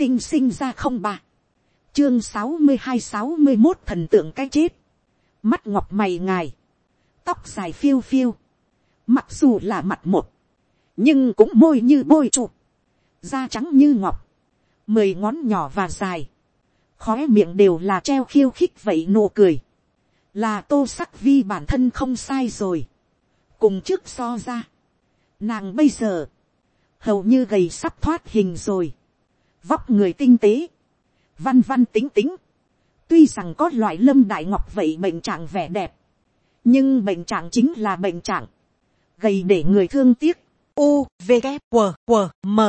tinh sinh ra không ba, chương sáu mươi hai sáu mươi một thần tượng cái chết, mắt ngọc mày ngài, tóc dài phiêu phiêu, mặc dù là mặt một, nhưng cũng môi như bôi chụp, da trắng như ngọc, mười ngón nhỏ và dài, khóe miệng đều là treo khiêu khích vậy nụ cười, là tô sắc vi bản thân không sai rồi, cùng trước so ra, nàng bây giờ, hầu như gầy sắp thoát hình rồi, vóc người tinh tế, văn văn tính tính, tuy rằng có loại lâm đại ngọc vậy bệnh trạng vẻ đẹp, nhưng bệnh trạng chính là bệnh trạng, gầy để người thương tiếc, u v g q q m.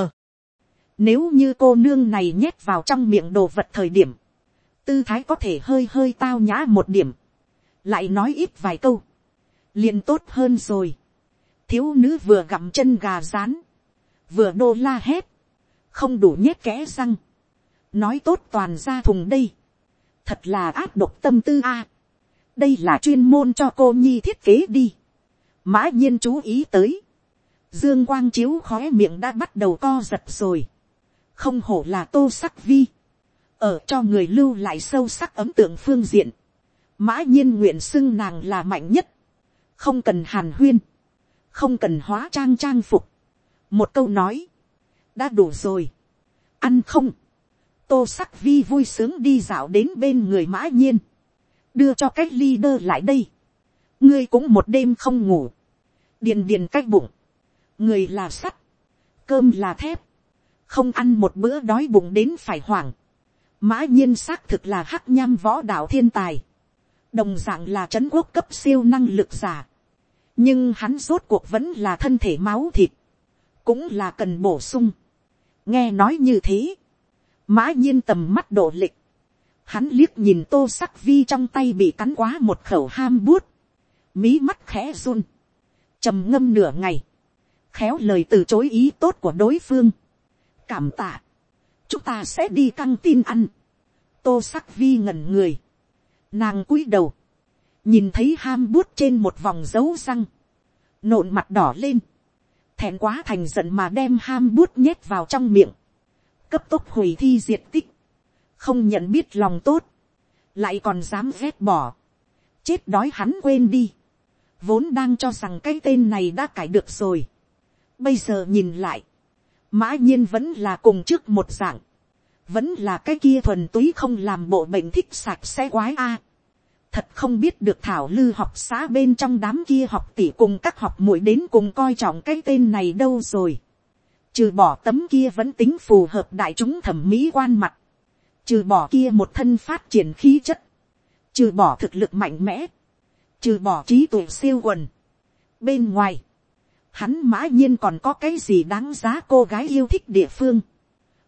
Nếu như cô nương này nhét vào trong miệng đồ vật thời điểm, tư thái có thể hơi hơi tao nhã một điểm, lại nói ít vài câu, liền tốt hơn rồi. thiếu nữ vừa gặm chân gà rán, vừa đô la hét, không đủ nhét kẽ răng, nói tốt toàn ra thùng đây, thật là áp độc tâm tư a, đây là chuyên môn cho cô nhi thiết kế đi, mã nhiên chú ý tới, dương quang chiếu khói miệng đã bắt đầu co giật rồi, không hổ là tô sắc vi, ở cho người lưu lại sâu sắc ấm tượng phương diện, mã nhiên nguyện xưng nàng là mạnh nhất, không cần hàn huyên, không cần hóa trang trang phục, một câu nói, đã đủ rồi, ăn không, tô sắc vi vui sướng đi dạo đến bên người mã nhiên, đưa cho cái leader lại đây, ngươi cũng một đêm không ngủ, điền điền cách bụng, người là sắt, cơm là thép, không ăn một bữa đói bụng đến phải hoảng, mã nhiên xác thực là hắc nham võ đạo thiên tài, đồng d ạ n g là c h ấ n quốc cấp siêu năng lực giả, nhưng hắn rốt cuộc vẫn là thân thể máu thịt, cũng là cần bổ sung nghe nói như thế, mã nhiên tầm mắt độ lịch, hắn liếc nhìn tô sắc vi trong tay bị cắn quá một khẩu ham buốt, mí mắt khẽ run, trầm ngâm nửa ngày, khéo lời từ chối ý tốt của đối phương, cảm tạ, chúng ta sẽ đi căng tin ăn, tô sắc vi ngẩn người, Nàng cúi đầu. Nhìn thấy ham bút trên một vòng dấu răng. Nộn mặt đỏ lên. Thẹn quá thành giận mà đem ham bút nhét vào trong miệng. Cấp tốc hủy thi diệt tích. Không nhận biết lòng tốt. Lại còn dám ghét bỏ. Chết đói hắn quên đi. Vốn đang cho rằng cái tên này đã cải được rồi. Bây giờ nhìn lại. Mã nhiên vẫn là cùng trước một dạng vẫn là cái kia thuần túy không làm bộ bệnh thích sạch sẽ quái a thật không biết được thảo lư học xã bên trong đám kia học tỷ cùng các học muội đến cùng coi trọng cái tên này đâu rồi. trừ bỏ tấm kia vẫn tính phù hợp đại chúng thẩm mỹ quan mặt. trừ bỏ kia một thân phát triển khí chất. trừ bỏ thực lực mạnh mẽ. trừ bỏ trí tuệ siêu quần. bên ngoài, hắn mã nhiên còn có cái gì đáng giá cô gái yêu thích địa phương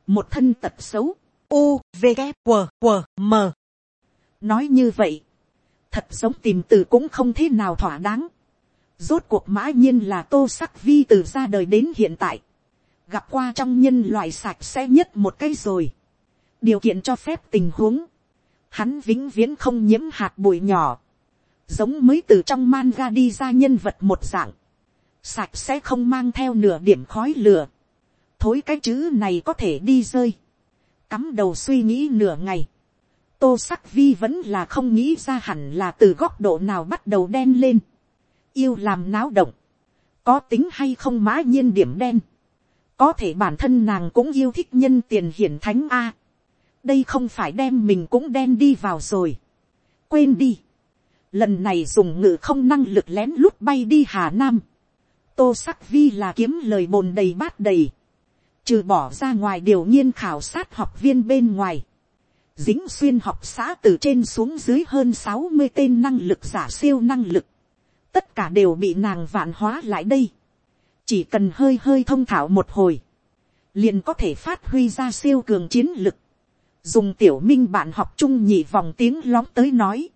một thân tật xấu, u, v, g, q, q, m. nói như vậy, thật giống tìm từ cũng không thế nào thỏa đáng. rốt cuộc mã nhiên là tô sắc vi từ ra đời đến hiện tại, gặp qua trong nhân loại sạch sẽ nhất một cái rồi. điều kiện cho phép tình huống, hắn vĩnh viễn không nhiễm hạt bụi nhỏ, giống mới từ trong manga đi ra nhân vật một dạng, sạch sẽ không mang theo nửa điểm khói lửa, thối cái chữ này có thể đi rơi. Cắm đầu suy nghĩ nửa ngày. Tô sắc vi vẫn là không nghĩ ra hẳn là từ góc độ nào bắt đầu đen lên. Yêu làm náo động. Có tính hay không mã nhiên điểm đen. Có thể bản thân nàng cũng yêu thích nhân tiền hiển thánh A. Đây không phải đem mình cũng đen đi vào rồi. Quên đi. Lần này dùng ngự không năng lực lén lút bay đi Hà Nam. Tô sắc vi là kiếm lời bồn đầy bát đầy trừ bỏ ra ngoài điều nghiên khảo sát học viên bên ngoài, dính xuyên học xã từ trên xuống dưới hơn sáu mươi tên năng lực giả siêu năng lực, tất cả đều bị nàng vạn hóa lại đây, chỉ cần hơi hơi thông thảo một hồi, liền có thể phát huy ra siêu cường chiến lực, dùng tiểu minh bạn học chung nhị vòng tiếng lóng tới nói,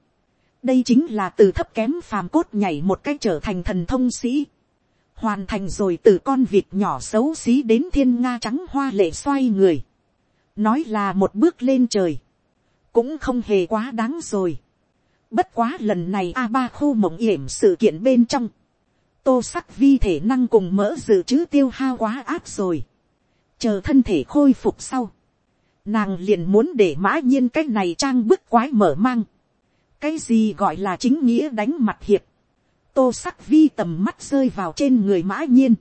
đây chính là từ thấp kém phàm cốt nhảy một cách trở thành thần thông sĩ, hoàn thành rồi từ con vịt nhỏ xấu xí đến thiên nga trắng hoa lệ xoay người, nói là một bước lên trời, cũng không hề quá đáng rồi. Bất quá lần này a ba khu mộng yểm sự kiện bên trong, tô sắc vi thể năng cùng mỡ dự trữ tiêu hao quá áp rồi, chờ thân thể khôi phục sau, nàng liền muốn để mã nhiên cái này trang bức quái mở mang, cái gì gọi là chính nghĩa đánh mặt hiệp, tô sắc vi tầm mắt rơi vào trên người mã nhiên,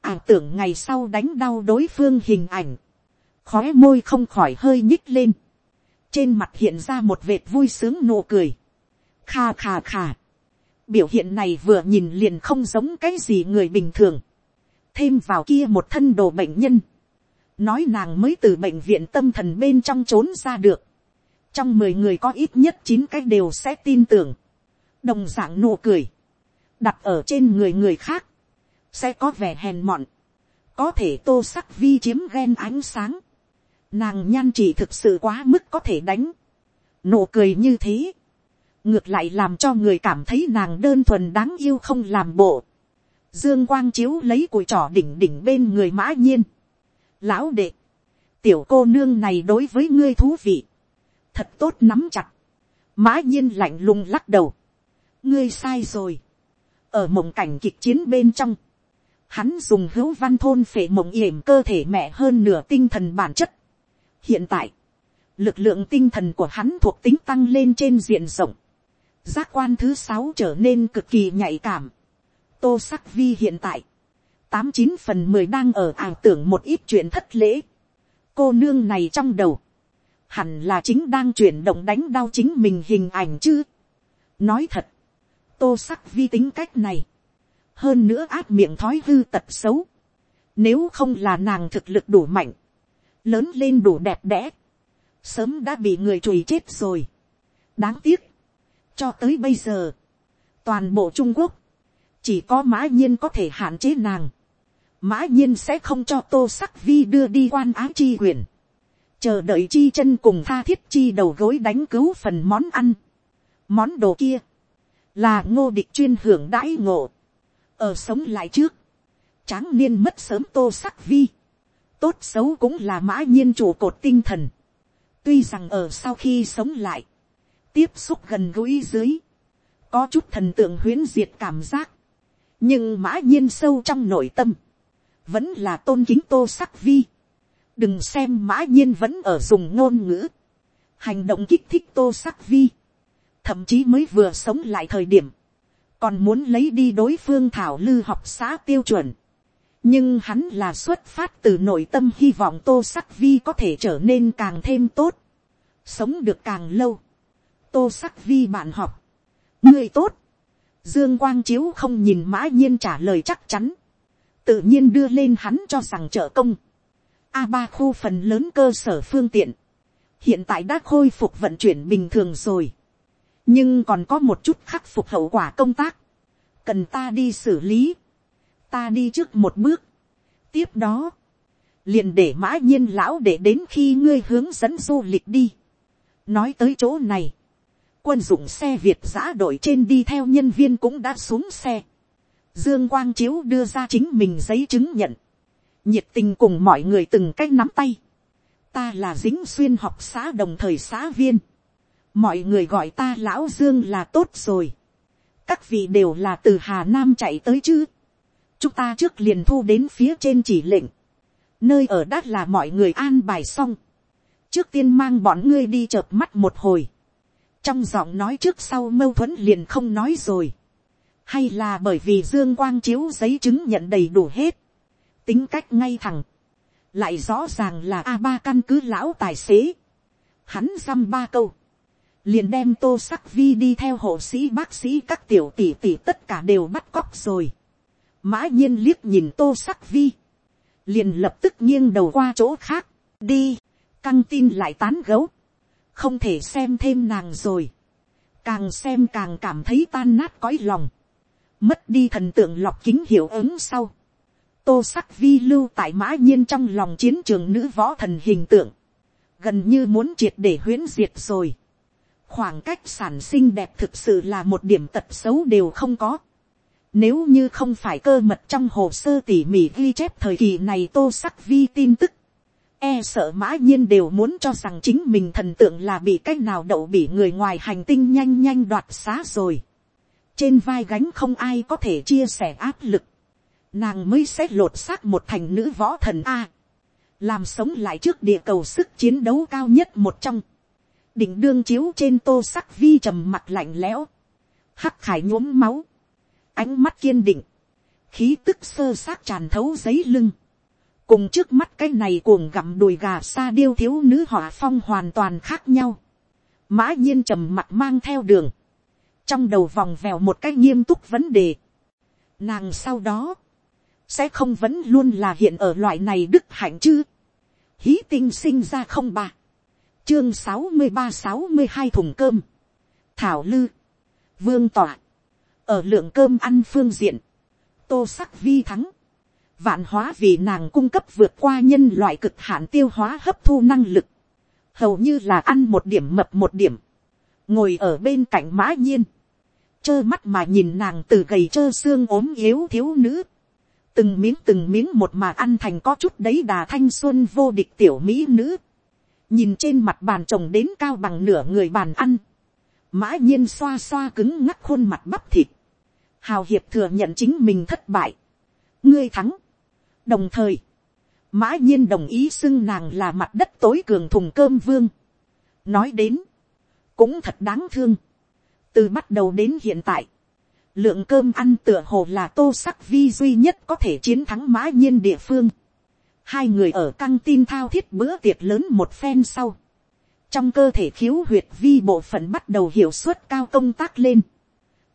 ảo tưởng ngày sau đánh đau đối phương hình ảnh, khói môi không khỏi hơi nhích lên, trên mặt hiện ra một vệt vui sướng nụ cười, kha kha kha, biểu hiện này vừa nhìn liền không giống cái gì người bình thường, thêm vào kia một thân đồ bệnh nhân, nói nàng mới từ bệnh viện tâm thần bên trong trốn ra được, trong mười người có ít nhất chín cái đều sẽ tin tưởng, đồng d ạ n g nụ cười, đặt ở trên người người khác, sẽ có vẻ hèn mọn, có thể tô sắc vi chiếm ghen ánh sáng, nàng nhan chỉ thực sự quá mức có thể đánh, nụ cười như thế, ngược lại làm cho người cảm thấy nàng đơn thuần đáng yêu không làm bộ, dương quang chiếu lấy cùi trỏ đỉnh đỉnh bên người mã nhiên, lão đệ, tiểu cô nương này đối với ngươi thú vị, thật tốt nắm chặt, mã nhiên lạnh lùng lắc đầu, ngươi sai rồi, ở mộng cảnh kịch chiến bên trong, hắn dùng hữu văn thôn phệ mộng yểm cơ thể mẹ hơn nửa tinh thần bản chất hiện tại, lực lượng tinh thần của hắn thuộc tính tăng lên trên diện rộng, giác quan thứ sáu trở nên cực kỳ nhạy cảm, tô sắc vi hiện tại, tám chín phần mười đang ở ảo tưởng một ít chuyện thất lễ, cô nương này trong đầu, hẳn là chính đang chuyển động đánh đau chính mình hình ảnh chứ. nói thật, tô sắc vi tính cách này, hơn nữa áp miệng thói hư tật xấu, nếu không là nàng thực lực đủ mạnh, lớn lên đủ đẹp đẽ, sớm đã bị người chùi chết rồi. đáng tiếc, cho tới bây giờ, toàn bộ trung quốc, chỉ có mã nhiên có thể hạn chế nàng, mã nhiên sẽ không cho tô sắc vi đưa đi quan á chi quyền. Chờ đợi chi chân cùng tha thiết chi đầu gối đánh cứu phần món ăn. món đồ kia, là ngô địch chuyên hưởng đãi ngộ, ở sống lại trước, tráng niên mất sớm tô sắc vi, tốt xấu cũng là mã nhiên trụ cột tinh thần, tuy rằng ở sau khi sống lại, tiếp xúc gần gũi dưới, có chút thần tượng huyến diệt cảm giác, nhưng mã nhiên sâu trong nội tâm, vẫn là tôn kính tô sắc vi, đừng xem mã nhiên vẫn ở dùng ngôn ngữ, hành động kích thích tô sắc vi, thậm chí mới vừa sống lại thời điểm, còn muốn lấy đi đối phương thảo lư học xã tiêu chuẩn nhưng hắn là xuất phát từ nội tâm hy vọng tô sắc vi có thể trở nên càng thêm tốt, sống được càng lâu. tô sắc vi bạn học, người tốt, dương quang chiếu không nhìn mã nhiên trả lời chắc chắn, tự nhiên đưa lên hắn cho rằng trợ công. A ba khu phần lớn cơ sở phương tiện, hiện tại đã khôi phục vận chuyển bình thường rồi, nhưng còn có một chút khắc phục hậu quả công tác, cần ta đi xử lý, ta đi trước một bước, tiếp đó, liền để mã nhiên lão để đến khi ngươi hướng dẫn du lịch đi. nói tới chỗ này, quân dụng xe việt giã đội trên đi theo nhân viên cũng đã xuống xe. dương quang chiếu đưa ra chính mình giấy chứng nhận nhiệt tình cùng mọi người từng cách nắm tay. ta là dính xuyên học xã đồng thời xã viên. mọi người gọi ta lão dương là tốt rồi. các vị đều là từ hà nam chạy tới chứ chúng ta trước liền thu đến phía trên chỉ lệnh. nơi ở đã là mọi người an bài xong. trước tiên mang bọn ngươi đi chợp mắt một hồi. trong giọng nói trước sau mâu thuẫn liền không nói rồi. hay là bởi vì dương quang chiếu giấy chứng nhận đầy đủ hết tính cách ngay thẳng, lại rõ ràng là a ba căn cứ lão tài xế, hắn dăm ba câu, liền đem tô sắc vi đi theo hộ sĩ bác sĩ các tiểu tỷ tỷ tất cả đều bắt cóc rồi, mã nhiên liếc nhìn tô sắc vi, liền lập tức nghiêng đầu qua chỗ khác, đi, căng tin lại tán gấu, không thể xem thêm nàng rồi, càng xem càng cảm thấy tan nát cõi lòng, mất đi thần tượng lọc kính hiệu ứng sau, tô sắc vi lưu tại mã nhiên trong lòng chiến trường nữ võ thần hình tượng, gần như muốn triệt để huyễn diệt rồi. khoảng cách sản sinh đẹp thực sự là một điểm tật xấu đều không có. Nếu như không phải cơ mật trong hồ sơ tỉ mỉ ghi chép thời kỳ này tô sắc vi tin tức, e sợ mã nhiên đều muốn cho rằng chính mình thần tượng là bị cách nào đậu bị người ngoài hành tinh nhanh nhanh đoạt xá rồi. trên vai gánh không ai có thể chia sẻ áp lực nàng mới sẽ lột xác một thành nữ võ thần a. làm sống lại trước địa cầu sức chiến đấu cao nhất một trong, đỉnh đương chiếu trên tô sắc vi trầm mặt lạnh lẽo, hắc khải nhuốm máu, ánh mắt kiên định, khí tức sơ sát tràn thấu giấy lưng, cùng trước mắt cái này cuồng gặm đùi gà xa điêu thiếu nữ họa phong hoàn toàn khác nhau, mã nhiên trầm mặt mang theo đường, trong đầu vòng vèo một cái nghiêm túc vấn đề, nàng sau đó, sẽ không vẫn luôn là hiện ở loại này đức hạnh chứ, hí tinh sinh ra không ba, chương sáu mươi ba sáu mươi hai thùng cơm, thảo lư, vương tỏa, ở lượng cơm ăn phương diện, tô sắc vi thắng, vạn hóa vì nàng cung cấp vượt qua nhân loại cực hạn tiêu hóa hấp thu năng lực, hầu như là ăn một điểm mập một điểm, ngồi ở bên cạnh mã nhiên, trơ mắt mà nhìn nàng từ gầy trơ xương ốm yếu thiếu nữ, từng miếng từng miếng một mà ăn thành có chút đấy đà thanh xuân vô địch tiểu mỹ nữ, nhìn trên mặt bàn trồng đến cao bằng nửa người bàn ăn, mã nhiên xoa xoa cứng ngắc khuôn mặt bắp thịt, hào hiệp thừa nhận chính mình thất bại, ngươi thắng, đồng thời, mã nhiên đồng ý xưng nàng là mặt đất tối cường thùng cơm vương, nói đến, cũng thật đáng thương, từ bắt đầu đến hiện tại, lượng cơm ăn tựa hồ là tô sắc vi duy nhất có thể chiến thắng mã nhiên địa phương. Hai người ở căng tin thao thiết bữa tiệc lớn một phen sau. Trong cơ thể khiếu huyệt vi bộ phận bắt đầu hiệu suất cao công tác lên.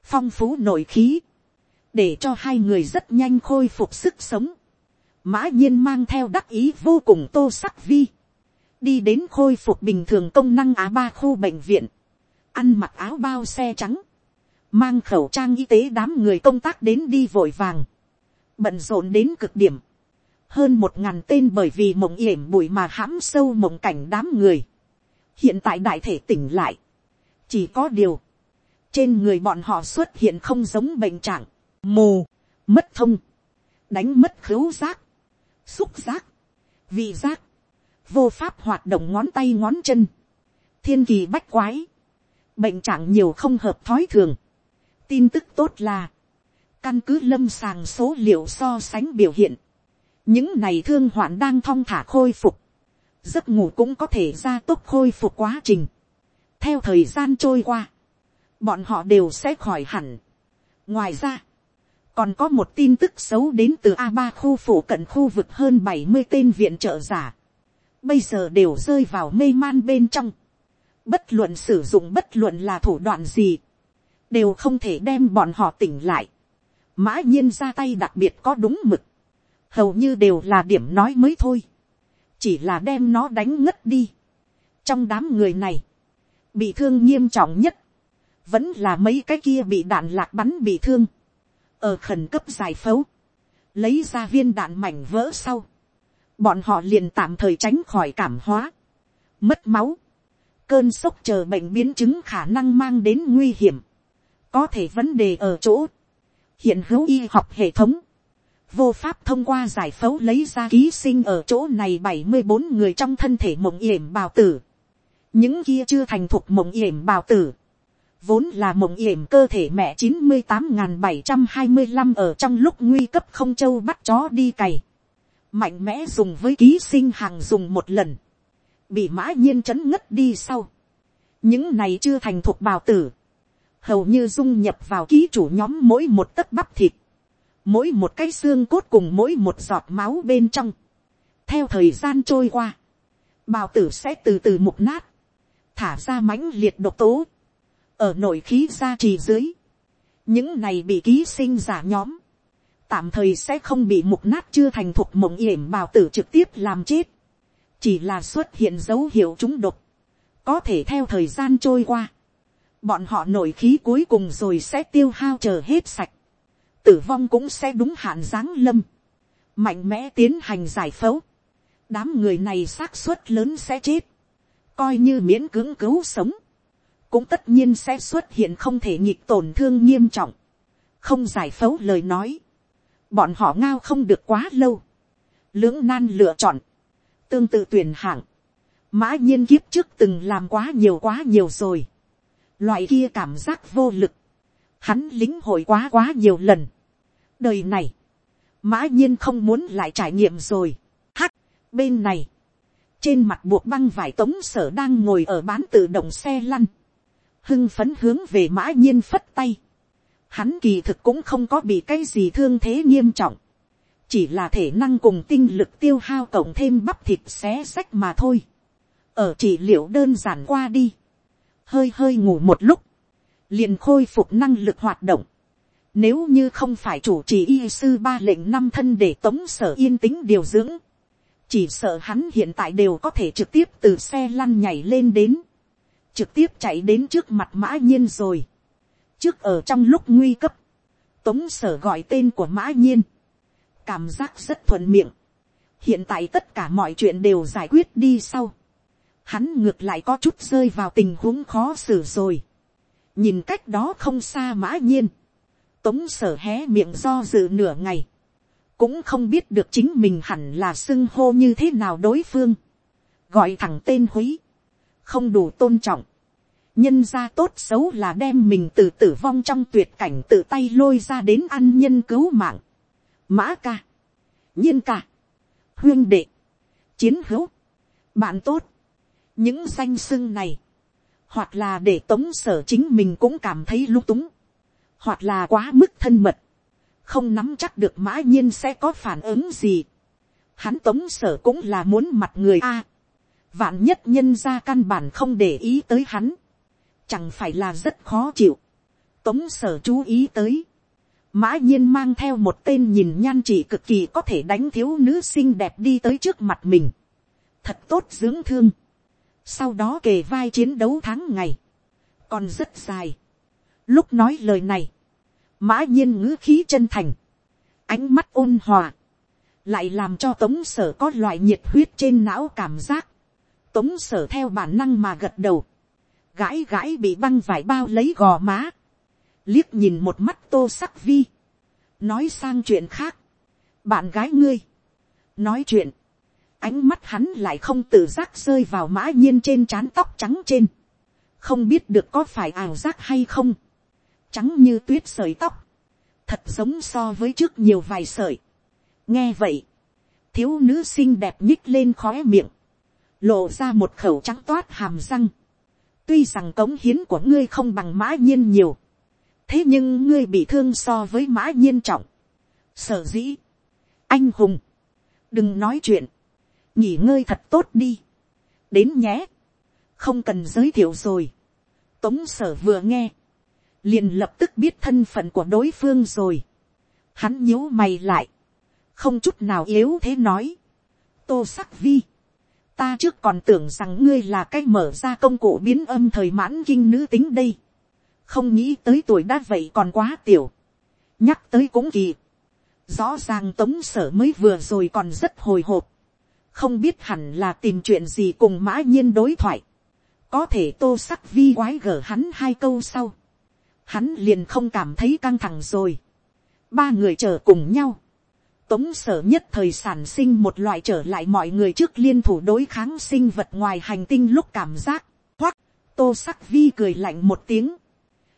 Phong phú nội khí. Để cho hai người rất nhanh khôi phục sức sống. Mã nhiên mang theo đắc ý vô cùng tô sắc vi. Đi đến khôi phục bình thường công năng á ba khu bệnh viện. Ăn mặc áo bao xe trắng mang khẩu trang y tế đám người công tác đến đi vội vàng, bận rộn đến cực điểm, hơn một ngàn tên bởi vì mộng yểm bụi mà hãm sâu mộng cảnh đám người, hiện tại đại thể tỉnh lại, chỉ có điều, trên người bọn họ xuất hiện không giống bệnh trạng, mù, mất thông, đánh mất khứu giác, xúc giác, vị giác, vô pháp hoạt động ngón tay ngón chân, thiên kỳ bách quái, bệnh trạng nhiều không hợp thói thường, tin tức tốt là, căn cứ lâm sàng số liệu so sánh biểu hiện, những này thương hoạn đang thong thả khôi phục, giấc ngủ cũng có thể gia tốc khôi phục quá trình. theo thời gian trôi qua, bọn họ đều sẽ khỏi hẳn. ngoài ra, còn có một tin tức xấu đến từ a ba khu phủ cận khu vực hơn bảy mươi tên viện trợ giả, bây giờ đều rơi vào mê man bên trong, bất luận sử dụng bất luận là thủ đoạn gì, đều không thể đem bọn họ tỉnh lại. mã nhiên ra tay đặc biệt có đúng mực, hầu như đều là điểm nói mới thôi, chỉ là đem nó đánh ngất đi. trong đám người này, bị thương nghiêm trọng nhất, vẫn là mấy cái kia bị đạn lạc bắn bị thương, ở khẩn cấp giải phẫu, lấy ra viên đạn mảnh vỡ sau, bọn họ liền tạm thời tránh khỏi cảm hóa, mất máu, cơn sốc chờ bệnh biến chứng khả năng mang đến nguy hiểm, có thể vấn đề ở chỗ, hiện hữu y học hệ thống, vô pháp thông qua giải phẫu lấy ra ký sinh ở chỗ này bảy mươi bốn người trong thân thể mộng yểm bào tử. những kia chưa thành thục mộng yểm bào tử vốn là mộng yểm cơ thể mẹ chín mươi tám n bảy trăm hai mươi năm ở trong lúc nguy cấp không châu bắt chó đi cày. mạnh mẽ dùng với ký sinh hàng dùng một lần. bị mã nhiên chấn ngất đi sau. những này chưa thành thuộc bào tử hầu như dung nhập vào ký chủ nhóm mỗi một tấc bắp thịt, mỗi một cái xương cốt cùng mỗi một giọt máu bên trong. theo thời gian trôi qua, bào tử sẽ từ từ mục nát, thả ra mãnh liệt độc tố, ở nội khí gia trì dưới, những này bị ký sinh giả nhóm, tạm thời sẽ không bị mục nát chưa thành thục mộng yểm bào tử trực tiếp làm chết, chỉ là xuất hiện dấu hiệu chúng độc, có thể theo thời gian trôi qua, bọn họ nội khí cuối cùng rồi sẽ tiêu hao chờ hết sạch, tử vong cũng sẽ đúng hạn giáng lâm, mạnh mẽ tiến hành giải phẫu, đám người này xác suất lớn sẽ chết, coi như miễn cưỡng cứu sống, cũng tất nhiên sẽ xuất hiện không thể nhịp tổn thương nghiêm trọng, không giải phẫu lời nói, bọn họ ngao không được quá lâu, lưỡng nan lựa chọn, tương tự tuyển hạng, mã nhiên kiếp trước từng làm quá nhiều quá nhiều rồi, Loại kia cảm giác vô lực. Hắn lính hội quá quá nhiều lần. Đời này. Mã nhiên không muốn lại trải nghiệm rồi. Hắc. Bên này, trên mặt buộc băng vải tống sở đang ngồi ở bán tự động xe lăn, hưng phấn hướng về mã nhiên phất tay. Hắn kỳ thực cũng không có bị cái gì thương thế nghiêm trọng, chỉ là thể năng cùng tinh lực tiêu hao cộng thêm bắp thịt xé sách mà thôi. ở chỉ liệu đơn giản qua đi, hơi hơi ngủ một lúc, liền khôi phục năng lực hoạt động. Nếu như không phải chủ trì y sư ba lệnh năm thân để tống sở yên tĩnh điều dưỡng, chỉ sợ hắn hiện tại đều có thể trực tiếp từ xe lăn nhảy lên đến, trực tiếp chạy đến trước mặt mã nhiên rồi. trước ở trong lúc nguy cấp, tống sở gọi tên của mã nhiên, cảm giác rất thuận miệng. hiện tại tất cả mọi chuyện đều giải quyết đi sau. hắn ngược lại có chút rơi vào tình huống khó xử rồi. nhìn cách đó không xa mã nhiên, tống sở hé miệng do dự nửa ngày, cũng không biết được chính mình hẳn là xưng hô như thế nào đối phương, gọi thẳng tên húy, không đủ tôn trọng, nhân ra tốt xấu là đem mình từ tử vong trong tuyệt cảnh tự tay lôi ra đến ăn nhân cứu mạng, mã ca, nhiên ca, huyên đệ, chiến hữu, bạn tốt, những danh xưng này, hoặc là để tống sở chính mình cũng cảm thấy lung túng, hoặc là quá mức thân mật, không nắm chắc được mã nhiên sẽ có phản ứng gì. Hắn tống sở cũng là muốn mặt người a vạn nhất nhân ra căn bản không để ý tới hắn. Chẳng phải là rất khó chịu. Tống sở chú ý tới. Mã nhiên mang theo một tên nhìn nhan chỉ cực kỳ có thể đánh thiếu nữ xinh đẹp đi tới trước mặt mình. Thật tốt dưỡng thương. Sau đó kề vai chiến đấu tháng ngày. Còn rất dài. Lúc nói lời này mã nhiên ngữ khí chân thành, ánh mắt ôn hòa, lại làm cho tống sở có loại nhiệt huyết trên não cảm giác, tống sở theo bản năng mà gật đầu, gãi gãi bị băng vải bao lấy gò má, liếc nhìn một mắt tô sắc vi, nói sang chuyện khác, bạn gái ngươi, nói chuyện, ánh mắt hắn lại không tự giác rơi vào mã nhiên trên trán tóc trắng trên, không biết được có phải ảo giác hay không, trắng như tuyết sợi tóc, thật giống so với trước nhiều vài sợi. nghe vậy, thiếu nữ xinh đẹp nhích lên khóe miệng, lộ ra một khẩu trắng toát hàm răng. tuy rằng cống hiến của ngươi không bằng mã nhiên nhiều, thế nhưng ngươi bị thương so với mã nhiên trọng. sở dĩ, anh hùng, đừng nói chuyện, nghỉ ngơi thật tốt đi, đến nhé, không cần giới thiệu rồi. tống sở vừa nghe, liền lập tức biết thân phận của đối phương rồi. Hắn nhíu mày lại, không chút nào yếu thế nói. tô sắc vi, ta trước còn tưởng rằng ngươi là cái mở ra công cụ biến âm thời mãn kinh nữ tính đây. không nghĩ tới tuổi đã vậy còn quá tiểu. nhắc tới cũng kỳ. rõ ràng tống sở mới vừa rồi còn rất hồi hộp. không biết hẳn là tìm chuyện gì cùng mã nhiên đối thoại. có thể tô sắc vi quái gở hắn hai câu sau hắn liền không cảm thấy căng thẳng rồi. ba người chờ cùng nhau tống sở nhất thời sản sinh một loại trở lại mọi người trước liên thủ đối kháng sinh vật ngoài hành tinh lúc cảm giác, hoắc, tô sắc vi cười lạnh một tiếng,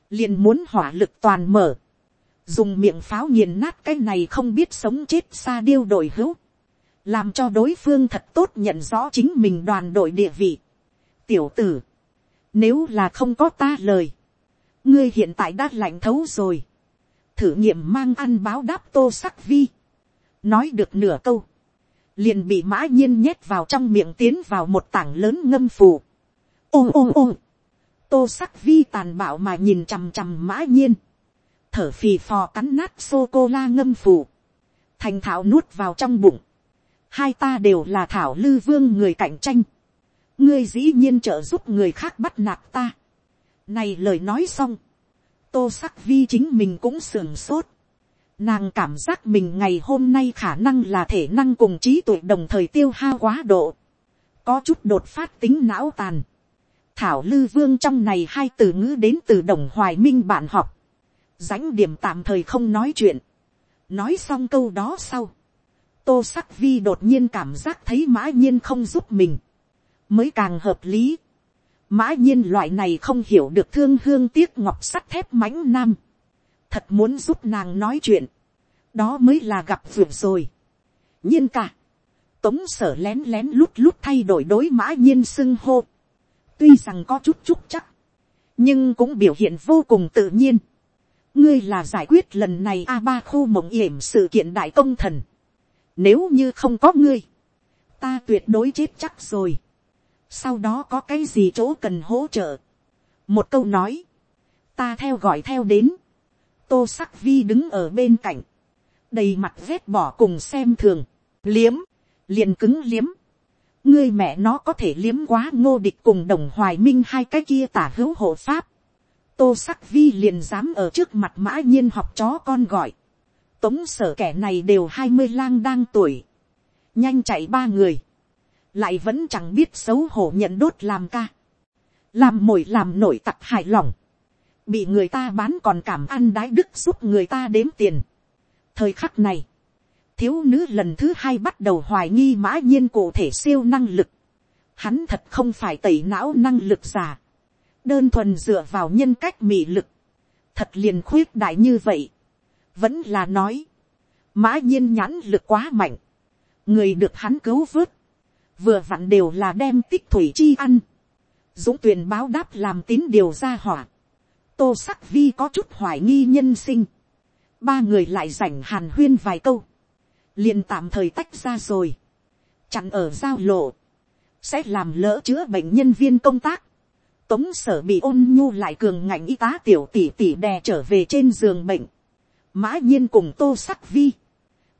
liền muốn hỏa lực toàn mở, dùng miệng pháo nghiền nát cái này không biết sống chết xa điêu đội hữu, làm cho đối phương thật tốt nhận rõ chính mình đoàn đội địa vị. tiểu tử, nếu là không có ta lời, ngươi hiện tại đã lạnh thấu rồi, thử nghiệm mang ăn báo đáp tô sắc vi, nói được nửa câu, liền bị mã nhiên nhét vào trong miệng tiến vào một tảng lớn ngâm phù. ôm ôm ôm, tô sắc vi tàn bạo mà nhìn chằm chằm mã nhiên, thở phì phò cắn nát sô cô la ngâm phù, thành thảo nuốt vào trong bụng, hai ta đều là thảo lư vương người cạnh tranh, ngươi dĩ nhiên trợ giúp người khác bắt nạt ta, này lời nói xong. Tô sắc vi chính mình cũng sườn sốt. Nàng cảm giác mình ngày hôm nay khả năng là thể năng cùng trí tuệ đồng thời tiêu hao quá độ. Có chút đột phát tính não tàn. Thảo lư vương trong này hai từ ngữ đến từ đồng hoài minh bạn học. Dánh điểm tạm thời không nói chuyện. Nói xong câu đó sau. Tô sắc vi đột nhiên cảm giác thấy mã nhiên không giúp mình. Mới càng hợp lý mã nhiên loại này không hiểu được thương hương tiếc ngọc sắt thép mãnh nam, thật muốn giúp nàng nói chuyện, đó mới là gặp vượt rồi. nhiên cả, tống sở lén lén lút lút thay đổi đối mã nhiên xưng hô, tuy rằng có chút chút chắc, nhưng cũng biểu hiện vô cùng tự nhiên. ngươi là giải quyết lần này a ba khu mộng yểm sự kiện đại công thần. nếu như không có ngươi, ta tuyệt đối chết chắc rồi. sau đó có cái gì chỗ cần hỗ trợ. một câu nói, ta theo gọi theo đến, tô sắc vi đứng ở bên cạnh, đầy mặt vét bỏ cùng xem thường, liếm, liền cứng liếm. ngươi mẹ nó có thể liếm quá ngô địch cùng đồng hoài minh hai cái kia tả hữu hộ pháp. tô sắc vi liền dám ở trước mặt mã nhiên học chó con gọi. tống sở kẻ này đều hai mươi lang đang tuổi. nhanh chạy ba người. lại vẫn chẳng biết xấu hổ nhận đốt làm ca. làm mồi làm nổi tặc hài lòng bị người ta bán còn cảm ăn đái đức giúp người ta đếm tiền. thời khắc này, thiếu nữ lần thứ hai bắt đầu hoài nghi mã nhiên cụ thể siêu năng lực. Hắn thật không phải tẩy não năng lực giả. Đơn thuần dựa vào nhân cách mị lực. Thật liền khuyết đại như vậy. Vẫn là nói. Mã nhiên nhãn lực quá mạnh. Người được hắn cứu vớt. Vừa vặn đều là đem tích thủy chi ăn. Dũng tuyển báo đáp làm tín điều ra hỏa. Tô sắc vi có chút hoài nghi nhân sinh. Ba người lại rảnh hàn huyên vài câu. Liền tạm thời tách ra rồi, chặn ở giao lộ, sẽ làm lỡ chữa bệnh nhân viên công tác, tống sở bị ôn nhu lại cường ngạnh y tá tiểu tỷ tỷ đè trở về trên giường bệnh, mã nhiên cùng tô sắc vi,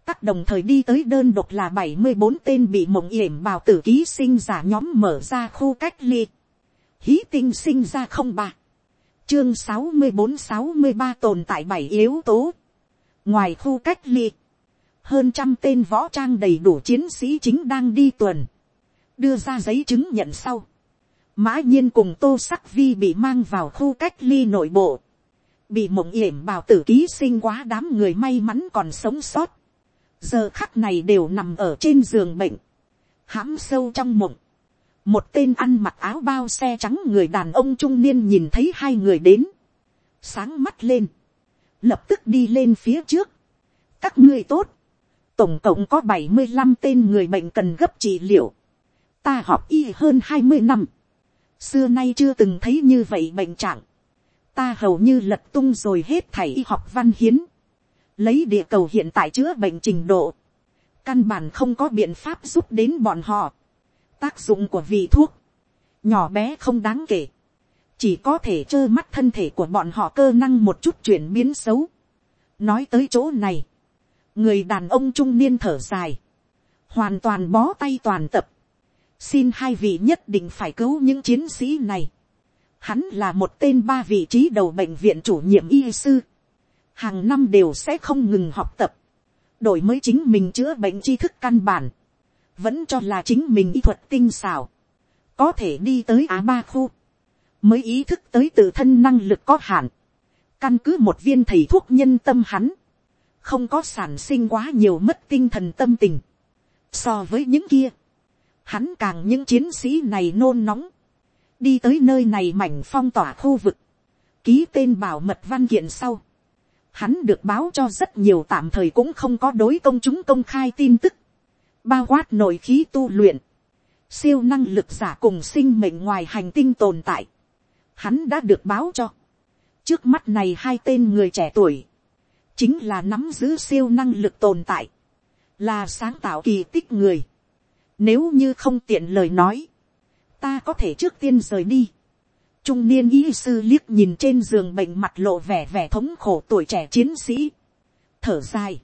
các đồng thời đi tới đơn độc là bảy mươi bốn tên bị mộng yểm bào tử ký sinh giả nhóm mở ra khu cách ly, hí tinh sinh ra không ba, chương sáu mươi bốn sáu mươi ba tồn tại bảy yếu tố, ngoài khu cách ly, hơn trăm tên võ trang đầy đủ chiến sĩ chính đang đi tuần, đưa ra giấy chứng nhận sau. Mã nhiên cùng tô sắc vi bị mang vào khu cách ly nội bộ, bị mộng yểm bào tử ký sinh quá đám người may mắn còn sống sót, giờ khắc này đều nằm ở trên giường bệnh, hãm sâu trong mộng, một tên ăn mặc áo bao xe trắng người đàn ông trung niên nhìn thấy hai người đến, sáng mắt lên, lập tức đi lên phía trước, các ngươi tốt, tổng cộng có bảy mươi 75 tên người bệnh cần gấp trị liệu. Ta học y hơn hai mươi năm. Xưa nay chưa từng thấy như vậy bệnh trạng. Ta hầu như lật tung rồi hết thảy y học văn hiến. Lấy địa cầu hiện tại chữa bệnh trình độ. Căn bản không có biện pháp giúp đến bọn họ. Tác dụng của vị thuốc. Nhỏ bé không đáng kể. Chỉ có thể trơ mắt thân thể của bọn họ cơ năng một chút chuyển biến xấu. Nói tới chỗ này người đàn ông trung niên thở dài, hoàn toàn bó tay toàn tập, xin hai vị nhất định phải cứu những chiến sĩ này. Hắn là một tên ba vị trí đầu bệnh viện chủ nhiệm y sư, hàng năm đều sẽ không ngừng học tập, đổi mới chính mình chữa bệnh tri thức căn bản, vẫn cho là chính mình y thuật tinh xảo, có thể đi tới á ba khu, mới ý thức tới tự thân năng lực có hạn, căn cứ một viên thầy thuốc nhân tâm hắn, không có sản sinh quá nhiều mất tinh thần tâm tình. So với những kia, hắn càng những chiến sĩ này nôn nóng, đi tới nơi này mảnh phong tỏa khu vực, ký tên bảo mật văn kiện sau. Hắn được báo cho rất nhiều tạm thời cũng không có đối công chúng công khai tin tức, bao quát nội khí tu luyện, siêu năng lực giả cùng sinh mệnh ngoài hành tinh tồn tại. Hắn đã được báo cho. Trước mắt này hai tên người trẻ tuổi chính là nắm giữ siêu năng lực tồn tại, là sáng tạo kỳ tích người. Nếu như không tiện lời nói, ta có thể trước tiên rời đi. Trung niên y sư liếc nhìn trên giường bệnh mặt lộ vẻ vẻ thống khổ tuổi trẻ chiến sĩ. Thở dài.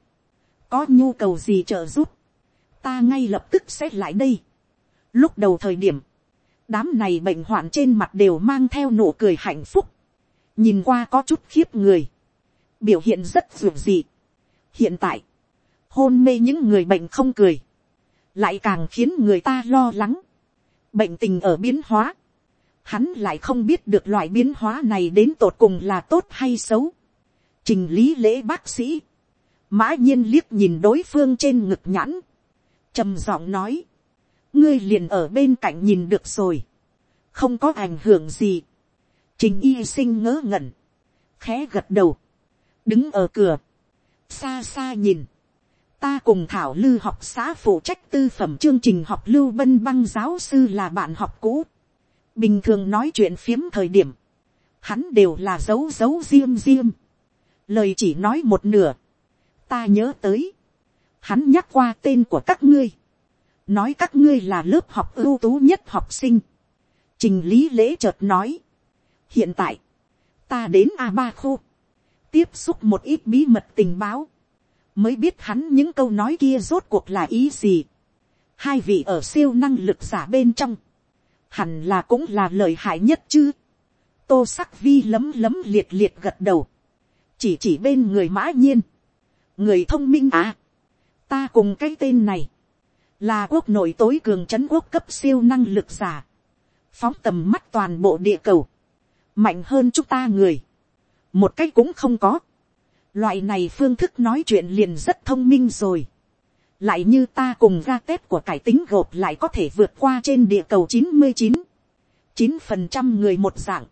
Có nhu cầu gì trợ giúp. Ta ngay lập tức sẽ lại đây. Lúc đầu thời điểm. Đám này bệnh hoạn trên mặt đều mang theo nụ cười hạnh phúc. Nhìn qua có chút khiếp người biểu hiện rất ruột dị. hiện tại, hôn mê những người bệnh không cười, lại càng khiến người ta lo lắng. bệnh tình ở biến hóa, hắn lại không biết được loại biến hóa này đến tột cùng là tốt hay xấu. trình lý lễ bác sĩ, mã nhiên liếc nhìn đối phương trên ngực nhãn, trầm giọng nói, ngươi liền ở bên cạnh nhìn được rồi, không có ảnh hưởng gì. trình y sinh ngớ ngẩn, khẽ gật đầu, đứng ở cửa, xa xa nhìn, ta cùng thảo lư học xã phụ trách tư phẩm chương trình học lưu bân băng giáo sư là bạn học cũ. bình thường nói chuyện phiếm thời điểm, hắn đều là dấu dấu riêng riêng. lời chỉ nói một nửa, ta nhớ tới, hắn nhắc qua tên của các ngươi, nói các ngươi là lớp học ưu tú nhất học sinh. trình lý lễ chợt nói, hiện tại, ta đến a ba khu, tiếp xúc một ít bí mật tình báo, mới biết hắn những câu nói kia rốt cuộc là ý gì. hai vị ở siêu năng lực giả bên trong, hẳn là cũng là lợi hại nhất chứ. tô sắc vi lấm lấm liệt liệt gật đầu, chỉ chỉ bên người mã nhiên, người thông minh à, ta cùng cái tên này, là quốc nội tối cường c h ấ n quốc cấp siêu năng lực giả, phóng tầm mắt toàn bộ địa cầu, mạnh hơn chúng ta người, một cách cũng không có, loại này phương thức nói chuyện liền rất thông minh rồi, lại như ta cùng ga tép của cải tính gộp lại có thể vượt qua trên địa cầu chín mươi chín, chín phần trăm người một dạng,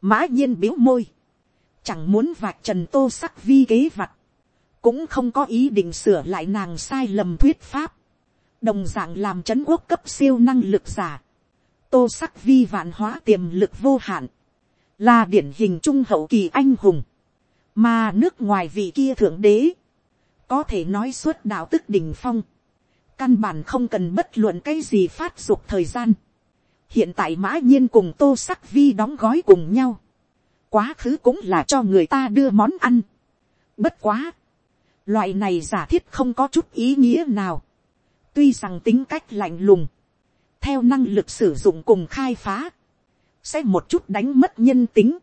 mã nhiên biếu môi, chẳng muốn vạch trần tô sắc vi kế vặt, cũng không có ý định sửa lại nàng sai lầm thuyết pháp, đồng d ạ n g làm c h ấ n quốc cấp siêu năng lực giả, tô sắc vi vạn hóa tiềm lực vô hạn, là điển hình trung hậu kỳ anh hùng, mà nước ngoài vị kia thượng đế, có thể nói suốt đạo tức đ ỉ n h phong, căn bản không cần bất luận cái gì phát dục thời gian, hiện tại mã nhiên cùng tô sắc vi đóng gói cùng nhau, quá khứ cũng là cho người ta đưa món ăn, bất quá, loại này giả thiết không có chút ý nghĩa nào, tuy rằng tính cách lạnh lùng, theo năng lực sử dụng cùng khai phá, sẽ một chút đánh mất nhân tính,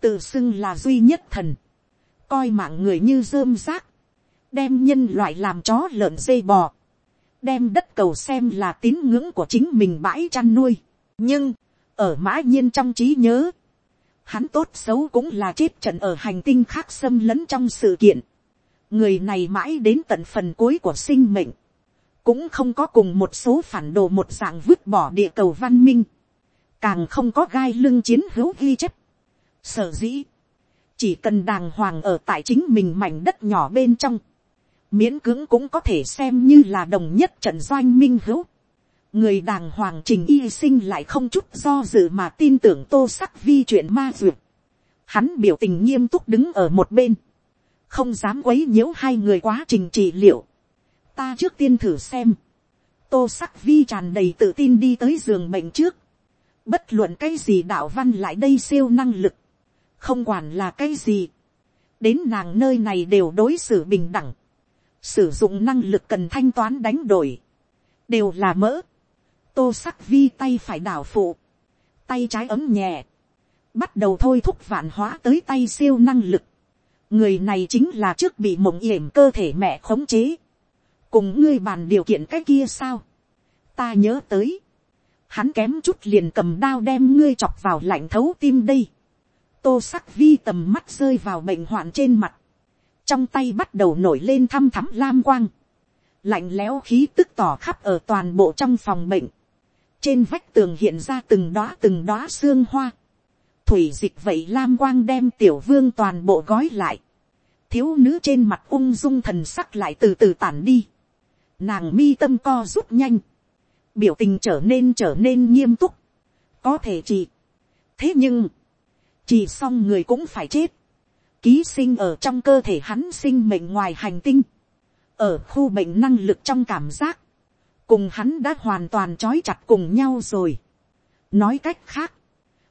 tự xưng là duy nhất thần, coi mạng người như rơm rác, đem nhân loại làm chó lợn dây bò, đem đất cầu xem là tín ngưỡng của chính mình bãi chăn nuôi. nhưng, ở mã nhiên trong trí nhớ, hắn tốt xấu cũng là chết trận ở hành tinh khác xâm lấn trong sự kiện người này mãi đến tận phần cuối của sinh mệnh, cũng không có cùng một số phản đồ một dạng vứt bỏ địa cầu văn minh, càng không có gai lưng chiến hữu ghi chép. Sở dĩ, chỉ cần đàng hoàng ở tại chính mình mảnh đất nhỏ bên trong, miễn cưỡng cũng có thể xem như là đồng nhất trận doanh minh hữu. người đàng hoàng trình y sinh lại không chút do dự mà tin tưởng tô sắc vi chuyện ma duyệt. hắn biểu tình nghiêm túc đứng ở một bên, không dám quấy nhiễu hai người quá trình trị liệu. Ta trước tiên thử xem, tô sắc vi tràn đầy tự tin đi tới giường bệnh trước, bất luận cái gì đạo văn lại đây siêu năng lực, không quản là cái gì, đến nàng nơi này đều đối xử bình đẳng, sử dụng năng lực cần thanh toán đánh đổi, đều là mỡ, tô sắc vi tay phải đảo phụ, tay trái ấm nhẹ, bắt đầu thôi thúc vạn hóa tới tay siêu năng lực, người này chính là trước bị mộng yểm cơ thể mẹ khống chế, cùng ngươi bàn điều kiện cái kia sao, ta nhớ tới, hắn kém chút liền cầm đao đem ngươi chọc vào lạnh thấu tim đây, tô sắc vi tầm mắt rơi vào bệnh hoạn trên mặt, trong tay bắt đầu nổi lên thăm thắm lam quang, lạnh lẽo khí tức tỏ khắp ở toàn bộ trong phòng bệnh, trên vách tường hiện ra từng đóa từng đóa xương hoa, thủy dịch vậy lam quang đem tiểu vương toàn bộ gói lại, thiếu nữ trên mặt ung dung thần sắc lại từ từ tản đi, nàng mi tâm co rút nhanh, biểu tình trở nên trở nên nghiêm túc, có thể chỉ, thế nhưng, chỉ xong người cũng phải chết, ký sinh ở trong cơ thể hắn sinh mệnh ngoài hành tinh, ở khu bệnh năng lực trong cảm giác, cùng hắn đã hoàn toàn trói chặt cùng nhau rồi. nói cách khác,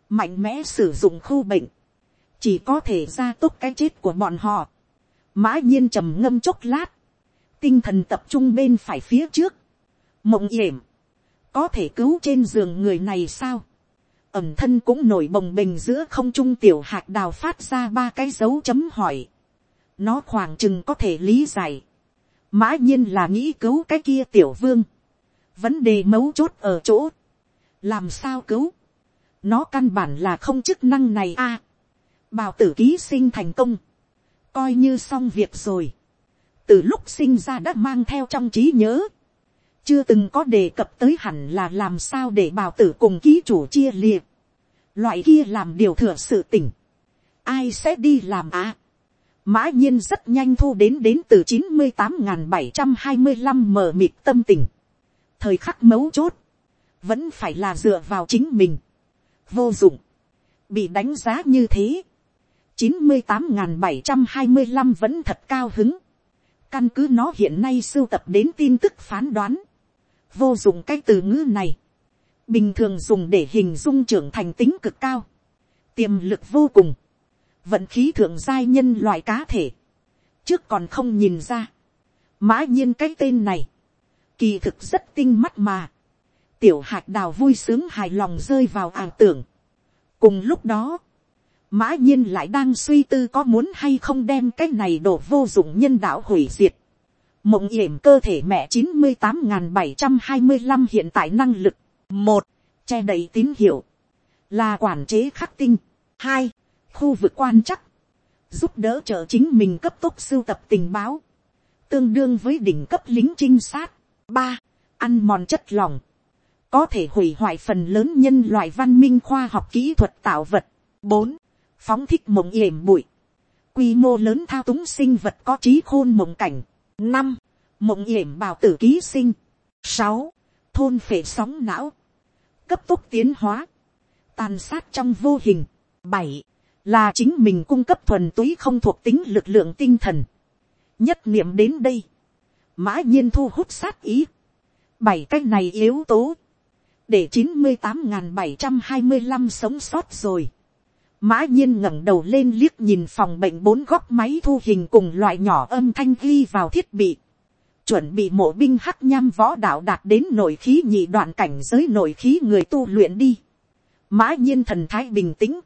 mạnh mẽ sử dụng khu bệnh, chỉ có thể ra tốt cái chết của bọn họ mã nhiên trầm ngâm chốc lát, tinh thần tập trung bên phải phía trước, mộng yểm, có thể cứu trên giường người này sao, ẩm thân cũng nổi bồng bềnh giữa không trung tiểu hạt đào phát ra ba cái dấu chấm hỏi, nó khoảng chừng có thể lý giải, mã nhiên là nghĩ cứu cái kia tiểu vương, vấn đề mấu chốt ở chỗ, làm sao cứu, nó căn bản là không chức năng này a, bào tử ký sinh thành công, coi như xong việc rồi, từ lúc sinh ra đã mang theo trong trí nhớ, chưa từng có đề cập tới hẳn là làm sao để bào tử cùng ký chủ chia liệt, loại kia làm điều thừa sự tỉnh, ai sẽ đi làm à? mã nhiên rất nhanh thu đến đến từ chín mươi tám bảy trăm hai mươi năm mờ mịt tâm tình. thời khắc mấu chốt, vẫn phải là dựa vào chính mình. vô dụng, bị đánh giá như thế chín mươi tám bảy trăm hai mươi năm vẫn thật cao hứng. căn cứ nó hiện nay sưu tập đến tin tức phán đoán. vô dụng cái từ ngữ này. bình thường dùng để hình dung trưởng thành tính cực cao. tiềm lực vô cùng vận khí thượng giai nhân loại cá thể, trước còn không nhìn ra, mã nhiên cái tên này, kỳ thực rất tinh mắt mà, tiểu hạt đào vui sướng hài lòng rơi vào ảo tưởng. cùng lúc đó, mã nhiên lại đang suy tư có muốn hay không đem cái này đổ vô dụng nhân đạo hủy diệt. mộng yểm cơ thể mẹ chín mươi tám n bảy trăm hai mươi năm hiện tại năng lực. một, che đậy tín hiệu, là quản chế khắc tinh. hai, khu vực quan chắc, giúp đỡ trợ chính mình cấp tốc sưu tập tình báo, tương đương với đỉnh cấp lính trinh sát. ba, ăn mòn chất lòng, có thể hủy hoại phần lớn nhân loại văn minh khoa học kỹ thuật tạo vật. bốn, phóng thích mộng yểm bụi, quy mô lớn thao túng sinh vật có trí khôn mộng cảnh. năm, mộng yểm bào tử ký sinh. sáu, thôn phệ sóng não, cấp tốc tiến hóa, tàn sát trong vô hình. bảy, là chính mình cung cấp thuần túy không thuộc tính lực lượng tinh thần. nhất niệm đến đây, mã nhiên thu hút sát ý. bảy cái này yếu tố, để chín mươi tám n g h n bảy trăm hai mươi năm sống sót rồi mã nhiên ngẩng đầu lên liếc nhìn phòng bệnh bốn góc máy thu hình cùng loại nhỏ âm thanh ghi vào thiết bị. chuẩn bị mộ binh hắc nham võ đạo đạt đến nội khí nhị đoạn cảnh giới nội khí người tu luyện đi. mã nhiên thần thái bình tĩnh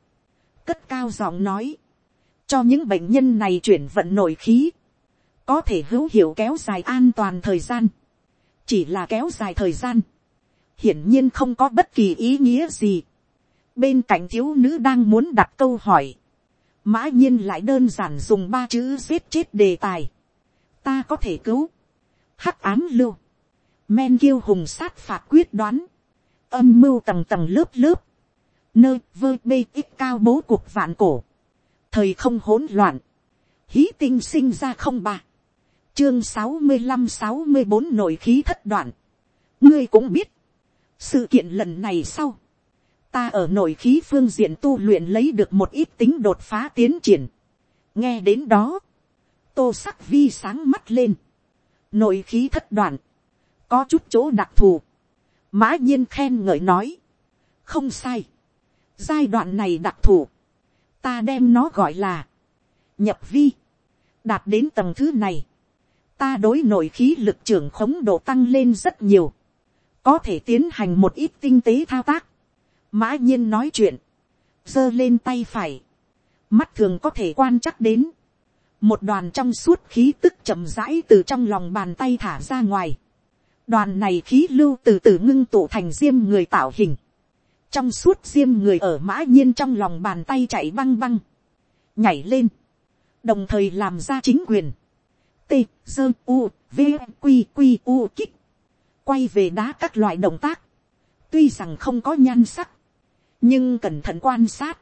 cất cao giọng nói, cho những bệnh nhân này chuyển vận nội khí, có thể hữu hiệu kéo dài an toàn thời gian, chỉ là kéo dài thời gian, hiển nhiên không có bất kỳ ý nghĩa gì bên cạnh thiếu nữ đang muốn đặt câu hỏi, mã nhiên lại đơn giản dùng ba chữ giết chết đề tài, ta có thể cứu, hắc ám lưu, men kiêu hùng sát phạt quyết đoán, âm mưu tầng tầng lớp lớp, nơi vơ bê ít cao bố cuộc vạn cổ, thời không hỗn loạn, hí tinh sinh ra không ba, chương sáu mươi năm sáu mươi bốn nội khí thất đoạn, ngươi cũng biết, sự kiện lần này sau, ta ở nội khí phương diện tu luyện lấy được một ít tính đột phá tiến triển, nghe đến đó, tô sắc vi sáng mắt lên, nội khí thất đoạn, có chút chỗ đặc thù, mã nhiên khen ngợi nói, không sai, Giai đoạn này đặc thù. Ta đem nó gọi là. Nhập vi. Đạt đến tầng thứ này. Ta đối nội khí lực trưởng khống độ tăng lên rất nhiều. Có thể tiến hành một ít tinh tế thao tác. Mã nhiên nói chuyện. giơ lên tay phải. Mắt thường có thể quan chắc đến. Một đoàn trong suốt khí tức chậm rãi từ trong lòng bàn tay thả ra ngoài. Đoàn này khí lưu từ từ ngưng tụ thành diêm người tạo hình trong suốt diêm người ở mã nhiên trong lòng bàn tay chạy băng băng, nhảy lên, đồng thời làm ra chính quyền, t, dơ u, v, q q u kích, quay về đá các loại động tác, tuy rằng không có nhan sắc, nhưng cẩn thận quan sát,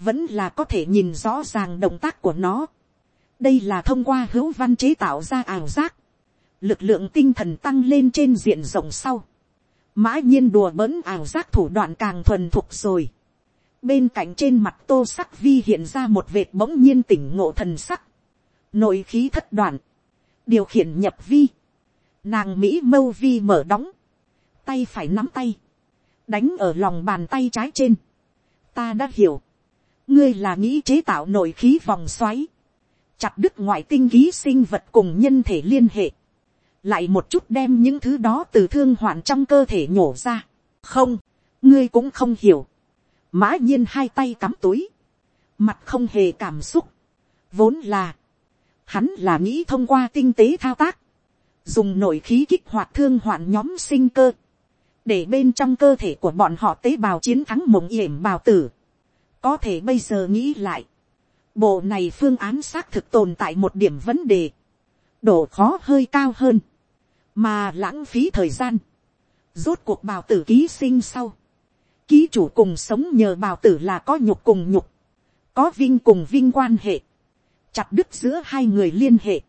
vẫn là có thể nhìn rõ ràng động tác của nó. đây là thông qua hữu văn chế tạo ra ảo giác, lực lượng tinh thần tăng lên trên diện rộng sau, mã nhiên đùa bỡn ảo giác thủ đoạn càng thuần thục rồi. bên cạnh trên mặt tô sắc vi hiện ra một vệt bỗng nhiên tỉnh ngộ thần sắc. nội khí thất đoạn. điều khiển nhập vi. nàng mỹ mâu vi mở đóng. tay phải nắm tay đánh ở lòng bàn tay trái trên. ta đã hiểu. ngươi là nghĩ chế tạo nội khí vòng xoáy. chặt đứt ngoại tinh ký sinh vật cùng nhân thể liên hệ lại một chút đem những thứ đó từ thương hoạn trong cơ thể nhổ ra. không, ngươi cũng không hiểu. mã nhiên hai tay cắm túi, mặt không hề cảm xúc. vốn là, hắn là nghĩ thông qua tinh tế thao tác, dùng nội khí kích hoạt thương hoạn nhóm sinh cơ, để bên trong cơ thể của bọn họ tế bào chiến thắng mộng yểm bào tử. có thể bây giờ nghĩ lại, bộ này phương án xác thực tồn tại một điểm vấn đề, độ khó hơi cao hơn mà lãng phí thời gian, rốt cuộc bào tử ký sinh sau, ký chủ cùng sống nhờ bào tử là có nhục cùng nhục, có vinh cùng vinh quan hệ, chặt đứt giữa hai người liên hệ,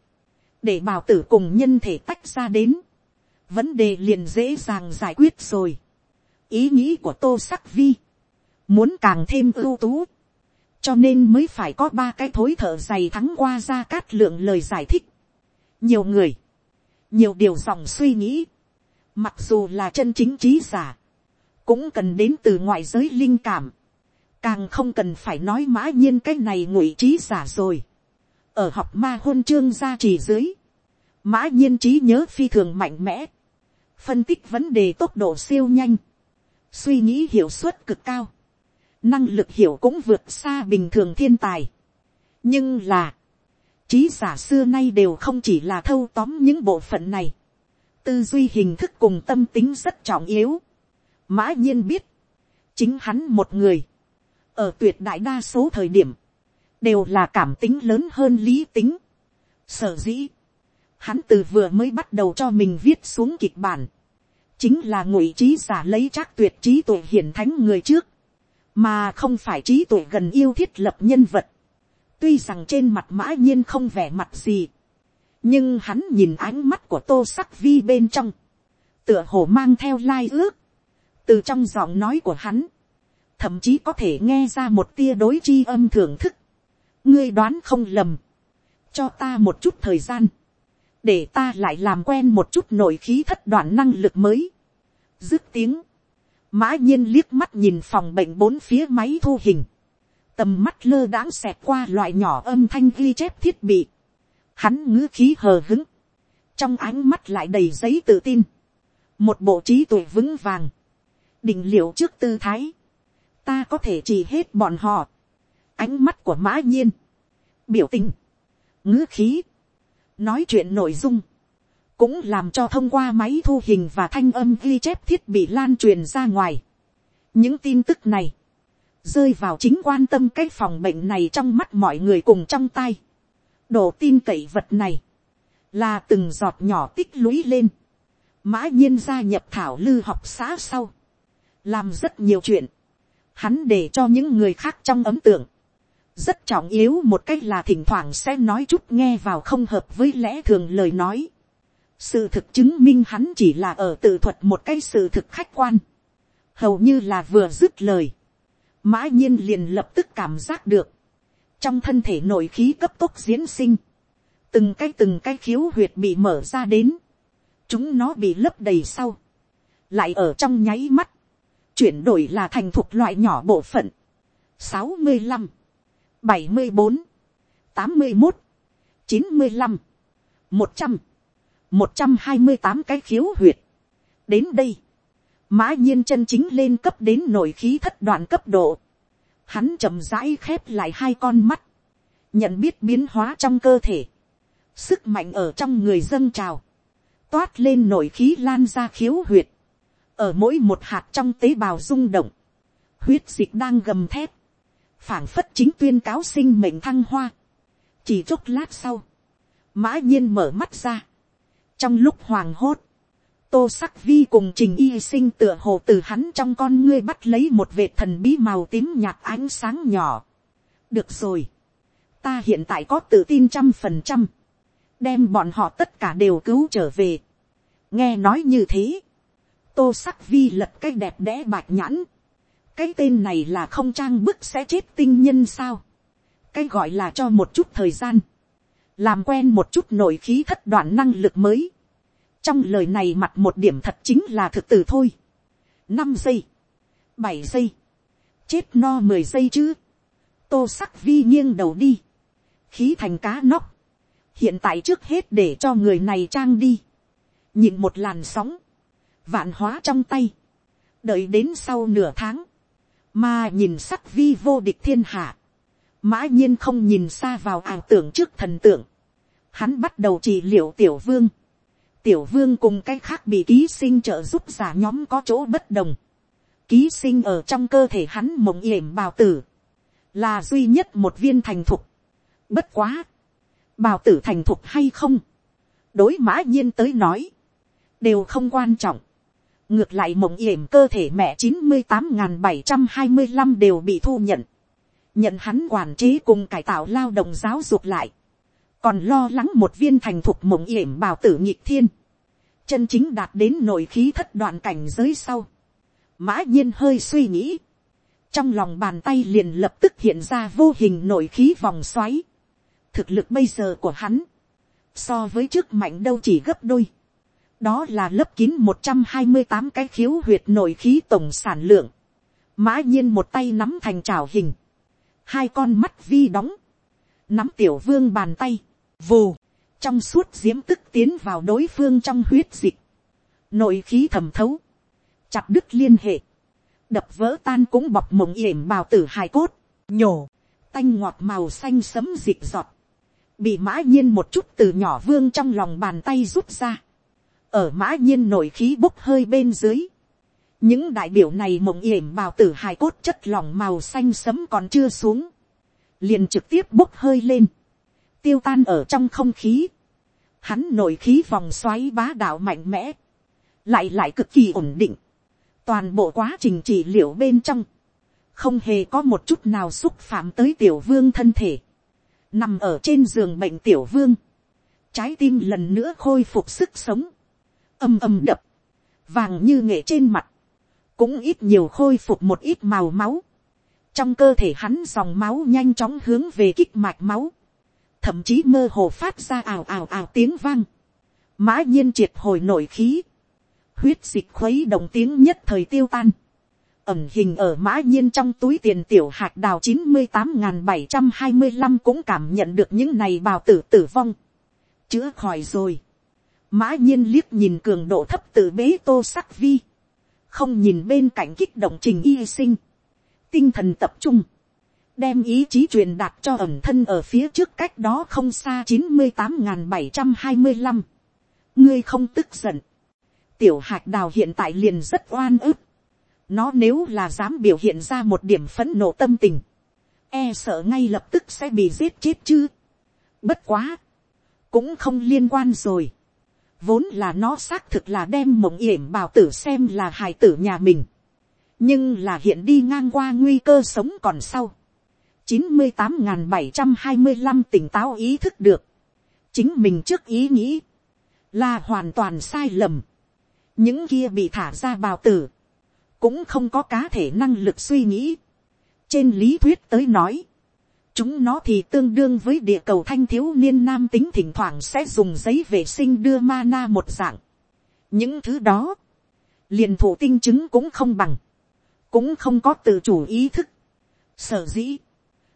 để bào tử cùng nhân thể tách ra đến, vấn đề liền dễ dàng giải quyết rồi. ý nghĩ của tô sắc vi, muốn càng thêm ưu tú, cho nên mới phải có ba cái thối thở dày thắng qua ra cát lượng lời giải thích. nhiều người, nhiều điều dòng suy nghĩ, mặc dù là chân chính trí giả, cũng cần đến từ ngoại giới linh cảm, càng không cần phải nói mã nhiên cái này ngụy trí giả rồi. ở học ma hôn chương gia trì dưới, mã nhiên trí nhớ phi thường mạnh mẽ, phân tích vấn đề tốc độ siêu nhanh, suy nghĩ hiệu suất cực cao, năng lực hiểu cũng vượt xa bình thường thiên tài. nhưng là, trí giả xưa nay đều không chỉ là thâu tóm những bộ phận này, tư duy hình thức cùng tâm tính rất trọng yếu. mã nhiên biết, chính hắn một người, ở tuyệt đại đa số thời điểm, đều là cảm tính lớn hơn lý tính. Sở dĩ, hắn từ vừa mới bắt đầu cho mình viết xuống kịch bản, chính là ngụy trí giả lấy chắc tuyệt trí tuệ hiển thánh người trước, mà không phải trí tuệ gần yêu thiết lập nhân vật. tuy rằng trên mặt mã nhiên không vẻ mặt gì, nhưng hắn nhìn ánh mắt của tô sắc vi bên trong, tựa hồ mang theo lai ước, từ trong giọng nói của hắn, thậm chí có thể nghe ra một tia đối chi âm thưởng thức. ngươi đoán không lầm, cho ta một chút thời gian, để ta lại làm quen một chút nội khí thất đoạn năng lực mới. dứt tiếng, mã nhiên liếc mắt nhìn phòng bệnh bốn phía máy thu hình, tầm mắt lơ đãng xẹt qua loại nhỏ âm thanh ghi chép thiết bị, hắn ngữ khí hờ hứng, trong ánh mắt lại đầy giấy tự tin, một bộ trí tuệ vững vàng, định liệu trước tư thái, ta có thể chỉ hết bọn họ, ánh mắt của mã nhiên, biểu tình, ngữ khí, nói chuyện nội dung, cũng làm cho thông qua máy thu hình và thanh âm ghi chép thiết bị lan truyền ra ngoài. những tin tức này, rơi vào chính quan tâm cái phòng bệnh này trong mắt mọi người cùng trong tay. độ tin cậy vật này, là từng giọt nhỏ tích lũy lên. mã nhiên gia nhập thảo lư học xã sau, làm rất nhiều chuyện, hắn để cho những người khác trong ấm tượng, rất trọng yếu một cách là thỉnh thoảng sẽ nói chút nghe vào không hợp với lẽ thường lời nói. sự thực chứng minh hắn chỉ là ở tự thuật một cái sự thực khách quan, hầu như là vừa dứt lời, mã nhiên liền lập tức cảm giác được, trong thân thể nội khí cấp tốc diễn sinh, từng cái từng cái khiếu huyệt bị mở ra đến, chúng nó bị lấp đầy sau, lại ở trong nháy mắt, chuyển đổi là thành thuộc loại nhỏ bộ phận, sáu mươi năm, bảy mươi bốn, tám mươi một, chín mươi năm, một trăm, một trăm hai mươi tám cái khiếu huyệt. đến đây, mã nhiên chân chính lên cấp đến nội khí thất đoạn cấp độ. hắn chậm rãi khép lại hai con mắt, nhận biết biến hóa trong cơ thể, sức mạnh ở trong người dân trào, toát lên nội khí lan ra khiếu huyệt, ở mỗi một hạt trong tế bào rung động, huyết dịch đang gầm thép, phảng phất chính tuyên cáo sinh mệnh thăng hoa. chỉ chốc lát sau, mã nhiên mở mắt ra. trong lúc hoàng hốt, tô sắc vi cùng trình y sinh tựa hồ từ hắn trong con ngươi bắt lấy một vệt thần bí màu tím nhạt ánh sáng nhỏ. được rồi, ta hiện tại có tự tin trăm phần trăm, đem bọn họ tất cả đều cứu trở về. nghe nói như thế, tô sắc vi lật cái đẹp đẽ bạch nhãn, cái tên này là không trang bức sẽ chết tinh nhân sao. cái gọi là cho một chút thời gian, làm quen một chút nội khí thất đoạn năng lực mới. trong lời này mặt một điểm thật chính là thực từ thôi. năm giây, bảy giây, chết no mười giây chứ. tô sắc vi nghiêng đầu đi, khí thành cá nóc. hiện tại trước hết để cho người này trang đi, nhìn một làn sóng, vạn hóa trong tay, đợi đến sau nửa tháng, mà nhìn sắc vi vô địch thiên hạ, mã nhiên không nhìn xa vào ảo tưởng trước thần tượng, hắn bắt đầu trị liệu tiểu vương, tiểu vương cùng cái khác bị ký sinh trợ giúp giả nhóm có chỗ bất đồng, ký sinh ở trong cơ thể hắn mộng yểm bào tử, là duy nhất một viên thành thục, bất quá, bào tử thành thục hay không, đối mã nhiên tới nói, đều không quan trọng, ngược lại mộng yểm cơ thể mẹ chín mươi tám n bảy trăm hai mươi năm đều bị thu nhận. nhận hắn quản chế cùng cải tạo lao động giáo dục lại, còn lo lắng một viên thành thục mộng yểm bào tử nhịp thiên, chân chính đạt đến nội khí thất đoạn cảnh giới sau, mã nhiên hơi suy nghĩ, trong lòng bàn tay liền lập tức hiện ra vô hình nội khí vòng xoáy, thực lực bây giờ của hắn, so với trước mạnh đâu chỉ gấp đôi, đó là lấp kín một trăm hai mươi tám cái khiếu huyệt nội khí tổng sản lượng, mã nhiên một tay nắm thành trào hình, hai con mắt vi đóng, nắm tiểu vương bàn tay, vù, trong suốt diễm tức tiến vào đối phương trong huyết dịch, nội khí thẩm thấu, chặt đứt liên hệ, đập vỡ tan cũng bọc mộng yểm bào tử hài cốt, nhổ, tanh ngọt màu xanh sấm dịch giọt, bị mã nhiên một chút từ nhỏ vương trong lòng bàn tay rút ra, ở mã nhiên nội khí bốc hơi bên dưới, những đại biểu này mộng yểm bào tử hài cốt chất lỏng màu xanh sấm còn chưa xuống, liền trực tiếp bốc hơi lên, tiêu tan ở trong không khí, hắn nội khí vòng xoáy bá đạo mạnh mẽ, lại lại cực kỳ ổn định, toàn bộ quá trình trị liệu bên trong, không hề có một chút nào xúc phạm tới tiểu vương thân thể, nằm ở trên giường bệnh tiểu vương, trái tim lần nữa khôi phục sức sống, âm âm đập, vàng như nghệ trên mặt, cũng ít nhiều khôi phục một ít màu máu, trong cơ thể hắn dòng máu nhanh chóng hướng về kích mạch máu, thậm chí mơ hồ phát ra ào ào ào tiếng vang, mã nhiên triệt hồi nổi khí, huyết dịch khuấy động tiếng nhất thời tiêu tan, ẩm hình ở mã nhiên trong túi tiền tiểu hạt đào chín mươi tám n bảy trăm hai mươi năm cũng cảm nhận được những này bào tử tử vong, chữa khỏi rồi, mã nhiên liếc nhìn cường độ thấp từ bế tô sắc vi, không nhìn bên cạnh kích động trình y sinh, tinh thần tập trung, đem ý chí truyền đạt cho ẩm thân ở phía trước cách đó không xa chín mươi tám n bảy trăm hai mươi năm, ngươi không tức giận, tiểu hạt đào hiện tại liền rất oan ức, nó nếu là dám biểu hiện ra một điểm phấn nộ tâm tình, e sợ ngay lập tức sẽ bị giết chết chứ. Bất quá, cũng không liên quan rồi vốn là nó xác thực là đem mộng yểm bào tử xem là hài tử nhà mình, nhưng là hiện đi ngang qua nguy cơ sống còn sau, chín mươi tám n g h n bảy trăm hai mươi năm tỉnh táo ý thức được, chính mình trước ý nghĩ, là hoàn toàn sai lầm, những kia bị thả ra bào tử, cũng không có cá thể năng lực suy nghĩ, trên lý thuyết tới nói, chúng nó thì tương đương với địa cầu thanh thiếu niên nam tính thỉnh thoảng sẽ dùng giấy vệ sinh đưa mana một dạng. những thứ đó, liền thủ tinh chứng cũng không bằng, cũng không có tự chủ ý thức. sở dĩ,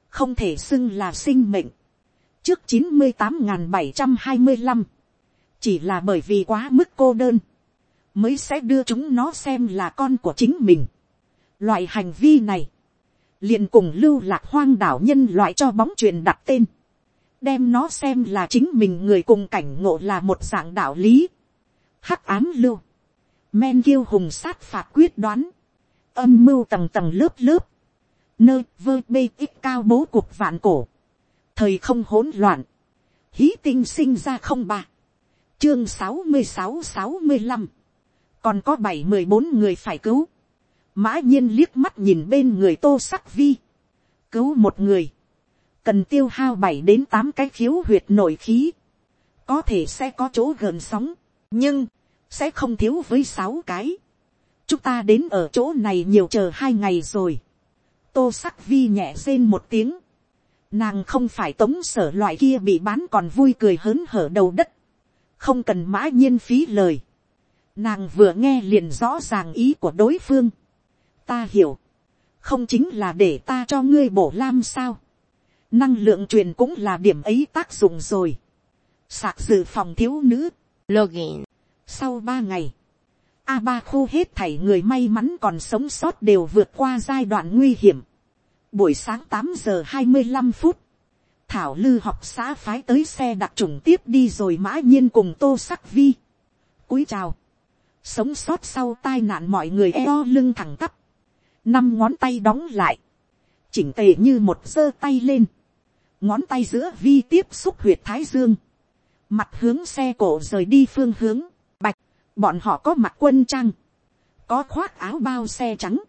không thể xưng là sinh mệnh. trước chín mươi tám n g h n bảy trăm hai mươi năm, chỉ là bởi vì quá mức cô đơn, mới sẽ đưa chúng nó xem là con của chính mình. loại hành vi này, liền cùng lưu lạc hoang đảo nhân loại cho bóng truyền đặt tên, đem nó xem là chính mình người cùng cảnh ngộ là một dạng đạo lý. Hắc ám lưu, men kiêu hùng sát phạt quyết đoán, âm mưu tầng tầng lớp lớp, nơi vơ bê ít cao bố cuộc vạn cổ, thời không hỗn loạn, hí tinh sinh ra không ba, chương sáu mươi sáu sáu mươi năm, còn có bảy mười bốn người phải cứu, mã nhiên liếc mắt nhìn bên người tô sắc vi, cứu một người, cần tiêu hao bảy đến tám cái khiếu huyệt nội khí, có thể sẽ có chỗ gần sóng, nhưng, sẽ không thiếu với sáu cái. chúng ta đến ở chỗ này nhiều chờ hai ngày rồi. tô sắc vi nhẹ rên một tiếng. nàng không phải tống sở loại kia bị bán còn vui cười hớn hở đầu đất. không cần mã nhiên phí lời. nàng vừa nghe liền rõ ràng ý của đối phương ta hiểu, không chính là để ta cho ngươi bổ lam sao. năng lượng truyền cũng là điểm ấy tác dụng rồi. sạc dự phòng thiếu nữ, login. sau ba ngày, a ba khu hết thảy người may mắn còn sống sót đều vượt qua giai đoạn nguy hiểm. buổi sáng tám giờ hai mươi năm phút, thảo lư học xã phái tới xe đặc trùng tiếp đi rồi mã nhiên cùng tô sắc vi. cúi chào. sống sót sau tai nạn mọi người eo lưng thẳng tắp năm ngón tay đóng lại, chỉnh tề như một giơ tay lên, ngón tay giữa vi tiếp xúc huyệt thái dương, mặt hướng xe cổ rời đi phương hướng, bạch, bọn họ có mặt quân trang, có khoác áo bao xe trắng,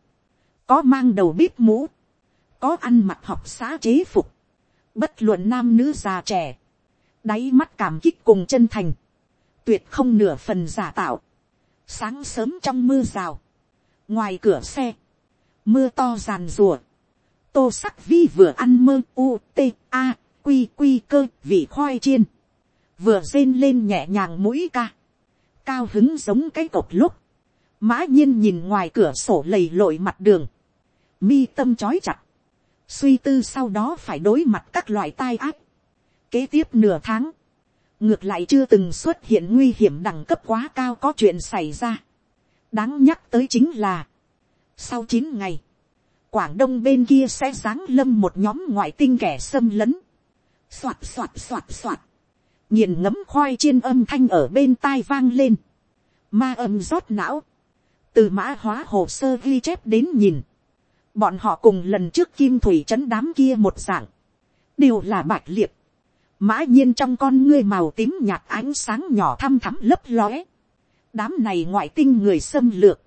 có mang đầu bít mũ, có ăn mặc học xã chế phục, bất luận nam nữ già trẻ, đáy mắt cảm kích cùng chân thành, tuyệt không nửa phần giả tạo, sáng sớm trong mưa rào, ngoài cửa xe, mưa to ràn rùa, tô sắc vi vừa ăn mơ u t a quy quy cơ vị khoai chiên, vừa rên lên nhẹ nhàng mũi ca, cao hứng giống cái cột lúc, mã nhiên nhìn ngoài cửa sổ lầy lội mặt đường, mi tâm chói chặt, suy tư sau đó phải đối mặt các loại tai ác. Kế tiếp nửa tháng, ngược lại chưa từng xuất hiện nguy hiểm đẳng cấp quá cao có chuyện xảy ra. đáng nhắc tới chính là, sau chín ngày, quảng đông bên kia sẽ giáng lâm một nhóm ngoại tinh kẻ xâm lấn. xoạt xoạt xoạt xoạt. Nhìn ngấm khoai chiên âm thanh ở bên tai vang lên, ma âm rót não, từ mã hóa hồ sơ ghi chép đến nhìn, bọn họ cùng lần trước kim thủy trấn đám kia một dạng, đều là bạch liệt, mã nhiên trong con ngươi màu tím nhạt ánh sáng nhỏ thăm thắm lấp lóe, đám này ngoại tinh người xâm lược,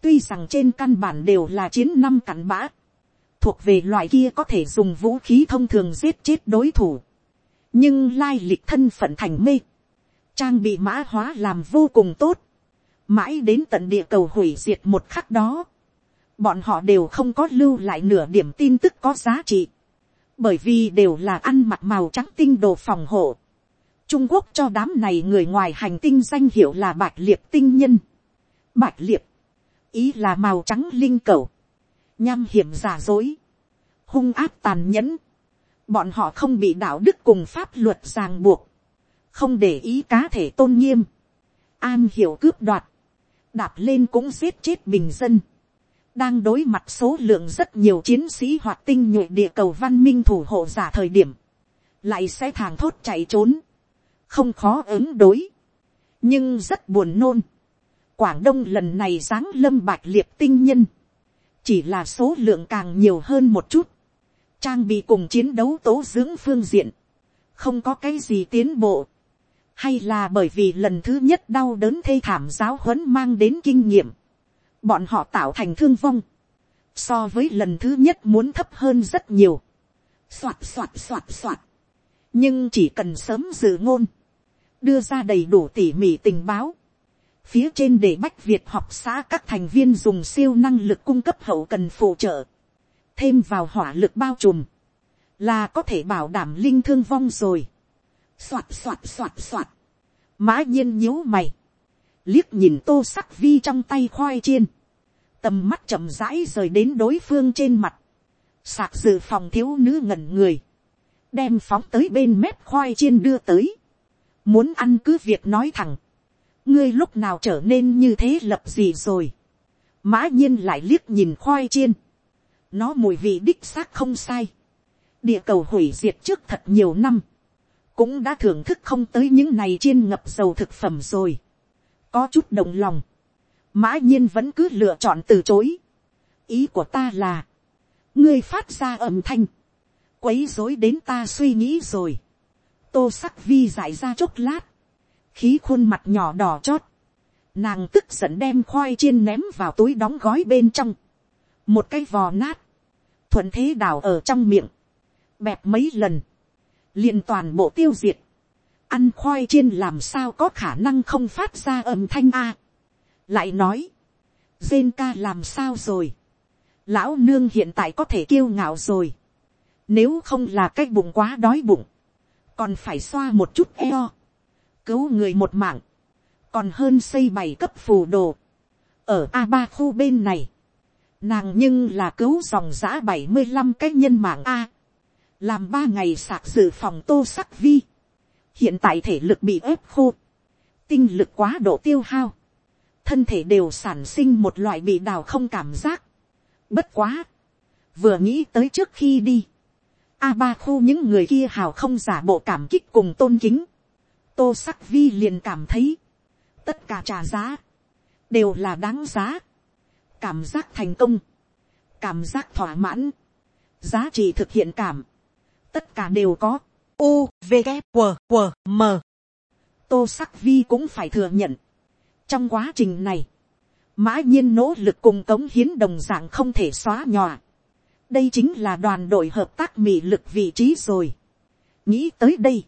tuy rằng trên căn bản đều là chiến năm cặn bã, thuộc về loại kia có thể dùng vũ khí thông thường giết chết đối thủ, nhưng lai lịch thân phận thành mê, trang bị mã hóa làm vô cùng tốt, mãi đến tận địa cầu hủy diệt một khắc đó, bọn họ đều không có lưu lại nửa điểm tin tức có giá trị, bởi vì đều là ăn mặc màu trắng tinh đồ phòng hộ. Trung Quốc cho đám này người ngoài hành tinh danh hiệu là bạch liệp tinh nhân. Bạch liệp ý là màu trắng linh cầu, nham hiểm giả dối, hung áp tàn nhẫn, bọn họ không bị đạo đức cùng pháp luật ràng buộc, không để ý cá thể tôn nghiêm, an hiểu cướp đoạt, đạp lên cũng giết chết bình dân, đang đối mặt số lượng rất nhiều chiến sĩ hoạt tinh nhuệ địa cầu văn minh thủ hộ giả thời điểm, lại sẽ thàng thốt chạy trốn, không khó ứng đối, nhưng rất buồn nôn. Quảng Đông lần này giáng lâm bạch liệt tinh nhân, chỉ là số lượng càng nhiều hơn một chút, trang bị cùng chiến đấu tố dưỡng phương diện, không có cái gì tiến bộ, hay là bởi vì lần thứ nhất đau đớn thê thảm giáo huấn mang đến kinh nghiệm, bọn họ tạo thành thương vong, so với lần thứ nhất muốn thấp hơn rất nhiều, xoạt xoạt xoạt xoạt. Nhưng chỉ cần sớm dự ngôn, đưa ra đầy đủ tỉ mỉ tình báo, phía trên để bách việt học xã các thành viên dùng siêu năng lực cung cấp hậu cần phụ trợ, thêm vào hỏa lực bao trùm, là có thể bảo đảm linh thương vong rồi. Soạt soạt soạt soạt, mã nhiên nhíu mày, liếc nhìn tô sắc vi trong tay khoai chiên, tầm mắt chậm rãi rời đến đối phương trên mặt, sạc dự phòng thiếu nữ ngẩn người, đem phóng tới bên mép khoai chiên đưa tới, muốn ăn cứ việc nói thẳng, ngươi lúc nào trở nên như thế lập gì rồi, mã nhiên lại liếc nhìn khoai chiên, nó mùi vị đích xác không sai, địa cầu hủy diệt trước thật nhiều năm, cũng đã thưởng thức không tới những này chiên ngập dầu thực phẩm rồi, có chút đồng lòng, mã nhiên vẫn cứ lựa chọn từ chối. ý của ta là, ngươi phát ra âm thanh, quấy dối đến ta suy nghĩ rồi. tô sắc vi giải ra chốc lát, khí khuôn mặt nhỏ đỏ chót, nàng tức giận đem khoai chiên ném vào túi đóng gói bên trong, một cái vò nát, thuận thế đào ở trong miệng, bẹp mấy lần, liền toàn bộ tiêu diệt, ăn khoai chiên làm sao có khả năng không phát ra âm thanh a. Lại nói, dên ca làm sao rồi, lão nương hiện tại có thể kiêu ngạo rồi, nếu không là cái bụng quá đói bụng, còn phải xoa một chút eo, cứu người một mạng, còn hơn xây bảy cấp phù đồ, ở a ba khu bên này, nàng nhưng là cứu dòng giã bảy mươi năm cái nhân mạng a, làm ba ngày sạc dự phòng tô sắc vi, hiện tại thể lực bị ép khô, tinh lực quá độ tiêu hao, thân thể đều sản sinh một loại bị đào không cảm giác. Bất quá, vừa nghĩ tới trước khi đi, a ba khu những người kia hào không giả bộ cảm kích cùng tôn kính, tô sắc vi liền cảm thấy, tất cả trả giá, đều là đáng giá, cảm giác thành công, cảm giác thỏa mãn, giá trị thực hiện cảm, tất cả đều có, u v g w w m tô sắc vi cũng phải thừa nhận, trong quá trình này, mã nhiên nỗ lực cùng cống hiến đồng dạng không thể xóa nhòa. đây chính là đoàn đội hợp tác mị lực vị trí rồi. nghĩ tới đây,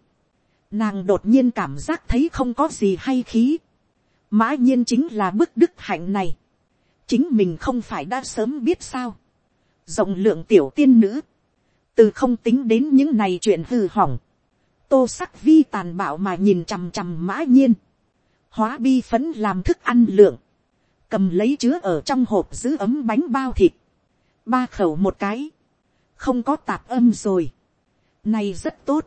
nàng đột nhiên cảm giác thấy không có gì hay khí. mã nhiên chính là bức đức hạnh này. chính mình không phải đã sớm biết sao. rộng lượng tiểu tiên nữ, từ không tính đến những này chuyện hư hỏng. tô sắc vi tàn bạo mà nhìn chằm chằm mã nhiên. hóa bi phấn làm thức ăn lượng. cầm lấy chứa ở trong hộp giữ ấm bánh bao thịt. ba khẩu một cái. không có tạp âm rồi. này rất tốt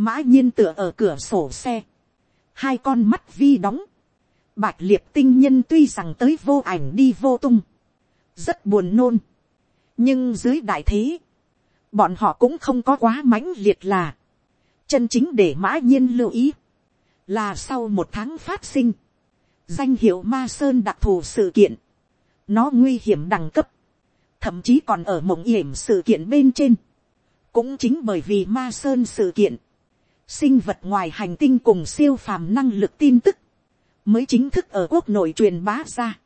mã nhiên tựa ở cửa sổ xe, hai con mắt vi đóng, bạch liệt tinh nhân tuy rằng tới vô ảnh đi vô tung, rất buồn nôn, nhưng dưới đại thế, bọn họ cũng không có quá mãnh liệt là, chân chính để mã nhiên lưu ý, là sau một tháng phát sinh, danh hiệu ma sơn đặc thù sự kiện, nó nguy hiểm đẳng cấp, thậm chí còn ở mộng hiểm sự kiện bên trên, cũng chính bởi vì ma sơn sự kiện, sinh vật ngoài hành tinh cùng siêu phàm năng lực tin tức, mới chính thức ở quốc nội truyền bá ra.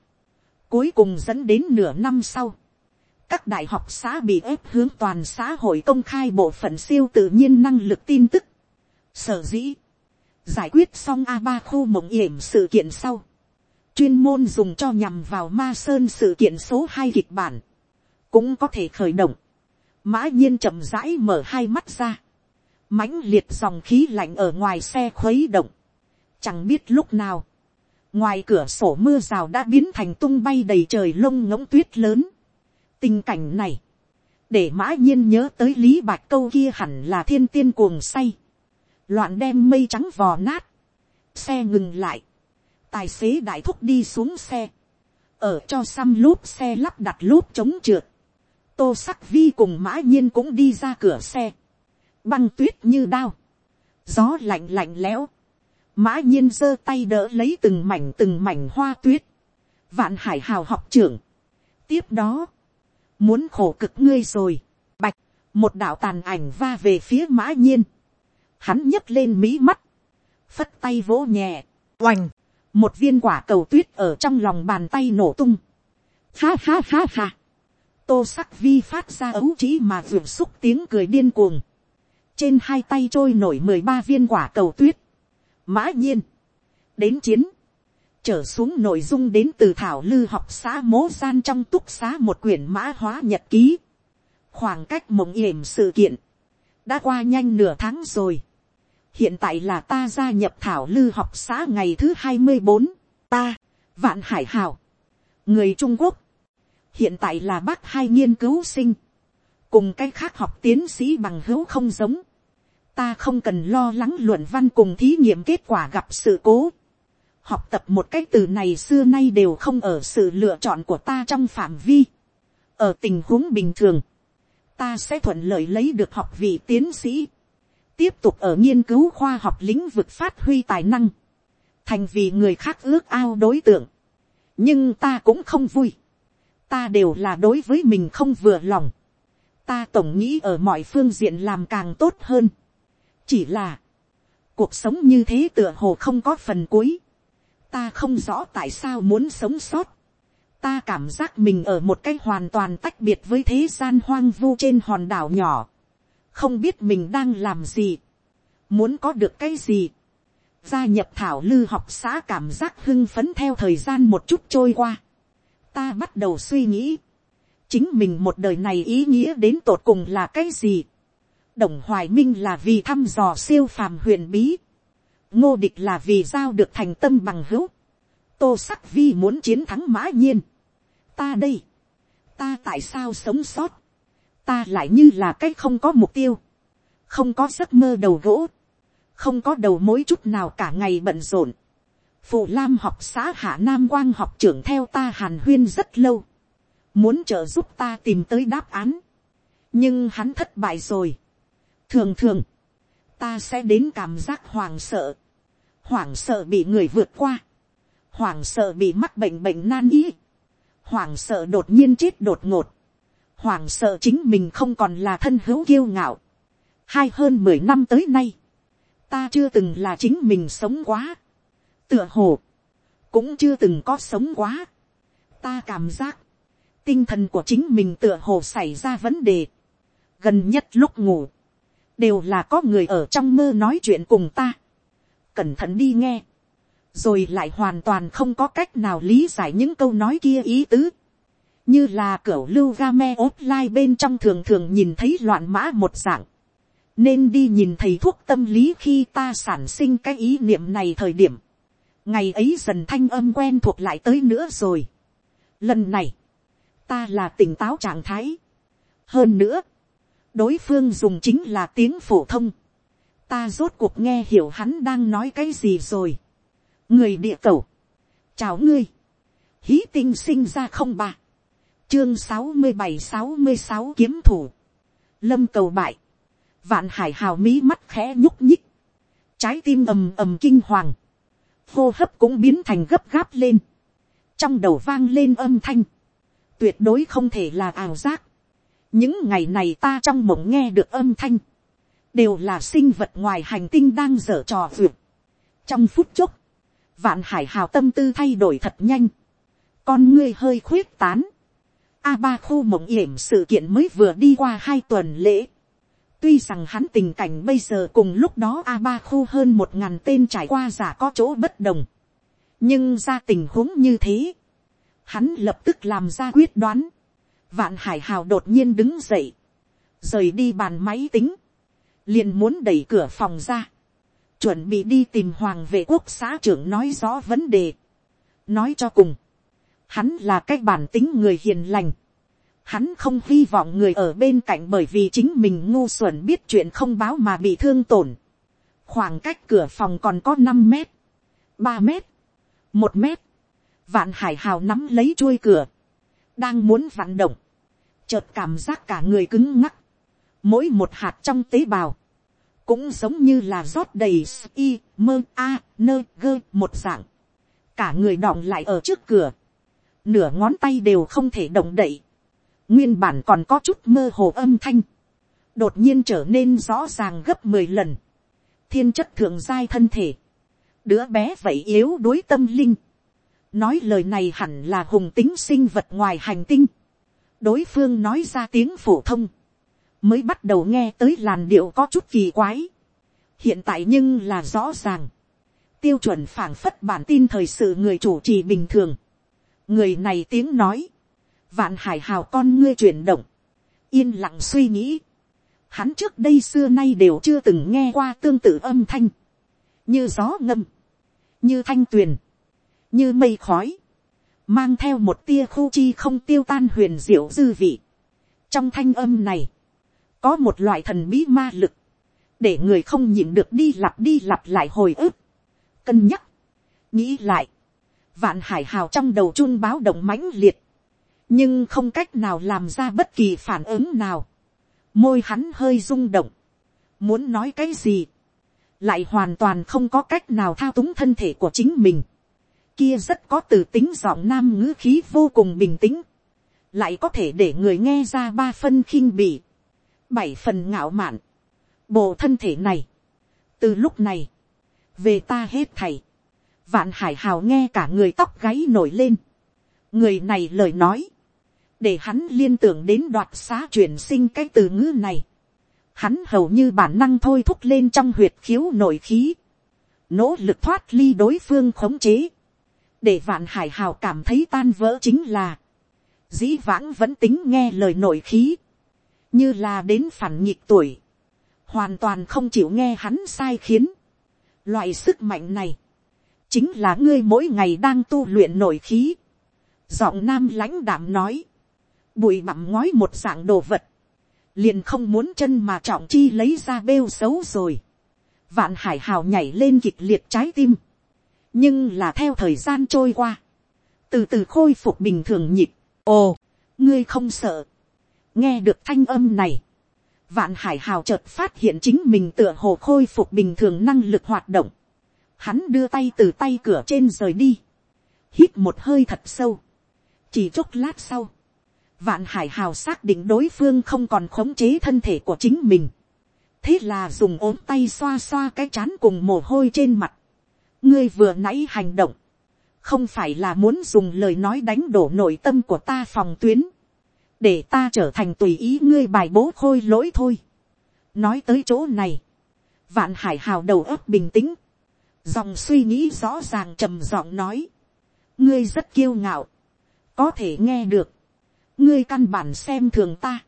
Cuối cùng dẫn đến nửa năm sau, các đại học xã bị ép hướng toàn xã hội công khai bộ phận siêu tự nhiên năng lực tin tức. Sở dĩ, giải quyết xong a ba khu mộng yểm sự kiện sau, chuyên môn dùng cho nhằm vào ma sơn sự kiện số hai kịch bản, cũng có thể khởi động. Mã nhiên chậm rãi mở hai mắt ra mãnh liệt dòng khí lạnh ở ngoài xe khuấy động, chẳng biết lúc nào, ngoài cửa sổ mưa rào đã biến thành tung bay đầy trời lông ngỗng tuyết lớn. tình cảnh này, để mã nhiên nhớ tới lý bạch câu kia hẳn là thiên tiên cuồng say, loạn đem mây trắng vò nát, xe ngừng lại, tài xế đại thúc đi xuống xe, ở cho xăm lốp xe lắp đặt lốp chống trượt, tô sắc vi cùng mã nhiên cũng đi ra cửa xe, băng tuyết như đao, gió lạnh lạnh lẽo, mã nhiên giơ tay đỡ lấy từng mảnh từng mảnh hoa tuyết, vạn hải hào học trưởng, tiếp đó, muốn khổ cực ngươi rồi, bạch, một đạo tàn ảnh va về phía mã nhiên, hắn nhấc lên mí mắt, phất tay vỗ nhẹ, oành, một viên quả cầu tuyết ở trong lòng bàn tay nổ tung, ha ha ha ha, tô sắc vi phát ra ấu trí mà ruột xúc tiếng cười điên cuồng, trên hai tay trôi nổi mười ba viên quả cầu tuyết, mã nhiên, đến chiến, trở xuống nội dung đến từ thảo lư học xã mố gian trong túc xá một quyển mã hóa nhật ký, khoảng cách mộng yểm sự kiện, đã qua nhanh nửa tháng rồi, hiện tại là ta gia nhập thảo lư học xã ngày thứ hai mươi bốn, ta, vạn hải hào, người trung quốc, hiện tại là bác hai nghiên cứu sinh, cùng cái khác học tiến sĩ bằng hữu không giống, ta không cần lo lắng luận văn cùng thí nghiệm kết quả gặp sự cố. học tập một cái từ này xưa nay đều không ở sự lựa chọn của ta trong phạm vi. ở tình huống bình thường, ta sẽ thuận lợi lấy được học vị tiến sĩ, tiếp tục ở nghiên cứu khoa học lĩnh vực phát huy tài năng, thành vì người khác ước ao đối tượng. nhưng ta cũng không vui. ta đều là đối với mình không vừa lòng ta tổng nghĩ ở mọi phương diện làm càng tốt hơn. chỉ là, cuộc sống như thế tựa hồ không có phần cuối. ta không rõ tại sao muốn sống sót. ta cảm giác mình ở một cái hoàn toàn tách biệt với thế gian hoang vu trên hòn đảo nhỏ. không biết mình đang làm gì. muốn có được cái gì. gia nhập thảo lư học xã cảm giác hưng phấn theo thời gian một chút trôi qua. ta bắt đầu suy nghĩ chính mình một đời này ý nghĩa đến tột cùng là cái gì. đồng hoài minh là vì thăm dò siêu phàm huyền bí. ngô địch là vì giao được thành tâm bằng hữu. tô sắc vi muốn chiến thắng mã nhiên. ta đây, ta tại sao sống sót. ta lại như là cái không có mục tiêu. không có giấc mơ đầu gỗ. không có đầu mối chút nào cả ngày bận rộn. phụ lam học xã hạ nam quang học trưởng theo ta hàn huyên rất lâu muốn trợ giúp ta tìm tới đáp án, nhưng hắn thất bại rồi. thường thường, ta sẽ đến cảm giác hoảng sợ, hoảng sợ bị người vượt qua, hoảng sợ bị mắc bệnh bệnh nan y, hoảng sợ đột nhiên chết đột ngột, hoảng sợ chính mình không còn là thân hữu kiêu ngạo. hai hơn mười năm tới nay, ta chưa từng là chính mình sống quá, tựa hồ, cũng chưa từng có sống quá. ta cảm giác, tinh thần của chính mình tựa hồ xảy ra vấn đề, gần nhất lúc ngủ, đều là có người ở trong mơ nói chuyện cùng ta, cẩn thận đi nghe, rồi lại hoàn toàn không có cách nào lý giải những câu nói kia ý tứ, như là cửa lưu ga me ốp lai bên trong thường thường nhìn thấy loạn mã một dạng, nên đi nhìn thầy thuốc tâm lý khi ta sản sinh cái ý niệm này thời điểm, ngày ấy dần thanh âm quen thuộc lại tới nữa rồi. Lần này, ta là tỉnh táo trạng thái. hơn nữa, đối phương dùng chính là tiếng phổ thông. ta rốt cuộc nghe hiểu hắn đang nói cái gì rồi. người địa cầu, chào ngươi, hí tinh sinh ra không ba, chương sáu mươi bảy sáu mươi sáu kiếm thủ, lâm cầu bại, vạn hải hào mí mắt khẽ nhúc nhích, trái tim ầm ầm kinh hoàng, hô hấp cũng biến thành gấp gáp lên, trong đầu vang lên âm thanh, tuyệt đối không thể là ảo giác, những ngày này ta trong mộng nghe được âm thanh, đều là sinh vật ngoài hành tinh đang dở trò vượt. trong phút chốc, vạn hải hào tâm tư thay đổi thật nhanh, con ngươi hơi khuyết tán, a ba khu mộng yểm sự kiện mới vừa đi qua hai tuần lễ, Tuy rằng hắn tình cảnh bây giờ cùng lúc đó a ba khu hơn một ngàn tên trải qua giả có chỗ bất đồng. Nhưng ra tình huống như thế. Hắn lập tức làm ra quyết đoán. Vạn hải hào đột nhiên đứng dậy. Rời đi bàn máy tính. Liền muốn đẩy cửa phòng ra. Chuẩn bị đi tìm hoàng vệ quốc xã trưởng nói rõ vấn đề. Nói cho cùng. Hắn là cái bản tính người hiền lành Hắn không hy vọng người ở bên cạnh bởi vì chính mình ngu xuẩn biết chuyện không báo mà bị thương tổn. Khoảng cách cửa phòng còn có năm mét, ba mét, một mét. Vạn hải hào nắm lấy chuôi cửa. Đang muốn vặn động. Chợt cảm giác cả người cứng ngắc. Mỗi một hạt trong tế bào. Cũng giống như là rót đầy i mơ, a, nơ, gơ, một dạng. Cả người đọng lại ở trước cửa. Nửa ngón tay đều không thể động đậy nguyên bản còn có chút mơ hồ âm thanh, đột nhiên trở nên rõ ràng gấp mười lần, thiên chất thượng giai thân thể, đứa bé vậy yếu đối tâm linh, nói lời này hẳn là hùng tính sinh vật ngoài hành tinh, đối phương nói ra tiếng phổ thông, mới bắt đầu nghe tới làn điệu có chút kỳ quái, hiện tại nhưng là rõ ràng, tiêu chuẩn phảng phất bản tin thời sự người chủ trì bình thường, người này tiếng nói, vạn hải hào con ngươi chuyển động, yên lặng suy nghĩ, hắn trước đây xưa nay đều chưa từng nghe qua tương tự âm thanh, như gió ngâm, như thanh tuyền, như mây khói, mang theo một tia khu chi không tiêu tan huyền diệu dư vị. trong thanh âm này, có một loại thần bí ma lực, để người không nhịn được đi lặp đi lặp lại hồi ức, cân nhắc, nghĩ lại, vạn hải hào trong đầu chun báo động mãnh liệt, nhưng không cách nào làm ra bất kỳ phản ứng nào. môi hắn hơi rung động, muốn nói cái gì, lại hoàn toàn không có cách nào thao túng thân thể của chính mình kia rất có từ tính giọng nam ngữ khí vô cùng bình tĩnh, lại có thể để người nghe ra ba phân khinh bỉ, bảy phần ngạo mạn. bộ thân thể này, từ lúc này, về ta hết thầy, vạn hải hào nghe cả người tóc gáy nổi lên. người này lời nói, để hắn liên tưởng đến đoạt xá chuyển sinh cái từ ngữ này. Hắn hầu như bản năng thôi thúc lên trong huyệt khiếu nội khí. Nỗ lực thoát ly đối phương khống chế. Để vạn hải hào cảm thấy tan vỡ chính là. Dĩ vãng vẫn tính nghe lời nội khí. Như là đến phản nhịp tuổi. Hoàn toàn không chịu nghe hắn sai khiến. Loại sức mạnh này. Chính là ngươi mỗi ngày đang tu luyện nội khí. Giọng nam lãnh đạm nói bụi bặm ngói một dạng đồ vật, liền không muốn chân mà trọng chi lấy ra bêu xấu rồi. Vạn hải hào nhảy lên kịch liệt trái tim, nhưng là theo thời gian trôi qua, từ từ khôi phục bình thường nhịp, ồ, ngươi không sợ, nghe được thanh âm này, vạn hải hào chợt phát hiện chính mình tựa hồ khôi phục bình thường năng lực hoạt động, hắn đưa tay từ tay cửa trên rời đi, hít một hơi thật sâu, chỉ chốc lát sau, Vạn hải hào xác định đối phương không còn khống chế thân thể của chính mình. Thế là dùng ốm tay xoa xoa cái chán cùng mồ hôi trên mặt. Ngươi vừa nãy hành động. không phải là muốn dùng lời nói đánh đổ nội tâm của ta phòng tuyến, để ta trở thành tùy ý ngươi bài bố khôi lỗi thôi. nói tới chỗ này, vạn hải hào đầu óc bình tĩnh, dòng suy nghĩ rõ ràng trầm giọng nói, ngươi rất kiêu ngạo, có thể nghe được, ngươi căn bản xem thường ta,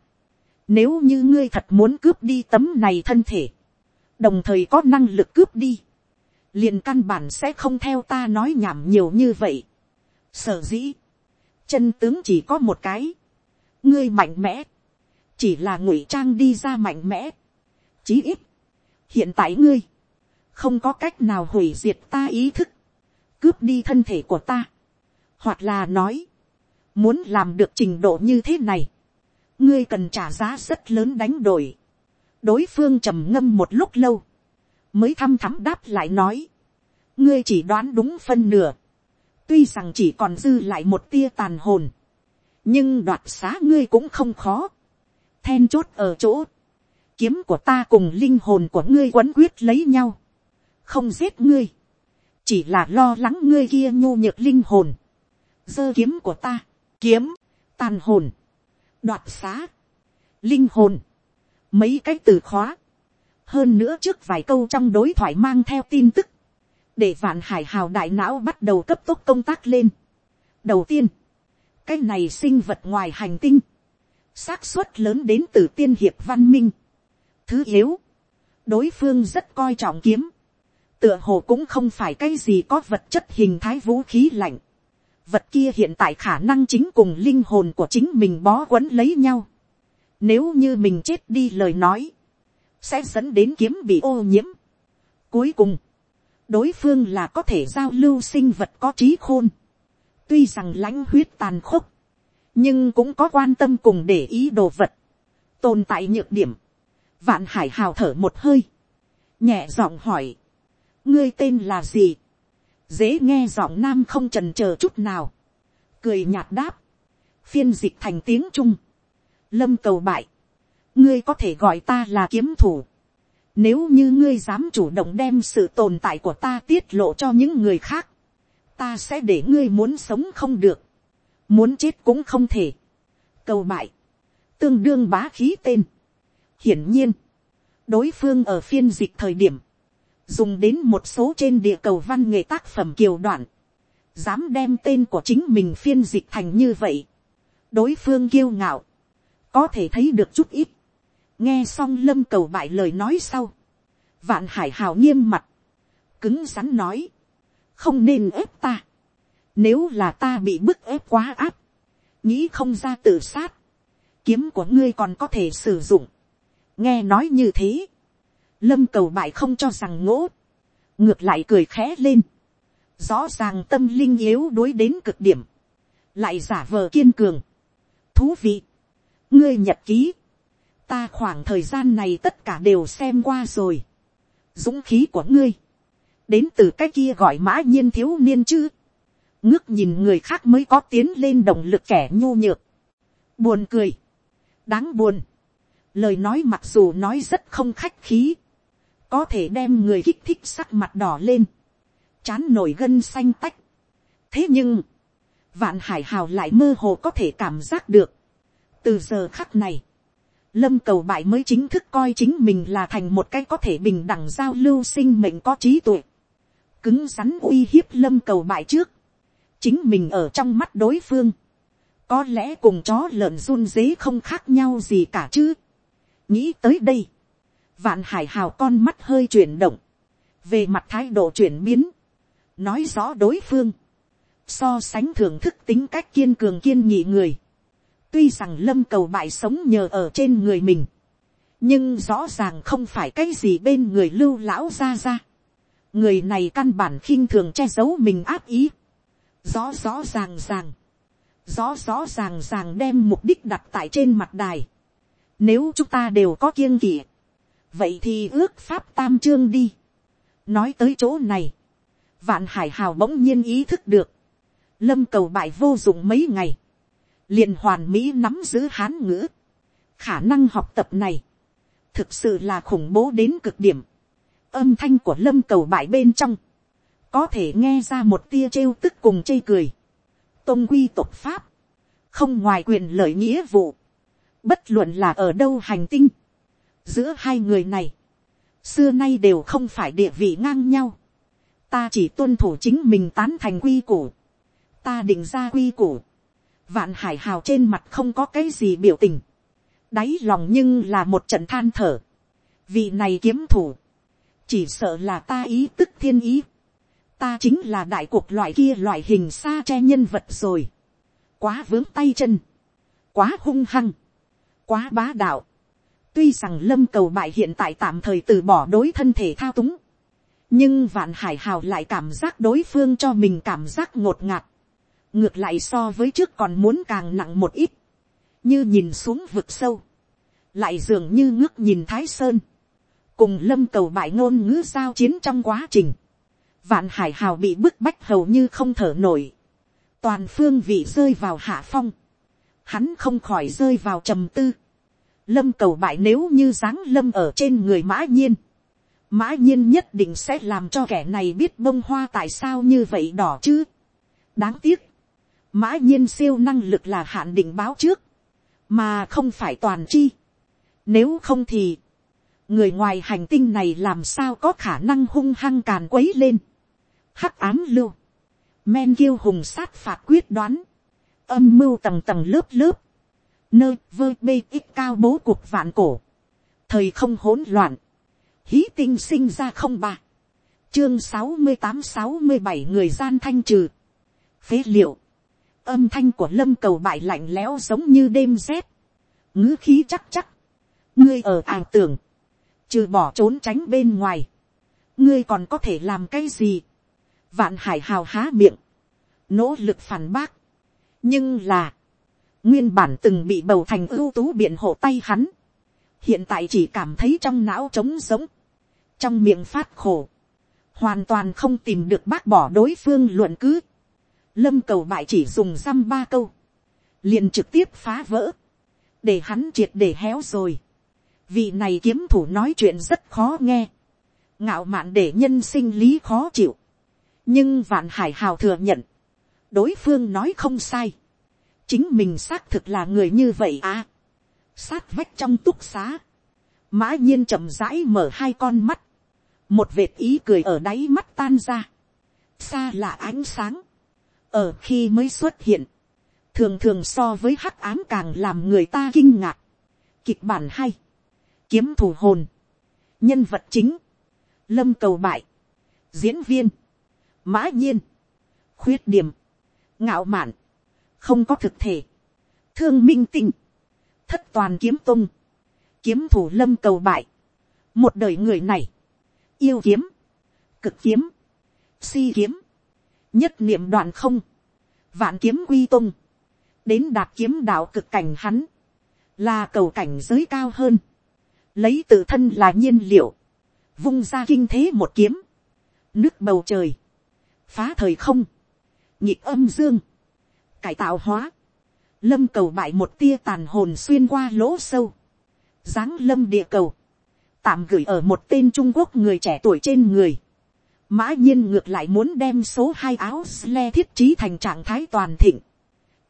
nếu như ngươi thật muốn cướp đi tấm này thân thể, đồng thời có năng lực cướp đi, liền căn bản sẽ không theo ta nói nhảm nhiều như vậy. Sở dĩ, chân tướng chỉ có một cái, ngươi mạnh mẽ, chỉ là ngụy trang đi ra mạnh mẽ. Chí ít, hiện tại ngươi, không có cách nào hủy diệt ta ý thức, cướp đi thân thể của ta, hoặc là nói, muốn làm được trình độ như thế này, ngươi cần trả giá rất lớn đánh đổi. đối phương trầm ngâm một lúc lâu, mới thăm thắm đáp lại nói, ngươi chỉ đoán đúng phân nửa, tuy rằng chỉ còn dư lại một tia tàn hồn, nhưng đoạt xá ngươi cũng không khó, then chốt ở chỗ, kiếm của ta cùng linh hồn của ngươi quấn quyết lấy nhau, không giết ngươi, chỉ là lo lắng ngươi kia nhu nhược linh hồn, giơ kiếm của ta, kiếm, tàn hồn, đoạt xá, linh hồn, mấy cái từ khóa, hơn nữa trước vài câu trong đối thoại mang theo tin tức, để vạn hải hào đại não bắt đầu cấp tốc công tác lên. đầu tiên, cái này sinh vật ngoài hành tinh, xác suất lớn đến từ tiên hiệp văn minh. thứ yếu, đối phương rất coi trọng kiếm, tựa hồ cũng không phải cái gì có vật chất hình thái vũ khí lạnh. vật kia hiện tại khả năng chính cùng linh hồn của chính mình bó quấn lấy nhau. nếu như mình chết đi lời nói, sẽ dẫn đến kiếm bị ô nhiễm. cuối cùng, đối phương là có thể giao lưu sinh vật có trí khôn, tuy rằng lãnh huyết tàn khốc, nhưng cũng có quan tâm cùng để ý đồ vật, tồn tại nhược điểm, vạn hải hào thở một hơi, nhẹ giọng hỏi, ngươi tên là gì, dễ nghe giọng nam không trần chờ chút nào, cười nhạt đáp, phiên dịch thành tiếng trung, lâm cầu bại, ngươi có thể gọi ta là kiếm thủ, nếu như ngươi dám chủ động đem sự tồn tại của ta tiết lộ cho những người khác, ta sẽ để ngươi muốn sống không được, muốn chết cũng không thể. Cầu bại, tương đương bá khí tên. Hiển nhiên, đối phương ở phiên dịch thời điểm, dùng đến một số trên địa cầu văn nghệ tác phẩm kiều đoạn, dám đem tên của chính mình phiên dịch thành như vậy. đối phương kiêu ngạo, có thể thấy được chút ít nghe xong lâm cầu bại lời nói sau, vạn hải hào nghiêm mặt, cứng rắn nói, không nên ép ta, nếu là ta bị bức ép quá áp, nghĩ không ra tự sát, kiếm của ngươi còn có thể sử dụng, nghe nói như thế, lâm cầu bại không cho rằng ngỗ, ngược lại cười khẽ lên, rõ ràng tâm linh yếu đối đến cực điểm, lại giả vờ kiên cường, thú vị, ngươi nhật ký, ta khoảng thời gian này tất cả đều xem qua rồi. dũng khí của ngươi, đến từ cái kia gọi mã nhiên thiếu niên chứ. ngước nhìn người khác mới có tiến lên động lực kẻ nhu nhược. buồn cười, đáng buồn. lời nói mặc dù nói rất không khách khí, có thể đem người kích thích sắc mặt đỏ lên, chán nổi gân xanh tách. thế nhưng, vạn hải hào lại mơ hồ có thể cảm giác được, từ giờ khắc này, lâm cầu bại mới chính thức coi chính mình là thành một cái có thể bình đẳng giao lưu sinh mệnh có trí tuệ. Cứng rắn uy hiếp lâm cầu bại trước. Chính mình ở trong mắt đối phương. Có lẽ cùng chó lợn run dế không khác nhau gì cả chứ. Nghĩ tới đây. Vạn hải hào con mắt hơi chuyển động. Về mặt thái độ chuyển biến. Nói rõ đối phương. So sánh thưởng thức tính cách kiên cường kiên nhị người Tuy rằng lâm cầu bại sống nhờ ở trên người mình. Nhưng rõ ràng không phải cái gì bên người lưu lão ra ra. Người này căn bản khinh thường che giấu mình áp ý. Rõ rõ ràng ràng. Rõ rõ ràng ràng đem mục đích đặt tại trên mặt đài. Nếu chúng ta đều có kiêng kỵ. Vậy thì ước pháp tam chương đi. Nói tới chỗ này. Vạn hải hào bỗng nhiên ý thức được. Lâm cầu bại vô dụng mấy ngày liền hoàn mỹ nắm giữ hán ngữ. khả năng học tập này, thực sự là khủng bố đến cực điểm. âm thanh của lâm cầu bại bên trong, có thể nghe ra một tia trêu tức cùng chê cười, tôn quy tục pháp, không ngoài quyền lợi nghĩa vụ, bất luận là ở đâu hành tinh, giữa hai người này, xưa nay đều không phải địa vị ngang nhau, ta chỉ tuân thủ chính mình tán thành quy củ, ta định ra quy củ, vạn hải hào trên mặt không có cái gì biểu tình, đáy lòng nhưng là một trận than thở, vị này kiếm thủ, chỉ sợ là ta ý tức thiên ý, ta chính là đại cuộc loại kia loại hình xa che nhân vật rồi, quá vướng tay chân, quá hung hăng, quá bá đạo, tuy rằng lâm cầu bại hiện tại tạm thời từ bỏ đối thân thể thao túng, nhưng vạn hải hào lại cảm giác đối phương cho mình cảm giác ngột ngạt, ngược lại so với trước còn muốn càng nặng một ít, như nhìn xuống vực sâu, lại dường như ngước nhìn thái sơn, cùng lâm cầu bại ngôn ngữ giao chiến trong quá trình, vạn hải hào bị bức bách hầu như không thở nổi, toàn phương vị rơi vào hạ phong, hắn không khỏi rơi vào trầm tư, lâm cầu bại nếu như dáng lâm ở trên người mã nhiên, mã nhiên nhất định sẽ làm cho kẻ này biết bông hoa tại sao như vậy đỏ chứ. đáng tiếc, mã nhiên siêu năng lực là hạn định báo trước, mà không phải toàn chi. nếu không thì, người ngoài hành tinh này làm sao có khả năng hung hăng càn quấy lên. hắc ám lưu, men kiêu hùng sát phạt quyết đoán, âm mưu tầng tầng lớp lớp, nơi vơ bê ít cao bố cuộc vạn cổ, thời không hỗn loạn, hí tinh sinh ra không ba, chương sáu mươi tám sáu mươi bảy người gian thanh trừ, phế liệu, âm thanh của lâm cầu bại lạnh lẽo giống như đêm rét, ngữ khí chắc chắc, ngươi ở ảo tưởng, trừ bỏ trốn tránh bên ngoài, ngươi còn có thể làm cái gì, vạn hải hào há miệng, nỗ lực phản bác, nhưng là, nguyên bản từng bị bầu thành ưu tú biện hộ tay hắn, hiện tại chỉ cảm thấy trong não trống giống, trong miệng phát khổ, hoàn toàn không tìm được bác bỏ đối phương luận cứ, lâm cầu bại chỉ dùng dăm ba câu, liền trực tiếp phá vỡ, để hắn triệt để héo rồi. vị này kiếm thủ nói chuyện rất khó nghe, ngạo mạn để nhân sinh lý khó chịu, nhưng vạn hải hào thừa nhận, đối phương nói không sai, chính mình xác thực là người như vậy à. sát vách trong túc xá, mã nhiên chậm rãi mở hai con mắt, một vệt ý cười ở đáy mắt tan ra, xa là ánh sáng, ở khi mới xuất hiện, thường thường so với hắc ám càng làm người ta kinh ngạc, kịch bản hay, kiếm thủ hồn, nhân vật chính, lâm cầu bại, diễn viên, mã nhiên, khuyết điểm, ngạo mạn, không có thực thể, thương minh tinh, thất toàn kiếm tung, kiếm thủ lâm cầu bại, một đời người này, yêu kiếm, cực kiếm, si kiếm, nhất niệm đoạn không, vạn kiếm quy tung, đến đạt kiếm đạo cực cảnh hắn, là cầu cảnh giới cao hơn, lấy tự thân là nhiên liệu, vung ra kinh thế một kiếm, nước bầu trời, phá thời không, nhịp âm dương, cải tạo hóa, lâm cầu bại một tia tàn hồn xuyên qua lỗ sâu, dáng lâm địa cầu, tạm gửi ở một tên trung quốc người trẻ tuổi trên người, mã nhiên ngược lại muốn đem số hai áo sle thiết trí thành trạng thái toàn thịnh,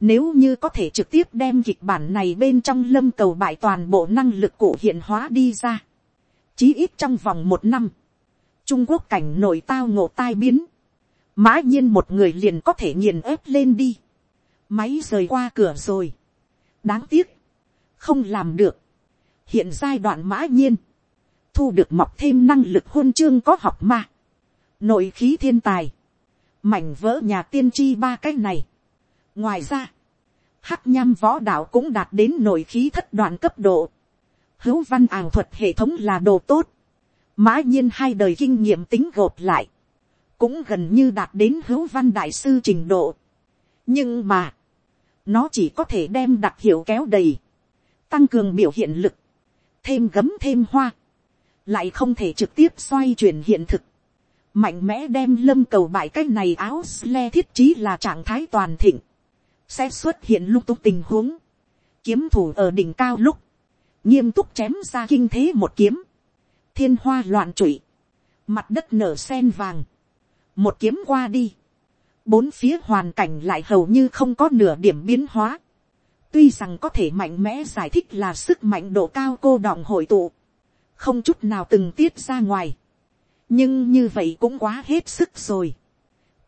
nếu như có thể trực tiếp đem kịch bản này bên trong lâm cầu bại toàn bộ năng lực cổ hiện hóa đi ra. Chí ít trong vòng một năm. Trung Quốc cảnh nổi tao ngộ tai biến. Mã nhiên một người liền có thể nghiền ép lên đi. Máy rời qua cửa rồi. Đáng tiếc. Không làm được. Hiện giai đoạn mã nhiên. Thu được mọc thêm năng lực hôn chương có học ma. Nội khí thiên tài. Mảnh vỡ nhà tiên tri ba cái này ngoài ra, hắc nham võ đạo cũng đạt đến nội khí thất đoạn cấp độ. hữu văn ảo thuật hệ thống là đồ tốt. mã nhiên hai đời kinh nghiệm tính gộp lại, cũng gần như đạt đến hữu văn đại sư trình độ. nhưng mà, nó chỉ có thể đem đặc hiệu kéo đầy, tăng cường biểu hiện lực, thêm gấm thêm hoa, lại không thể trực tiếp xoay chuyển hiện thực, mạnh mẽ đem lâm cầu bại cái này áo sle thiết trí là trạng thái toàn thịnh, sẽ xuất hiện lúc túc tình huống, kiếm thủ ở đỉnh cao lúc, nghiêm túc chém ra kinh thế một kiếm, thiên hoa loạn trụy, mặt đất nở sen vàng, một kiếm qua đi, bốn phía hoàn cảnh lại hầu như không có nửa điểm biến hóa. tuy rằng có thể mạnh mẽ giải thích là sức mạnh độ cao cô đọng hội tụ, không chút nào từng tiết ra ngoài, nhưng như vậy cũng quá hết sức rồi.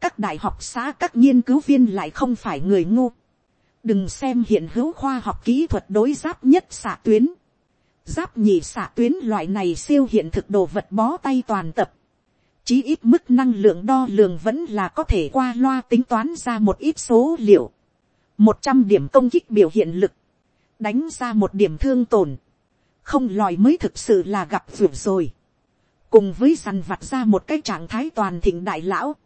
các đại học xã các nghiên cứu viên lại không phải người ngu. đừng xem hiện hữu khoa học kỹ thuật đối giáp nhất xạ tuyến. giáp nhị xạ tuyến loại này siêu hiện thực đồ vật bó tay toàn tập chí ít mức năng lượng đo lường vẫn là có thể qua loa tính toán ra một ít số liệu. một trăm điểm công kích biểu hiện lực, đánh ra một điểm thương tổn, không lòi mới thực sự là gặp vượt rồi cùng với dằn vặt ra một cái trạng thái toàn thịnh đại lão,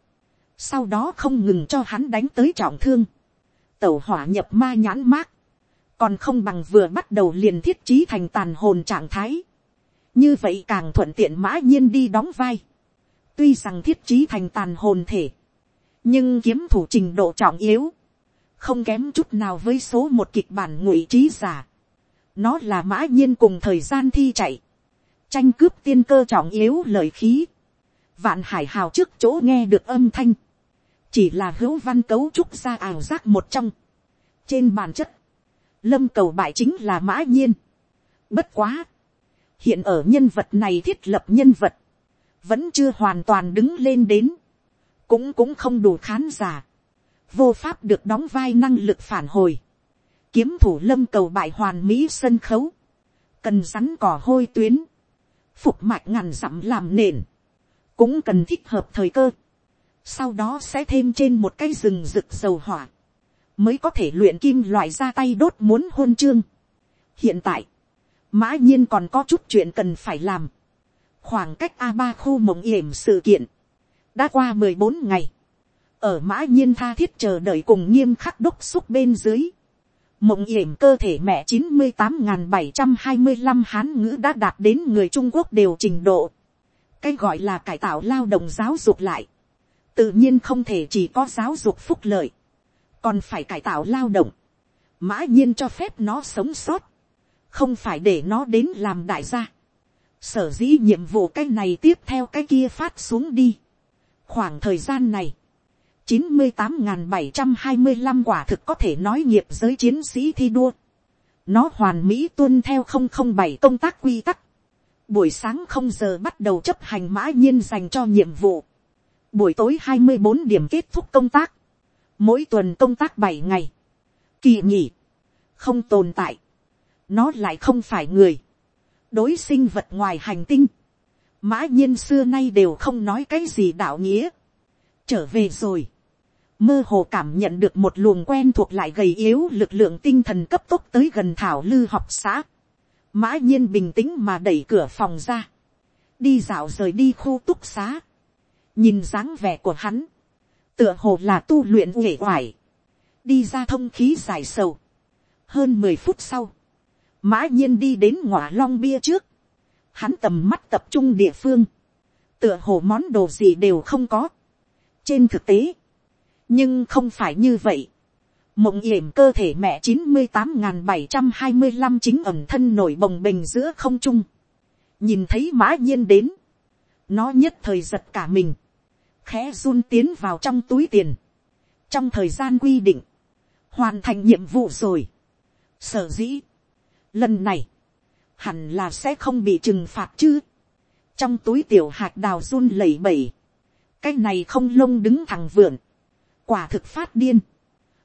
sau đó không ngừng cho hắn đánh tới trọng thương, tẩu hỏa nhập ma nhãn mát, còn không bằng vừa bắt đầu liền thiết trí thành tàn hồn trạng thái. như vậy càng thuận tiện mã nhiên đi đóng vai Tuy rằng thiết trí thành tàn hồn thể. Nhưng kiếm thủ trình độ trọng yếu. Không kém chút nào với số một kịch bản ngụy trí giả. Nó là mã nhiên cùng thời gian thi chạy. Tranh cướp tiên cơ trọng yếu lời khí. Vạn hải hào trước chỗ nghe được âm thanh. Chỉ là hữu văn cấu trúc ra ảo giác một trong. Trên bản chất. Lâm cầu bại chính là mã nhiên. Bất quá. Hiện ở nhân vật này thiết lập nhân vật vẫn chưa hoàn toàn đứng lên đến, cũng cũng không đủ khán giả, vô pháp được đóng vai năng lực phản hồi, kiếm thủ lâm cầu bại hoàn mỹ sân khấu, cần rắn cỏ hôi tuyến, phục mạch ngàn dặm làm nền, cũng cần thích hợp thời cơ, sau đó sẽ thêm trên một cái rừng rực dầu hỏa, mới có thể luyện kim loại ra tay đốt muốn hôn chương. hiện tại, mã nhiên còn có chút chuyện cần phải làm, khoảng cách a ba khu mộng yểm sự kiện, đã qua mười bốn ngày, ở mã nhiên tha thiết chờ đợi cùng nghiêm khắc đốc xúc bên dưới, mộng yểm cơ thể mẹ chín mươi tám n bảy trăm hai mươi năm hán ngữ đã đạt đến người trung quốc đều trình độ, cái gọi là cải tạo lao động giáo dục lại, tự nhiên không thể chỉ có giáo dục phúc lợi, còn phải cải tạo lao động, mã nhiên cho phép nó sống sót, không phải để nó đến làm đại gia. Sở dĩ nhiệm vụ cái này tiếp theo cái kia phát xuống đi. khoảng thời gian này, chín mươi tám n bảy trăm hai mươi năm quả thực có thể nói nghiệp giới chiến sĩ thi đua. nó hoàn mỹ tuân theo không không bảy công tác quy tắc. buổi sáng không giờ bắt đầu chấp hành mã nhiên dành cho nhiệm vụ. buổi tối hai mươi bốn điểm kết thúc công tác. mỗi tuần công tác bảy ngày. kỳ nghỉ. không tồn tại. nó lại không phải người đối sinh vật ngoài hành tinh, mã nhiên xưa nay đều không nói cái gì đạo nghĩa. trở về rồi, mơ hồ cảm nhận được một luồng quen thuộc lại gầy yếu lực lượng tinh thần cấp tốc tới gần thảo lư học xã. mã nhiên bình tĩnh mà đẩy cửa phòng ra, đi dạo rời đi khu túc xá, nhìn dáng vẻ của hắn, tựa hồ là tu luyện uể oải, đi ra thông khí dài sầu. hơn mười phút sau, mã nhiên đi đến ngõ long bia trước, hắn tầm mắt tập trung địa phương, tựa hồ món đồ gì đều không có. trên thực tế, nhưng không phải như vậy. mộng yểm cơ thể mẹ chín mươi tám n bảy trăm hai mươi năm chính ẩm thân nổi bồng bềnh giữa không trung. nhìn thấy mã nhiên đến, nó nhất thời giật cả mình, khẽ run tiến vào trong túi tiền. trong thời gian quy định, hoàn thành nhiệm vụ rồi. sở dĩ, Lần này, hẳn là sẽ không bị trừng phạt chứ. Trong túi tiểu hạt đào run lẩy bẩy. Cái này không lông đứng thẳng vượn. Quả thực phát điên.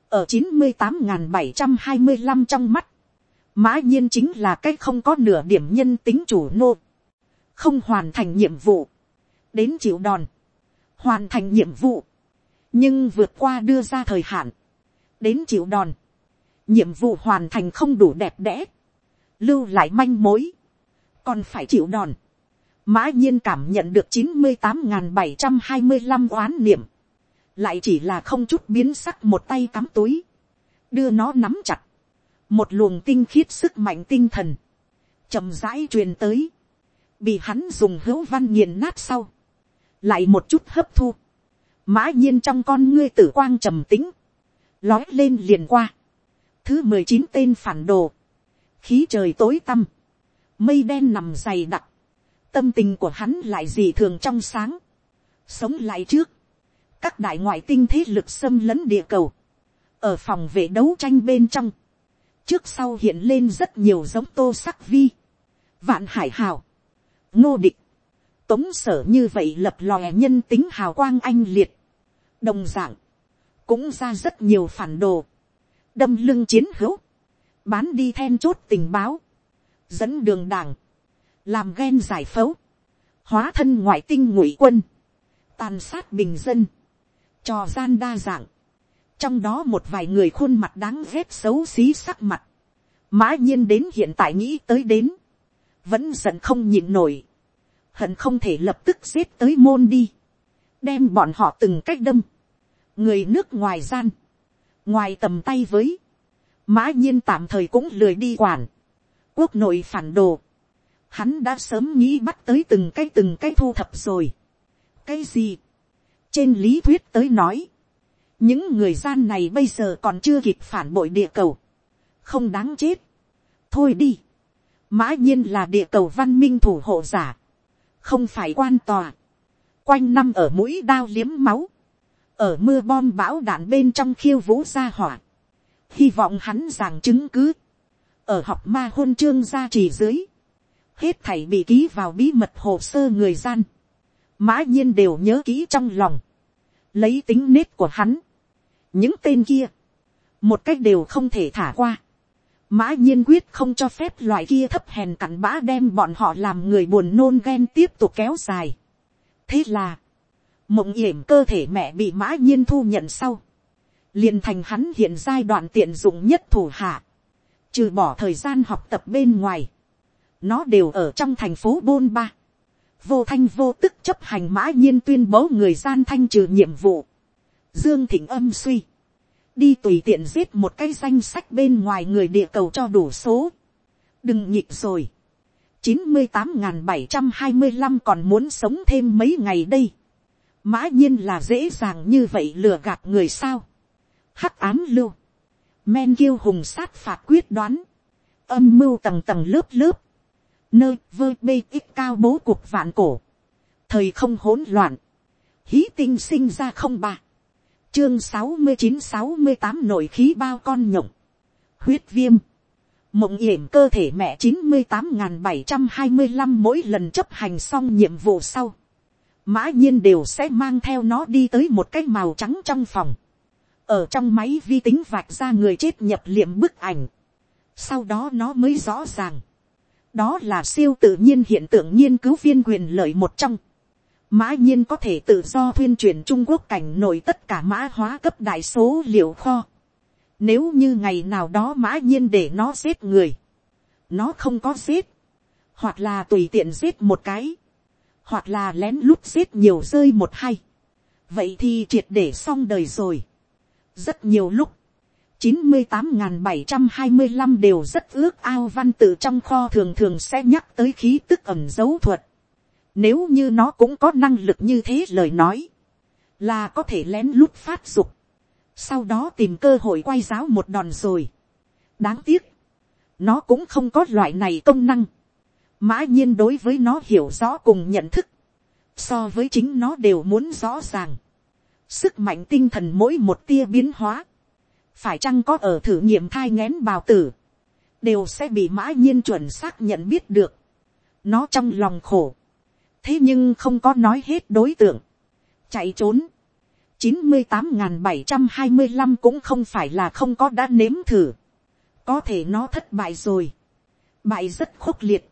Ở chín mươi tám bảy trăm hai mươi 75 trong mắt. Mã nhiên chính là cái không có nửa điểm nhân tính chủ nô. Không hoàn thành nhiệm vụ. Đến chịu đòn. Hoàn thành nhiệm vụ. Nhưng vượt qua đưa ra thời hạn. Đến chịu đòn. Nhiệm vụ hoàn thành không đủ đẹp đẽ lưu lại manh mối, còn phải chịu đòn. mã nhiên cảm nhận được chín mươi tám n bảy trăm hai mươi năm oán niệm, lại chỉ là không chút biến sắc một tay cắm túi, đưa nó nắm chặt, một luồng tinh khiết sức mạnh tinh thần, chậm rãi truyền tới, bị hắn dùng hữu văn nghiền nát sau, lại một chút hấp thu, mã nhiên trong con ngươi tử quang trầm tính, lói lên liền qua, thứ mười chín tên phản đồ, khí trời tối tăm, mây đen nằm dày đặc, tâm tình của hắn lại gì thường trong sáng, sống lại trước, các đại ngoại tinh thế lực xâm lấn địa cầu, ở phòng vệ đấu tranh bên trong, trước sau hiện lên rất nhiều giống tô sắc vi, vạn hải hào, ngô địch, tống sở như vậy lập lòe nhân tính hào quang anh liệt, đồng d ạ n g cũng ra rất nhiều phản đồ, đâm lưng chiến hữu, bán đi then chốt tình báo, dẫn đường đảng, làm ghen giải phẫu, hóa thân ngoại tinh ngụy quân, tàn sát bình dân, trò gian đa dạng, trong đó một vài người khuôn mặt đáng ghét xấu xí sắc mặt, mã nhiên đến hiện tại nghĩ tới đến, vẫn giận không nhịn nổi, hận không thể lập tức giết tới môn đi, đem bọn họ từng cách đâm, người nước ngoài gian, ngoài tầm tay với, mã nhiên tạm thời cũng lười đi quản, quốc nội phản đồ, hắn đã sớm nghĩ bắt tới từng cái từng cái thu thập rồi. cái gì, trên lý thuyết tới nói, những người gian này bây giờ còn chưa kịp phản bội địa cầu, không đáng chết. thôi đi, mã nhiên là địa cầu văn minh thủ hộ giả, không phải quan tòa, quanh năm ở mũi đao liếm máu, ở mưa bom bão đạn bên trong khiêu vũ ra hỏa, hy vọng hắn giảng chứng cứ, ở học ma hôn chương gia trì dưới, hết thảy bị ký vào bí mật hồ sơ người gian, mã nhiên đều nhớ kỹ trong lòng, lấy tính nết của hắn, những tên kia, một cách đều không thể thả qua, Mã nhiên quyết không cho phép loại kia thấp hèn cặn bã đem bọn họ làm người buồn nôn ghen tiếp tục kéo dài. Thế là, mộng yểm cơ thể mẹ bị mã nhiên thu nhận sau. liền thành hắn hiện giai đoạn tiện dụng nhất thủ hạ. Trừ bỏ thời gian học tập bên ngoài. Nó đều ở trong thành phố Bôn Ba. Vô thanh vô tức chấp hành mã nhiên tuyên bố người gian thanh trừ nhiệm vụ. Dương Thịnh âm suy đi tùy tiện giết một cái danh sách bên ngoài người địa cầu cho đủ số. đừng nhịp rồi. chín mươi tám n bảy trăm hai mươi năm còn muốn sống thêm mấy ngày đây. mã nhiên là dễ dàng như vậy lừa gạt người sao. hắc ám lưu. men kiêu hùng sát phạt quyết đoán. âm mưu tầng tầng lớp lớp nơi vơ bê ít cao bố cuộc vạn cổ. thời không hỗn loạn. hí tinh sinh ra không ba. Chương sáu mươi chín sáu mươi tám nội khí bao con nhộng, huyết viêm, mộng yểm cơ thể mẹ chín mươi tám n bảy trăm hai mươi năm mỗi lần chấp hành xong nhiệm vụ sau, mã nhiên đều sẽ mang theo nó đi tới một cái màu trắng trong phòng, ở trong máy vi tính vạch ra người chết nhập liệm bức ảnh, sau đó nó mới rõ ràng, đó là siêu tự nhiên hiện tượng nghiên cứu viên quyền lợi một trong, mã nhiên có thể tự do tuyên truyền trung quốc cảnh nổi tất cả mã hóa cấp đại số liệu kho. Nếu như ngày nào đó mã nhiên để nó giết người, nó không có giết, hoặc là tùy tiện giết một cái, hoặc là lén lút giết nhiều rơi một hay. vậy thì triệt để xong đời rồi. rất nhiều lúc, chín mươi tám bảy trăm hai mươi 725 đều rất ước ao văn tự trong kho thường thường sẽ nhắc tới khí tức ẩm dấu thuật. Nếu như nó cũng có năng lực như thế lời nói. Là có thể lén lút phát dục. Sau đó tìm cơ hội quay giáo một đòn rồi. Đáng tiếc. Nó cũng không có loại này công năng. Mã nhiên đối với nó hiểu rõ cùng nhận thức. So với chính nó đều muốn rõ ràng. Sức mạnh tinh thần mỗi một tia biến hóa. Phải chăng có ở thử nghiệm thai ngén bào tử. Đều sẽ bị mã nhiên chuẩn xác nhận biết được. Nó trong lòng khổ. Thế nhưng không có nói hết đối tượng, chạy trốn, chín mươi tám n bảy trăm hai mươi năm cũng không phải là không có đã nếm thử, có thể nó thất bại rồi, bại rất khốc liệt,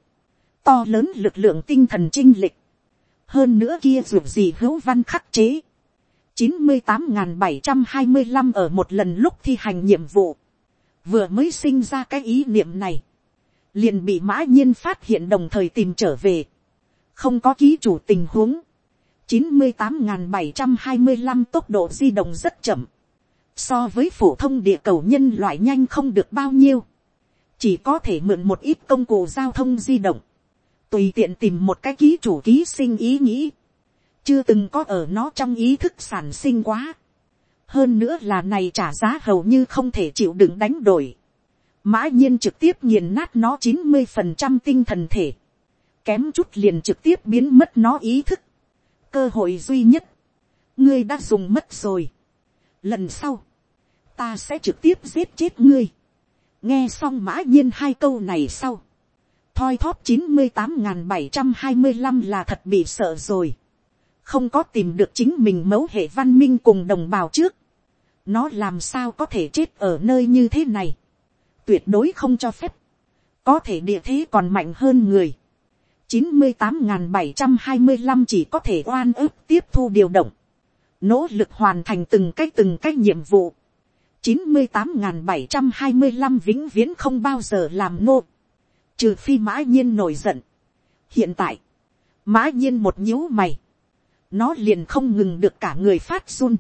to lớn lực lượng tinh thần chinh lịch, hơn nữa kia ruột gì hữu văn khắc chế, chín mươi tám n bảy trăm hai mươi năm ở một lần lúc thi hành nhiệm vụ, vừa mới sinh ra cái ý niệm này, liền bị mã nhiên phát hiện đồng thời tìm trở về, không có ký chủ tình huống, chín mươi tám bảy trăm hai mươi năm tốc độ di động rất chậm, so với phổ thông địa cầu nhân loại nhanh không được bao nhiêu, chỉ có thể mượn một ít công cụ giao thông di động, tùy tiện tìm một cái ký chủ ký sinh ý nghĩ, chưa từng có ở nó trong ý thức sản sinh quá, hơn nữa là này trả giá hầu như không thể chịu đựng đánh đổi, mã nhiên trực tiếp nghiền nát nó chín mươi phần trăm tinh thần thể, kém chút liền trực tiếp biến mất nó ý thức. cơ hội duy nhất, ngươi đã dùng mất rồi. lần sau, ta sẽ trực tiếp giết chết ngươi. nghe xong mã nhiên hai câu này sau, thoi thóp chín mươi tám n bảy trăm hai mươi năm là thật bị sợ rồi không có tìm được chính mình mẫu hệ văn minh cùng đồng bào trước. nó làm sao có thể chết ở nơi như thế này. tuyệt đối không cho phép. có thể địa thế còn mạnh hơn người. chín mươi tám n bảy trăm hai mươi năm chỉ có thể oan ức tiếp thu điều động. nỗ lực hoàn thành từng cái từng cái nhiệm vụ. chín mươi tám n bảy trăm hai mươi năm vĩnh viễn không bao giờ làm nô trừ phi mã nhiên nổi giận. hiện tại, mã nhiên một nhíu mày, nó liền không ngừng được cả người phát run,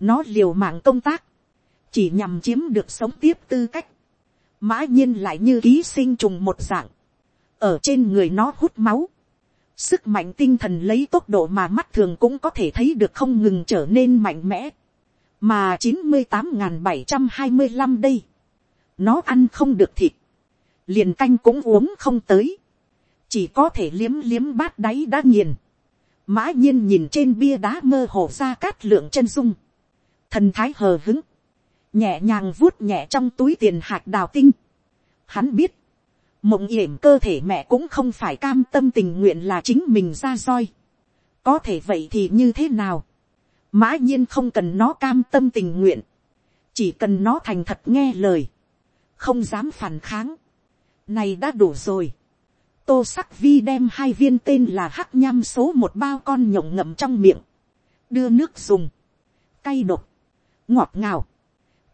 nó liều mạng công tác, chỉ nhằm chiếm được sống tiếp tư cách, mã nhiên lại như ký sinh trùng một dạng, ở trên người nó hút máu, sức mạnh tinh thần lấy tốc độ mà mắt thường cũng có thể thấy được không ngừng trở nên mạnh mẽ, mà chín mươi tám n bảy trăm hai mươi năm đây, nó ăn không được thịt, liền canh cũng uống không tới, chỉ có thể liếm liếm bát đáy đã nghiền, mã nhiên nhìn trên bia đá mơ hồ ra cát lượng chân dung, thần thái hờ hứng, nhẹ nhàng vuốt nhẹ trong túi tiền hạt đào tinh. Hắn biết, mộng yểm cơ thể mẹ cũng không phải cam tâm tình nguyện là chính mình ra roi. có thể vậy thì như thế nào, mã nhiên không cần nó cam tâm tình nguyện, chỉ cần nó thành thật nghe lời, không dám phản kháng, này đã đủ rồi. Tô sắc vi đem hai viên tên là hắc nham số một bao con nhộng ngậm trong miệng. Đưa nước dùng. Cay độc. Ngọt ngào.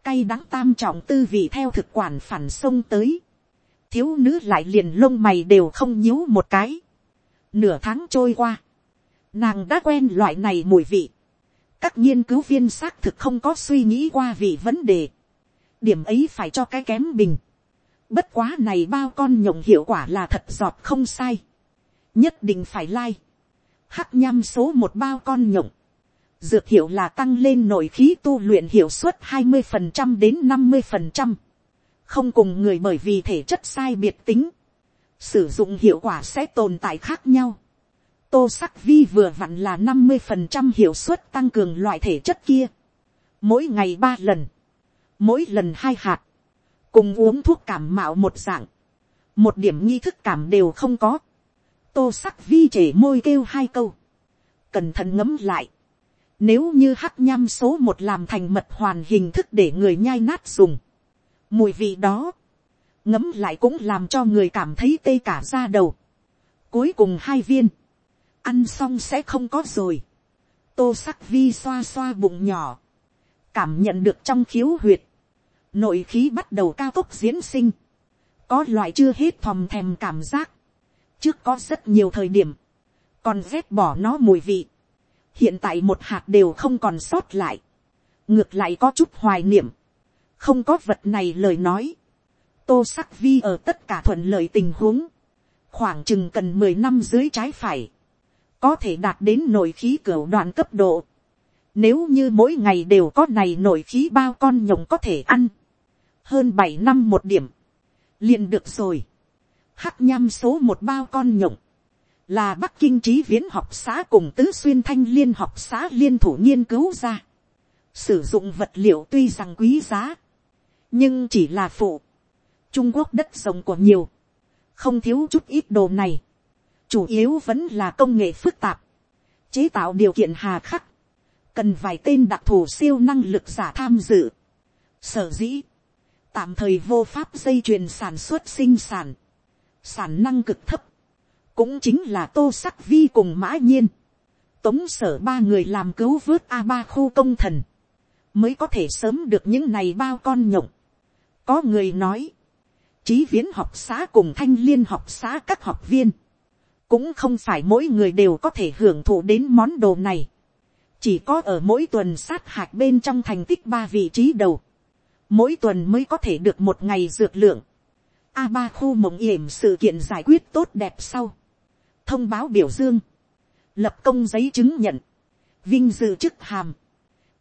Cay đắng tam trọng tư vị theo thực quản phản sông tới. Thiếu nữ lại liền lông mày đều không nhíu một cái. Nửa tháng trôi qua. Nàng đã quen loại này mùi vị. Các nghiên cứu viên xác thực không có suy nghĩ qua vị vấn đề. Điểm ấy phải cho cái kém bình Bất quá này bao con nhộng hiệu quả là thật giọt không sai. Nhất định phải like. Hắc nhăm số một bao con nhộng. Dược hiệu là tăng lên nội khí tu luyện hiệu suất 20% đến 50%. Không cùng người bởi vì thể chất sai biệt tính. Sử dụng hiệu quả sẽ tồn tại khác nhau. Tô sắc vi vừa vặn là 50% hiệu suất tăng cường loại thể chất kia. Mỗi ngày ba lần. Mỗi lần hai hạt cùng uống thuốc cảm mạo một dạng, một điểm nghi thức cảm đều không có, tô sắc vi chể môi kêu hai câu, cẩn thận ngấm lại, nếu như hắc nham số một làm thành mật hoàn hình thức để người nhai nát dùng, mùi vị đó, ngấm lại cũng làm cho người cảm thấy tê cả ra đầu, cuối cùng hai viên, ăn xong sẽ không có rồi, tô sắc vi xoa xoa bụng nhỏ, cảm nhận được trong khiếu huyệt, nội khí bắt đầu cao tốc diễn sinh, có loại chưa hết thòm thèm cảm giác, trước có rất nhiều thời điểm, còn vét bỏ nó mùi vị, hiện tại một hạt đều không còn sót lại, ngược lại có chút hoài niệm, không có vật này lời nói, tô sắc vi ở tất cả thuận lợi tình huống, khoảng chừng cần mười năm dưới trái phải, có thể đạt đến nội khí cửa đoạn cấp độ, nếu như mỗi ngày đều có này nội khí bao con nhộng có thể ăn, hơn bảy năm một điểm, liền được rồi. Hắc nham số một bao con nhộng, là bắc kinh trí viễn học xã cùng tứ xuyên thanh liên học xã liên thủ nghiên cứu ra. Sử dụng vật liệu tuy rằng quý giá, nhưng chỉ là phụ. Trung Quốc đất rộng của nhiều, không thiếu chút ít đồ này. Chủ yếu vẫn là công nghệ phức tạp, chế tạo điều kiện hà khắc, cần vài tên đặc thù siêu năng lực giả tham dự. Sở dĩ, tạm thời vô pháp dây chuyền sản xuất sinh sản, sản năng cực thấp, cũng chính là tô sắc vi cùng mã nhiên, tống sở ba người làm cứu vớt a ba khu công thần, mới có thể sớm được những này bao con nhộng. có người nói, trí viễn học xã cùng thanh liên học xã các học viên, cũng không phải mỗi người đều có thể hưởng thụ đến món đồ này, chỉ có ở mỗi tuần sát hạch bên trong thành tích ba vị trí đầu, mỗi tuần mới có thể được một ngày dược lượng. A ba khu mộng yểm sự kiện giải quyết tốt đẹp sau. Thông báo biểu dương. Lập công giấy chứng nhận. Vinh dự chức hàm.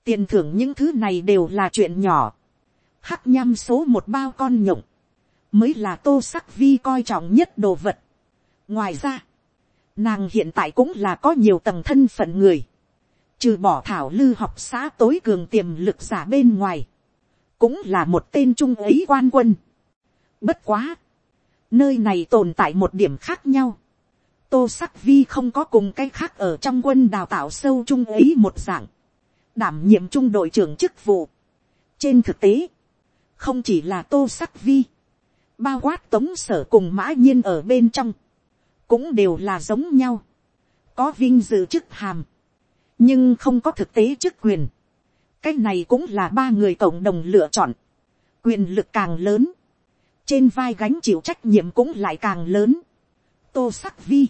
Tiền thưởng những thứ này đều là chuyện nhỏ. Hắc nham số một bao con nhộng. Mới là tô sắc vi coi trọng nhất đồ vật. Ngoài ra. Nàng hiện tại cũng là có nhiều tầng thân phận người. trừ bỏ thảo lư học xã tối cường tiềm lực giả bên ngoài, cũng là một tên trung ấy quan quân. Bất quá, nơi này tồn tại một điểm khác nhau. Tô sắc vi không có cùng cái khác ở trong quân đào tạo sâu trung ấy một dạng, đảm nhiệm trung đội trưởng chức vụ. Trên thực tế, không chỉ là tô sắc vi, bao quát tống sở cùng mã nhiên ở bên trong, cũng đều là giống nhau, có vinh dự chức hàm, nhưng không có thực tế chức quyền cái này cũng là ba người cộng đồng lựa chọn, quyền lực càng lớn, trên vai gánh chịu trách nhiệm cũng lại càng lớn. tô sắc vi,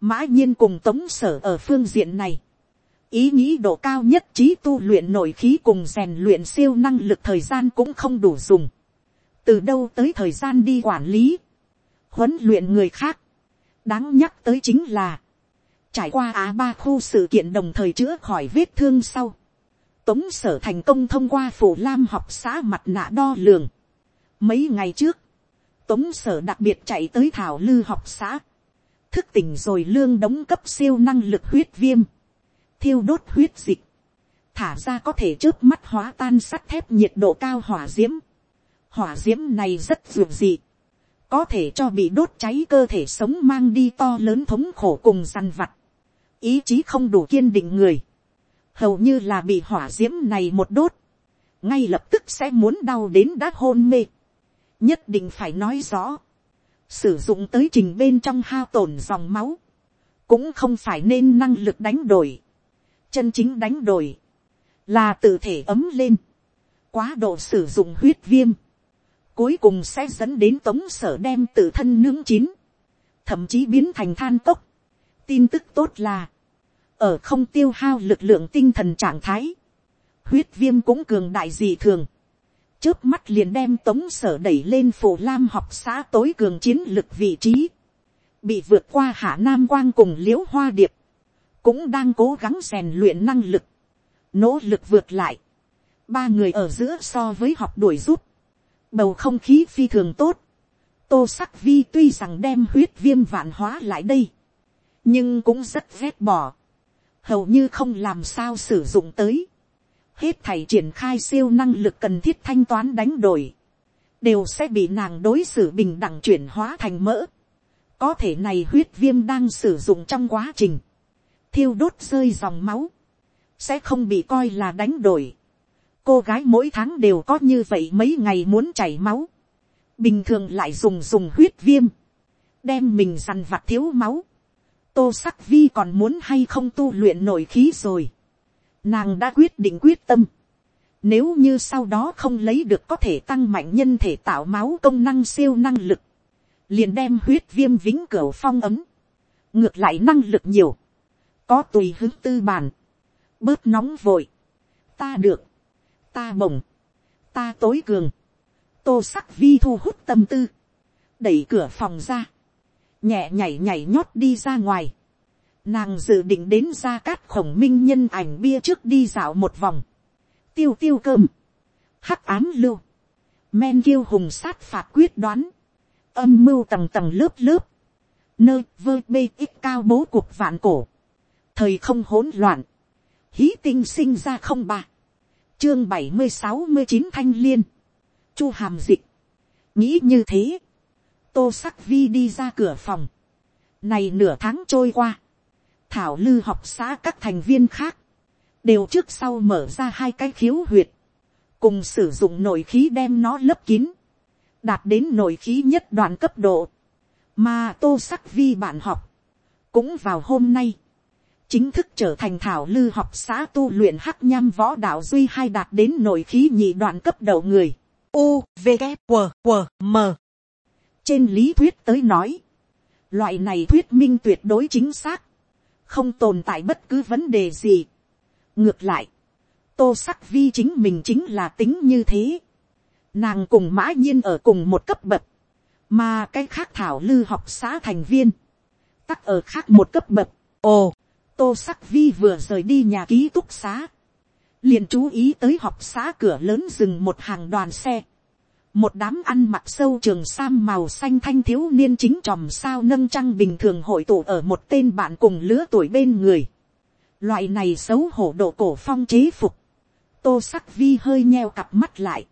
mã nhiên cùng tống sở ở phương diện này, ý nghĩ độ cao nhất trí tu luyện nội khí cùng rèn luyện siêu năng lực thời gian cũng không đủ dùng. từ đâu tới thời gian đi quản lý, huấn luyện người khác. đáng nhắc tới chính là, trải qua á ba khu sự kiện đồng thời chữa khỏi vết thương sau tống sở thành công thông qua phủ lam học xã mặt nạ đo lường. mấy ngày trước, tống sở đặc biệt chạy tới thảo lư học xã, thức tỉnh rồi lương đóng cấp siêu năng lực huyết viêm. Thiêu đốt huyết dịch, thả ra có thể trước mắt hóa tan sắt thép nhiệt độ cao hỏa diễm. hỏa diễm này rất dường dị, có thể cho bị đốt cháy cơ thể sống mang đi to lớn thống khổ cùng săn vặt, ý chí không đủ kiên định người, hầu như là bị hỏa d i ễ m này một đốt, ngay lập tức sẽ muốn đau đến đã hôn mê, nhất định phải nói rõ, sử dụng tới trình bên trong hao tổn dòng máu, cũng không phải nên năng lực đánh đổi, chân chính đánh đổi, là tự thể ấm lên, quá độ sử dụng huyết viêm, cuối cùng sẽ dẫn đến tống sở đem tự thân nướng chín, thậm chí biến thành than cốc. tin tức tốt là, ở không tiêu hao lực lượng tinh thần trạng thái, huyết viêm cũng cường đại dị thường, trước mắt liền đem tống sở đẩy lên phổ lam học xã tối cường chiến lực vị trí, bị vượt qua hạ nam quang cùng l i ễ u hoa điệp, cũng đang cố gắng rèn luyện năng lực, nỗ lực vượt lại, ba người ở giữa so với học đuổi rút, bầu không khí phi thường tốt, tô sắc vi tuy rằng đem huyết viêm vạn hóa lại đây, nhưng cũng rất ghét bỏ, hầu như không làm sao sử dụng tới, hết thầy triển khai siêu năng lực cần thiết thanh toán đánh đổi, đều sẽ bị nàng đối xử bình đẳng chuyển hóa thành mỡ. có thể này huyết viêm đang sử dụng trong quá trình, thiêu đốt rơi dòng máu, sẽ không bị coi là đánh đổi. cô gái mỗi tháng đều có như vậy mấy ngày muốn chảy máu, bình thường lại dùng dùng huyết viêm, đem mình dằn vặt thiếu máu tô sắc vi còn muốn hay không tu luyện nổi khí rồi. nàng đã quyết định quyết tâm. Nếu như sau đó không lấy được có thể tăng mạnh nhân thể tạo máu công năng siêu năng lực, liền đem huyết viêm vĩnh cửu phong ấm. ngược lại năng lực nhiều, có tùy hứng tư bản, bớt nóng vội, ta được, ta bổng, ta tối cường, tô sắc vi thu hút tâm tư, đẩy cửa phòng ra, nhẹ nhảy nhảy nhót đi ra ngoài, nàng dự định đến ra cát khổng minh nhân ảnh bia trước đi dạo một vòng, tiêu tiêu cơm, hắc ám lưu, men kiêu hùng sát phạt quyết đoán, âm mưu tầng tầng lớp lớp, nơi vơ bê ít cao bố cuộc vạn cổ, thời không hỗn loạn, hí tinh sinh ra không ba, chương bảy mươi sáu mươi chín thanh liên, chu hàm dịch, nghĩ như thế, tô sắc vi đi ra cửa phòng, này nửa tháng trôi qua, thảo lư học xã các thành viên khác, đều trước sau mở ra hai cái khiếu huyệt, cùng sử dụng nội khí đem nó lấp kín, đạt đến nội khí nhất đoạn cấp độ, mà tô sắc vi bạn học, cũng vào hôm nay, chính thức trở thành thảo lư học xã tu luyện hắc nham võ đạo duy hai đạt đến nội khí nhị đoạn cấp đầu người. U, V, K, W, W, M. Trên lý thuyết tới nói, loại này thuyết minh tuyệt đối chính xác, không tồn tại bất cứ vấn đề gì. ngược lại, tô sắc vi chính mình chính là tính như thế. nàng cùng mã nhiên ở cùng một cấp bậc, mà cái khác thảo lư học xã thành viên, tắc ở khác một cấp bậc. ồ, tô sắc vi vừa rời đi nhà ký túc xá, liền chú ý tới học xã cửa lớn dừng một hàng đoàn xe, một đám ăn mặc sâu trường sam màu xanh thanh thiếu niên chính tròm sao nâng trăng bình thường hội tụ ở một tên bạn cùng lứa tuổi bên người, Loại này xấu hổ độ cổ phong chế phục. Tô sắc vi hơi nheo cặp mắt lại.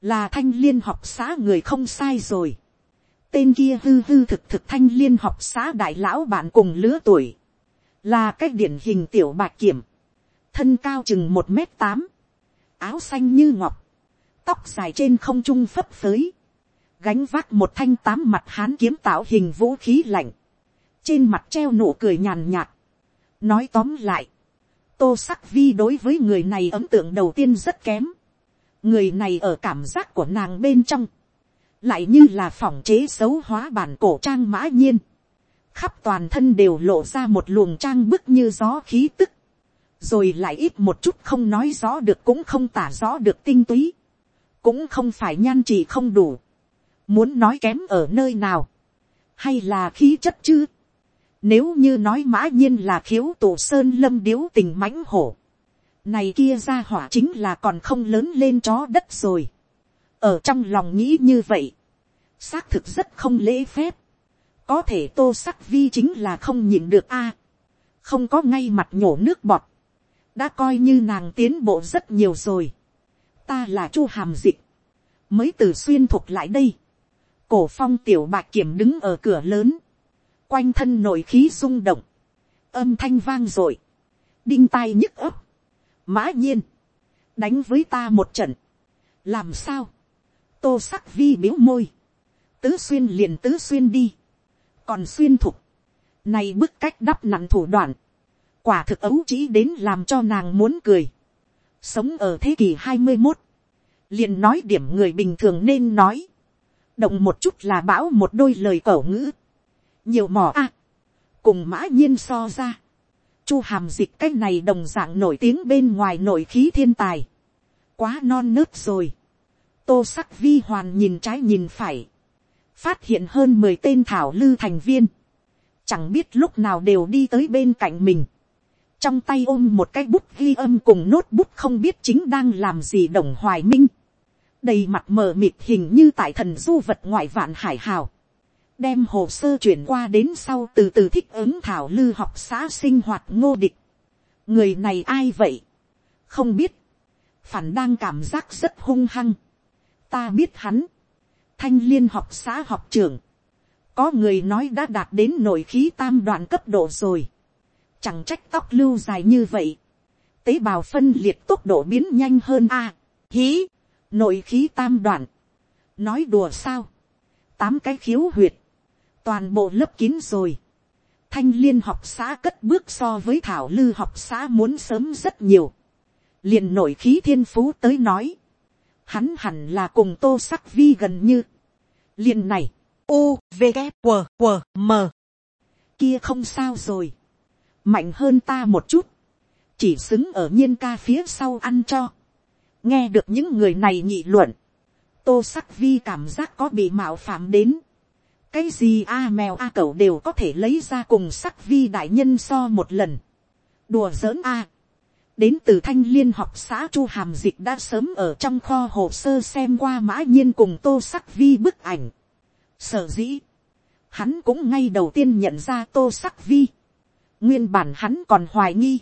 Là thanh liên học xã người không sai rồi. Tên kia hư hư thực thực thanh liên học xã đại lão bạn cùng lứa tuổi. Là cách điển hình tiểu bạc kiểm. Thân cao chừng một m tám Áo xanh như ngọc. Tóc dài trên không trung phấp phới. Gánh vác một thanh tám mặt hán kiếm tạo hình vũ khí lạnh. Trên mặt treo nụ cười nhàn nhạt nói tóm lại, tô sắc vi đối với người này ấn tượng đầu tiên rất kém. người này ở cảm giác của nàng bên trong, lại như là phòng chế xấu hóa bản cổ trang mã nhiên, khắp toàn thân đều lộ ra một luồng trang bức như gió khí tức, rồi lại ít một chút không nói rõ được cũng không tả rõ được tinh túy, cũng không phải nhan trị không đủ, muốn nói kém ở nơi nào, hay là khí chất chứ, nếu như nói mã nhiên là khiếu tổ sơn lâm điếu tình mãnh hổ. Này kia ra hỏa chính là còn không lớn lên chó đất rồi. Ở trong lòng nghĩ như vậy. Xác thực rất không lễ phép. Có thể tô sắc vi chính là không nhịn được a Không có ngay mặt nhổ nước bọt. Đã coi như nàng tiến bộ rất nhiều rồi. Ta là chu hàm dịch. Mới từ xuyên thuộc lại đây. Cổ phong tiểu bạc kiểm đứng ở cửa lớn. Quanh thân nội khí rung động, âm thanh vang r ộ i đinh tai nhức ấp, mã nhiên, đánh với ta một trận, làm sao, tô sắc vi biếu môi, tứ xuyên liền tứ xuyên đi, còn xuyên thục, này bức cách đắp nặng thủ đoạn, quả thực ấu chỉ đến làm cho nàng muốn cười, sống ở thế kỷ hai mươi một, liền nói điểm người bình thường nên nói, động một chút là bão một đôi lời cẩu ngữ, nhiều mỏ a, cùng mã nhiên so ra, chu hàm dịch cái này đồng dạng nổi tiếng bên ngoài nổi khí thiên tài, quá non nớt rồi, tô sắc vi hoàn nhìn trái nhìn phải, phát hiện hơn mười tên thảo lư thành viên, chẳng biết lúc nào đều đi tới bên cạnh mình, trong tay ôm một cái bút ghi âm cùng nốt bút không biết chính đang làm gì đồng hoài minh, đầy mặt mờ mịt hình như tại thần du vật ngoại vạn hải hào, đem hồ sơ chuyển qua đến sau từ từ thích ứng thảo lư học xã sinh hoạt ngô địch. người này ai vậy, không biết, phản đang cảm giác rất hung hăng. ta biết hắn, thanh liên học xã học trưởng, có người nói đã đạt đến nội khí tam đoạn cấp độ rồi, chẳng trách tóc lưu dài như vậy, tế bào phân liệt tốc độ biến nhanh hơn a, hí, nội khí tam đoạn, nói đùa sao, tám cái khiếu huyệt, toàn bộ lớp kín rồi. thanh liên học xã cất bước so với thảo lư học xã muốn sớm rất nhiều. liền nội khí thiên phú tới nói. hắn hẳn là cùng tô sắc vi gần như. liền này, u, v, g, q, q, m. kia không sao rồi mạnh hơn ta một chút. chỉ xứng ở nhiên ca phía sau ăn cho. nghe được những người này nhị luận. tô sắc vi cảm giác có bị mạo phạm đến cái gì a mèo a cậu đều có thể lấy ra cùng sắc vi đại nhân so một lần. đùa giỡn a. đến từ thanh liên học xã chu hàm dịch đã sớm ở trong kho hồ sơ xem qua mã nhiên cùng tô sắc vi bức ảnh. sở dĩ, hắn cũng ngay đầu tiên nhận ra tô sắc vi nguyên bản hắn còn hoài nghi.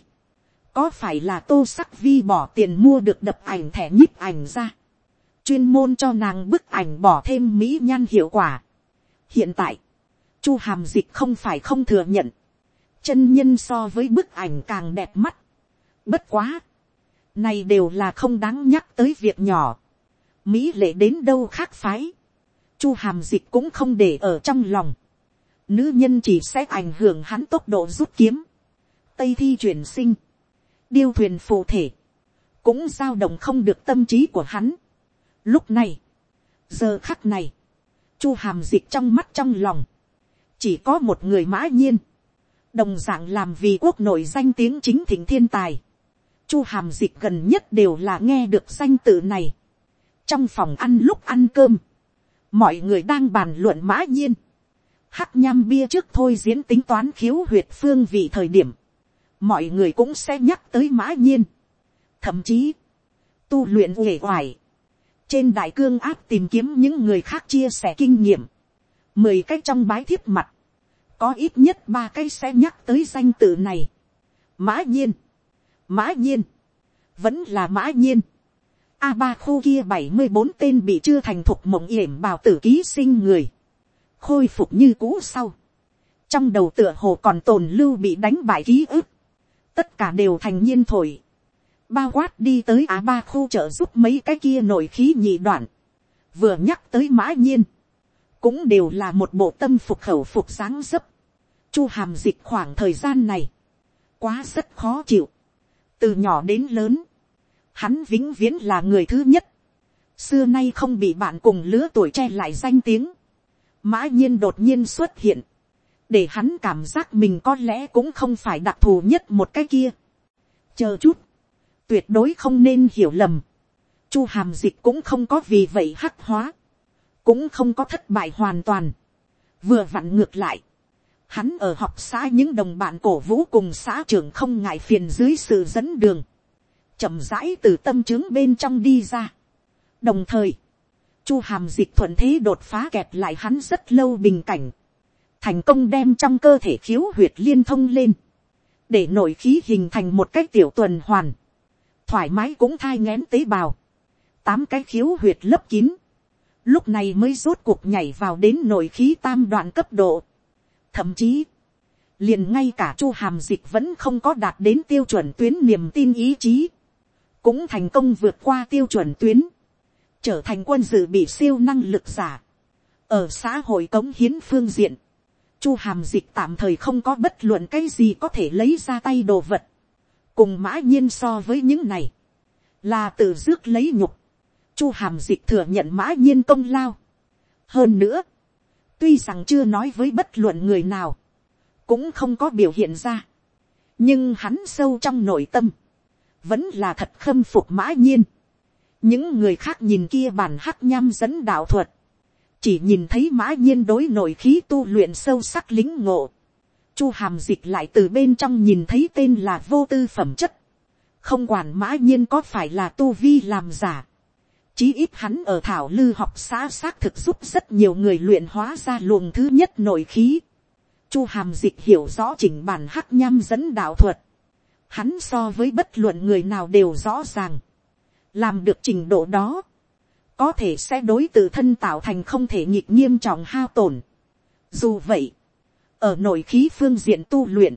có phải là tô sắc vi bỏ tiền mua được đập ảnh thẻ nhíp ảnh ra. chuyên môn cho nàng bức ảnh bỏ thêm mỹ nhan hiệu quả hiện tại, chu hàm dịch không phải không thừa nhận, chân nhân so với bức ảnh càng đẹp mắt. bất quá, này đều là không đáng nhắc tới việc nhỏ, mỹ lệ đến đâu khác phái, chu hàm dịch cũng không để ở trong lòng, nữ nhân chỉ sẽ ảnh hưởng hắn tốc độ rút kiếm, tây thi chuyển sinh, điêu thuyền phù thể, cũng giao động không được tâm trí của hắn. Lúc này, giờ khắc này, chu hàm dịch trong mắt trong lòng, chỉ có một người mã nhiên, đồng d ạ n g làm vì quốc nội danh tiếng chính thịnh thiên tài, chu hàm dịch gần nhất đều là nghe được danh tự này, trong phòng ăn lúc ăn cơm, mọi người đang bàn luận mã nhiên, hắc nham bia trước thôi diễn tính toán khiếu huyệt phương vị thời điểm, mọi người cũng sẽ nhắc tới mã nhiên, thậm chí, tu luyện uể oải, trên đại cương áp tìm kiếm những người khác chia sẻ kinh nghiệm, mười cái trong bái thiếp mặt, có ít nhất ba cái sẽ nhắc tới danh tự này, mã nhiên, mã nhiên, vẫn là mã nhiên. A ba khu kia bảy mươi bốn tên bị chưa thành thục mộng yểm bào tử ký sinh người. Khôi phục như cũ sau. Trong đầu tựa hồ còn tồn lưu bị đánh bại ký ức. Tất cả đều thành nhiên thổi. Bao quát đi tới á ba khu trợ giúp mấy cái kia nổi khí nhị đoạn. Vừa nhắc tới mã nhiên. Cũng đều là một bộ tâm phục khẩu phục sáng dấp. Chu hàm dịch khoảng thời gian này. Quá rất khó chịu. Từ nhỏ đến lớn hắn vĩnh viễn là người thứ nhất, xưa nay không bị bạn cùng lứa tuổi che lại danh tiếng, mã nhiên đột nhiên xuất hiện, để hắn cảm giác mình có lẽ cũng không phải đặc thù nhất một cái kia. chờ chút, tuyệt đối không nên hiểu lầm, chu hàm dịch cũng không có vì vậy hắc hóa, cũng không có thất bại hoàn toàn, vừa vặn ngược lại, hắn ở học xã những đồng bạn cổ vũ cùng xã trưởng không ngại phiền dưới sự dẫn đường, chậm rãi từ tâm trướng bên trong đi ra. đồng thời, chu hàm dịch thuận thế đột phá kẹp lại hắn rất lâu bình cảnh, thành công đem trong cơ thể khiếu huyệt liên thông lên, để nội khí hình thành một cái tiểu tuần hoàn, thoải mái cũng thai ngén tế bào, tám cái khiếu huyệt lấp kín, lúc này mới rốt cuộc nhảy vào đến nội khí tam đoạn cấp độ, thậm chí, liền ngay cả chu hàm dịch vẫn không có đạt đến tiêu chuẩn tuyến niềm tin ý chí, cũng thành công vượt qua tiêu chuẩn tuyến, trở thành quân dự bị siêu năng lực giả. ở xã hội cống hiến phương diện, chu hàm dịch tạm thời không có bất luận cái gì có thể lấy ra tay đồ vật, cùng mã nhiên so với những này, là tự rước lấy nhục, chu hàm dịch thừa nhận mã nhiên công lao. hơn nữa, tuy rằng chưa nói với bất luận người nào, cũng không có biểu hiện ra, nhưng hắn sâu trong nội tâm, vẫn là thật khâm phục mã nhiên những người khác nhìn kia bản hắc nham dẫn đạo thuật, chỉ nhìn thấy mã nhiên đối nội khí tu luyện sâu sắc lính ngộ. chu hàm dịch lại từ bên trong nhìn thấy tên là vô tư phẩm chất. không quản mã nhiên có phải là tu vi làm giả. chí ít hắn ở thảo lư học xã xác thực giúp rất nhiều người luyện hóa ra luồng thứ nhất nội khí. chu hàm dịch hiểu rõ chỉnh bản hắc nham dẫn đạo thuật hắn so với bất luận người nào đều rõ ràng, làm được trình độ đó, có thể sẽ đối tự thân tạo thành không thể nhịp nghiêm trọng hao tổn. Dù vậy, ở nội khí phương diện tu luyện,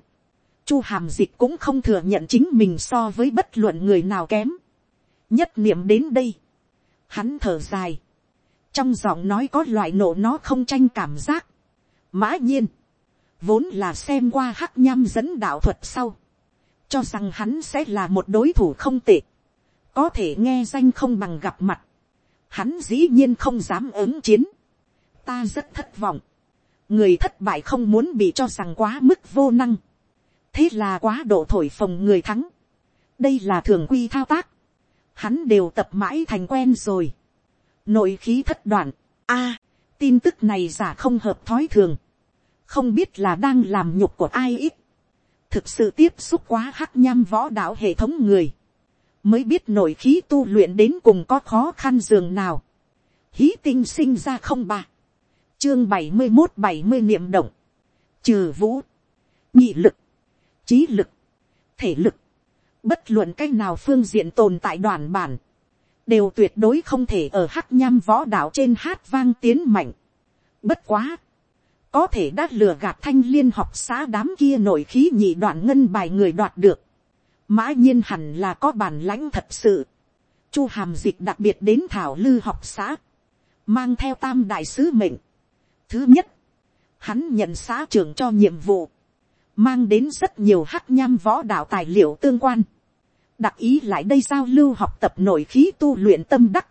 chu hàm dịch cũng không thừa nhận chính mình so với bất luận người nào kém. nhất niệm đến đây, hắn thở dài, trong giọng nói có loại nổ nó không tranh cảm giác. mã nhiên, vốn là xem qua hắc nham dẫn đạo thuật sau, cho rằng hắn sẽ là một đối thủ không tệ, có thể nghe danh không bằng gặp mặt, hắn dĩ nhiên không dám ứng chiến, ta rất thất vọng, người thất bại không muốn bị cho rằng quá mức vô năng, thế là quá độ thổi phồng người thắng, đây là thường quy thao tác, hắn đều tập mãi thành quen rồi, nội khí thất đoạn, a, tin tức này giả không hợp thói thường, không biết là đang làm nhục của ai ít, thực sự tiếp xúc quá hắc nham võ đạo hệ thống người, mới biết nội khí tu luyện đến cùng có khó khăn giường nào. Hí tinh sinh ra không ba, chương bảy mươi một bảy mươi niệm động, trừ vũ, nhị lực, trí lực, thể lực, bất luận cách nào phương diện tồn tại đoàn bản, đều tuyệt đối không thể ở hắc nham võ đạo trên hát vang tiến mạnh. Bất quá, có thể đã lừa gạt thanh liên học xã đám kia nội khí nhị đoạn ngân bài người đoạt được mã nhiên hẳn là có bản lãnh thật sự. chu hàm dịch đặc biệt đến thảo lư học xã, mang theo tam đại sứ mệnh. thứ nhất, hắn nhận xã trưởng cho nhiệm vụ, mang đến rất nhiều hắc nham võ đạo tài liệu tương quan. đặc ý lại đây giao lưu học tập nội khí tu luyện tâm đắc,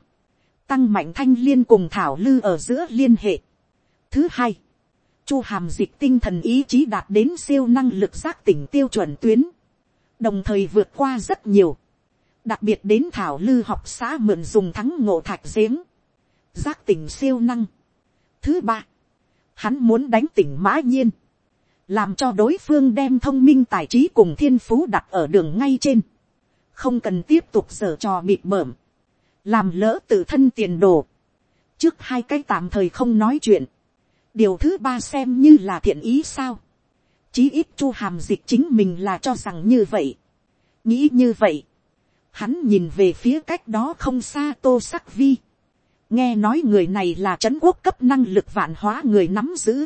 tăng mạnh thanh liên cùng thảo lư ở giữa liên hệ. thứ hai, chu hàm dịch tinh thần ý chí đạt đến siêu năng lực giác tỉnh tiêu chuẩn tuyến, đồng thời vượt qua rất nhiều, đặc biệt đến thảo lư học xã mượn dùng thắng ngộ thạch giếng, giác tỉnh siêu năng. Thứ ba, hắn muốn đánh tỉnh mã nhiên, làm cho đối phương đem thông minh tài trí cùng thiên phú đặt ở đường ngay trên, không cần tiếp tục dở trò bịt bợm, làm lỡ tự thân tiền đồ. trước hai cái tạm thời không nói chuyện, điều thứ ba xem như là thiện ý sao chí ít chu hàm dịch chính mình là cho rằng như vậy. nghĩ như vậy, hắn nhìn về phía cách đó không xa tô sắc vi. nghe nói người này là trấn quốc cấp năng lực vạn hóa người nắm giữ.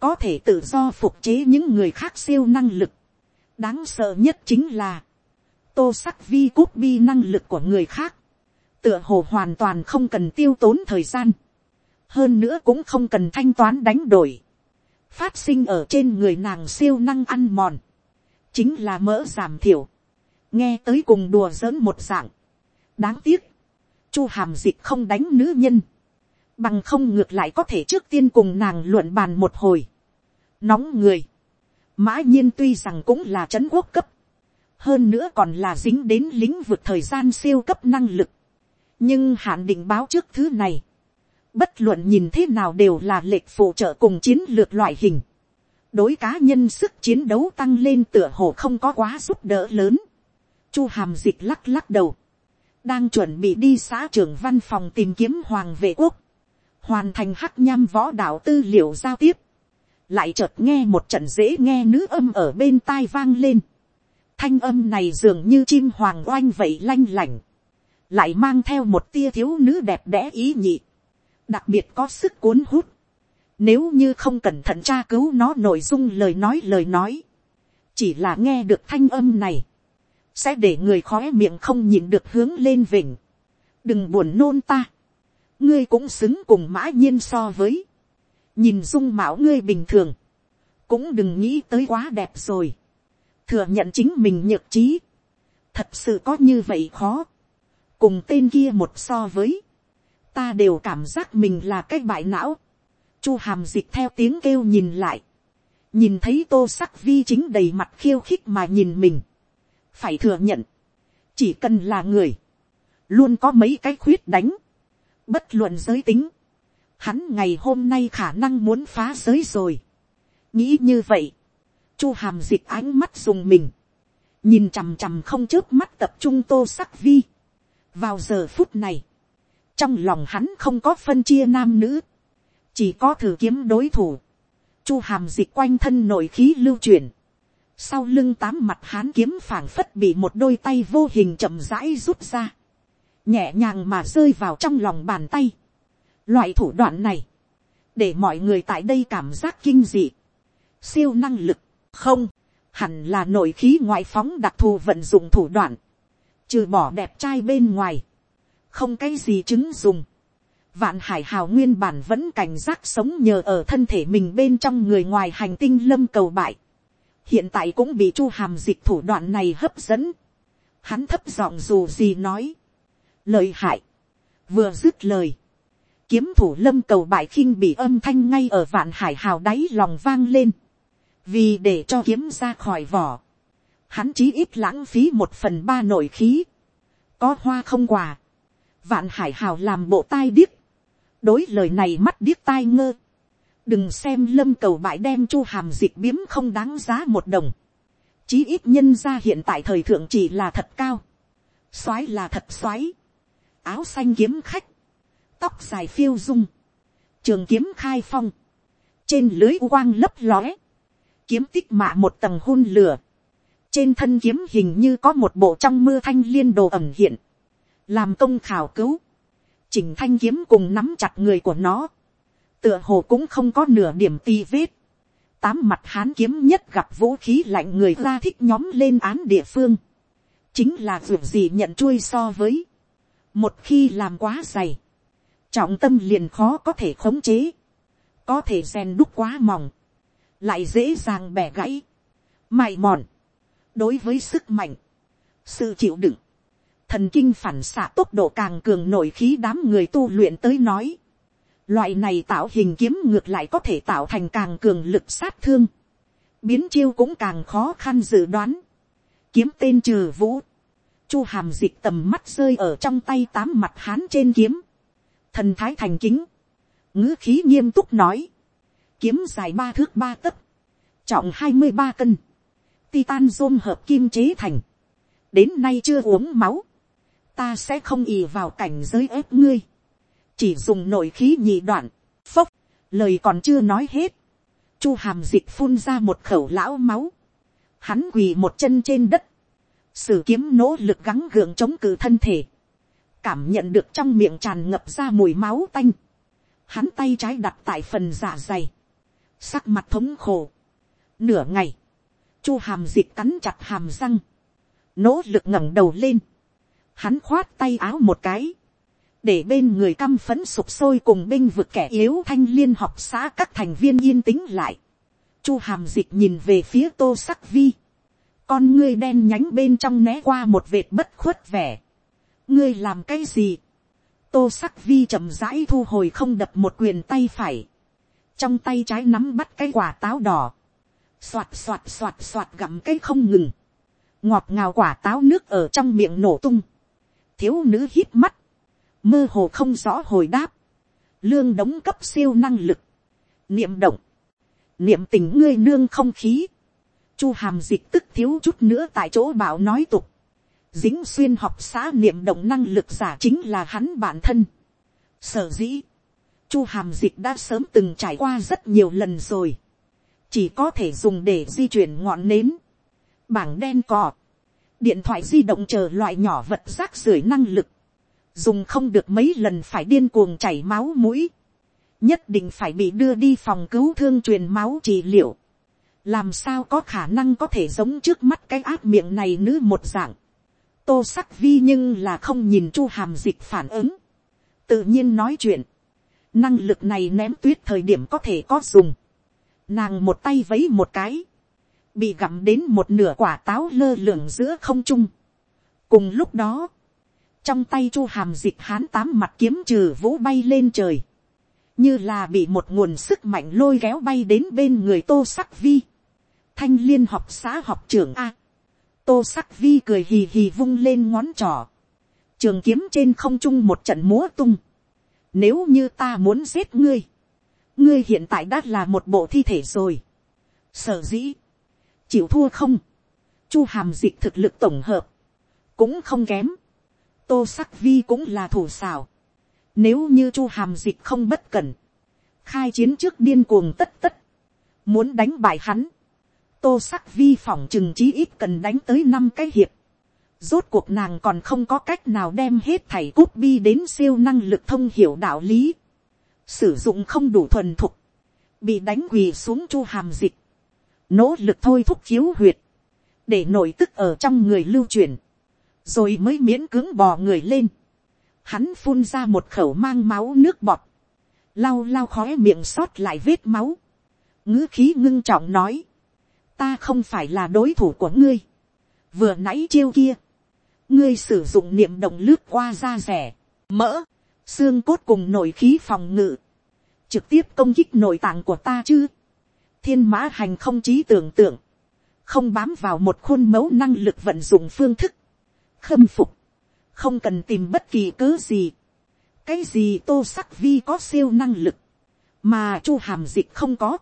có thể tự do phục chế những người khác siêu năng lực. đáng sợ nhất chính là, tô sắc vi cúp bi năng lực của người khác. tựa hồ hoàn toàn không cần tiêu tốn thời gian. hơn nữa cũng không cần thanh toán đánh đổi phát sinh ở trên người nàng siêu năng ăn mòn, chính là mỡ giảm thiểu, nghe tới cùng đùa giỡn một dạng. đáng tiếc, chu hàm dịch không đánh nữ nhân, bằng không ngược lại có thể trước tiên cùng nàng luận bàn một hồi. nóng người, mã nhiên tuy rằng cũng là c quốc cấp, hơn nữa còn là dính đến lĩnh vực thời gian siêu cấp năng lực, nhưng hạn định báo trước thứ này, bất luận nhìn thế nào đều là lệch phụ trợ cùng chiến lược loại hình. đối cá nhân sức chiến đấu tăng lên tựa hồ không có quá giúp đỡ lớn. chu hàm dịch lắc lắc đầu, đang chuẩn bị đi xã trưởng văn phòng tìm kiếm hoàng vệ quốc, hoàn thành hắc nham võ đạo tư liệu giao tiếp, lại chợt nghe một trận dễ nghe nữ âm ở bên tai vang lên. thanh âm này dường như chim hoàng oanh vậy lanh lảnh, lại mang theo một tia thiếu nữ đẹp đẽ ý nhị đặc biệt có sức cuốn hút. Nếu như không cẩn thận tra cứu nó nội dung lời nói lời nói, chỉ là nghe được thanh âm này, sẽ để người khóe miệng không nhìn được hướng lên vỉnh. đừng buồn nôn ta, ngươi cũng xứng cùng mã nhiên so với, nhìn dung mạo ngươi bình thường, cũng đừng nghĩ tới quá đẹp rồi, thừa nhận chính mình nhược trí, thật sự có như vậy khó, cùng tên kia một so với, ta đều cảm giác mình là cái bại não. chu hàm dịch theo tiếng kêu nhìn lại, nhìn thấy tô sắc vi chính đầy mặt khiêu khích mà nhìn mình. phải thừa nhận, chỉ cần là người, luôn có mấy cái khuyết đánh, bất luận giới tính, hắn ngày hôm nay khả năng muốn phá giới rồi. nghĩ như vậy, chu hàm dịch ánh mắt dùng mình, nhìn chằm chằm không chớp mắt tập trung tô sắc vi. vào giờ phút này, trong lòng hắn không có phân chia nam nữ, chỉ có thử kiếm đối thủ, chu hàm dịch quanh thân nội khí lưu chuyển, sau lưng tám mặt hán kiếm phảng phất bị một đôi tay vô hình chậm rãi rút ra, nhẹ nhàng mà rơi vào trong lòng bàn tay. Loại thủ đoạn này, để mọi người tại đây cảm giác kinh dị, siêu năng lực, không, hẳn là nội khí ngoại phóng đặc thù vận dụng thủ đoạn, trừ bỏ đẹp trai bên ngoài, không cái gì chứng dùng. Vạn hải hào nguyên bản vẫn cảnh giác sống nhờ ở thân thể mình bên trong người ngoài hành tinh lâm cầu bại. Hiện tại cũng bị chu hàm dịch thủ đoạn này hấp dẫn. Hắn thấp giọng dù gì nói. Lời hại. Vừa dứt lời. Kiếm thủ lâm cầu bại khinh bị âm thanh ngay ở vạn hải hào đáy lòng vang lên. Vì để cho kiếm ra khỏi vỏ. Hắn chí ít lãng phí một phần ba nội khí. Có hoa không quà vạn hải hào làm bộ tai điếc, đối lời này mắt điếc tai ngơ, đừng xem lâm cầu bại đem chu hàm dịch biếm không đáng giá một đồng, chí ít nhân ra hiện tại thời thượng chỉ là thật cao, soái là thật soái, áo xanh kiếm khách, tóc dài phiêu dung, trường kiếm khai phong, trên lưới quang lấp lóe, kiếm tích mạ một tầng hôn lửa, trên thân kiếm hình như có một bộ trong mưa thanh liên đồ ẩm hiện, làm công khảo cứu, chỉnh thanh kiếm cùng nắm chặt người của nó, tựa hồ cũng không có nửa điểm ti vết, tám mặt hán kiếm nhất gặp vũ khí lạnh người ra thích nhóm lên án địa phương, chính là việc gì nhận chui so với, một khi làm quá dày, trọng tâm liền khó có thể khống chế, có thể rèn đúc quá mỏng, lại dễ dàng bẻ gãy, mày mòn, đối với sức mạnh, sự chịu đựng, thần kinh phản xạ tốc độ càng cường nổi khí đám người tu luyện tới nói. Loại này tạo hình kiếm ngược lại có thể tạo thành càng cường lực sát thương. Biến chiêu cũng càng khó khăn dự đoán. Kiếm tên trừ vũ. Chu hàm dịch tầm mắt rơi ở trong tay tám mặt hán trên kiếm. Thần thái thành kính. ngữ khí nghiêm túc nói. Kiếm dài ba thước ba tấc. Trọng hai mươi ba cân. Titan dôm hợp kim chế thành. Đến nay chưa uống máu ta sẽ không ì vào cảnh giới ép ngươi, chỉ dùng nội khí nhị đoạn, phốc, lời còn chưa nói hết, chu hàm dịch phun ra một khẩu lão máu, hắn quỳ một chân trên đất, sử kiếm nỗ lực gắng gượng chống cự thân thể, cảm nhận được trong miệng tràn ngập ra mùi máu tanh, hắn tay trái đặt tại phần giả dày, sắc mặt thống khổ, nửa ngày, chu hàm dịch cắn chặt hàm răng, nỗ lực ngẩng đầu lên, hắn khoát tay áo một cái, để bên người căm phấn sụp sôi cùng binh vực kẻ yếu thanh liên học xã các thành viên yên tĩnh lại. Chu hàm dịch nhìn về phía tô sắc vi. Con ngươi đen nhánh bên trong né qua một vệt bất khuất vẻ. Ngươi làm cái gì? Tô sắc vi chậm rãi thu hồi không đập một quyền tay phải. Trong tay trái nắm bắt cái quả táo đỏ. Xoạt xoạt xoạt xoạt gặm cái không ngừng. Ngọt ngào quả táo nước ở trong miệng nổ tung. Thiếu nữ hít mắt. Mơ hồ không rõ hồi đáp, lương đóng cấp siêu năng lực, niệm động, niệm tình ngươi nương không khí, chu hàm dịch tức thiếu chút nữa tại chỗ bảo nói tục, dính xuyên học xã niệm động năng lực giả chính là hắn bản thân. Sở dĩ, chu hàm dịch đã sớm từng trải qua rất nhiều lần rồi, chỉ có thể dùng để di chuyển ngọn nến, bảng đen cọp điện thoại di động chờ loại nhỏ vật rác rưởi năng lực, dùng không được mấy lần phải điên cuồng chảy máu mũi, nhất định phải bị đưa đi phòng cứu thương truyền máu trị liệu, làm sao có khả năng có thể giống trước mắt cái áp miệng này nữ một dạng, tô sắc vi nhưng là không nhìn chu hàm dịch phản ứng, tự nhiên nói chuyện, năng lực này ném tuyết thời điểm có thể có dùng, nàng một tay vấy một cái, bị gặm đến một nửa quả táo lơ lửng giữa không trung. cùng lúc đó, trong tay chu hàm dịch hán tám mặt kiếm trừ vũ bay lên trời, như là bị một nguồn sức mạnh lôi kéo bay đến bên người tô sắc vi, thanh liên học xã học trưởng a, tô sắc vi cười hì hì vung lên ngón trỏ, trường kiếm trên không trung một trận múa tung, nếu như ta muốn giết ngươi, ngươi hiện tại đã là một bộ thi thể rồi, sở dĩ, chịu thua không, chu hàm dịch thực lực tổng hợp, cũng không kém, tô sắc vi cũng là thủ xào, Nếu như chu hàm dịch không bất cần, khai chiến trước điên cuồng tất tất, muốn đánh bại hắn, tô sắc vi phỏng chừng chí ít cần đánh tới năm cái hiệp. Rốt cuộc nàng còn không có cách nào đem hết thầy cút bi đến siêu năng lực thông hiểu đạo lý. Sử dụng không đủ thuần thục. Bị đánh quỳ xuống chu hàm dịch. Nỗ lực thôi thúc khiếu huyệt. Để nội tức ở trong người lưu chuyển rồi mới miễn cưỡng bò người lên. Hắn phun ra một khẩu mang máu nước bọt, lau lau khói miệng sót lại vết máu, ngữ khí ngưng trọng nói, ta không phải là đối thủ của ngươi, vừa nãy chiêu kia, ngươi sử dụng niệm động lướt qua da rẻ, mỡ, xương cốt cùng nội khí phòng ngự, trực tiếp công kích nội tạng của ta chứ, thiên mã hành không trí tưởng tượng, không bám vào một khuôn mẫu năng lực vận dụng phương thức, khâm phục, không cần tìm bất kỳ cớ gì, cái gì tô sắc vi có siêu năng lực, mà chu hàm dịch không có,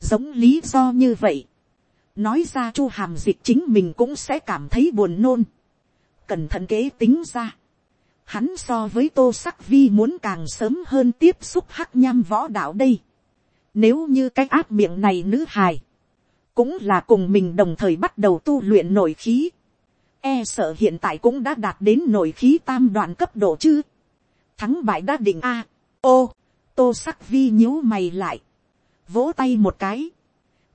giống lý do như vậy, nói ra chu hàm dịch chính mình cũng sẽ cảm thấy buồn nôn, cẩn thận kế tính ra, hắn so với tô sắc vi muốn càng sớm hơn tiếp xúc hắc nham võ đạo đây, nếu như cái áp miệng này nữ hài, cũng là cùng mình đồng thời bắt đầu tu luyện nội khí, e sợ hiện tại cũng đã đạt đến nội khí tam đoạn cấp độ chứ. thắng bại đã định a. ô, tô sắc vi nhíu mày lại. vỗ tay một cái.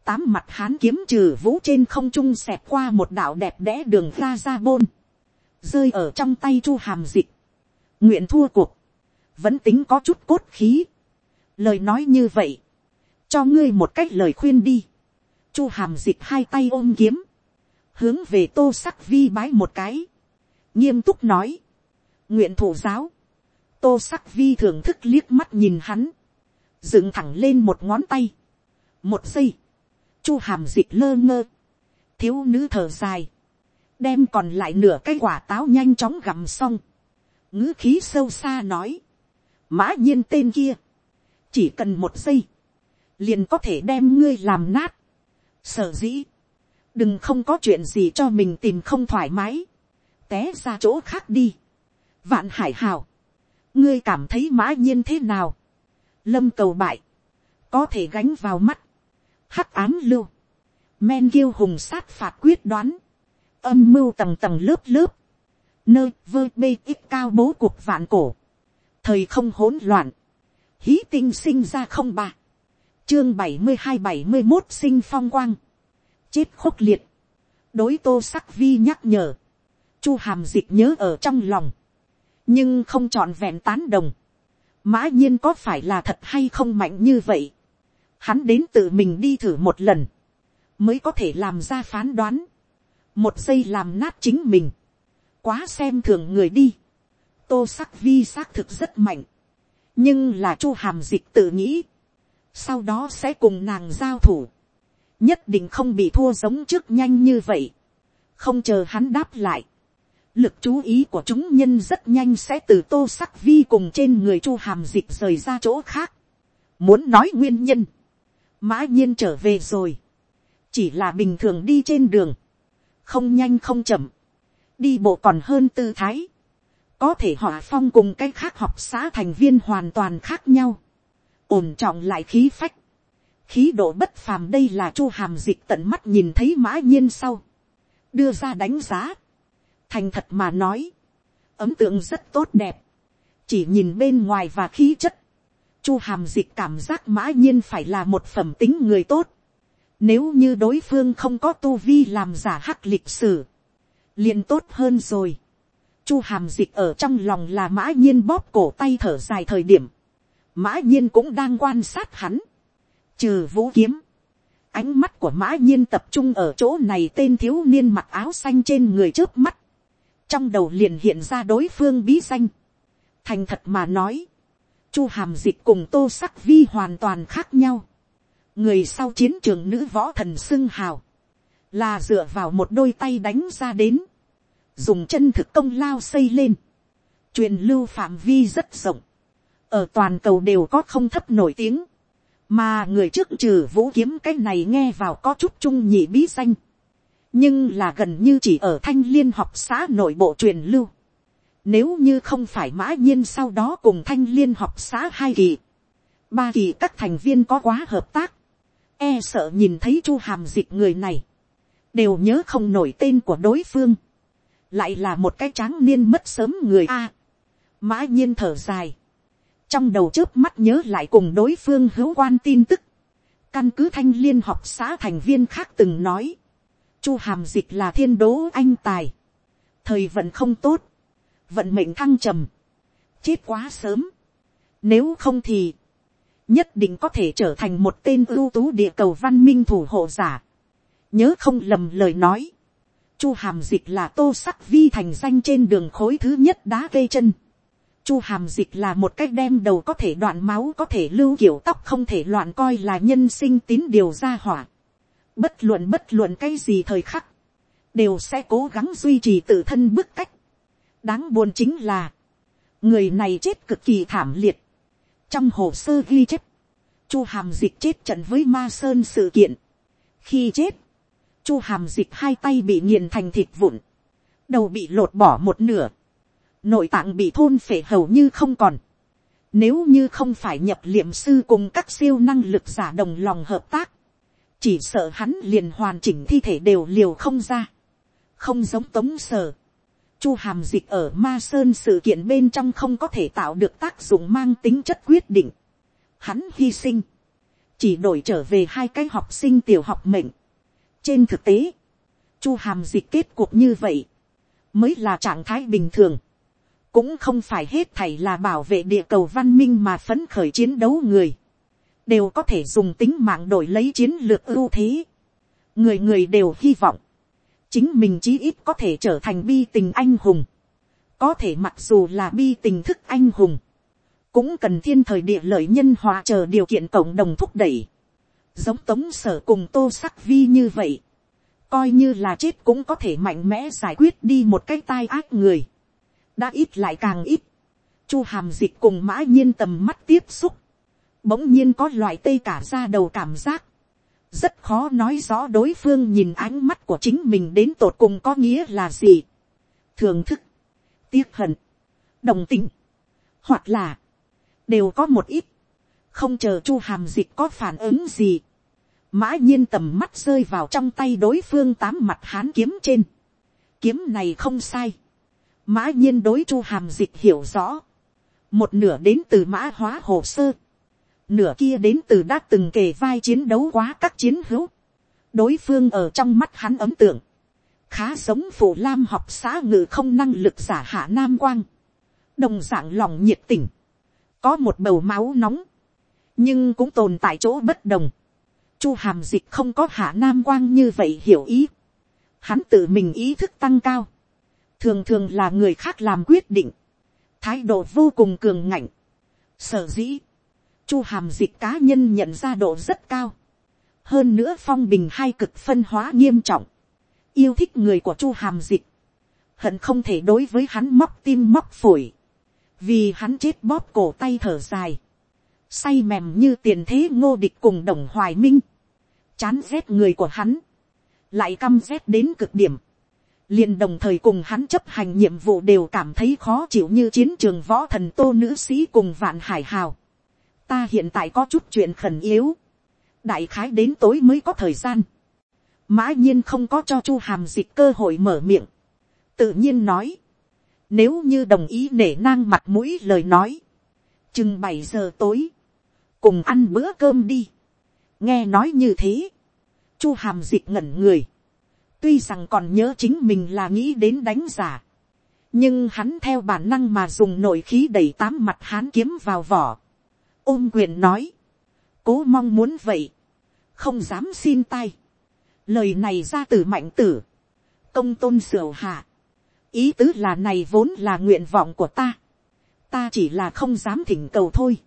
tám mặt hán kiếm trừ vũ trên không trung xẹt qua một đạo đẹp đẽ đường ra ra bôn. rơi ở trong tay chu hàm dịch. nguyện thua cuộc. vẫn tính có chút cốt khí. lời nói như vậy cho ngươi một cách lời khuyên đi. chu hàm dịch hai tay ôm kiếm hướng về tô sắc vi bái một cái, nghiêm túc nói, nguyện thủ giáo, tô sắc vi thưởng thức liếc mắt nhìn hắn, dựng thẳng lên một ngón tay, một giây, chu hàm dịch lơ ngơ, thiếu nữ thở dài, đem còn lại nửa cái quả táo nhanh chóng gặm xong, ngữ khí sâu xa nói, mã nhiên tên kia, chỉ cần một giây, liền có thể đem ngươi làm nát, sở dĩ, đừng không có chuyện gì cho mình tìm không thoải mái, té ra chỗ khác đi. vạn hải hào, ngươi cảm thấy mã nhiên thế nào, lâm cầu bại, có thể gánh vào mắt, hắc ám lưu, men kiêu hùng sát phạt quyết đoán, âm mưu tầng tầng lớp lớp, nơi vơ bê ít cao bố cuộc vạn cổ, thời không hỗn loạn, hí tinh sinh ra không ba, chương bảy mươi hai bảy mươi một sinh phong quang, chết khốc liệt, đối tô sắc vi nhắc nhở, chu hàm dịch nhớ ở trong lòng, nhưng không trọn vẹn tán đồng, mã nhiên có phải là thật hay không mạnh như vậy, hắn đến tự mình đi thử một lần, mới có thể làm ra phán đoán, một giây làm nát chính mình, quá xem thường người đi, tô sắc vi xác thực rất mạnh, nhưng là chu hàm dịch tự nghĩ, sau đó sẽ cùng nàng giao thủ, nhất định không bị thua giống trước nhanh như vậy, không chờ hắn đáp lại, lực chú ý của chúng nhân rất nhanh sẽ từ tô sắc vi cùng trên người chu hàm dịch rời ra chỗ khác, muốn nói nguyên nhân, mã nhiên trở về rồi, chỉ là bình thường đi trên đường, không nhanh không chậm, đi bộ còn hơn tư thái, có thể họ phong cùng cái khác học xã thành viên hoàn toàn khác nhau, ổn trọng lại khí phách, khí độ bất phàm đây là chu hàm dịch tận mắt nhìn thấy mã nhiên sau, đưa ra đánh giá, thành thật mà nói, ấm tượng rất tốt đẹp, chỉ nhìn bên ngoài và khí chất, chu hàm dịch cảm giác mã nhiên phải là một phẩm tính người tốt, nếu như đối phương không có tu vi làm giả hắc lịch sử, liền tốt hơn rồi. Chu hàm dịch ở trong lòng là mã nhiên bóp cổ tay thở dài thời điểm. Mã nhiên cũng đang quan sát hắn. Trừ vũ kiếm. Ánh mắt của mã nhiên tập trung ở chỗ này tên thiếu niên mặc áo xanh trên người trước mắt. Trong đầu liền hiện ra đối phương bí danh. Thành thật mà nói. Chu hàm dịch cùng tô sắc vi hoàn toàn khác nhau người sau chiến trường nữ võ thần xưng hào, là dựa vào một đôi tay đánh ra đến, dùng chân thực công lao xây lên, truyền lưu phạm vi rất rộng, ở toàn cầu đều có không thấp nổi tiếng, mà người trước trừ vũ kiếm cái này nghe vào có chút trung nhị bí danh, nhưng là gần như chỉ ở thanh liên học xã nội bộ truyền lưu, nếu như không phải mã nhiên sau đó cùng thanh liên học xã hai kỳ, ba kỳ các thành viên có quá hợp tác, e sợ nhìn thấy chu hàm dịch người này, đều nhớ không nổi tên của đối phương, lại là một cái tráng niên mất sớm người a. mã nhiên thở dài, trong đầu trước mắt nhớ lại cùng đối phương hữu quan tin tức, căn cứ thanh liên học xã thành viên khác từng nói, chu hàm dịch là thiên đố anh tài, thời vận không tốt, vận mệnh thăng trầm, chết quá sớm, nếu không thì, nhất định có thể trở thành một tên ưu tú địa cầu văn minh thủ hộ giả. nhớ không lầm lời nói, chu hàm dịch là tô sắc vi thành danh trên đường khối thứ nhất đá cây chân chu hàm dịch là một cách đem đầu có thể đoạn máu có thể lưu kiểu tóc không thể loạn coi là nhân sinh tín điều ra hỏa. bất luận bất luận cái gì thời khắc, đều sẽ cố gắng duy trì tự thân bức cách. đáng buồn chính là, người này chết cực kỳ thảm liệt trong hồ sơ ghi chép, chu hàm dịch chết trận với ma sơn sự kiện. khi chết, chu hàm dịch hai tay bị nghiền thành thịt vụn, đầu bị lột bỏ một nửa, nội tạng bị thôn phể hầu như không còn. Nếu như không phải nhập liệm sư cùng các siêu năng lực giả đồng lòng hợp tác, chỉ sợ hắn liền hoàn chỉnh thi thể đều liều không ra, không giống tống sở Chu hàm dịch ở ma sơn sự kiện bên trong không có thể tạo được tác dụng mang tính chất quyết định. Hắn hy sinh. Chỉ đổi trở về hai cái học sinh tiểu học mệnh. Trên thực tế. Chu hàm dịch kết cuộc như vậy. Mới là trạng thái bình thường. Cũng không phải hết thảy là bảo vệ địa cầu văn minh mà phấn khởi chiến đấu người. Đều có thể dùng tính mạng đổi lấy chiến lược ưu thế. Người người đều hy vọng. Chính mình chí ít có thể trở thành bi tình anh hùng, có thể mặc dù là bi tình thức anh hùng, cũng cần thiên thời địa lợi nhân hòa chờ điều kiện cộng đồng thúc đẩy, giống tống sở cùng tô sắc vi như vậy, coi như là chết cũng có thể mạnh mẽ giải quyết đi một cái tai ác người, đã ít lại càng ít, chu hàm dịch cùng mã nhiên tầm mắt tiếp xúc, bỗng nhiên có loại tây cả ra đầu cảm giác, rất khó nói rõ đối phương nhìn ánh mắt của chính mình đến tột cùng có nghĩa là gì. thường thức, tiếc hận, đồng tình, hoặc là, đều có một ít, không chờ chu hàm dịch có phản ứng gì. mã nhiên tầm mắt rơi vào trong tay đối phương tám mặt hán kiếm trên, kiếm này không sai, mã nhiên đối chu hàm dịch hiểu rõ, một nửa đến từ mã hóa hồ sơ, nửa kia đến từ đã từng kề vai chiến đấu quá các chiến hữu, đối phương ở trong mắt hắn ấm tượng, khá giống phổ lam học xã ngự không năng lực giả hạ nam quang, đồng d ạ n g lòng nhiệt tình, có một bầu máu nóng, nhưng cũng tồn tại chỗ bất đồng, chu hàm dịch không có hạ nam quang như vậy hiểu ý, hắn tự mình ý thức tăng cao, thường thường là người khác làm quyết định, thái độ vô cùng cường ngạnh, sở dĩ, chu hàm dịch cá nhân nhận ra độ rất cao, hơn nữa phong bình hai cực phân hóa nghiêm trọng, yêu thích người của chu hàm dịch, hận không thể đối với hắn móc tim móc phổi, vì hắn chết bóp cổ tay thở dài, say mềm như tiền thế ngô địch cùng đồng hoài minh, chán rét người của hắn, lại căm rét đến cực điểm, liền đồng thời cùng hắn chấp hành nhiệm vụ đều cảm thấy khó chịu như chiến trường võ thần tô nữ sĩ cùng vạn hải hào. ta hiện tại có chút chuyện khẩn yếu, đại khái đến tối mới có thời gian, mã nhiên không có cho chu hàm dịch cơ hội mở miệng, tự nhiên nói, nếu như đồng ý nể nang mặt mũi lời nói, chừng bảy giờ tối, cùng ăn bữa cơm đi, nghe nói như thế, chu hàm dịch ngẩn người, tuy rằng còn nhớ chính mình là nghĩ đến đánh giả, nhưng hắn theo bản năng mà dùng nội khí đẩy tám mặt hán kiếm vào vỏ, ôm quyền nói, cố mong muốn vậy, không dám xin tay, lời này ra từ mạnh tử, công tôn sửa hạ, ý tứ là này vốn là nguyện vọng của ta, ta chỉ là không dám thỉnh cầu thôi,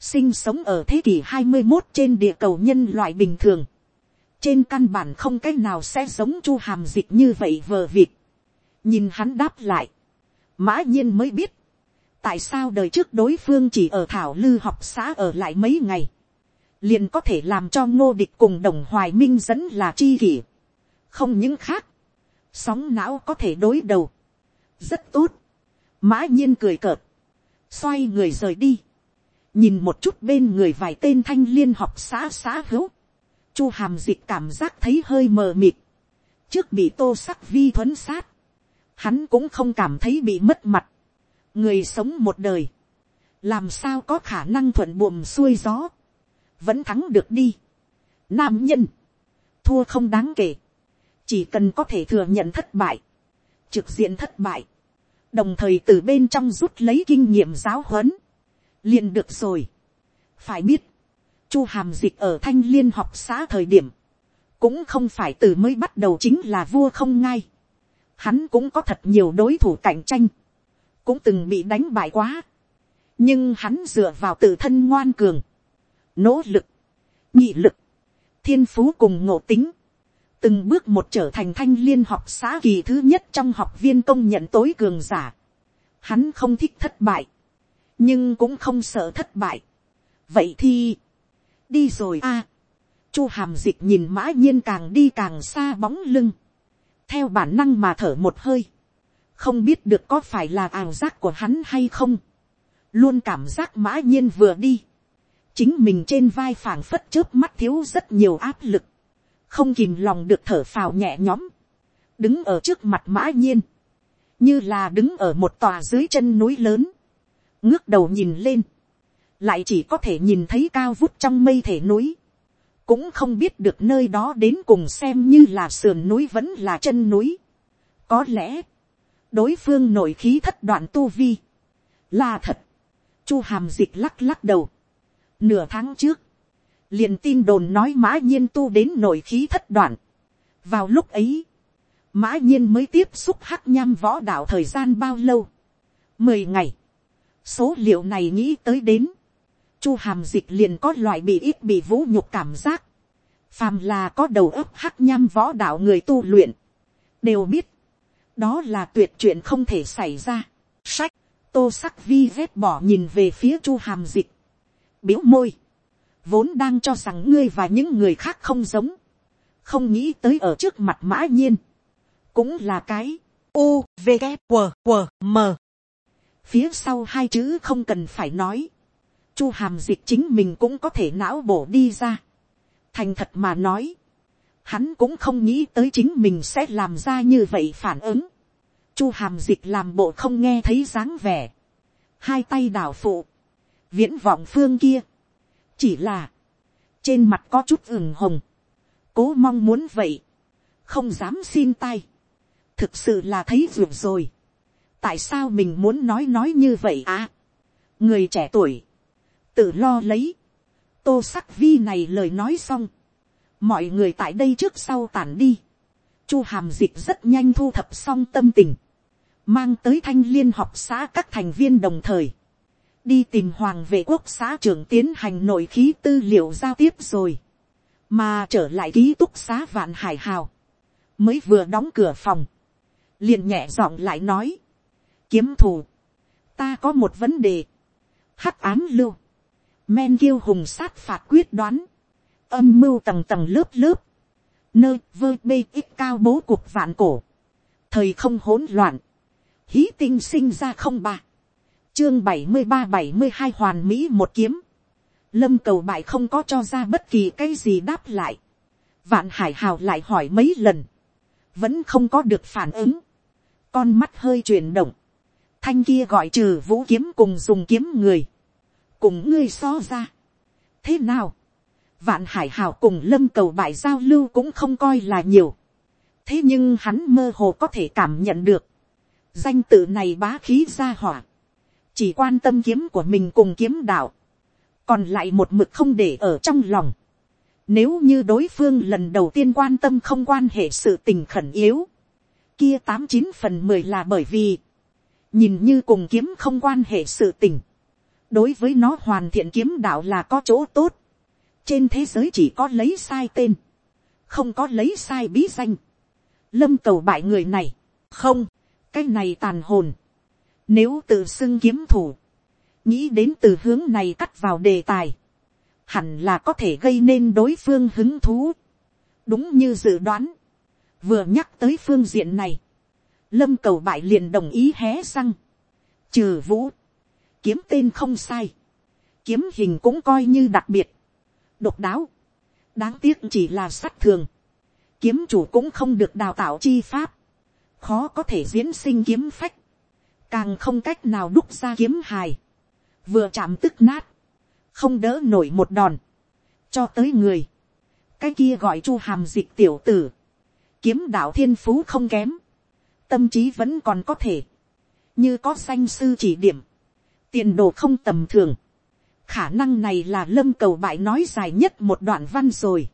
sinh sống ở thế kỷ hai mươi một trên địa cầu nhân loại bình thường, trên căn bản không cái nào sẽ giống chu hàm dịch như vậy vờ vịt, nhìn hắn đáp lại, mã nhiên mới biết, tại sao đời trước đối phương chỉ ở thảo lư học xã ở lại mấy ngày, liền có thể làm cho ngô địch cùng đồng hoài minh dẫn là chi kỷ. không những khác, sóng não có thể đối đầu. rất tốt. mã nhiên cười cợt, xoay người rời đi, nhìn một chút bên người vài tên thanh liên học xã xã hữu, chu hàm dịch cảm giác thấy hơi mờ mịt, trước bị tô sắc vi thuấn sát, hắn cũng không cảm thấy bị mất mặt, người sống một đời, làm sao có khả năng thuận buồm xuôi gió, vẫn thắng được đi. Nam nhân, thua không đáng kể, chỉ cần có thể thừa nhận thất bại, trực diện thất bại, đồng thời từ bên trong rút lấy kinh nghiệm giáo huấn, liền được rồi. phải biết, chu hàm dịch ở thanh liên học xã thời điểm, cũng không phải từ mới bắt đầu chính là vua không ngay, hắn cũng có thật nhiều đối thủ cạnh tranh, cũng từng bị đánh bại quá, nhưng hắn dựa vào tự thân ngoan cường, nỗ lực, nhị lực, thiên phú cùng ngộ tính, từng bước một trở thành thanh liên học xã kỳ thứ nhất trong học viên công nhận tối cường giả. Hắn không thích thất bại, nhưng cũng không sợ thất bại. vậy thì, đi rồi a. chu hàm dịch nhìn mã nhiên càng đi càng xa bóng lưng, theo bản năng mà thở một hơi, không biết được có phải là ảo giác của hắn hay không, luôn cảm giác mã nhiên vừa đi, chính mình trên vai phảng phất trước mắt thiếu rất nhiều áp lực, không kìm lòng được thở phào nhẹ nhõm, đứng ở trước mặt mã nhiên, như là đứng ở một tòa dưới chân núi lớn, ngước đầu nhìn lên, lại chỉ có thể nhìn thấy cao vút trong mây thể núi, cũng không biết được nơi đó đến cùng xem như là sườn núi vẫn là chân núi. có lẽ, đối phương nội khí thất đoạn tu vi, là thật, chu hàm dịch lắc lắc đầu, Nửa tháng trước, liền tin đồn nói mã nhiên tu đến nội khí thất đoạn. Vào lúc ấy, mã nhiên mới tiếp xúc hắc nham võ đạo thời gian bao lâu? Mười ngày. Số liệu này nghĩ tới đến. Chu hàm dịch liền có loại bị ít bị vũ nhục cảm giác. Phàm là có đầu óc hắc nham võ đạo người tu luyện. Đều biết. Đó là tuyệt chuyện không thể xảy ra. Sách. Tô sắc vi vết bỏ nhìn về phía chu hàm dịch biếu môi, vốn đang cho rằng ngươi và những người khác không giống, không nghĩ tới ở trước mặt mã nhiên, cũng là cái u v g q q m phía sau hai chữ không cần phải nói, chu hàm dịch chính mình cũng có thể não bổ đi ra, thành thật mà nói, hắn cũng không nghĩ tới chính mình sẽ làm ra như vậy phản ứng. chu hàm dịch làm bộ không nghe thấy dáng vẻ, hai tay đảo phụ, viễn vọng phương kia, chỉ là, trên mặt có chút ửng hồng, cố mong muốn vậy, không dám xin tay, thực sự là thấy ruột rồi, tại sao mình muốn nói nói như vậy à, người trẻ tuổi, tự lo lấy, tô sắc vi này lời nói xong, mọi người tại đây trước sau tản đi, chu hàm dịch rất nhanh thu thập xong tâm tình, mang tới thanh liên học xã các thành viên đồng thời, đi tìm hoàng vệ quốc xã trưởng tiến hành nội khí tư liệu giao tiếp rồi, mà trở lại ký túc xá vạn hải hào, mới vừa đóng cửa phòng, liền nhẹ giọng lại nói, kiếm thù, ta có một vấn đề, hắc án lưu, men kiêu hùng sát phạt quyết đoán, âm mưu tầng tầng lớp lớp, nơi vơ bê ít cao bố cuộc vạn cổ, thời không hỗn loạn, hí tinh sinh ra không ba, chương bảy mươi ba bảy mươi hai hoàn mỹ một kiếm, lâm cầu bại không có cho ra bất kỳ cái gì đáp lại, vạn hải hào lại hỏi mấy lần, vẫn không có được phản ứng, con mắt hơi chuyển động, thanh kia gọi trừ vũ kiếm cùng dùng kiếm người, cùng ngươi so ra. thế nào, vạn hải hào cùng lâm cầu bại giao lưu cũng không coi là nhiều. thế nhưng hắn mơ hồ có thể cảm nhận được, danh tự này bá khí ra hỏa, chỉ quan tâm kiếm của mình cùng kiếm đạo, còn lại một mực không để ở trong lòng. Nếu như đối phương lần đầu tiên quan tâm không quan hệ sự tình khẩn yếu, kia tám chín phần mười là bởi vì, nhìn như cùng kiếm không quan hệ sự tình, đối với nó hoàn thiện kiếm đạo là có chỗ tốt, trên thế giới chỉ có lấy sai tên, không có lấy sai bí danh, lâm cầu bại người này, không, cái này tàn hồn, nếu tự xưng kiếm thủ, nghĩ đến từ hướng này cắt vào đề tài, hẳn là có thể gây nên đối phương hứng thú. đúng như dự đoán, vừa nhắc tới phương diện này, lâm cầu bại liền đồng ý hé răng, trừ vũ, kiếm tên không sai, kiếm hình cũng coi như đặc biệt, độc đáo, đáng tiếc chỉ là sát thường, kiếm chủ cũng không được đào tạo chi pháp, khó có thể diễn sinh kiếm phách, càng không cách nào đúc ra kiếm hài, vừa chạm tức nát, không đỡ nổi một đòn, cho tới người, cái kia gọi chu hàm dịch tiểu tử, kiếm đạo thiên phú không kém, tâm trí vẫn còn có thể, như có danh sư chỉ điểm, tiền đồ không tầm thường, khả năng này là lâm cầu bại nói dài nhất một đoạn văn rồi,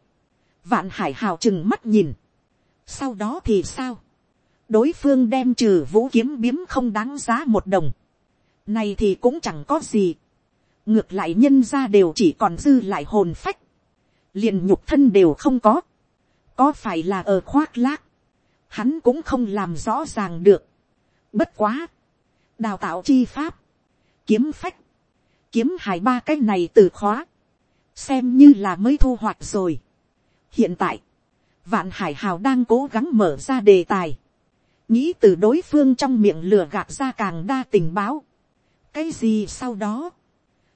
vạn hải hào chừng mắt nhìn, sau đó thì sao, đối phương đem trừ vũ kiếm biếm không đáng giá một đồng, này thì cũng chẳng có gì, ngược lại nhân ra đều chỉ còn dư lại hồn phách, liền nhục thân đều không có, có phải là ở khoác lác, hắn cũng không làm rõ ràng được. Bất quá, đào tạo chi pháp, kiếm phách, kiếm hài ba cái này từ khóa, xem như là mới thu hoạch rồi. hiện tại, vạn hải hào đang cố gắng mở ra đề tài, nghĩ từ đối phương trong miệng lừa gạt ra càng đa tình báo. cái gì sau đó,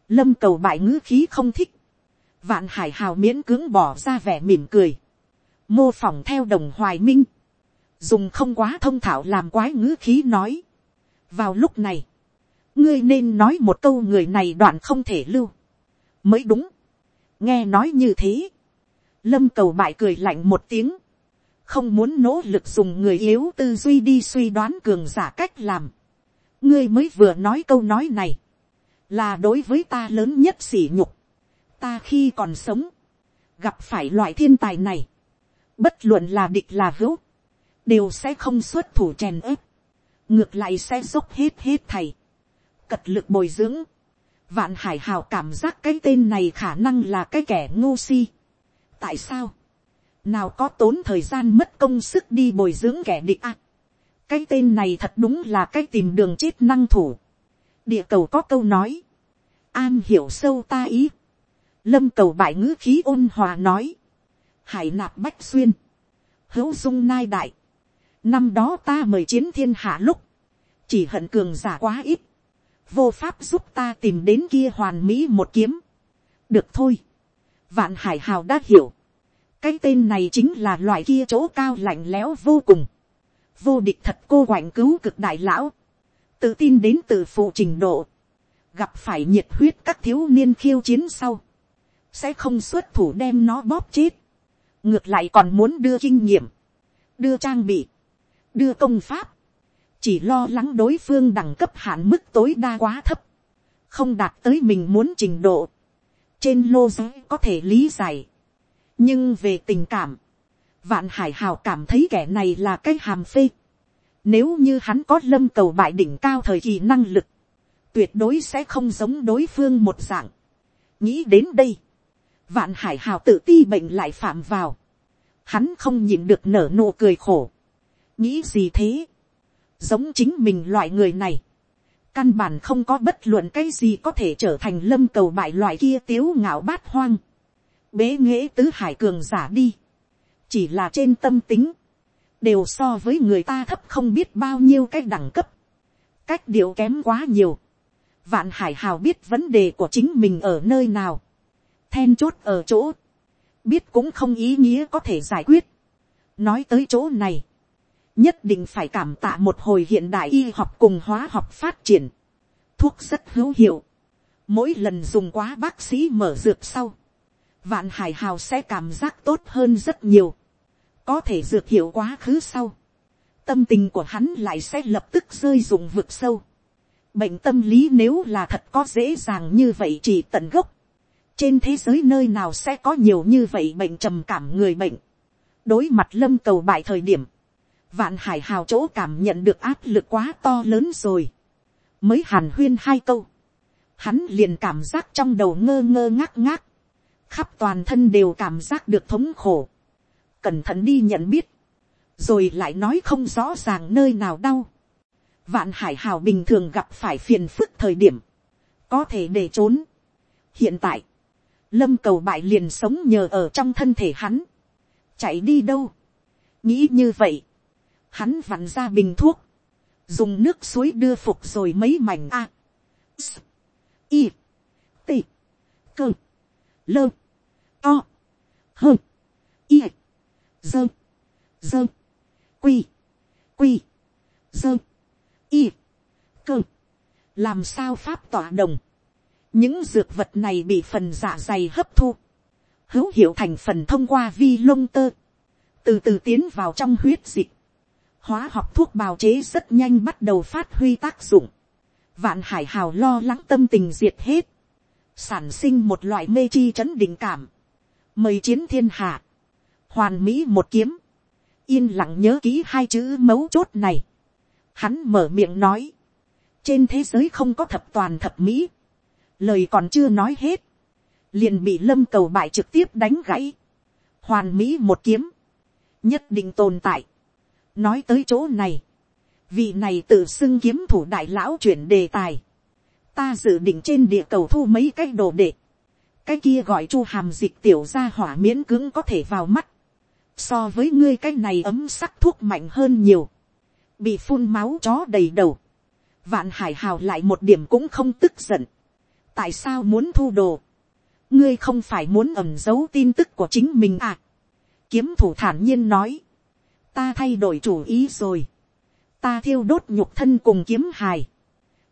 lâm cầu bại ngữ khí không thích, vạn hải hào miễn cưỡng bỏ ra vẻ mỉm cười, mô phỏng theo đồng hoài minh, dùng không quá thông thạo làm quái ngữ khí nói. vào lúc này, ngươi nên nói một câu người này đoạn không thể lưu, mới đúng, nghe nói như thế, lâm cầu bại cười lạnh một tiếng, không muốn nỗ lực dùng người yếu tư duy đi suy đoán cường giả cách làm. ngươi mới vừa nói câu nói này, là đối với ta lớn nhất sỉ nhục. ta khi còn sống, gặp phải loại thiên tài này, bất luận là địch là hữu, đều sẽ không xuất thủ chèn ớp, ngược lại sẽ dốc hết hết thầy, cật lực bồi dưỡng, vạn hải hào cảm giác cái tên này khả năng là cái kẻ ngu si. tại sao, nào có tốn thời gian mất công sức đi bồi dưỡng kẻ địch à. cái tên này thật đúng là cái tìm đường chết năng thủ. địa cầu có câu nói, an hiểu sâu ta ý. lâm cầu bại ngữ khí ôn hòa nói, hải nạp bách xuyên, hữu dung nai đại, năm đó ta mời chiến thiên hạ lúc, chỉ hận cường giả quá ít, vô pháp giúp ta tìm đến kia hoàn mỹ một kiếm. được thôi, vạn hải hào đã hiểu, cái tên này chính là loại kia chỗ cao lạnh lẽo vô cùng, vô địch thật cô quạnh cứu cực đại lão, tự tin đến từ phụ trình độ, gặp phải nhiệt huyết các thiếu niên khiêu chiến sau, sẽ không xuất thủ đem nó bóp chết, ngược lại còn muốn đưa kinh nghiệm, đưa trang bị, đưa công pháp, chỉ lo lắng đối phương đẳng cấp hạn mức tối đa quá thấp, không đạt tới mình muốn trình độ, trên lô giới có thể lý giải, nhưng về tình cảm, vạn hải hào cảm thấy kẻ này là cái hàm phê, nếu như hắn có lâm cầu bại đỉnh cao thời kỳ năng lực, tuyệt đối sẽ không giống đối phương một dạng. nghĩ đến đây, vạn hải hào tự ti bệnh lại phạm vào, hắn không nhìn được nở nụ cười khổ, nghĩ gì thế, giống chính mình loại người này, căn bản không có bất luận cái gì có thể trở thành lâm cầu bại loại kia tiếu ngạo bát hoang, bế nghễ tứ hải cường giả đi, chỉ là trên tâm tính, đều so với người ta thấp không biết bao nhiêu cái đẳng cấp, cách điệu kém quá nhiều, vạn hải hào biết vấn đề của chính mình ở nơi nào, then chốt ở chỗ, biết cũng không ý nghĩa có thể giải quyết. nói tới chỗ này, nhất định phải cảm tạ một hồi hiện đại y học cùng hóa học phát triển, thuốc rất hữu hiệu, mỗi lần dùng quá bác sĩ mở dược sau, vạn hải hào sẽ cảm giác tốt hơn rất nhiều, có thể dược hiệu quá khứ sau, tâm tình của hắn lại sẽ lập tức rơi dùng vực sâu. Bệnh tâm lý nếu là thật có dễ dàng như vậy chỉ tận gốc, trên thế giới nơi nào sẽ có nhiều như vậy bệnh trầm cảm người bệnh. đối mặt lâm cầu bại thời điểm, vạn hải hào chỗ cảm nhận được áp lực quá to lớn rồi. mới hàn huyên hai câu, hắn liền cảm giác trong đầu ngơ ngơ ngác ngác, khắp toàn thân đều cảm giác được thống khổ, cẩn thận đi nhận biết, rồi lại nói không rõ ràng nơi nào đau. Vạn hải hào bình thường gặp phải phiền phức thời điểm, có thể để trốn. hiện tại, lâm cầu bại liền sống nhờ ở trong thân thể hắn, chạy đi đâu, nghĩ như vậy, hắn vặn ra bình thuốc, dùng nước suối đưa phục rồi mấy mảnh a, s, i, t, cơ, lơ, to, hơ, i, dơ, dơ, quy, quy, dơ, y, cơ, làm sao pháp tỏa đồng, những dược vật này bị phần dạ dày hấp thu, hữu hiệu thành phần thông qua vi lông tơ, từ từ tiến vào trong huyết dịch, hóa học thuốc bào chế rất nhanh bắt đầu phát huy tác dụng, vạn hải hào lo lắng tâm tình diệt hết, sản sinh một loại mê chi chấn định cảm, mời chiến thiên hạ, hoàn mỹ một kiếm, yên lặng nhớ ký hai chữ mấu chốt này, hắn mở miệng nói, trên thế giới không có thập toàn thập mỹ, lời còn chưa nói hết, liền bị lâm cầu bại trực tiếp đánh gãy, hoàn mỹ một kiếm, nhất định tồn tại nói tới chỗ này, vị này tự xưng kiếm thủ đại lão chuyển đề tài, ta dự định trên địa cầu thu mấy cái đồ đệ, cái kia gọi chu hàm dịch tiểu ra hỏa miễn cứng có thể vào mắt, so với ngươi cái này ấm sắc thuốc mạnh hơn nhiều, bị phun máu chó đầy đầu, vạn hải hào lại một điểm cũng không tức giận, tại sao muốn thu đồ, ngươi không phải muốn ẩm giấu tin tức của chính mình à. kiếm thủ thản nhiên nói, ta thay đổi chủ ý rồi, ta thiêu đốt nhục thân cùng kiếm hài,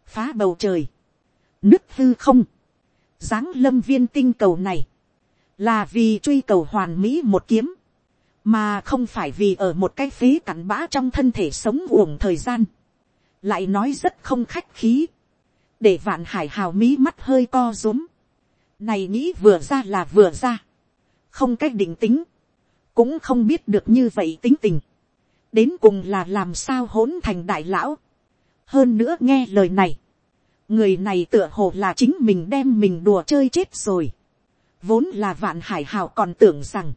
phá bầu trời, nứt hư không, dáng lâm viên tinh cầu này, là vì truy cầu hoàn mỹ một kiếm, mà không phải vì ở một cái phế cặn bã trong thân thể sống uổng thời gian, lại nói rất không khách khí, để vạn hải hào mí mắt hơi co rúm. Này nghĩ vừa ra là vừa ra. Không cách định tính. Cũng không biết được như vậy tính tình. Đến cùng là làm sao hỗn thành đại lão. Hơn nữa nghe lời này. Người này tựa hồ là chính mình đem mình đùa chơi chết rồi. Vốn là vạn hải hào còn tưởng rằng.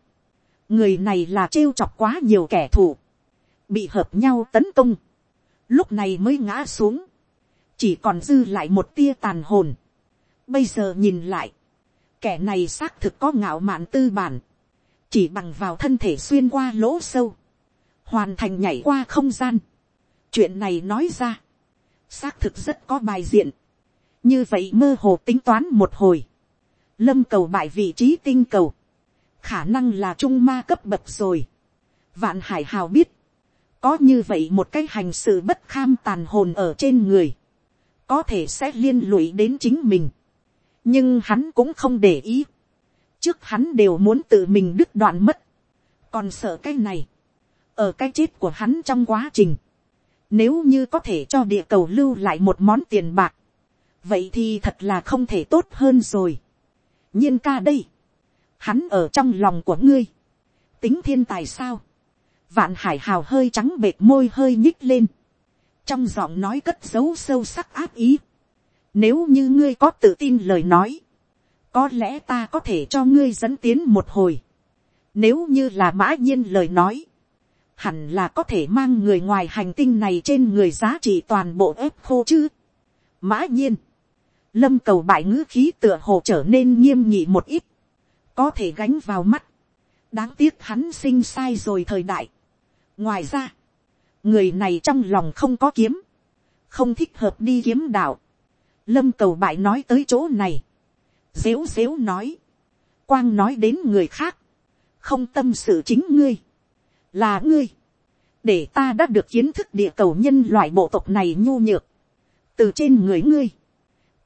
Người này là trêu chọc quá nhiều kẻ thù. Bị hợp nhau tấn công. Lúc này mới ngã xuống chỉ còn dư lại một tia tàn hồn. Bây giờ nhìn lại, kẻ này xác thực có ngạo mạn tư bản, chỉ bằng vào thân thể xuyên qua lỗ sâu, hoàn thành nhảy qua không gian. chuyện này nói ra, xác thực rất có bài diện, như vậy mơ hồ tính toán một hồi, lâm cầu bại vị trí tinh cầu, khả năng là trung ma cấp bậc rồi. vạn hải hào biết, có như vậy một cái hành sự bất kham tàn hồn ở trên người, có thể sẽ liên lụy đến chính mình, nhưng hắn cũng không để ý, trước hắn đều muốn tự mình đứt đoạn mất, còn sợ cái này, ở cái chết của hắn trong quá trình, nếu như có thể cho địa cầu lưu lại một món tiền bạc, vậy thì thật là không thể tốt hơn rồi. nhiên ca đây, hắn ở trong lòng của ngươi, tính thiên tài sao, vạn hải hào hơi trắng bệt môi hơi nhích lên, trong giọng nói cất dấu sâu sắc áp ý, nếu như ngươi có tự tin lời nói, có lẽ ta có thể cho ngươi dẫn tiến một hồi, nếu như là mã nhiên lời nói, hẳn là có thể mang người ngoài hành tinh này trên người giá trị toàn bộ ép khô chứ. Mã nhiên, lâm cầu bại ngữ khí tựa hồ trở nên nghiêm nhị một ít, có thể gánh vào mắt, đáng tiếc hắn sinh sai rồi thời đại. ngoài ra, người này trong lòng không có kiếm, không thích hợp đi kiếm đạo. lâm cầu bại nói tới chỗ này, dếu dếu nói, quang nói đến người khác, không tâm sự chính ngươi, là ngươi, để ta đã được kiến thức địa cầu nhân loại bộ tộc này nhu nhược, từ trên người ngươi,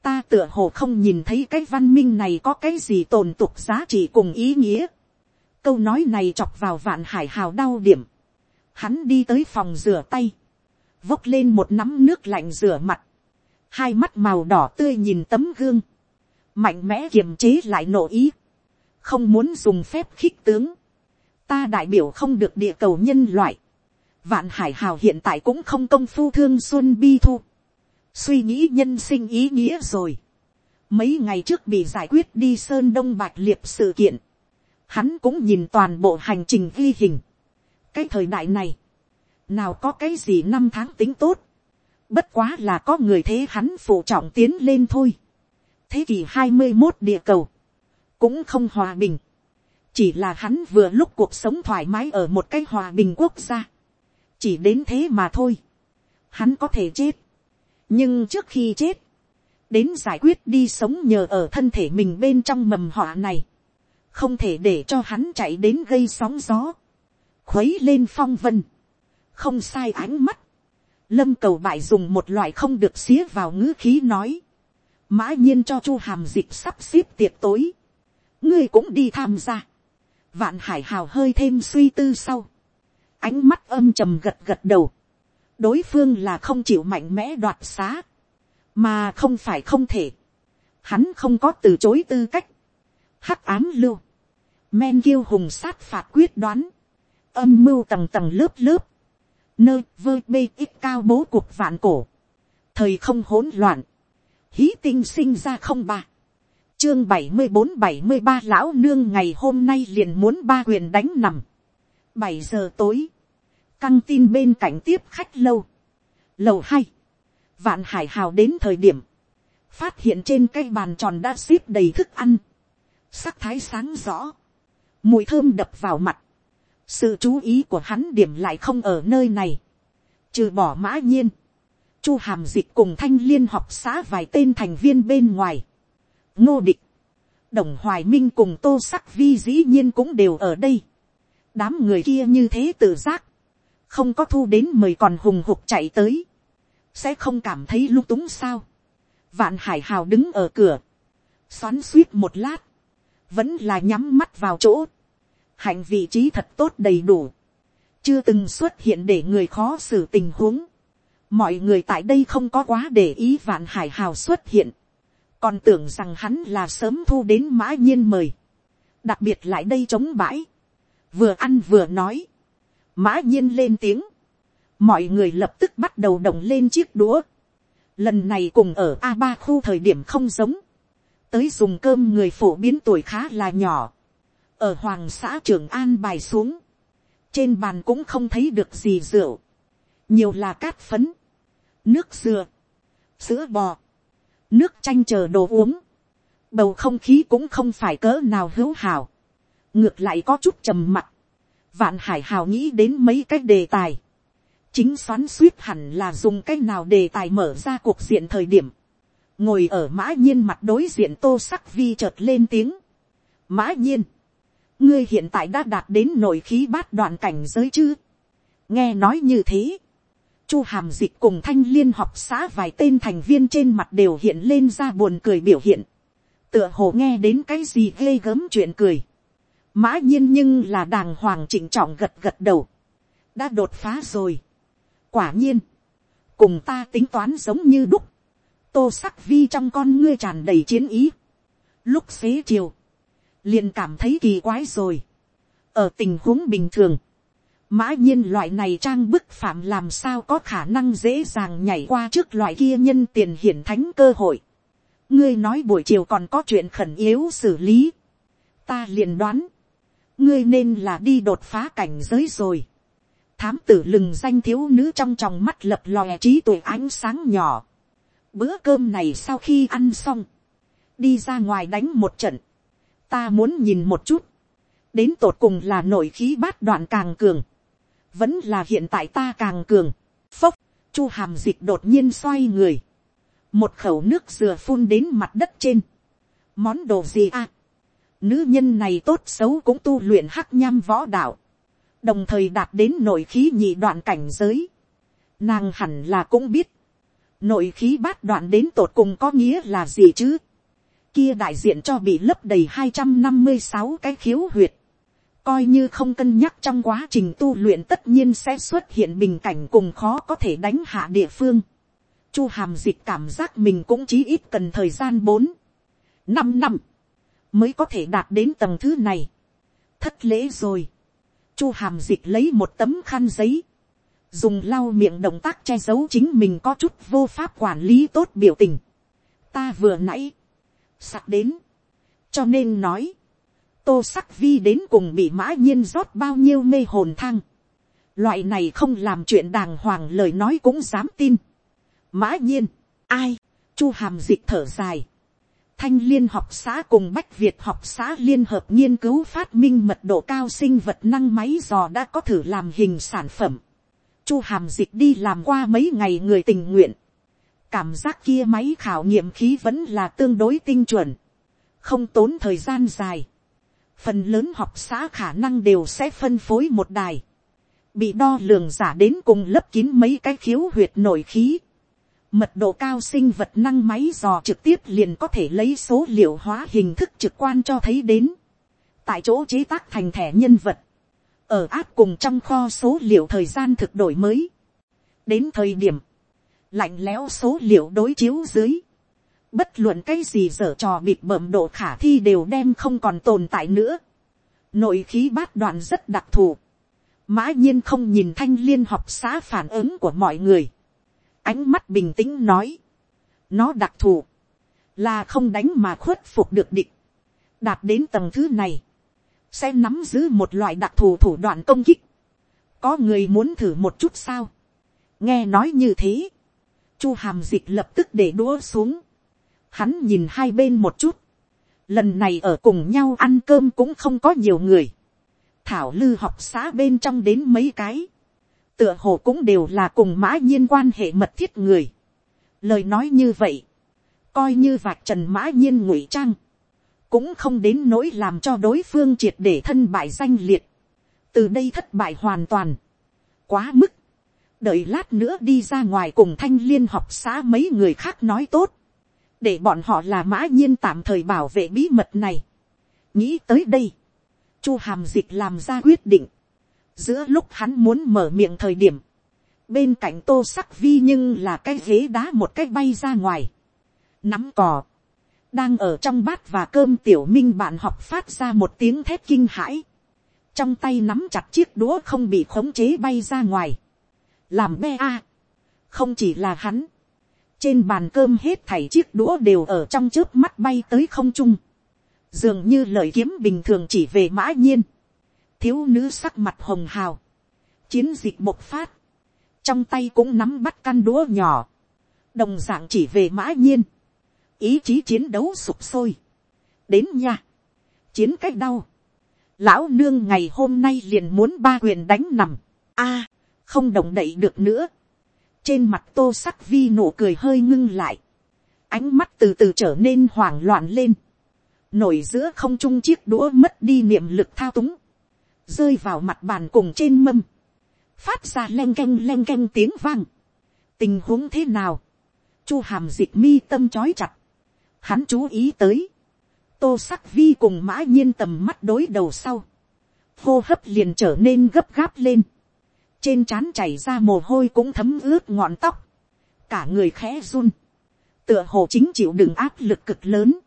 ta tựa hồ không nhìn thấy cái văn minh này có cái gì tồn tục giá trị cùng ý nghĩa. câu nói này chọc vào vạn hải hào đau điểm. hắn đi tới phòng rửa tay, vốc lên một nắm nước lạnh rửa mặt, hai mắt màu đỏ tươi nhìn tấm gương, mạnh mẽ kiềm chế lại nộ ý, không muốn dùng phép khích tướng, ta đại biểu không được địa cầu nhân loại, vạn hải hào hiện tại cũng không công phu thương xuân bi thu, suy nghĩ nhân sinh ý nghĩa rồi. Mấy ngày trước bị giải quyết đi sơn đông bạch liệt sự kiện, hắn cũng nhìn toàn bộ hành trình ghi hình. cái thời đại này, nào có cái gì năm tháng tính tốt, bất quá là có người thế hắn phụ trọng tiến lên thôi. thế kỷ hai mươi một địa cầu, cũng không hòa bình, chỉ là hắn vừa lúc cuộc sống thoải mái ở một cái hòa bình quốc gia, chỉ đến thế mà thôi, hắn có thể chết, nhưng trước khi chết, đến giải quyết đi sống nhờ ở thân thể mình bên trong mầm họa này, không thể để cho hắn chạy đến gây sóng gió, khuấy lên phong vân, không sai ánh mắt, lâm cầu bại dùng một loại không được xía vào ngữ khí nói, mã nhiên cho chu hàm dịp sắp xếp tiệc tối, ngươi cũng đi tham gia, vạn hải hào hơi thêm suy tư sau, ánh mắt âm trầm gật gật đầu, đối phương là không chịu mạnh mẽ đoạt xá, mà không phải không thể, hắn không có từ chối tư cách, hắc ám lưu, men kiêu hùng sát phạt quyết đoán, âm mưu tầng tầng lớp lớp, nơi vơ bê ít cao bố cuộc vạn cổ, thời không hỗn loạn, hí tinh sinh ra không ba, chương bảy mươi bốn bảy mươi ba lão nương ngày hôm nay liền muốn ba quyền đánh nằm, bảy giờ tối, căng tin bên cạnh tiếp khách lâu. Lầu hai, vạn hải hào đến thời điểm, phát hiện trên cây bàn tròn đã xếp đầy thức ăn, sắc thái sáng rõ, mùi thơm đập vào mặt, sự chú ý của hắn điểm lại không ở nơi này, trừ bỏ mã nhiên, chu hàm dịch cùng thanh liên học xã vài tên thành viên bên ngoài, ngô địch, đồng hoài minh cùng tô sắc vi dĩ nhiên cũng đều ở đây, đám người kia như thế tự giác, không có thu đến mời còn hùng hục chạy tới, sẽ không cảm thấy lung túng sao. vạn hải hào đứng ở cửa, xoắn suýt một lát, vẫn là nhắm mắt vào chỗ, hạnh vị trí thật tốt đầy đủ, chưa từng xuất hiện để người khó xử tình huống, mọi người tại đây không có quá để ý vạn hải hào xuất hiện, còn tưởng rằng hắn là sớm thu đến mã nhiên mời, đặc biệt lại đây chống bãi, vừa ăn vừa nói, mã nhiên lên tiếng, mọi người lập tức bắt đầu động lên chiếc đũa. Lần này cùng ở a ba khu thời điểm không giống, tới dùng cơm người phổ biến tuổi khá là nhỏ, ở hoàng xã trường an bài xuống, trên bàn cũng không thấy được gì rượu, nhiều là cát phấn, nước dừa, sữa bò, nước chanh chờ đồ uống, bầu không khí cũng không phải cỡ nào hữu hảo, ngược lại có chút trầm mặc, Vạn hải hào nghĩ đến mấy cái đề tài. Chính xoắn suýt hẳn là dùng cái nào đề tài mở ra cuộc diện thời điểm. Ngồi ở mã nhiên mặt đối diện tô sắc vi chợt lên tiếng. Mã nhiên. ngươi hiện tại đã đạt đến nội khí bát đoạn cảnh giới chứ. nghe nói như thế, chu hàm dịch cùng thanh liên học xã vài tên thành viên trên mặt đều hiện lên ra buồn cười biểu hiện, tựa hồ nghe đến cái gì ghê gớm chuyện cười, mã nhiên nhưng là đàng hoàng chỉnh trọng gật gật đầu, đã đột phá rồi, quả nhiên, cùng ta tính toán giống như đúc, tô sắc vi trong con ngươi tràn đầy chiến ý, lúc xế chiều, liền cảm thấy kỳ quái rồi, ở tình huống bình thường, mã nhiên loại này trang bức phạm làm sao có khả năng dễ dàng nhảy qua trước loại kia nhân tiền hiển thánh cơ hội. ngươi nói buổi chiều còn có chuyện khẩn yếu xử lý. ta liền đoán, ngươi nên là đi đột phá cảnh giới rồi. thám tử lừng danh thiếu nữ trong tròng mắt lập lòe trí tuổi ánh sáng nhỏ. bữa cơm này sau khi ăn xong, đi ra ngoài đánh một trận. ta muốn nhìn một chút, đến tột cùng là nội khí bát đoạn càng cường vẫn là hiện tại ta càng cường, phốc, chu hàm dịch đột nhiên xoay người, một khẩu nước dừa phun đến mặt đất trên, món đồ gì à, nữ nhân này tốt xấu cũng tu luyện hắc nham võ đạo, đồng thời đạt đến nội khí nhị đoạn cảnh giới, nàng hẳn là cũng biết, nội khí bát đoạn đến tột cùng có nghĩa là gì chứ, kia đại diện cho bị lấp đầy hai trăm năm mươi sáu cái khiếu huyệt, coi như không cân nhắc trong quá trình tu luyện tất nhiên sẽ xuất hiện bình cảnh cùng khó có thể đánh hạ địa phương. Chu hàm dịch cảm giác mình cũng chỉ ít cần thời gian bốn, năm năm, mới có thể đạt đến tầng thứ này. Thất lễ rồi. Chu hàm dịch lấy một tấm khăn giấy, dùng lau miệng động tác che giấu chính mình có chút vô pháp quản lý tốt biểu tình. Ta vừa nãy, sạc đến, cho nên nói, tô sắc vi đến cùng bị mã nhiên rót bao nhiêu mê hồn thang. loại này không làm chuyện đàng hoàng lời nói cũng dám tin. mã nhiên, ai, chu hàm dịch thở dài. thanh liên học xã cùng bách việt học xã liên hợp nghiên cứu phát minh mật độ cao sinh vật năng máy dò đã có thử làm hình sản phẩm. chu hàm dịch đi làm qua mấy ngày người tình nguyện. cảm giác kia máy khảo nghiệm khí vẫn là tương đối tinh chuẩn. không tốn thời gian dài phần lớn học xã khả năng đều sẽ phân phối một đài, bị đo lường giả đến cùng lấp kín mấy cái khiếu huyệt nổi khí, mật độ cao sinh vật năng máy dò trực tiếp liền có thể lấy số liệu hóa hình thức trực quan cho thấy đến, tại chỗ chế tác thành thẻ nhân vật, ở áp cùng trong kho số liệu thời gian thực đổi mới, đến thời điểm, lạnh lẽo số liệu đối chiếu dưới, bất luận cái gì dở trò bịt bẩm độ khả thi đều đem không còn tồn tại nữa. nội khí bát đoạn rất đặc thù. mã nhiên không nhìn thanh liên học xã phản ứng của mọi người. ánh mắt bình tĩnh nói. nó đặc thù. là không đánh mà khuất phục được địch đạt đến tầng thứ này. sẽ nắm giữ một loại đặc thù thủ đoạn công kích. có người muốn thử một chút sao. nghe nói như thế. chu hàm dịch lập tức để đũa xuống Hắn nhìn hai bên một chút. Lần này ở cùng nhau ăn cơm cũng không có nhiều người. Thảo lư học xã bên trong đến mấy cái. Tựa hồ cũng đều là cùng mã nhiên quan hệ mật thiết người. Lời nói như vậy. Coi như vạch trần mã nhiên ngụy trang. Cũng không đến nỗi làm cho đối phương triệt để thân bại danh liệt. Từ đây thất bại hoàn toàn. Quá mức đợi lát nữa đi ra ngoài cùng thanh liên học xã mấy người khác nói tốt, để bọn họ là mã nhiên tạm thời bảo vệ bí mật này. nghĩ tới đây, chu hàm dịch làm ra quyết định, giữa lúc hắn muốn mở miệng thời điểm, bên cạnh tô sắc vi nhưng là cái ghế đá một cái bay ra ngoài, nắm cò, đang ở trong bát và cơm tiểu minh bạn học phát ra một tiếng thét kinh hãi, trong tay nắm chặt chiếc đũa không bị khống chế bay ra ngoài, làm be a, không chỉ là hắn, trên bàn cơm hết thảy chiếc đũa đều ở trong trước mắt bay tới không trung, dường như lời kiếm bình thường chỉ về mã nhiên, thiếu nữ sắc mặt hồng hào, chiến dịch bộc phát, trong tay cũng nắm bắt căn đũa nhỏ, đồng d ạ n g chỉ về mã nhiên, ý chí chiến đấu sụp sôi, đến nha, chiến cách đau, lão nương ngày hôm nay liền muốn ba quyền đánh nằm, a, không động đậy được nữa, trên mặt tô sắc vi nụ cười hơi ngưng lại, ánh mắt từ từ trở nên hoảng loạn lên, nổi giữa không trung chiếc đũa mất đi niệm lực thao túng, rơi vào mặt bàn cùng trên mâm, phát ra len canh len canh tiếng vang. tình huống thế nào, chu hàm dịch mi tâm chói chặt, hắn chú ý tới, tô sắc vi cùng mã nhiên tầm mắt đối đầu sau, hô hấp liền trở nên gấp gáp lên, trên trán chảy ra mồ hôi cũng thấm ướt ngọn tóc, cả người khẽ run, tựa hồ chính chịu đựng áp lực cực lớn,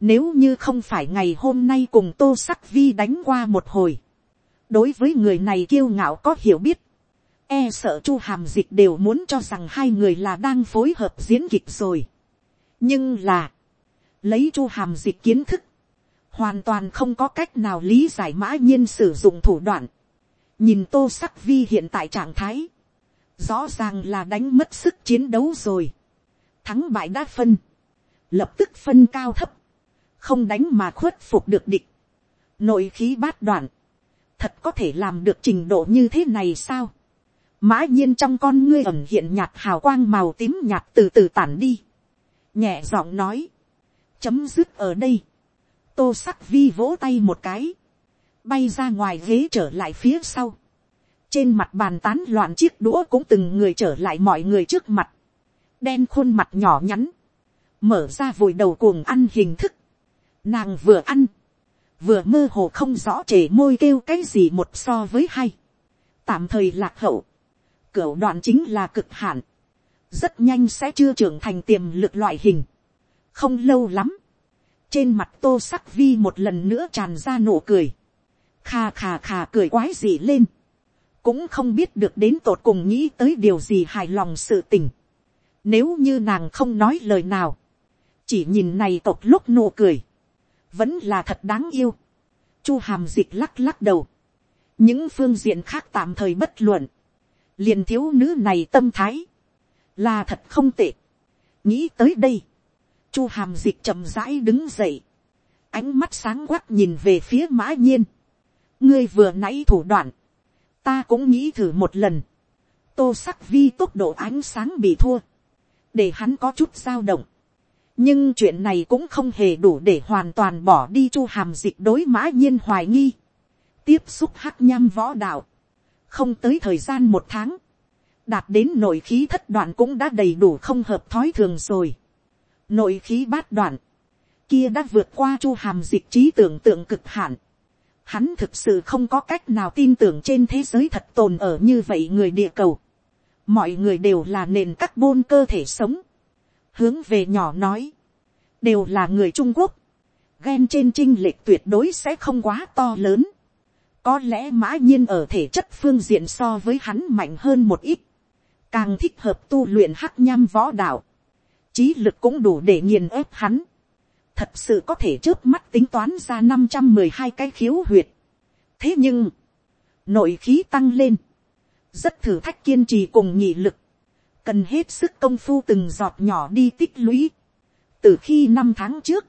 nếu như không phải ngày hôm nay cùng tô sắc vi đánh qua một hồi, đối với người này kiêu ngạo có hiểu biết, e sợ chu hàm dịch đều muốn cho rằng hai người là đang phối hợp diễn kịch rồi. nhưng là, lấy chu hàm dịch kiến thức, hoàn toàn không có cách nào lý giải mã nhiên sử dụng thủ đoạn nhìn tô sắc vi hiện tại trạng thái, rõ ràng là đánh mất sức chiến đấu rồi. thắng bại đã phân, lập tức phân cao thấp, không đánh mà khuất phục được địch, nội khí bát đoạn, thật có thể làm được trình độ như thế này sao. mã nhiên trong con ngươi ẩm hiện nhạt hào quang màu tím nhạt từ từ tản đi. nhẹ giọng nói, chấm dứt ở đây. tô sắc vi vỗ tay một cái, bay ra ngoài ghế trở lại phía sau. trên mặt bàn tán loạn chiếc đũa cũng từng người trở lại mọi người trước mặt. đen khuôn mặt nhỏ nhắn, mở ra vùi đầu cuồng ăn hình thức. nàng vừa ăn, vừa mơ hồ không rõ trề môi kêu cái gì một so với hay tạm thời lạc hậu, Cửu đoạn chính là cực hạn, rất nhanh sẽ chưa trưởng thành tiềm lực loại hình, không lâu lắm, trên mặt tô sắc vi một lần nữa tràn ra nụ cười, kha khà khà cười quái gì lên, cũng không biết được đến tột cùng nghĩ tới điều gì hài lòng sự tình, nếu như nàng không nói lời nào, chỉ nhìn này tộc lúc nụ cười, vẫn là thật đáng yêu. Chu hàm dịch lắc lắc đầu. những phương diện khác tạm thời bất luận. liền thiếu nữ này tâm thái. là thật không tệ. nghĩ tới đây. Chu hàm dịch chậm rãi đứng dậy. ánh mắt sáng quắc nhìn về phía mã nhiên ngươi vừa nãy thủ đoạn. ta cũng nghĩ thử một lần. tô sắc vi tốc độ ánh sáng bị thua. để hắn có chút dao động nhưng chuyện này cũng không hề đủ để hoàn toàn bỏ đi chu hàm dịch đối mã nhiên hoài nghi. tiếp xúc hắc nham võ đạo. không tới thời gian một tháng. đạt đến nội khí thất đoạn cũng đã đầy đủ không hợp thói thường rồi. nội khí bát đoạn. kia đã vượt qua chu hàm dịch trí tưởng tượng cực hạn hắn thực sự không có cách nào tin tưởng trên thế giới thật tồn ở như vậy người địa cầu. mọi người đều là nền carbon cơ thể sống. Hướng về nhỏ nói, đều là người trung quốc, ghen trên trinh lệch tuyệt đối sẽ không quá to lớn. có lẽ mã nhiên ở thể chất phương diện so với hắn mạnh hơn một ít, càng thích hợp tu luyện hắc nham võ đạo, trí lực cũng đủ để nghiền ép hắn, thật sự có thể trước mắt tính toán ra năm trăm mười hai cái khiếu huyệt. thế nhưng, nội khí tăng lên, rất thử thách kiên trì cùng nhị lực, cần hết sức công phu từng giọt nhỏ đi tích lũy. từ khi năm tháng trước,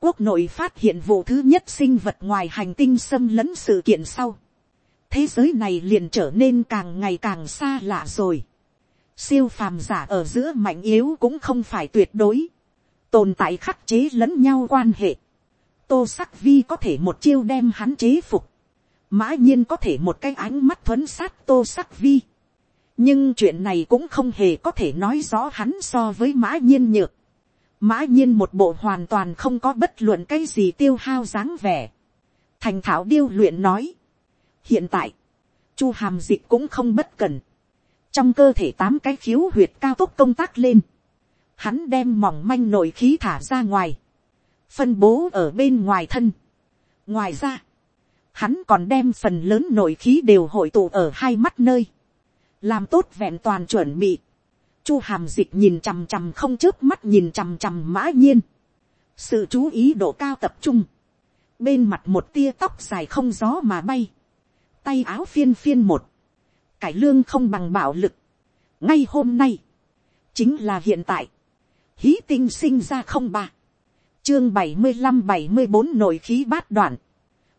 quốc nội phát hiện vụ thứ nhất sinh vật ngoài hành tinh xâm lấn sự kiện sau. thế giới này liền trở nên càng ngày càng xa lạ rồi. siêu phàm giả ở giữa mạnh yếu cũng không phải tuyệt đối tồn tại khắc chế lẫn nhau quan hệ. tô sắc vi có thể một chiêu đem hắn chế phục. mã nhiên có thể một cái ánh mắt thuấn sát tô sắc vi nhưng chuyện này cũng không hề có thể nói rõ hắn so với mã nhiên nhược. mã nhiên một bộ hoàn toàn không có bất luận cái gì tiêu hao dáng vẻ. thành thảo điêu luyện nói. hiện tại, chu hàm dịch cũng không bất cần. trong cơ thể tám cái khiếu huyệt cao tốc công tác lên hắn đem mỏng manh nội khí thả ra ngoài. phân bố ở bên ngoài thân. ngoài ra, hắn còn đem phần lớn nội khí đều hội tụ ở hai mắt nơi. Làm tốt vẹn toàn chuẩn bị, chu hàm dịch nhìn chằm chằm không trước mắt nhìn chằm chằm mã nhiên, sự chú ý độ cao tập trung, bên mặt một tia tóc dài không gió mà bay, tay áo phiên phiên một, cải lương không bằng bạo lực, ngay hôm nay, chính là hiện tại, hí tinh sinh ra không ba, chương bảy mươi năm bảy mươi bốn nội khí bát đoạn,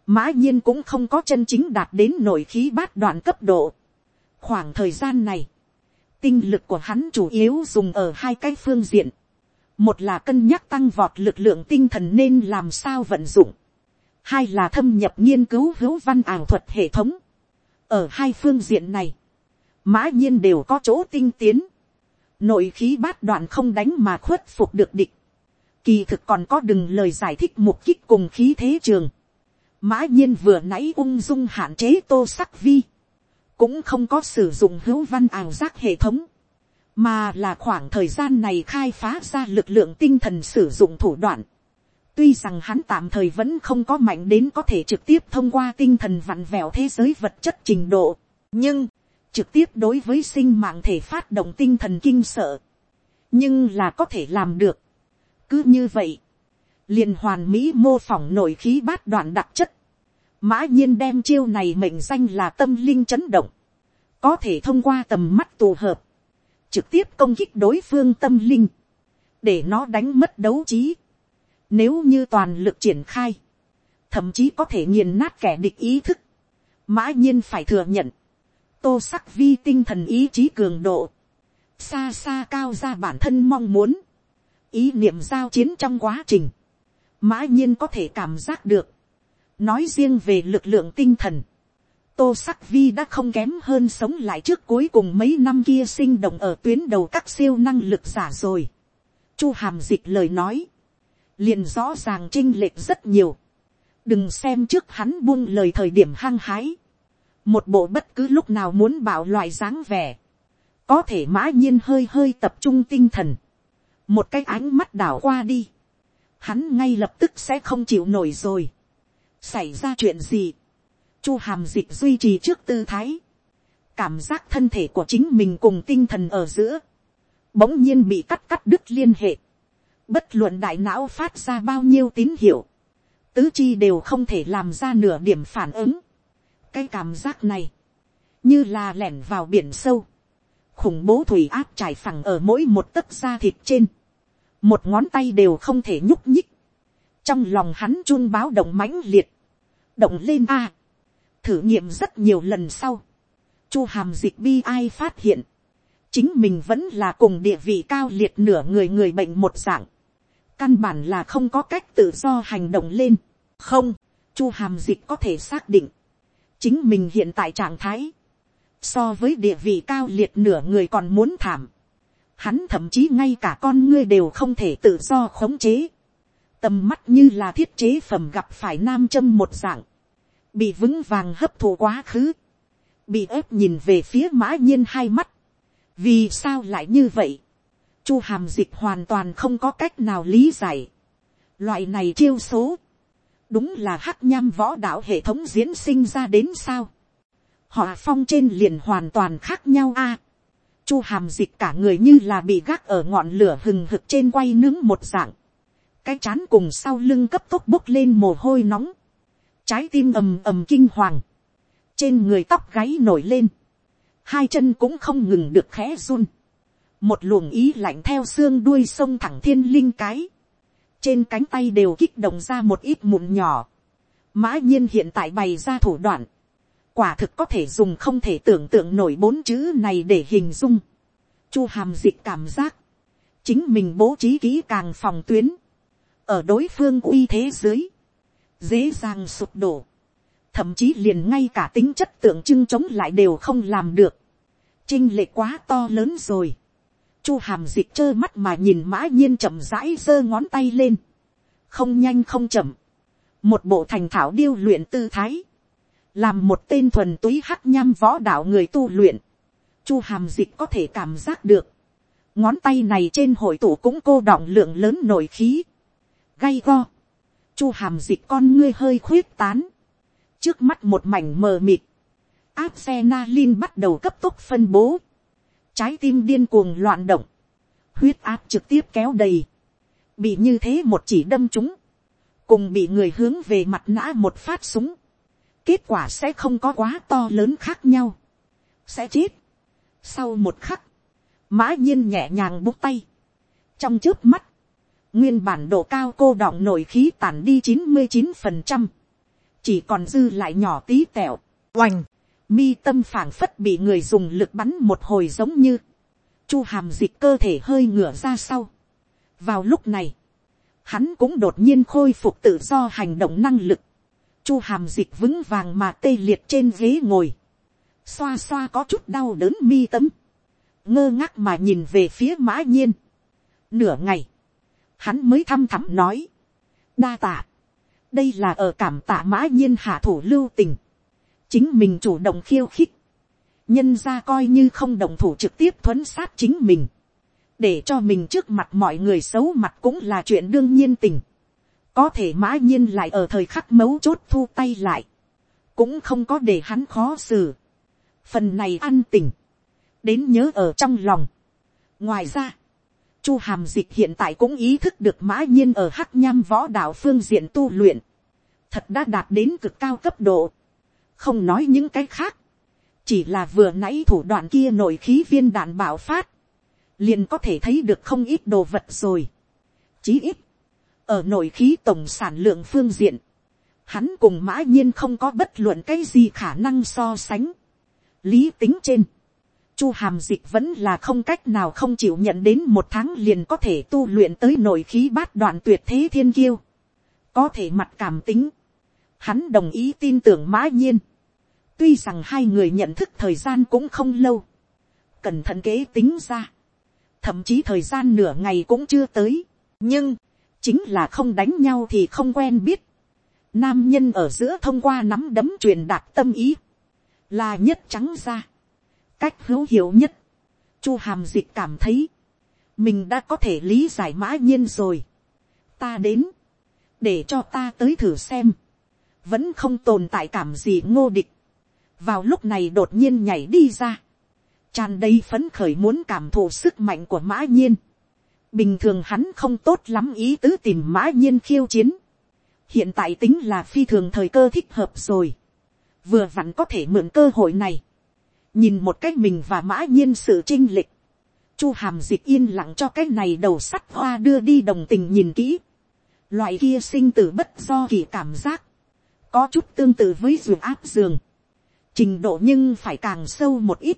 mã nhiên cũng không có chân chính đạt đến nội khí bát đoạn cấp độ, khoảng thời gian này, tinh lực của hắn chủ yếu dùng ở hai cái phương diện. một là cân nhắc tăng vọt lực lượng tinh thần nên làm sao vận dụng, hai là thâm nhập nghiên cứu hữu văn ảo thuật hệ thống. ở hai phương diện này, mã nhiên đều có chỗ tinh tiến, nội khí bát đoạn không đánh mà khuất phục được địch, kỳ thực còn có đừng lời giải thích mục kích cùng khí thế trường, mã nhiên vừa nãy ung dung hạn chế tô sắc vi, cũng không có sử dụng hữu văn ảo giác hệ thống, mà là khoảng thời gian này khai phá ra lực lượng tinh thần sử dụng thủ đoạn. Tuy rằng hắn tạm thời vẫn không có mạnh đến có thể trực tiếp thông qua tinh thần vặn vẹo thế giới vật chất trình độ, nhưng trực tiếp đối với sinh mạng thể phát động tinh thần kinh sợ, nhưng là có thể làm được. cứ như vậy, liền hoàn mỹ mô phỏng nội khí bát đoạn đặc chất, mã nhiên đem chiêu này mệnh danh là tâm linh chấn động, có thể thông qua tầm mắt tù hợp, trực tiếp công kích đối phương tâm linh, để nó đánh mất đấu trí. Nếu như toàn lực triển khai, thậm chí có thể nghiền nát kẻ địch ý thức, mã nhiên phải thừa nhận, tô sắc vi tinh thần ý chí cường độ, xa xa cao ra bản thân mong muốn, ý niệm giao chiến trong quá trình, mã nhiên có thể cảm giác được, nói riêng về lực lượng tinh thần, tô sắc vi đã không kém hơn sống lại trước cuối cùng mấy năm kia sinh động ở tuyến đầu các siêu năng lực giả rồi. chu hàm dịch lời nói, liền rõ ràng chinh lệch rất nhiều. đừng xem trước hắn buông lời thời điểm hăng hái một bộ bất cứ lúc nào muốn bảo loại dáng vẻ. có thể mã nhiên hơi hơi tập trung tinh thần. một cái ánh mắt đảo qua đi. hắn ngay lập tức sẽ không chịu nổi rồi. xảy ra chuyện gì chu hàm dịch duy trì trước tư thái, cảm giác thân thể của chính mình cùng tinh thần ở giữa, bỗng nhiên bị cắt cắt đứt liên hệ, bất luận đại não phát ra bao nhiêu tín hiệu, tứ chi đều không thể làm ra nửa điểm phản ứng cái cảm giác này, như là lẻn vào biển sâu, khủng bố thủy áp trải phẳng ở mỗi một tấc da thịt trên, một ngón tay đều không thể nhúc nhích, trong lòng hắn chun báo động mãnh liệt, động lên a, thử nghiệm rất nhiều lần sau, chu hàm dịch bi ai phát hiện, chính mình vẫn là cùng địa vị cao liệt nửa người người bệnh một dạng, căn bản là không có cách tự do hành động lên, không, chu hàm dịch có thể xác định, chính mình hiện tại trạng thái, so với địa vị cao liệt nửa người còn muốn thảm, hắn thậm chí ngay cả con ngươi đều không thể tự do khống chế, tầm mắt như là thiết chế phẩm gặp phải nam châm một dạng, bị vững vàng hấp thụ quá khứ, bị ép nhìn về phía mã nhiên hai mắt, vì sao lại như vậy, chu hàm dịch hoàn toàn không có cách nào lý giải, loại này chiêu số, đúng là hắc nham võ đạo hệ thống diễn sinh ra đến sao, họ phong trên liền hoàn toàn khác nhau a, chu hàm dịch cả người như là bị gác ở ngọn lửa hừng hực trên quay nướng một dạng, cái chán cùng sau lưng cấp tốc bốc lên mồ hôi nóng, trái tim ầm ầm kinh hoàng, trên người tóc gáy nổi lên, hai chân cũng không ngừng được khẽ run, một luồng ý lạnh theo xương đuôi sông thẳng thiên linh cái, trên cánh tay đều kích động ra một ít mụn nhỏ, mã nhiên hiện tại bày ra thủ đoạn, quả thực có thể dùng không thể tưởng tượng nổi bốn chữ này để hình dung, chu hàm dịch cảm giác, chính mình bố trí kỹ càng phòng tuyến, ở đối phương uy thế dưới, dễ dàng sụp đổ, thậm chí liền ngay cả tính chất tượng trưng chống lại đều không làm được, trinh lệ quá to lớn rồi, chu hàm dịch trơ mắt mà nhìn mã nhiên chậm rãi giơ ngón tay lên, không nhanh không chậm, một bộ thành thảo điêu luyện tư thái, làm một tên thuần túy hắc nham võ đạo người tu luyện, chu hàm dịch có thể cảm giác được, ngón tay này trên hội tủ cũng cô đọng lượng lớn nổi khí, gay go, chu hàm dịch con ngươi hơi khuyết tán, trước mắt một mảnh mờ mịt, áp xe na lin bắt đầu cấp tốc phân bố, trái tim điên cuồng loạn động, huyết áp trực tiếp kéo đầy, bị như thế một chỉ đâm chúng, cùng bị người hướng về mặt nã một phát súng, kết quả sẽ không có quá to lớn khác nhau, sẽ chết. Sau một khắc, mã nhiên nhẹ nhàng bút tay, trong trước mắt, nguyên bản độ cao cô đọng nổi khí tản đi chín mươi chín phần trăm, chỉ còn dư lại nhỏ tí tẹo, oành, mi tâm phảng phất bị người dùng lực bắn một hồi giống như, chu hàm dịch cơ thể hơi ngửa ra sau, vào lúc này, hắn cũng đột nhiên khôi phục tự do hành động năng lực, chu hàm dịch vững vàng mà tê liệt trên ghế ngồi, xoa xoa có chút đau đớn mi tâm. Ngơ ngác mà nhìn về phía mã nhiên. Nửa ngày, hắn mới thăm thẳm nói, đa tạ, đây là ở cảm tạ mã nhiên hạ thủ lưu tình, chính mình chủ động khiêu khích, nhân ra coi như không động thủ trực tiếp thuấn sát chính mình, để cho mình trước mặt mọi người xấu mặt cũng là chuyện đương nhiên tình, có thể mã nhiên lại ở thời khắc mấu chốt thu tay lại, cũng không có để hắn khó xử, phần này ăn tình, đến nhớ ở trong lòng. ngoài ra, chu hàm dịch hiện tại cũng ý thức được mã nhiên ở hắc nham võ đạo phương diện tu luyện, thật đã đạt đến cực cao cấp độ, không nói những cái khác, chỉ là vừa nãy thủ đoạn kia nội khí viên đạn bạo phát, liền có thể thấy được không ít đồ vật rồi. Chí ít, ở nội khí tổng sản lượng phương diện, hắn cùng mã nhiên không có bất luận cái gì khả năng so sánh. lý tính trên, chu hàm dịch vẫn là không cách nào không chịu nhận đến một tháng liền có thể tu luyện tới nội khí bát đoạn tuyệt thế thiên kiêu. có thể mặt cảm tính, hắn đồng ý tin tưởng mã nhiên. tuy rằng hai người nhận thức thời gian cũng không lâu, cẩn thận kế tính ra, thậm chí thời gian nửa ngày cũng chưa tới, nhưng, chính là không đánh nhau thì không quen biết. Nam nhân ở giữa thông qua nắm đấm truyền đạt tâm ý, là nhất trắng ra. Cách hữu hiệu nhất, chu hàm dịch cảm thấy, mình đã có thể lý giải mã nhiên rồi. ta đến, để cho ta tới thử xem, vẫn không tồn tại cảm gì ngô địch. vào lúc này đột nhiên nhảy đi ra, tràn đầy phấn khởi muốn cảm thụ sức mạnh của mã nhiên. bình thường hắn không tốt lắm ý tứ tìm mã nhiên khiêu chiến. hiện tại tính là phi thường thời cơ thích hợp rồi. vừa vặn có thể mượn cơ hội này nhìn một cái mình và mã nhiên sự trinh lịch, chu hàm dịch yên lặng cho cái này đầu sắt hoa đưa đi đồng tình nhìn kỹ, loại kia sinh tử bất do kỳ cảm giác, có chút tương tự với ruột áp giường, trình độ nhưng phải càng sâu một ít,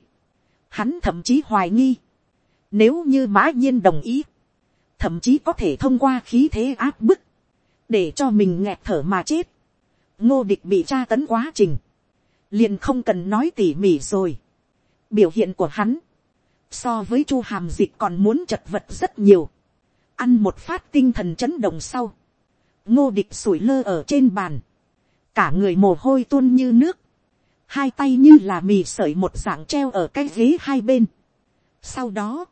hắn thậm chí hoài nghi, nếu như mã nhiên đồng ý, thậm chí có thể thông qua khí thế áp bức, để cho mình nghẹt thở mà chết, ngô địch bị tra tấn quá trình, liền không cần nói tỉ mỉ rồi. Biểu hiện của hắn, so với chu hàm dịch còn muốn chật vật rất nhiều, ăn một phát tinh thần chấn động sau, ngô địch sủi lơ ở trên bàn, cả người mồ hôi tuôn như nước, hai tay như là mì sợi một dạng treo ở cái ghế hai bên. Sau đó,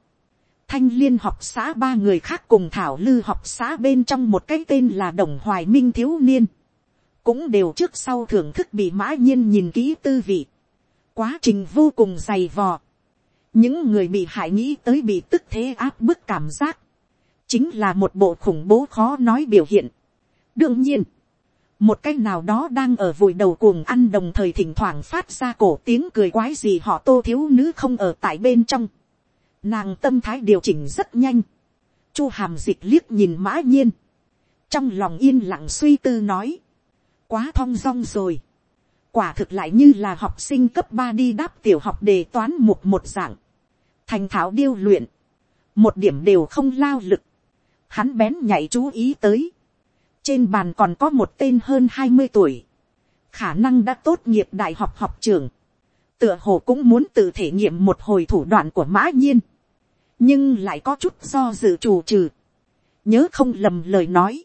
thanh liên học xã ba người khác cùng thảo lư học xã bên trong một cái tên là đồng hoài minh thiếu niên, cũng đều trước sau thưởng thức bị mã nhiên nhìn kỹ tư vị quá trình vô cùng dày vò. những người bị hại nghĩ tới bị tức thế áp bức cảm giác, chính là một bộ khủng bố khó nói biểu hiện. đương nhiên, một cái nào đó đang ở vùi đầu cuồng ăn đồng thời thỉnh thoảng phát ra cổ tiếng cười quái gì họ tô thiếu nữ không ở tại bên trong. Nàng tâm thái điều chỉnh rất nhanh. Chu hàm dịch liếc nhìn mã nhiên. Trong lòng yên lặng suy tư nói. Quá thong dong rồi quả thực lại như là học sinh cấp ba đi đáp tiểu học đề toán một một dạng, thành thảo điêu luyện, một điểm đều không lao lực, hắn bén nhảy chú ý tới, trên bàn còn có một tên hơn hai mươi tuổi, khả năng đã tốt nghiệp đại học học trường, tựa hồ cũng muốn tự thể nghiệm một hồi thủ đoạn của mã nhiên, nhưng lại có chút do dự chủ trừ, nhớ không lầm lời nói,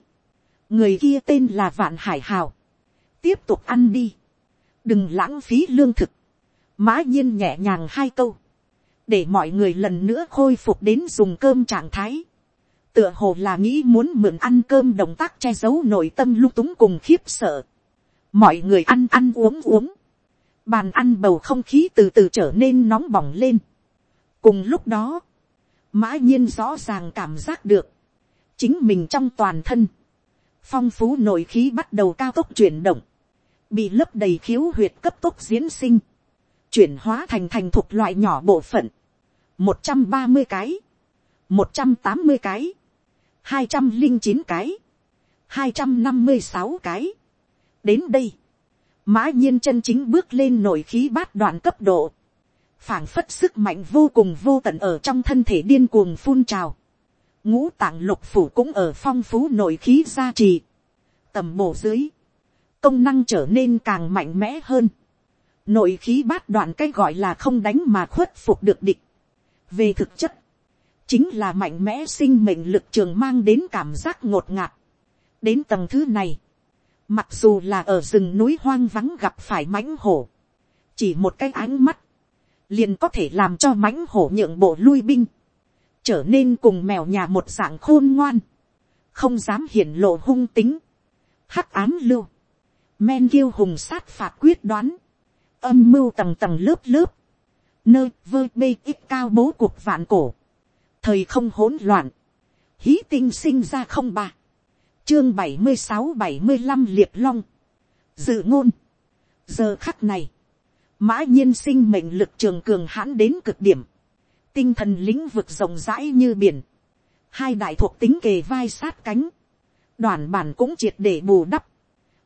người kia tên là vạn hải hào, tiếp tục ăn đi, đừng lãng phí lương thực, mã nhiên nhẹ nhàng hai câu, để mọi người lần nữa khôi phục đến dùng cơm trạng thái, tựa hồ là nghĩ muốn mượn ăn cơm động tác che giấu nội tâm lung túng cùng khiếp sợ, mọi người ăn ăn uống uống, bàn ăn bầu không khí từ từ trở nên nóng bỏng lên. cùng lúc đó, mã nhiên rõ ràng cảm giác được, chính mình trong toàn thân, phong phú nội khí bắt đầu cao tốc chuyển động, bị lấp đầy khiếu huyệt cấp tốc diễn sinh, chuyển hóa thành thành thuộc loại nhỏ bộ phận, một trăm ba mươi cái, một trăm tám mươi cái, hai trăm linh chín cái, hai trăm năm mươi sáu cái. đến đây, mã nhiên chân chính bước lên nổi khí bát đoạn cấp độ, phảng phất sức mạnh vô cùng vô tận ở trong thân thể điên cuồng phun trào, ngũ tạng lục phủ cũng ở phong phú nội khí gia trì, tầm bổ dưới, công năng trở nên càng mạnh mẽ hơn, nội khí bát đoạn cái gọi là không đánh mà khuất phục được địch, về thực chất, chính là mạnh mẽ sinh mệnh lực trường mang đến cảm giác ngột ngạt, đến tầng thứ này, mặc dù là ở rừng núi hoang vắng gặp phải mãnh hổ, chỉ một cái ánh mắt, liền có thể làm cho mãnh hổ nhượng bộ lui binh, trở nên cùng mèo nhà một dạng khôn ngoan, không dám hiển lộ hung tính, hắc ám lưu, men kiêu hùng sát phạt quyết đoán, âm mưu tầng tầng lớp lớp, nơi vơ bê ít cao bố cuộc vạn cổ, thời không hỗn loạn, hí tinh sinh ra không ba, chương bảy mươi sáu bảy mươi năm liệt long, dự ngôn, giờ khắc này, mã nhiên sinh mệnh lực trường cường hãn đến cực điểm, tinh thần lĩnh vực rộng rãi như biển, hai đại thuộc tính kề vai sát cánh, đoàn bản cũng triệt để bù đắp,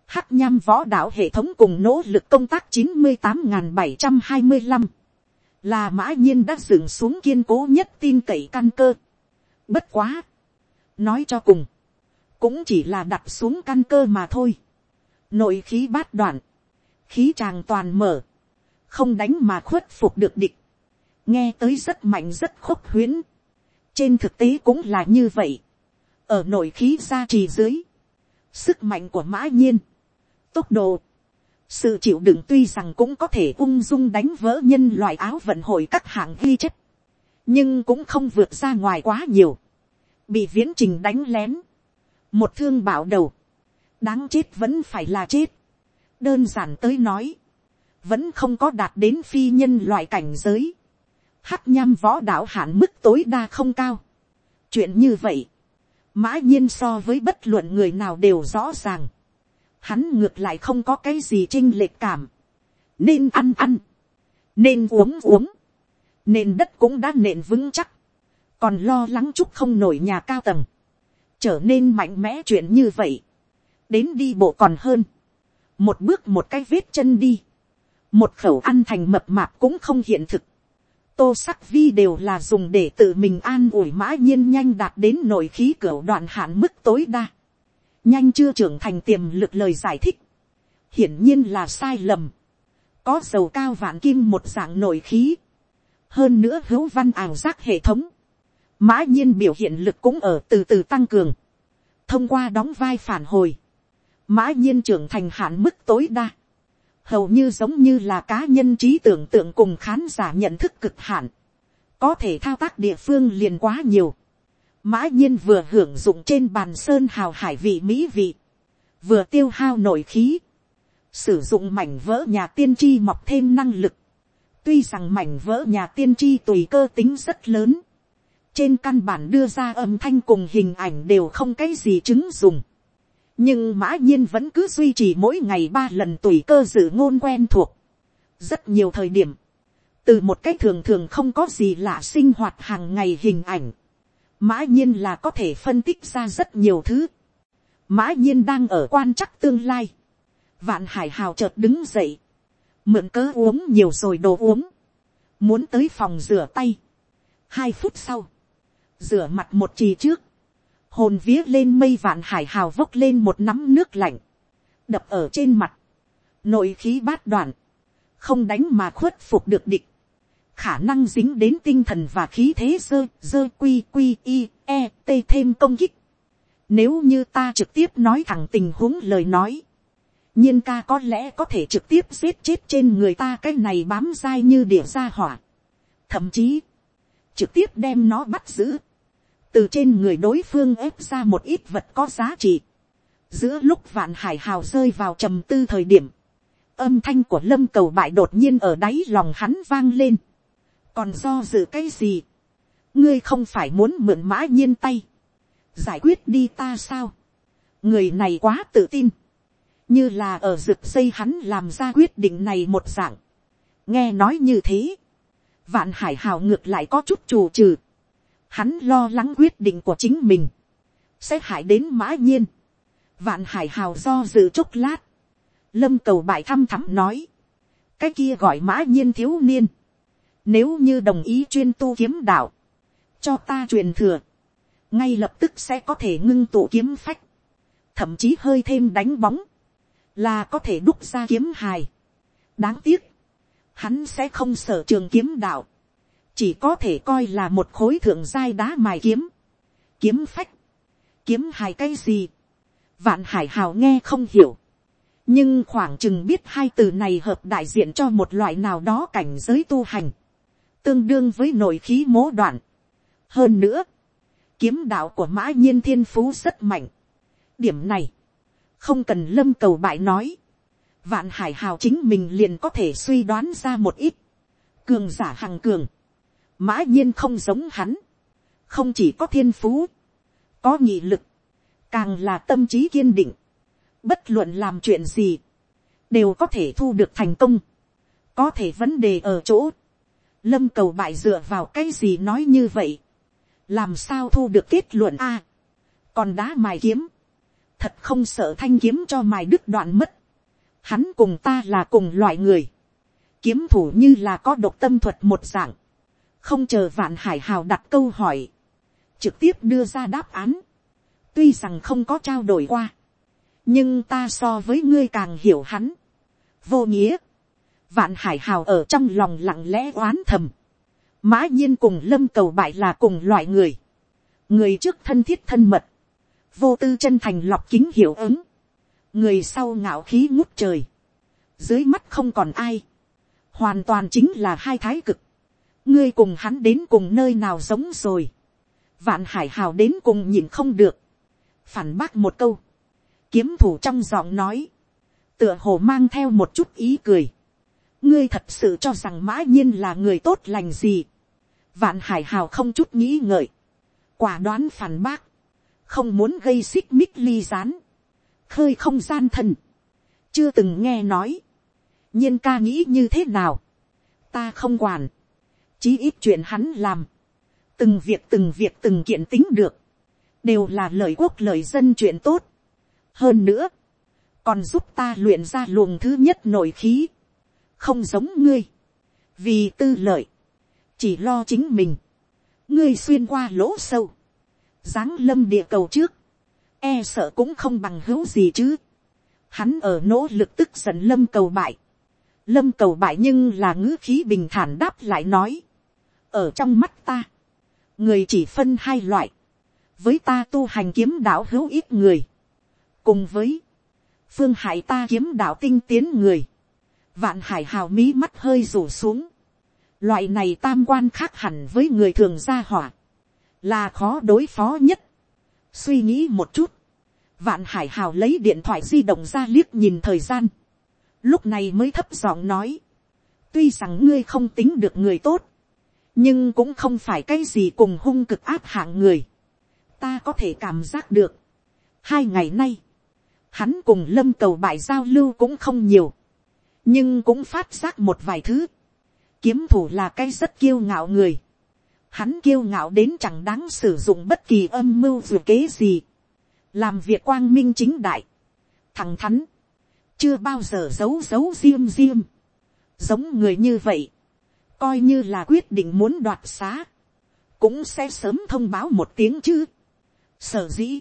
hắc nham võ đạo hệ thống cùng nỗ lực công tác chín mươi tám bảy trăm hai mươi năm, là mã nhiên đã dựng xuống kiên cố nhất tin cậy căn cơ. Bất quá, nói cho cùng, cũng chỉ là đặt xuống căn cơ mà thôi. Nội khí bát đoạn, khí tràng toàn mở, không đánh mà khuất phục được địch, nghe tới rất mạnh rất khốc huyễn. trên thực tế cũng là như vậy, ở nội khí gia trì dưới, sức mạnh của mã nhiên, tốc độ, sự chịu đựng tuy rằng cũng có thể ung dung đánh vỡ nhân loại áo vận hội các hạng ghi chất, nhưng cũng không vượt ra ngoài quá nhiều, bị viễn trình đánh lén, một thương bảo đầu, đáng chết vẫn phải là chết, đơn giản tới nói, vẫn không có đạt đến phi nhân loại cảnh giới, hắc nham võ đạo hạn mức tối đa không cao. chuyện như vậy, mã nhiên so với bất luận người nào đều rõ ràng, hắn ngược lại không có cái gì chinh lệch cảm, nên ăn ăn, nên uống uống, nên đất cũng đã nện vững chắc, còn lo lắng chút không nổi nhà cao tầng, trở nên mạnh mẽ chuyện như vậy, đến đi bộ còn hơn, một bước một cái vết chân đi, một khẩu ăn thành mập mạp cũng không hiện thực, tô sắc vi đều là dùng để tự mình an ủi mã nhiên nhanh đạt đến nội khí cửa đoạn hạn mức tối đa, nhanh chưa trưởng thành tiềm lực lời giải thích, hiển nhiên là sai lầm, có dầu cao vạn kim một dạng nội khí, hơn nữa hữu văn ảo giác hệ thống, mã nhiên biểu hiện lực cũng ở từ từ tăng cường, thông qua đóng vai phản hồi, mã nhiên trưởng thành hạn mức tối đa, hầu như giống như là cá nhân trí tưởng tượng cùng khán giả nhận thức cực hạn, có thể thao tác địa phương liền quá nhiều, mã nhiên vừa hưởng dụng trên bàn sơn hào hải vị mỹ vị, vừa tiêu hao nội khí, sử dụng mảnh vỡ nhà tiên tri mọc thêm năng lực, tuy rằng mảnh vỡ nhà tiên tri tùy cơ tính rất lớn, trên căn bản đưa ra âm thanh cùng hình ảnh đều không cái gì chứng dùng, nhưng mã nhiên vẫn cứ duy trì mỗi ngày ba lần tùy cơ dự ngôn quen thuộc, rất nhiều thời điểm, từ một cách thường thường không có gì lạ sinh hoạt hàng ngày hình ảnh, mã nhiên là có thể phân tích ra rất nhiều thứ. mã nhiên đang ở quan chắc tương lai. vạn hải hào chợt đứng dậy. mượn cớ uống nhiều rồi đồ uống. muốn tới phòng rửa tay. hai phút sau. rửa mặt một trì trước. hồn vía lên mây vạn hải hào vốc lên một nắm nước lạnh. đập ở trên mặt. nội khí bát đoạn. không đánh mà khuất phục được địch khả năng dính đến tinh thần và khí thế dơ dơ quy quy i e t thêm công kích. Nếu như ta trực tiếp nói thẳng tình huống lời nói, nhiên ca có lẽ có thể trực tiếp giết chết trên người ta cái này bám dai như địa ra hỏa. Thậm chí, trực tiếp đem nó bắt giữ. Từ trên người đối phương ép ra một ít vật có giá trị. Giữa lúc vạn hải hào rơi vào trầm tư thời điểm, âm thanh của lâm cầu bại đột nhiên ở đáy lòng hắn vang lên còn do dự cái gì, ngươi không phải muốn mượn mã nhiên tay, giải quyết đi ta sao, người này quá tự tin, như là ở rực xây hắn làm ra quyết định này một dạng, nghe nói như thế, vạn hải hào ngược lại có chút trù trừ, hắn lo lắng quyết định của chính mình, sẽ hại đến mã nhiên, vạn hải hào do dự chốc lát, lâm cầu bại thăm thẳm nói, cái kia gọi mã nhiên thiếu niên, nếu như đồng ý chuyên tu kiếm đạo. Cho ta truyền thừa. ngay lập tức sẽ có thể ngưng tụ kiếm phách, thậm chí hơi thêm đánh bóng, là có thể đúc ra kiếm hài. đáng tiếc, hắn sẽ không sở trường kiếm đạo, chỉ có thể coi là một khối thượng giai đá mài kiếm, kiếm phách, kiếm hài cái gì, vạn hải hào nghe không hiểu, nhưng khoảng chừng biết hai từ này hợp đại diện cho một loại nào đó cảnh giới tu hành, tương đương với nội khí mố đoạn. hơn nữa, kiếm đạo của mã nhiên thiên phú rất mạnh. điểm này, không cần lâm cầu bại nói, vạn hải hào chính mình liền có thể suy đoán ra một ít, cường giả hằng cường, mã nhiên không giống hắn, không chỉ có thiên phú, có nghị lực, càng là tâm trí kiên định, bất luận làm chuyện gì, đều có thể thu được thành công, có thể vấn đề ở chỗ, lâm cầu bại dựa vào cái gì nói như vậy, làm sao thu được kết luận a, còn đá mài kiếm, thật không sợ thanh kiếm cho mài đứt đoạn mất, hắn cùng ta là cùng loại người, kiếm thủ như là có độc tâm thuật một dạng, không chờ vạn hải hào đặt câu hỏi, trực tiếp đưa ra đáp án, tuy rằng không có trao đổi qua, nhưng ta so với ngươi càng hiểu hắn, vô nghĩa, vạn hải hào ở trong lòng lặng lẽ oán thầm, mã nhiên cùng lâm cầu bại là cùng loại người, người trước thân thiết thân mật, vô tư chân thành lọc kính hiệu ứng, người sau ngạo khí ngút trời, dưới mắt không còn ai, hoàn toàn chính là hai thái cực, ngươi cùng hắn đến cùng nơi nào giống rồi, vạn hải hào đến cùng nhìn không được, phản bác một câu, kiếm thủ trong giọng nói, tựa hồ mang theo một chút ý cười, ngươi thật sự cho rằng mã nhiên là người tốt lành gì, vạn hải hào không chút nghĩ ngợi, quả đoán phản bác, không muốn gây xích mích ly rán, khơi không gian thần, chưa từng nghe nói, nhiên ca nghĩ như thế nào, ta không quản, chí ít chuyện hắn làm, từng việc từng việc từng kiện tính được, đều là lời quốc lời dân chuyện tốt. hơn nữa, còn giúp ta luyện ra luồng thứ nhất nội khí, không giống ngươi, vì tư lợi, chỉ lo chính mình, ngươi xuyên qua lỗ sâu, giáng lâm địa cầu trước, e sợ cũng không bằng hữu gì chứ, hắn ở nỗ lực tức giận lâm cầu bại, lâm cầu bại nhưng là ngữ khí bình thản đáp lại nói, ở trong mắt ta, người chỉ phân hai loại, với ta tu hành kiếm đạo hữu ít người, cùng với phương hải ta kiếm đạo tinh tiến người, vạn hải hào mí mắt hơi rủ xuống, loại này tam quan khác hẳn với người thường gia hỏa, là khó đối phó nhất. suy nghĩ một chút, vạn hải hào lấy điện thoại di động ra liếc nhìn thời gian, lúc này mới thấp giọng nói, tuy rằng ngươi không tính được người tốt, nhưng cũng không phải cái gì cùng hung cực áp hạng người. ta có thể cảm giác được. hai ngày nay, hắn cùng lâm cầu bại giao lưu cũng không nhiều, nhưng cũng phát giác một vài thứ. kiếm thủ là cái rất kiêu ngạo người. hắn kiêu ngạo đến chẳng đáng sử dụng bất kỳ âm mưu dù kế gì. làm việc quang minh chính đại. thằng thắn, chưa bao giờ giấu giấu riêng riêng. giống người như vậy coi như là quyết định muốn đoạt xá, cũng sẽ sớm thông báo một tiếng chứ. Sở dĩ,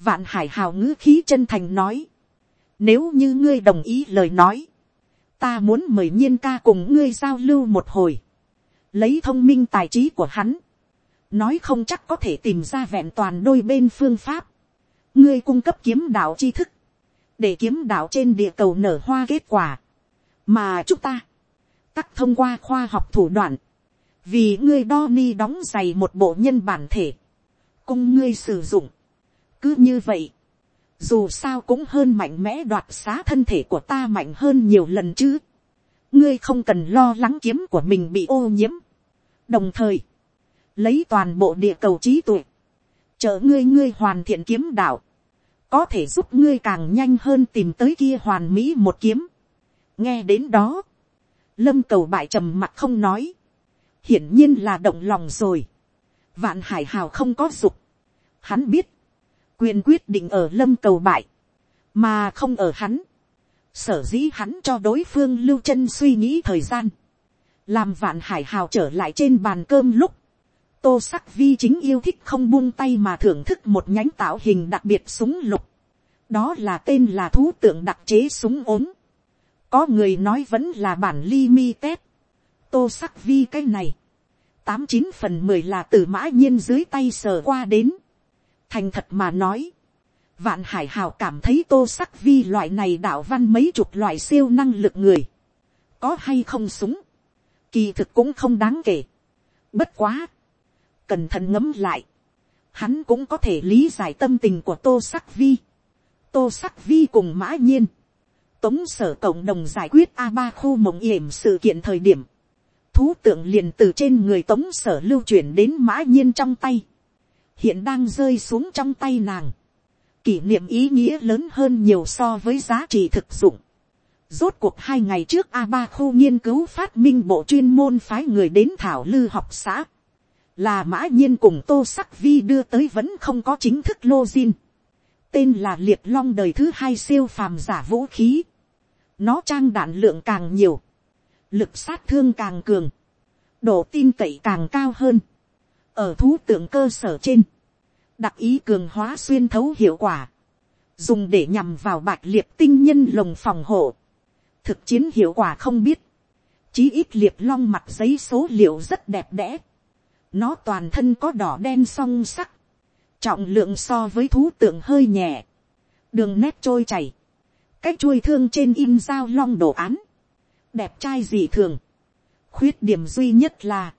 vạn hải hào ngữ khí chân thành nói, nếu như ngươi đồng ý lời nói, ta muốn mời nhiên ca cùng ngươi giao lưu một hồi, lấy thông minh tài trí của hắn, nói không chắc có thể tìm ra vẹn toàn đôi bên phương pháp, ngươi cung cấp kiếm đạo tri thức, để kiếm đạo trên địa cầu nở hoa kết quả, mà chúng ta, tắc thông qua khoa học thủ đoạn, vì ngươi đo ni đóng giày một bộ nhân bản thể, cung ngươi sử dụng. cứ như vậy, dù sao cũng hơn mạnh mẽ đoạt xá thân thể của ta mạnh hơn nhiều lần chứ. ngươi không cần lo lắng kiếm của mình bị ô nhiễm. đồng thời, lấy toàn bộ địa cầu trí tuệ, chở ngươi ngươi hoàn thiện kiếm đạo, có thể giúp ngươi càng nhanh hơn tìm tới kia hoàn mỹ một kiếm. nghe đến đó, lâm cầu bại trầm mặt không nói, hiển nhiên là động lòng rồi, vạn hải hào không có dục, hắn biết, quyền quyết định ở lâm cầu bại, mà không ở hắn, sở dĩ hắn cho đối phương lưu chân suy nghĩ thời gian, làm vạn hải hào trở lại trên bàn cơm lúc, tô sắc vi chính yêu thích không buông tay mà thưởng thức một nhánh tạo hình đặc biệt súng lục. đó là tên là thú tượng đặc chế súng ốm. có người nói vẫn là bản li mi tết. tô sắc vi cái này. tám chín phần mười là từ mã nhiên dưới tay sờ qua đến thành thật mà nói. vạn hải hào cảm thấy tô sắc vi loại này đạo văn mấy chục loại siêu năng lực người. có hay không súng. kỳ thực cũng không đáng kể. bất quá cẩn thận ngấm lại, hắn cũng có thể lý giải tâm tình của tô sắc vi. tô sắc vi cùng mã nhiên, tống sở cộng đồng giải quyết a ba khu mộng yểm sự kiện thời điểm, thú tượng liền từ trên người tống sở lưu chuyển đến mã nhiên trong tay, hiện đang rơi xuống trong tay nàng, kỷ niệm ý nghĩa lớn hơn nhiều so với giá trị thực dụng. Rốt cuộc hai ngày trước a ba khu nghiên cứu phát minh bộ chuyên môn phái người đến thảo lư học xã là mã nhiên cùng tô sắc vi đưa tới vẫn không có chính thức lô zin. tên là liệt long đời thứ hai siêu phàm giả vũ khí. nó trang đạn lượng càng nhiều, lực sát thương càng cường, độ tin cậy càng cao hơn ở thú tượng cơ sở trên, đặc ý cường hóa xuyên thấu hiệu quả, dùng để nhằm vào bạch liệt tinh nhân lồng phòng hộ. thực chiến hiệu quả không biết, chí ít liệt long mặt giấy số liệu rất đẹp đẽ nó toàn thân có đỏ đen song sắc. Trọng lượng so với thú tượng hơi nhẹ. Đường nét trôi chảy. Cách chuôi thương trên in dao long đồ án. Đẹp trai dị thường. Khuyết điểm duy nhất là.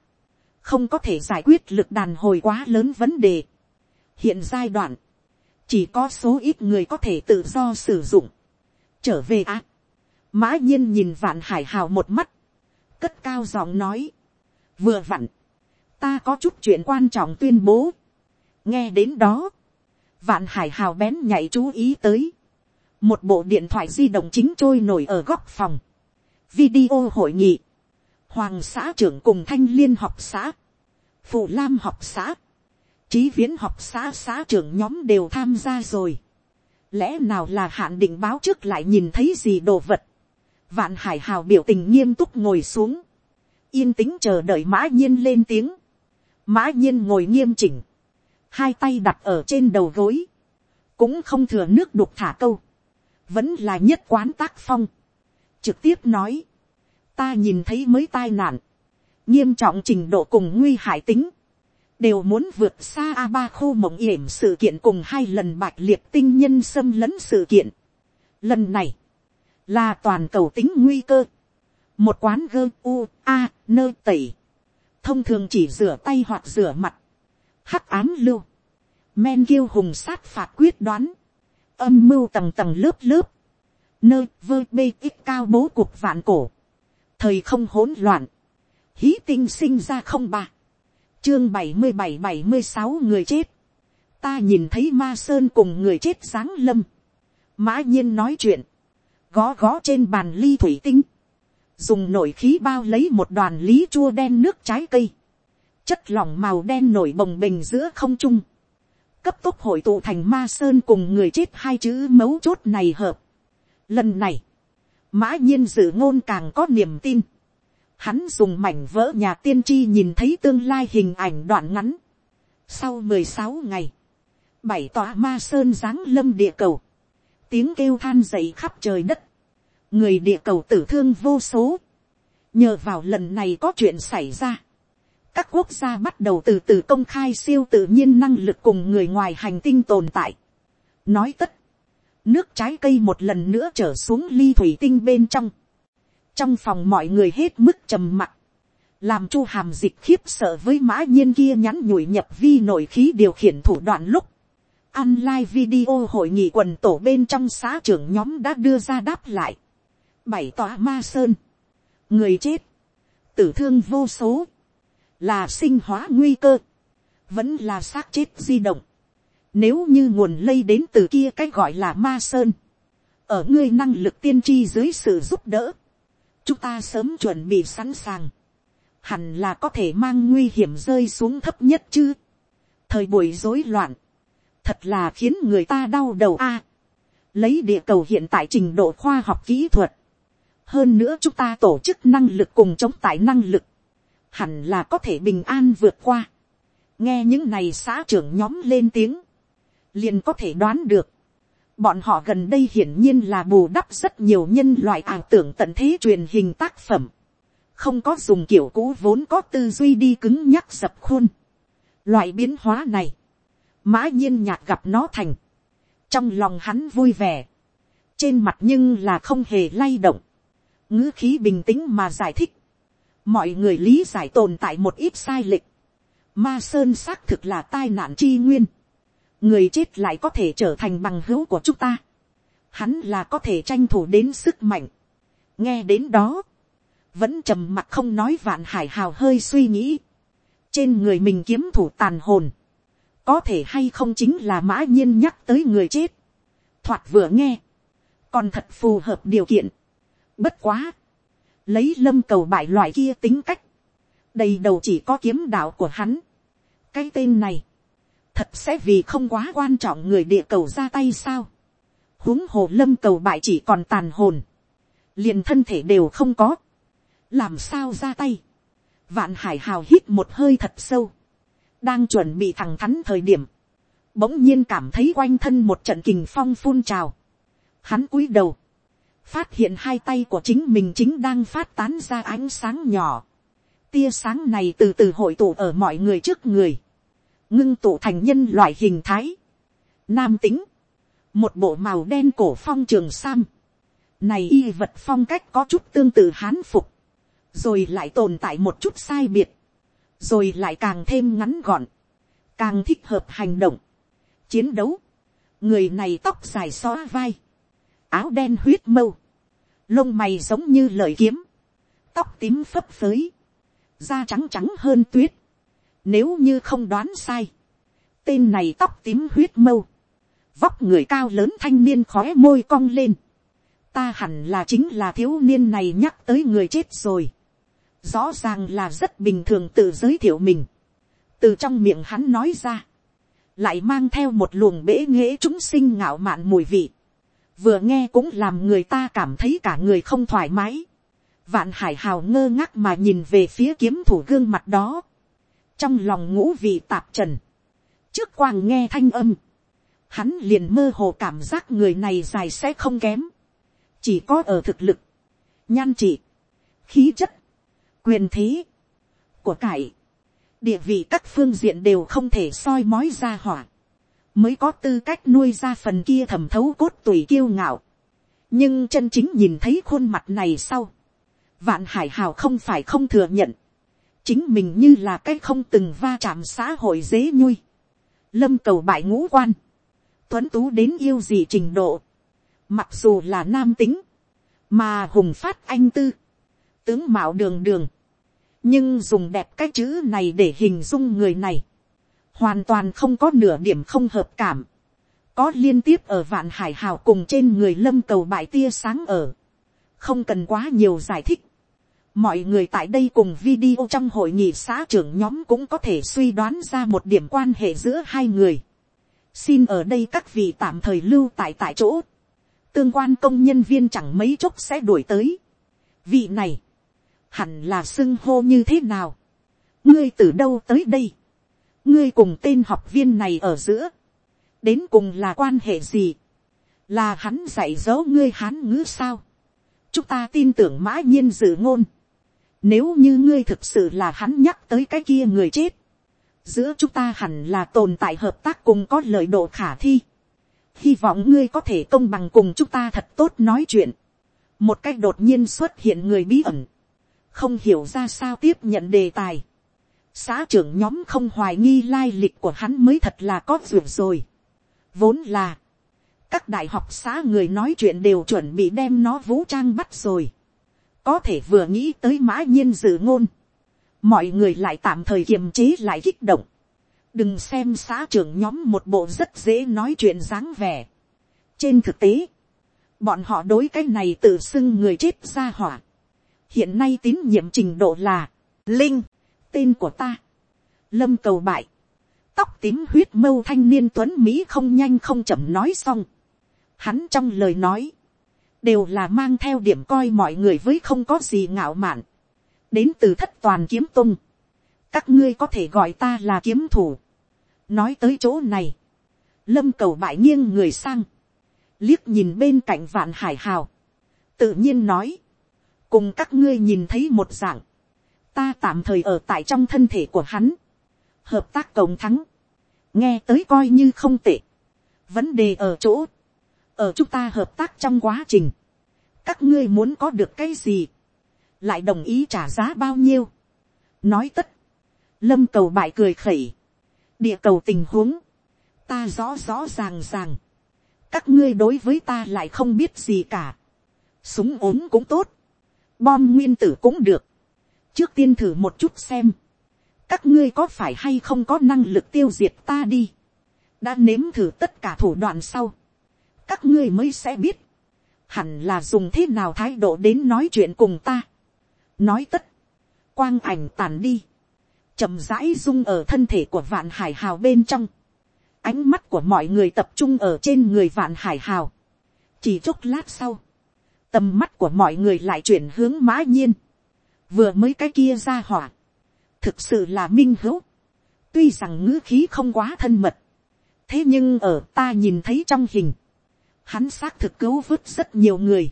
Không có thể giải quyết lực đàn hồi quá lớn vấn đề. Hiện giai đoạn. Chỉ có số ít người có thể tự do sử dụng. Trở về á. Mã nhiên nhìn vạn hải hào một mắt. Cất cao giọng nói. Vừa vặn ta có chút chuyện quan trọng tuyên bố. nghe đến đó, vạn hải hào bén nhảy chú ý tới. một bộ điện thoại di động chính trôi nổi ở góc phòng. video hội nghị hoàng xã trưởng cùng thanh liên học xã. phụ lam học xã. trí viễn học xã xã trưởng nhóm đều tham gia rồi. lẽ nào là hạn định báo trước lại nhìn thấy gì đồ vật. vạn hải hào biểu tình nghiêm túc ngồi xuống yên tĩnh chờ đợi mã nhiên lên tiếng. Mã nhiên ngồi nghiêm chỉnh. Hai tay đặt ở trên đầu gối. Cũng không thừa nước đục thả câu. Vẫn là nhất quán tác phong. Trực tiếp nói. Ta nhìn thấy mới tai nạn. Nghiêm trọng trình độ cùng nguy hại tính. Đều muốn vượt xa a ba khu mộng yểm sự kiện cùng hai lần bạch liệt tinh nhân xâm lấn sự kiện. Lần này. Là toàn cầu tính nguy cơ. Một quán gơ u a nơ tẩy thông thường chỉ rửa tay hoặc rửa mặt, hắc ám lưu, men kiêu hùng sát phạt quyết đoán, âm mưu tầng tầng lớp lớp, nơi vơ bê ít cao bố cuộc vạn cổ, thời không hỗn loạn, hí tinh sinh ra không ba, chương bảy mươi bảy bảy mươi sáu người chết, ta nhìn thấy ma sơn cùng người chết sáng lâm, mã nhiên nói chuyện, gó gó trên bàn ly thủy tinh, dùng nổi khí bao lấy một đoàn lý chua đen nước trái cây, chất lỏng màu đen nổi bồng bềnh giữa không trung, cấp tốc hội tụ thành ma sơn cùng người chết hai chữ mấu chốt này hợp. Lần này, mã nhiên dự ngôn càng có niềm tin. Hắn dùng mảnh vỡ nhà tiên tri nhìn thấy tương lai hình ảnh đoạn ngắn. Sau mười sáu ngày, bảy tòa ma sơn giáng lâm địa cầu. Tiếng kêu than dậy khắp trời đất người địa cầu tử thương vô số. nhờ vào lần này có chuyện xảy ra. các quốc gia bắt đầu từ từ công khai siêu tự nhiên năng lực cùng người ngoài hành tinh tồn tại. nói tất, nước trái cây một lần nữa trở xuống ly thủy tinh bên trong. trong phòng mọi người hết mức trầm mặc. làm chu hàm dịch khiếp sợ với mã nhiên kia nhắn nhủi nhập vi nội khí điều khiển thủ đoạn lúc. Online video hội nghị quần tổ bên trong xã trưởng nhóm đã đưa ra đáp lại. Bảy tòa ma sơn, người chết, tử thương vô số, là sinh hóa nguy cơ, vẫn là xác chết di động, nếu như nguồn lây đến từ kia cách gọi là ma sơn, ở ngươi năng lực tiên tri dưới sự giúp đỡ, chúng ta sớm chuẩn bị sẵn sàng, hẳn là có thể mang nguy hiểm rơi xuống thấp nhất chứ. thời buổi rối loạn, thật là khiến người ta đau đầu a. lấy địa cầu hiện tại trình độ khoa học kỹ thuật, hơn nữa chúng ta tổ chức năng lực cùng chống tải năng lực, hẳn là có thể bình an vượt qua. nghe những này xã trưởng nhóm lên tiếng, liền có thể đoán được, bọn họ gần đây hiển nhiên là bù đắp rất nhiều nhân loại ảo tưởng tận thế truyền hình tác phẩm, không có dùng kiểu cũ vốn có tư duy đi cứng nhắc dập khuôn. Loại biến hóa này, mã nhiên nhạt gặp nó thành, trong lòng hắn vui vẻ, trên mặt nhưng là không hề lay động, ngữ khí bình tĩnh mà giải thích, mọi người lý giải tồn tại một ít sai lệch, ma sơn xác thực là tai nạn chi nguyên, người chết lại có thể trở thành bằng hữu của chúng ta, hắn là có thể tranh thủ đến sức mạnh, nghe đến đó, vẫn trầm mặc không nói vạn hải hào hơi suy nghĩ, trên người mình kiếm thủ tàn hồn, có thể hay không chính là mã nhiên nhắc tới người chết, thoạt vừa nghe, còn thật phù hợp điều kiện, bất quá, lấy lâm cầu bại loại kia tính cách, đầy đầu chỉ có kiếm đạo của hắn, cái tên này, thật sẽ vì không quá quan trọng người địa cầu ra tay sao, huống hồ lâm cầu bại chỉ còn tàn hồn, liền thân thể đều không có, làm sao ra tay, vạn hải hào hít một hơi thật sâu, đang chuẩn bị thẳng thắn thời điểm, bỗng nhiên cảm thấy quanh thân một trận kình phong phun trào, hắn cúi đầu, phát hiện hai tay của chính mình chính đang phát tán ra ánh sáng nhỏ, tia sáng này từ từ hội tụ ở mọi người trước người, ngưng tụ thành nhân loại hình thái, nam tính, một bộ màu đen cổ phong trường sam, này y vật phong cách có chút tương tự hán phục, rồi lại tồn tại một chút sai biệt, rồi lại càng thêm ngắn gọn, càng thích hợp hành động, chiến đấu, người này tóc dài xóa vai, áo đen huyết mâu, lông mày giống như lợi kiếm, tóc tím phấp phới, da trắng trắng hơn tuyết, nếu như không đoán sai, tên này tóc tím huyết mâu, vóc người cao lớn thanh niên khóe môi cong lên, ta hẳn là chính là thiếu niên này nhắc tới người chết rồi. Rõ ràng là rất bình thường tự giới thiệu mình, từ trong miệng hắn nói ra, lại mang theo một luồng bể nghễ chúng sinh ngạo mạn mùi vị, vừa nghe cũng làm người ta cảm thấy cả người không thoải mái, vạn hải hào ngơ ngác mà nhìn về phía kiếm thủ gương mặt đó, trong lòng ngũ vị tạp trần, trước quang nghe thanh âm, hắn liền mơ hồ cảm giác người này dài sẽ không kém, chỉ có ở thực lực, nhan trị, khí chất, quyền thế, của cải, địa vị các phương diện đều không thể soi mói ra hỏa, mới có tư cách nuôi ra phần kia thẩm thấu cốt tùy kiêu ngạo. nhưng chân chính nhìn thấy khuôn mặt này sau, vạn hải hào không phải không thừa nhận, chính mình như là cái không từng va chạm xã hội dế nhui, lâm cầu bại ngũ quan, tuấn tú đến yêu gì trình độ, mặc dù là nam tính, mà hùng phát anh tư, tướng mạo đường đường, nhưng dùng đẹp cái chữ này để hình dung người này, hoàn toàn không có nửa điểm không hợp cảm, có liên tiếp ở vạn hải hào cùng trên người lâm cầu bại tia sáng ở, không cần quá nhiều giải thích, mọi người tại đây cùng video trong hội nghị xã trưởng nhóm cũng có thể suy đoán ra một điểm quan hệ giữa hai người. xin ở đây các vị tạm thời lưu tại tại chỗ, tương quan công nhân viên chẳng mấy chốc sẽ đuổi tới. vị này, hẳn là xưng hô như thế nào, ngươi từ đâu tới đây, ngươi cùng tên học viên này ở giữa, đến cùng là quan hệ gì, là hắn dạy dỗ ngươi hán ngữ sao, chúng ta tin tưởng mã nhiên dự ngôn, nếu như ngươi thực sự là hắn nhắc tới cái kia người chết, giữa chúng ta hẳn là tồn tại hợp tác cùng có lợi độ khả thi, hy vọng ngươi có thể công bằng cùng chúng ta thật tốt nói chuyện, một cách đột nhiên xuất hiện người bí ẩn, không hiểu ra sao tiếp nhận đề tài. xã trưởng nhóm không hoài nghi lai lịch của hắn mới thật là có duyệt rồi. vốn là, các đại học xã người nói chuyện đều chuẩn bị đem nó vũ trang bắt rồi có thể vừa nghĩ tới mã nhiên dự ngôn. mọi người lại tạm thời kiềm chế lại kích động. đừng xem xã trưởng nhóm một bộ rất dễ nói chuyện dáng vẻ. trên thực tế, bọn họ đối cái này tự xưng người chết ra hỏa hiện nay tín nhiệm trình độ là, linh, tên của ta, lâm cầu bại, tóc tím huyết mâu thanh niên tuấn mỹ không nhanh không chậm nói xong, hắn trong lời nói, đều là mang theo điểm coi mọi người với không có gì ngạo mạn, đến từ thất toàn kiếm tung, các ngươi có thể gọi ta là kiếm thủ. nói tới chỗ này, lâm cầu bại nghiêng người sang, liếc nhìn bên cạnh vạn hải hào, tự nhiên nói, cùng các ngươi nhìn thấy một dạng, ta tạm thời ở tại trong thân thể của hắn, hợp tác cộng thắng, nghe tới coi như không tệ, vấn đề ở chỗ, ở chúng ta hợp tác trong quá trình, các ngươi muốn có được cái gì, lại đồng ý trả giá bao nhiêu, nói tất, lâm cầu bại cười khẩy, địa cầu tình huống, ta rõ rõ ràng ràng, các ngươi đối với ta lại không biết gì cả, súng ốm cũng tốt, bom nguyên tử cũng được, trước tiên thử một chút xem, các ngươi có phải hay không có năng lực tiêu diệt ta đi, đã nếm thử tất cả thủ đoạn sau, các ngươi mới sẽ biết, hẳn là dùng thế nào thái độ đến nói chuyện cùng ta. nói tất, quang ảnh tàn đi, chậm rãi rung ở thân thể của vạn hải hào bên trong, ánh mắt của mọi người tập trung ở trên người vạn hải hào, chỉ chốc lát sau, tầm mắt của mọi người lại chuyển hướng mã nhiên, vừa mới cái kia ra hỏa, thực sự là minh hữu, tuy rằng ngữ khí không quá thân mật, thế nhưng ở ta nhìn thấy trong hình, hắn xác thực cứu vớt rất nhiều người,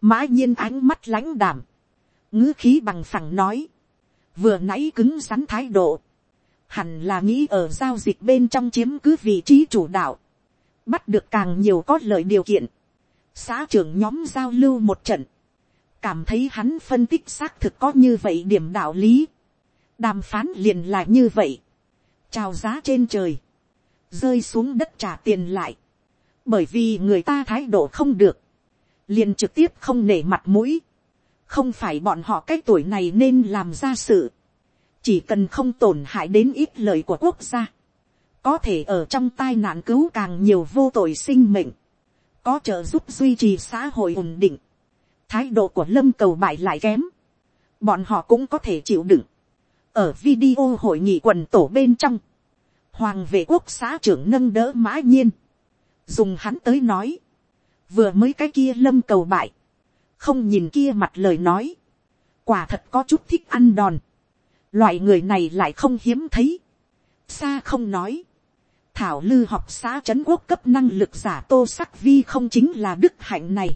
mã nhiên ánh mắt lãnh đảm, ngữ khí bằng phẳng nói, vừa nãy cứng rắn thái độ, hẳn là nghĩ ở giao dịch bên trong chiếm cứ vị trí chủ đạo, bắt được càng nhiều có lợi điều kiện, xã trưởng nhóm giao lưu một trận, cảm thấy hắn phân tích xác thực có như vậy điểm đạo lý, đàm phán liền là như vậy, chào giá trên trời, rơi xuống đất trả tiền lại, bởi vì người ta thái độ không được, liền trực tiếp không nể mặt mũi, không phải bọn họ cái tuổi này nên làm ra sự, chỉ cần không tổn hại đến ít lời của quốc gia, có thể ở trong tai nạn cứu càng nhiều vô tội sinh mệnh, có trợ giúp duy trì xã hội ổn định, thái độ của lâm cầu bại lại kém, bọn họ cũng có thể chịu đựng. ở video hội nghị quần tổ bên trong, hoàng vệ quốc xã trưởng nâng đỡ mã nhiên, dùng hắn tới nói, vừa mới cái kia lâm cầu bại, không nhìn kia mặt lời nói, quả thật có chút thích ăn đòn, loại người này lại không hiếm thấy, xa không nói, thảo lư học xã trấn quốc cấp năng lực giả tô sắc vi không chính là đức hạnh này,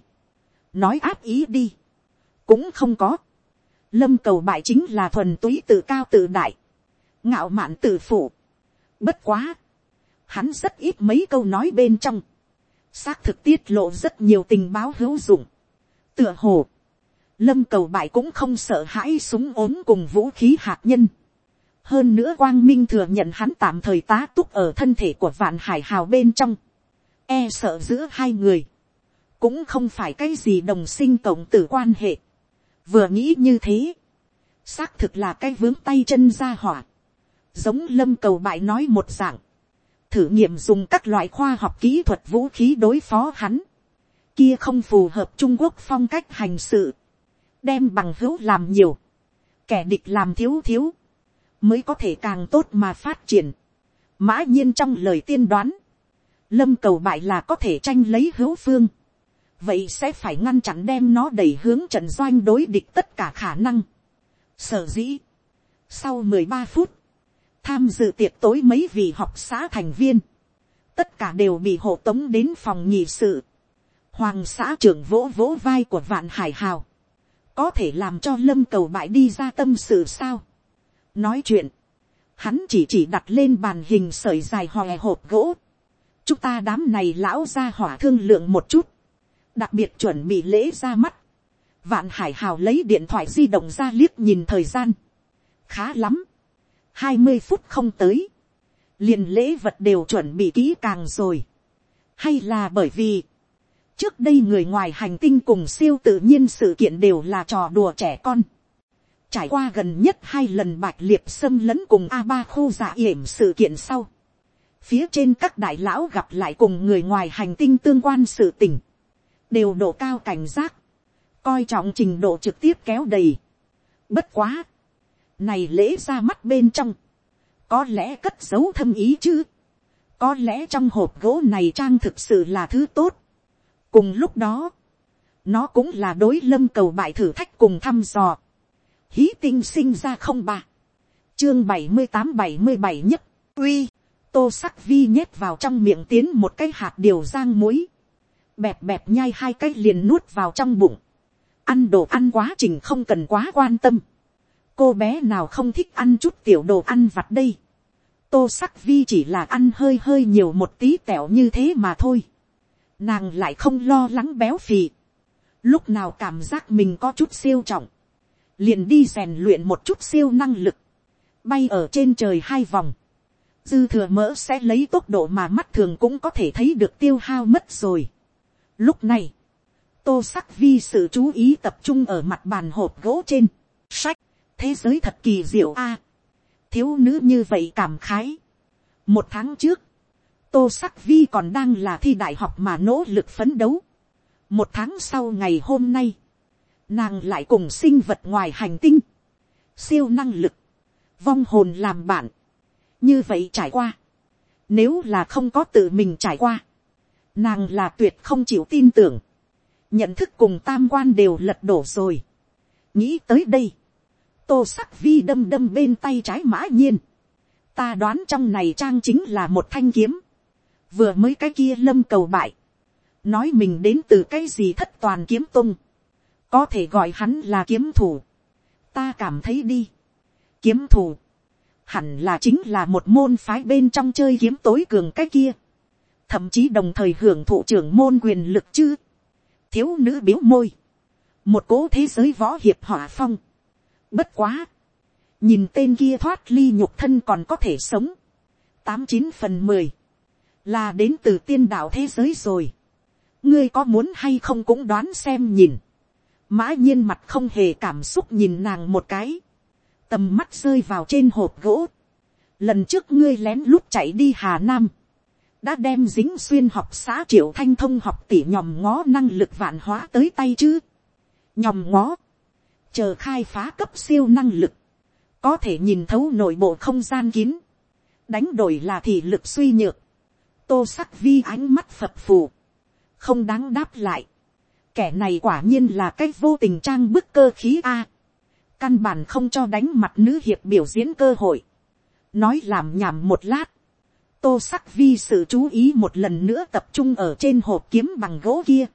nói áp ý đi, cũng không có, lâm cầu bại chính là thuần túy tự cao tự đại, ngạo mạn tự phụ, bất quá, hắn rất ít mấy câu nói bên trong, xác thực tiết lộ rất nhiều tình báo hữu dụng, tựa hồ, lâm cầu bại cũng không sợ hãi súng ốm cùng vũ khí hạt nhân, hơn nữa quang minh thừa nhận hắn tạm thời tá túc ở thân thể của vạn hải hào bên trong, e sợ giữa hai người, cũng không phải cái gì đồng sinh cộng tử quan hệ, vừa nghĩ như thế, xác thực là cái vướng tay chân ra hỏa, giống lâm cầu bại nói một dạng, thử nghiệm dùng các loại khoa học kỹ thuật vũ khí đối phó hắn, kia không phù hợp trung quốc phong cách hành sự, đem bằng hữu làm nhiều, kẻ địch làm thiếu thiếu, mới có thể càng tốt mà phát triển. mã nhiên trong lời tiên đoán, lâm cầu bại là có thể tranh lấy hữu phương, vậy sẽ phải ngăn chặn đem nó đẩy hướng trận doanh đối địch tất cả khả năng. sở dĩ, sau mười ba phút, tham dự tiệc tối mấy vị học xã thành viên, tất cả đều bị hộ tống đến phòng nhị sự. Hoàng xã trưởng vỗ vỗ vai của vạn hải hào, có thể làm cho lâm cầu bại đi ra tâm sự sao. nói chuyện, hắn chỉ chỉ đặt lên bàn hình sởi dài hòe hộp gỗ. chúng ta đám này lão ra hỏa thương lượng một chút, đặc biệt chuẩn bị lễ ra mắt. vạn hải hào lấy điện thoại di động ra liếc nhìn thời gian. khá lắm hai mươi phút không tới, liền lễ vật đều chuẩn bị kỹ càng rồi. hay là bởi vì, trước đây người ngoài hành tinh cùng siêu tự nhiên sự kiện đều là trò đùa trẻ con. trải qua gần nhất hai lần bạch liệt xâm lấn cùng a ba khu giả yểm sự kiện sau. phía trên các đại lão gặp lại cùng người ngoài hành tinh tương quan sự tình, đều độ cao cảnh giác, coi trọng trình độ trực tiếp kéo đầy. bất quá, này lễ ra mắt bên trong, có lẽ cất giấu thâm ý chứ, có lẽ trong hộp gỗ này trang thực sự là thứ tốt. cùng lúc đó, nó cũng là đối lâm cầu bại thử thách cùng thăm dò. hí tinh sinh ra không ba, chương bảy mươi tám bảy mươi bảy nhất, uy, tô sắc vi nhét vào trong miệng tiến một cái hạt điều rang muối, bẹp bẹp nhai hai cái liền nuốt vào trong bụng, ăn đồ ăn quá trình không cần quá quan tâm, cô bé nào không thích ăn chút tiểu đồ ăn vặt đây, tô sắc vi chỉ là ăn hơi hơi nhiều một tí tẹo như thế mà thôi, nàng lại không lo lắng béo phì, lúc nào cảm giác mình có chút siêu trọng, liền đi rèn luyện một chút siêu năng lực, bay ở trên trời hai vòng, dư thừa mỡ sẽ lấy tốc độ mà mắt thường cũng có thể thấy được tiêu hao mất rồi. Lúc này, tô sắc vi sự chú ý tập trung ở mặt bàn hộp gỗ trên, sách, thế giới thật kỳ diệu a, thiếu nữ như vậy cảm khái. một tháng trước, tô sắc vi còn đang là thi đại học mà nỗ lực phấn đấu. một tháng sau ngày hôm nay, nàng lại cùng sinh vật ngoài hành tinh, siêu năng lực, vong hồn làm bạn, như vậy trải qua, nếu là không có tự mình trải qua, nàng là tuyệt không chịu tin tưởng, nhận thức cùng tam quan đều lật đổ rồi. nghĩ tới đây, tô sắc vi đâm đâm bên tay trái mã nhiên, ta đoán trong này trang chính là một thanh kiếm, vừa mới cái kia lâm cầu bại, nói mình đến từ cái gì thất toàn kiếm tung, có thể gọi hắn là kiếm thủ, ta cảm thấy đi, kiếm thủ, hẳn là chính là một môn phái bên trong chơi kiếm tối cường cái kia, thậm chí đồng thời hưởng thụ trưởng môn quyền lực chứ, thiếu nữ biếu môi, một cố thế giới võ hiệp hỏa phong, bất quá, nhìn tên kia thoát ly nhục thân còn có thể sống, tám chín phần mười, là đến từ tiên đạo thế giới rồi, ngươi có muốn hay không cũng đoán xem nhìn, mã nhiên mặt không hề cảm xúc nhìn nàng một cái, tầm mắt rơi vào trên hộp gỗ. Lần trước ngươi lén lút chạy đi Hà Nam. Đã đem dính xuyên học xã triệu thanh thông học tỉ nhòm ngó năng lực vạn hóa tới tay chứ. Nhòm ngó. Chờ khai phá cấp siêu năng lực. Có thể nhìn thấu nội bộ không gian kín. Đánh đổi là thị lực suy nhược. Tô sắc vi ánh mắt phập phù. Không đáng đáp lại. Kẻ này quả nhiên là cách vô tình trang bức cơ khí A căn bản không cho đánh mặt nữ hiệp biểu diễn cơ hội, nói làm nhảm một lát, tô sắc vi sự chú ý một lần nữa tập trung ở trên hộp kiếm bằng gỗ kia.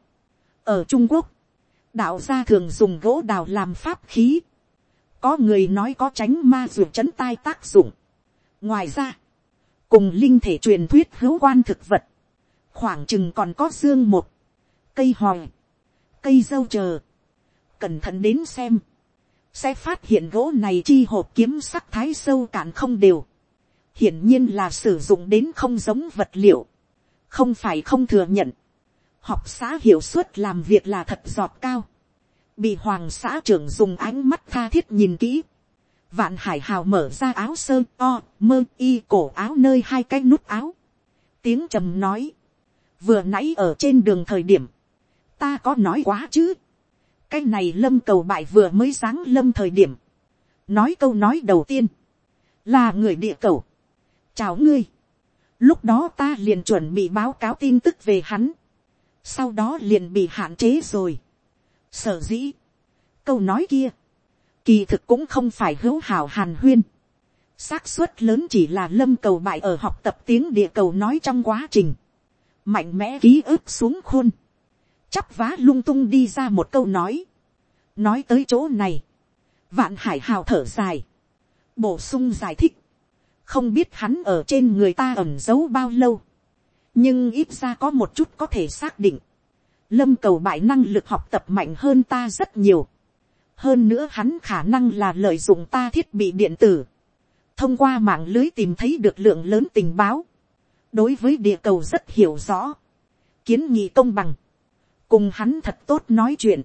ở trung quốc, đạo gia thường dùng gỗ đào làm pháp khí, có người nói có tránh ma ruột chấn tai tác dụng. ngoài ra, cùng linh thể truyền thuyết hữu quan thực vật, khoảng chừng còn có xương một, cây hòi, cây dâu chờ, cẩn thận đến xem, sẽ phát hiện gỗ này chi hộp kiếm sắc thái sâu cạn không đều. hiển nhiên là sử dụng đến không giống vật liệu. không phải không thừa nhận học xã hiệu suất làm việc là thật giọt cao. bị hoàng xã trưởng dùng ánh mắt tha thiết nhìn kỹ. vạn hải hào mở ra áo sơ o mơ y cổ áo nơi hai cái nút áo. tiếng trầm nói. vừa nãy ở trên đường thời điểm. ta có nói quá chứ cái này lâm cầu bại vừa mới sáng lâm thời điểm, nói câu nói đầu tiên, là người địa cầu, chào ngươi, lúc đó ta liền chuẩn bị báo cáo tin tức về hắn, sau đó liền bị hạn chế rồi, sở dĩ, câu nói kia, kỳ thực cũng không phải hữu hảo hàn huyên, xác suất lớn chỉ là lâm cầu bại ở học tập tiếng địa cầu nói trong quá trình, mạnh mẽ ký ức xuống khuôn, chắp vá lung tung đi ra một câu nói. nói tới chỗ này, vạn hải hào thở dài, bổ sung giải thích, không biết hắn ở trên người ta ẩn giấu bao lâu, nhưng ít ra có một chút có thể xác định, lâm cầu bại năng lực học tập mạnh hơn ta rất nhiều, hơn nữa hắn khả năng là lợi dụng ta thiết bị điện tử, thông qua mạng lưới tìm thấy được lượng lớn tình báo, đối với địa cầu rất hiểu rõ, kiến nghị công bằng, cùng hắn thật tốt nói chuyện,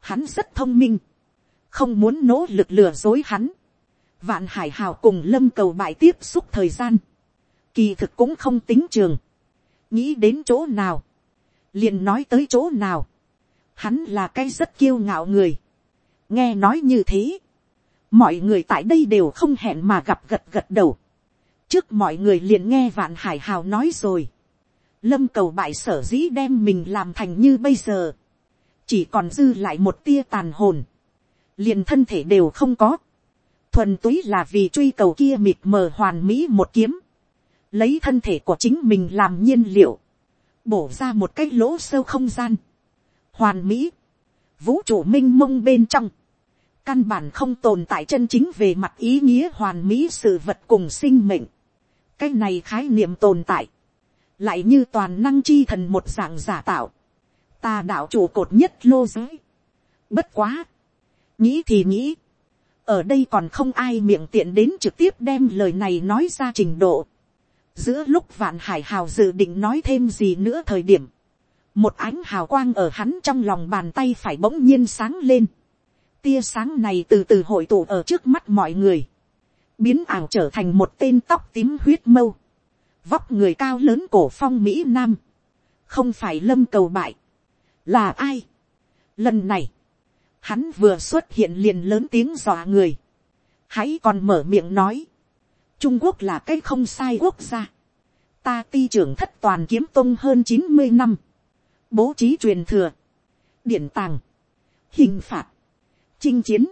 hắn rất thông minh, không muốn nỗ lực lừa dối hắn, vạn hải hào cùng lâm cầu bại tiếp xúc thời gian, kỳ thực cũng không tính trường, nghĩ đến chỗ nào, liền nói tới chỗ nào, hắn là cái rất kiêu ngạo người, nghe nói như thế, mọi người tại đây đều không hẹn mà gặp gật gật đầu, trước mọi người liền nghe vạn hải hào nói rồi, lâm cầu bại sở dĩ đem mình làm thành như bây giờ, chỉ còn dư lại một tia tàn hồn, liền thân thể đều không có, thuần túy là vì truy cầu kia mịt mờ hoàn mỹ một kiếm, lấy thân thể của chính mình làm nhiên liệu, bổ ra một cái lỗ sâu không gian, hoàn mỹ, vũ trụ m i n h mông bên trong, căn bản không tồn tại chân chính về mặt ý nghĩa hoàn mỹ sự vật cùng sinh mệnh, cái này khái niệm tồn tại, lại như toàn năng chi thần một dạng giả tạo, ta đạo chủ cột nhất lô giới, bất quá, nghĩ thì nghĩ, ở đây còn không ai miệng tiện đến trực tiếp đem lời này nói ra trình độ, giữa lúc vạn hải hào dự định nói thêm gì nữa thời điểm, một ánh hào quang ở hắn trong lòng bàn tay phải bỗng nhiên sáng lên. tia sáng này từ từ hội tụ ở trước mắt mọi người, biến ảo trở thành một tên tóc tím huyết mâu, vóc người cao lớn cổ phong mỹ nam, không phải lâm cầu bại, là ai. lần này, hắn vừa xuất hiện liền lớn tiếng dọa người, hãy còn mở miệng nói, Trung Quốc là cái không sai quốc gia. Ta ti trưởng thất toàn kiếm tông hơn chín mươi năm. Bố trí truyền thừa. Điển tàng. Hình phạt. Chinh chiến.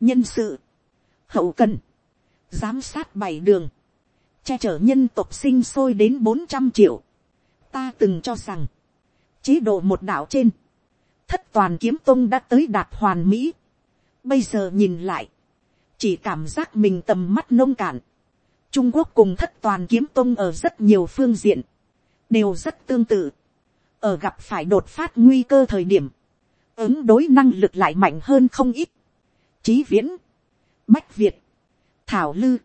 Nhân sự. Hậu cần. Giám sát bảy đường. Che chở nhân tộc sinh sôi đến bốn trăm triệu. Ta từng cho rằng. Chế độ một đảo trên. Thất toàn kiếm tông đã tới đạt hoàn mỹ. Bây giờ nhìn lại. Chỉ cảm giác mình tầm mắt nông cạn Trung Quốc cùng thất toàn kiếm tông ở rất nhiều phương diện, đều rất tương tự. Ở gặp phải đột phát nguy cơ thời điểm, ứng đối năng lực lại mạnh hơn không ít. Chí viễn, bách việt, thảo lư,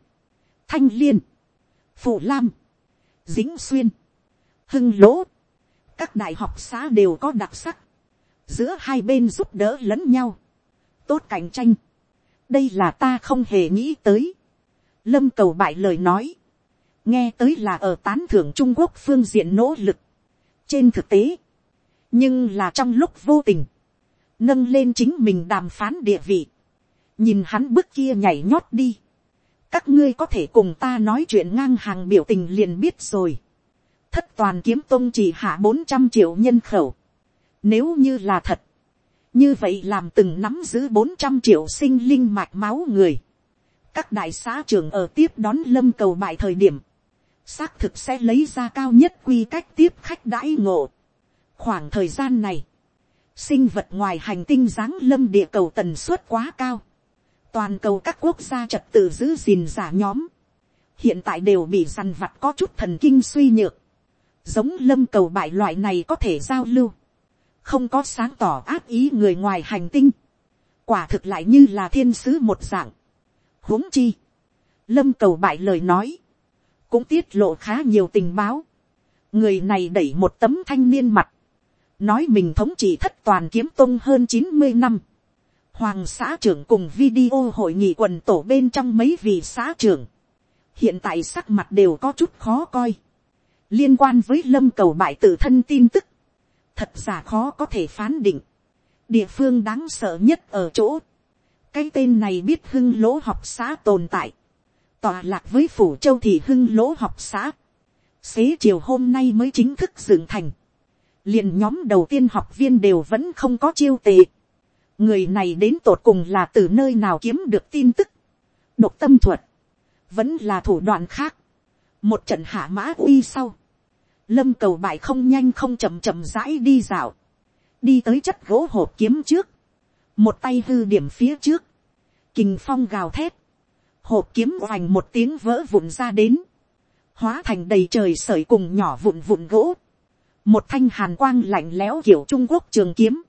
thanh liên, phụ lam, dính xuyên, hưng lỗ, các đại học xã đều có đặc sắc, giữa hai bên giúp đỡ lẫn nhau, tốt cạnh tranh, đây là ta không hề nghĩ tới lâm cầu bại lời nói, nghe tới là ở tán thưởng trung quốc phương diện nỗ lực. trên thực tế, nhưng là trong lúc vô tình, nâng lên chính mình đàm phán địa vị, nhìn hắn bước kia nhảy nhót đi, các ngươi có thể cùng ta nói chuyện ngang hàng biểu tình liền biết rồi. thất toàn kiếm tôn chỉ hạ bốn trăm triệu nhân khẩu. nếu như là thật, như vậy làm từng nắm giữ bốn trăm triệu sinh linh mạch máu người, các đại xã trưởng ở tiếp đón lâm cầu bại thời điểm, xác thực sẽ lấy ra cao nhất quy cách tiếp khách đãi ngộ. khoảng thời gian này, sinh vật ngoài hành tinh giáng lâm địa cầu tần suất quá cao, toàn cầu các quốc gia trật tự giữ gìn giả nhóm, hiện tại đều bị dằn vặt có chút thần kinh suy nhược, giống lâm cầu bại loại này có thể giao lưu, không có sáng tỏ áp ý người ngoài hành tinh, quả thực lại như là thiên sứ một dạng, huống chi, lâm cầu bại lời nói, cũng tiết lộ khá nhiều tình báo. người này đẩy một tấm thanh niên mặt, nói mình thống trị thất toàn kiếm tung hơn chín mươi năm. hoàng xã trưởng cùng video hội nghị quần tổ bên trong mấy vị xã trưởng, hiện tại sắc mặt đều có chút khó coi, liên quan với lâm cầu bại tự thân tin tức, thật giả khó có thể phán định, địa phương đáng sợ nhất ở chỗ, cái tên này biết hưng lỗ học xã tồn tại, tòa lạc với phủ châu thì hưng lỗ học xã, xế chiều hôm nay mới chính thức dựng thành, liền nhóm đầu tiên học viên đều vẫn không có chiêu tệ, người này đến tột cùng là từ nơi nào kiếm được tin tức, độc tâm thuật, vẫn là thủ đoạn khác, một trận hạ mã uy sau, lâm cầu bại không nhanh không chậm chậm rãi đi dạo, đi tới chất gỗ hộp kiếm trước, một tay hư điểm phía trước, kình phong gào thét, hộp kiếm oành một tiếng vỡ vụn ra đến, hóa thành đầy trời sởi cùng nhỏ vụn vụn gỗ, một thanh hàn quang lạnh lẽo kiểu trung quốc trường kiếm,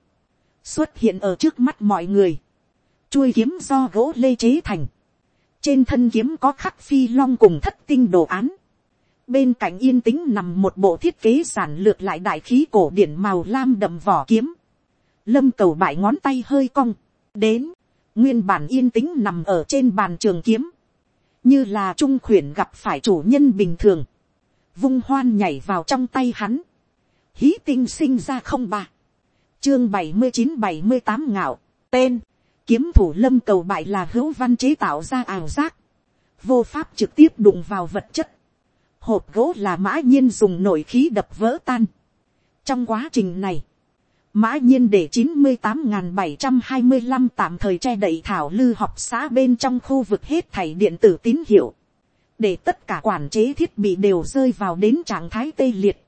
xuất hiện ở trước mắt mọi người, chuôi kiếm do gỗ lê chế thành, trên thân kiếm có khắc phi long cùng thất tinh đồ án, bên cạnh yên tĩnh nằm một bộ thiết kế giản lược lại đại khí cổ điển màu lam đậm vỏ kiếm, lâm cầu bại ngón tay hơi cong, đến, nguyên bản yên tĩnh nằm ở trên bàn trường kiếm, như là trung khuyển gặp phải chủ nhân bình thường, vung hoan nhảy vào trong tay hắn, hí tinh sinh ra không ba, chương bảy mươi chín bảy mươi tám ngạo, tên, kiếm thủ lâm cầu bại là hữu văn chế tạo ra ảo giác, vô pháp trực tiếp đụng vào vật chất, hộp gỗ là mã nhiên dùng nội khí đập vỡ tan. trong quá trình này, mã nhiên để chín mươi tám bảy trăm hai mươi năm tạm thời che đậy thảo lư học xã bên trong khu vực hết thảy điện tử tín hiệu, để tất cả quản chế thiết bị đều rơi vào đến trạng thái tê liệt.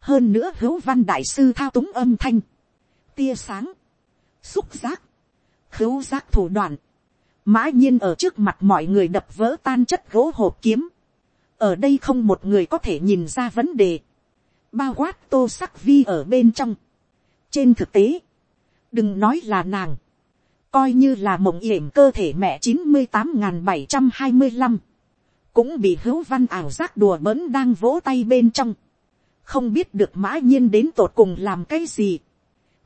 hơn nữa hữu văn đại sư thao túng âm thanh, tia sáng, xúc giác, khứu giác thủ đoạn, mã nhiên ở trước mặt mọi người đập vỡ tan chất gỗ hộp kiếm, ở đây không một người có thể nhìn ra vấn đề, bao quát tô sắc vi ở bên trong trên thực tế, đừng nói là nàng, coi như là mộng yểm cơ thể mẹ chín mươi tám n bảy trăm hai mươi năm, cũng bị hữu văn ảo giác đùa bỡn đang vỗ tay bên trong, không biết được mã nhiên đến tột cùng làm cái gì,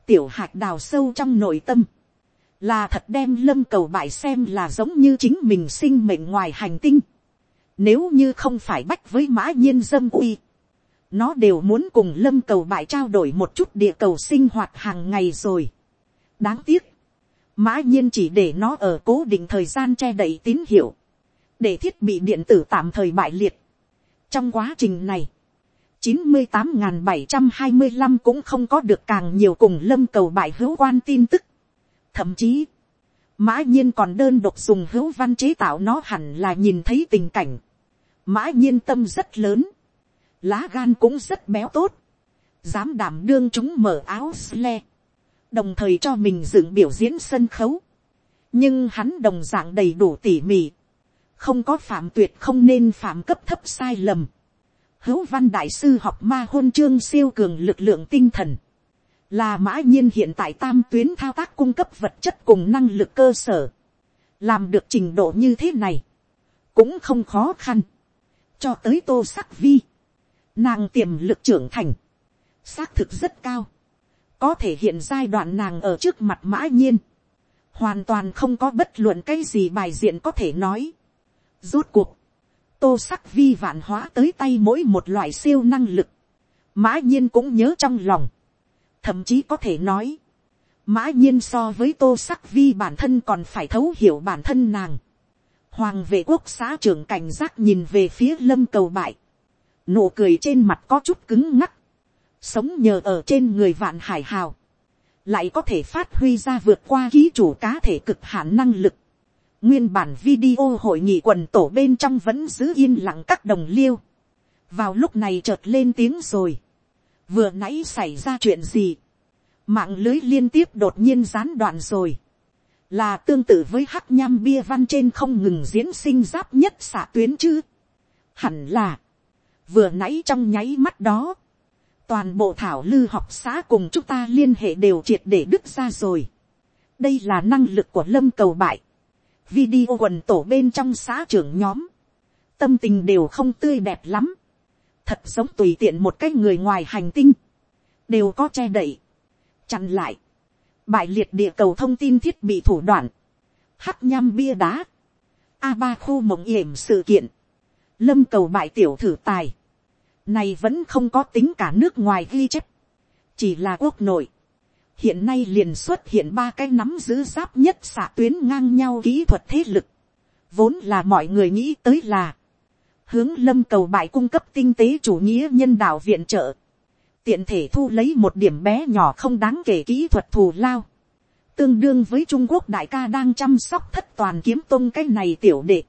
tiểu hạt đào sâu trong nội tâm, là thật đem lâm cầu bại xem là giống như chính mình sinh mệnh ngoài hành tinh, nếu như không phải bách với mã nhiên dâm uy, nó đều muốn cùng lâm cầu bại trao đổi một chút địa cầu sinh hoạt hàng ngày rồi. đáng tiếc, mã nhiên chỉ để nó ở cố định thời gian che đậy tín hiệu, để thiết bị điện tử tạm thời bại liệt. trong quá trình này, chín mươi tám bảy trăm hai mươi năm cũng không có được càng nhiều cùng lâm cầu bại hữu quan tin tức. thậm chí, mã nhiên còn đơn độc dùng hữu văn chế tạo nó hẳn là nhìn thấy tình cảnh. mã nhiên tâm rất lớn, lá gan cũng rất béo tốt, dám đảm đương chúng mở áo sle, đồng thời cho mình dựng biểu diễn sân khấu, nhưng hắn đồng d ạ n g đầy đủ tỉ mỉ, không có phạm tuyệt không nên phạm cấp thấp sai lầm, hữu văn đại sư học ma hôn chương siêu cường lực lượng tinh thần, là mã nhiên hiện tại tam tuyến thao tác cung cấp vật chất cùng năng lực cơ sở, làm được trình độ như thế này, cũng không khó khăn, cho tới tô sắc vi, Nàng tiềm lực trưởng thành. Xác thực rất cao. Có thể hiện giai đoạn nàng ở trước mặt mã nhiên. Hoàn toàn không có bất luận cái gì bài diện có thể nói. Rốt cuộc. Tô sắc vi vạn hóa tới tay mỗi một loại siêu năng lực. Mã nhiên cũng nhớ trong lòng. Thậm chí có thể nói. Mã nhiên so với tô sắc vi bản thân còn phải thấu hiểu bản thân nàng. Hoàng vệ quốc xã trưởng cảnh giác nhìn về phía lâm cầu bại nụ cười trên mặt có chút cứng ngắc, sống nhờ ở trên người vạn hải hào, lại có thể phát huy ra vượt qua ký chủ cá thể cực hạn năng lực. Nguyên bản video hội nghị quần tổ bên trong vẫn giữ yên lặng các đồng liêu. Vào lúc này chợt lên tiếng rồi. Vừa nãy xảy ra chuyện gì? Mạng lưới liên tiếp đột nhiên gián đoạn rồi. Là tương tự với hắc nham bia văn trên không ngừng diễn sinh giáp nhất xạ tuyến chứ? Hẳn là vừa nãy trong nháy mắt đó, toàn bộ thảo lư học xã cùng chúng ta liên hệ đều triệt để đứt ra rồi. đây là năng lực của lâm cầu bại. video quần tổ bên trong xã trưởng nhóm, tâm tình đều không tươi đẹp lắm. thật giống tùy tiện một cái người ngoài hành tinh, đều có che đậy, chặn lại, bại liệt địa cầu thông tin thiết bị thủ đoạn, hắc nham bia đá, a ba khu mộng yểm sự kiện, lâm cầu bại tiểu thử tài, này vẫn không có tính cả nước ngoài ghi chép, chỉ là quốc nội. hiện nay liền xuất hiện ba cái nắm giữ giáp nhất xạ tuyến ngang nhau kỹ thuật thế lực, vốn là mọi người nghĩ tới là, hướng lâm cầu bại cung cấp tinh tế chủ nghĩa nhân đạo viện trợ, tiện thể thu lấy một điểm bé nhỏ không đáng kể kỹ thuật thù lao, tương đương với trung quốc đại ca đang chăm sóc thất toàn kiếm tôn cái này tiểu đệ,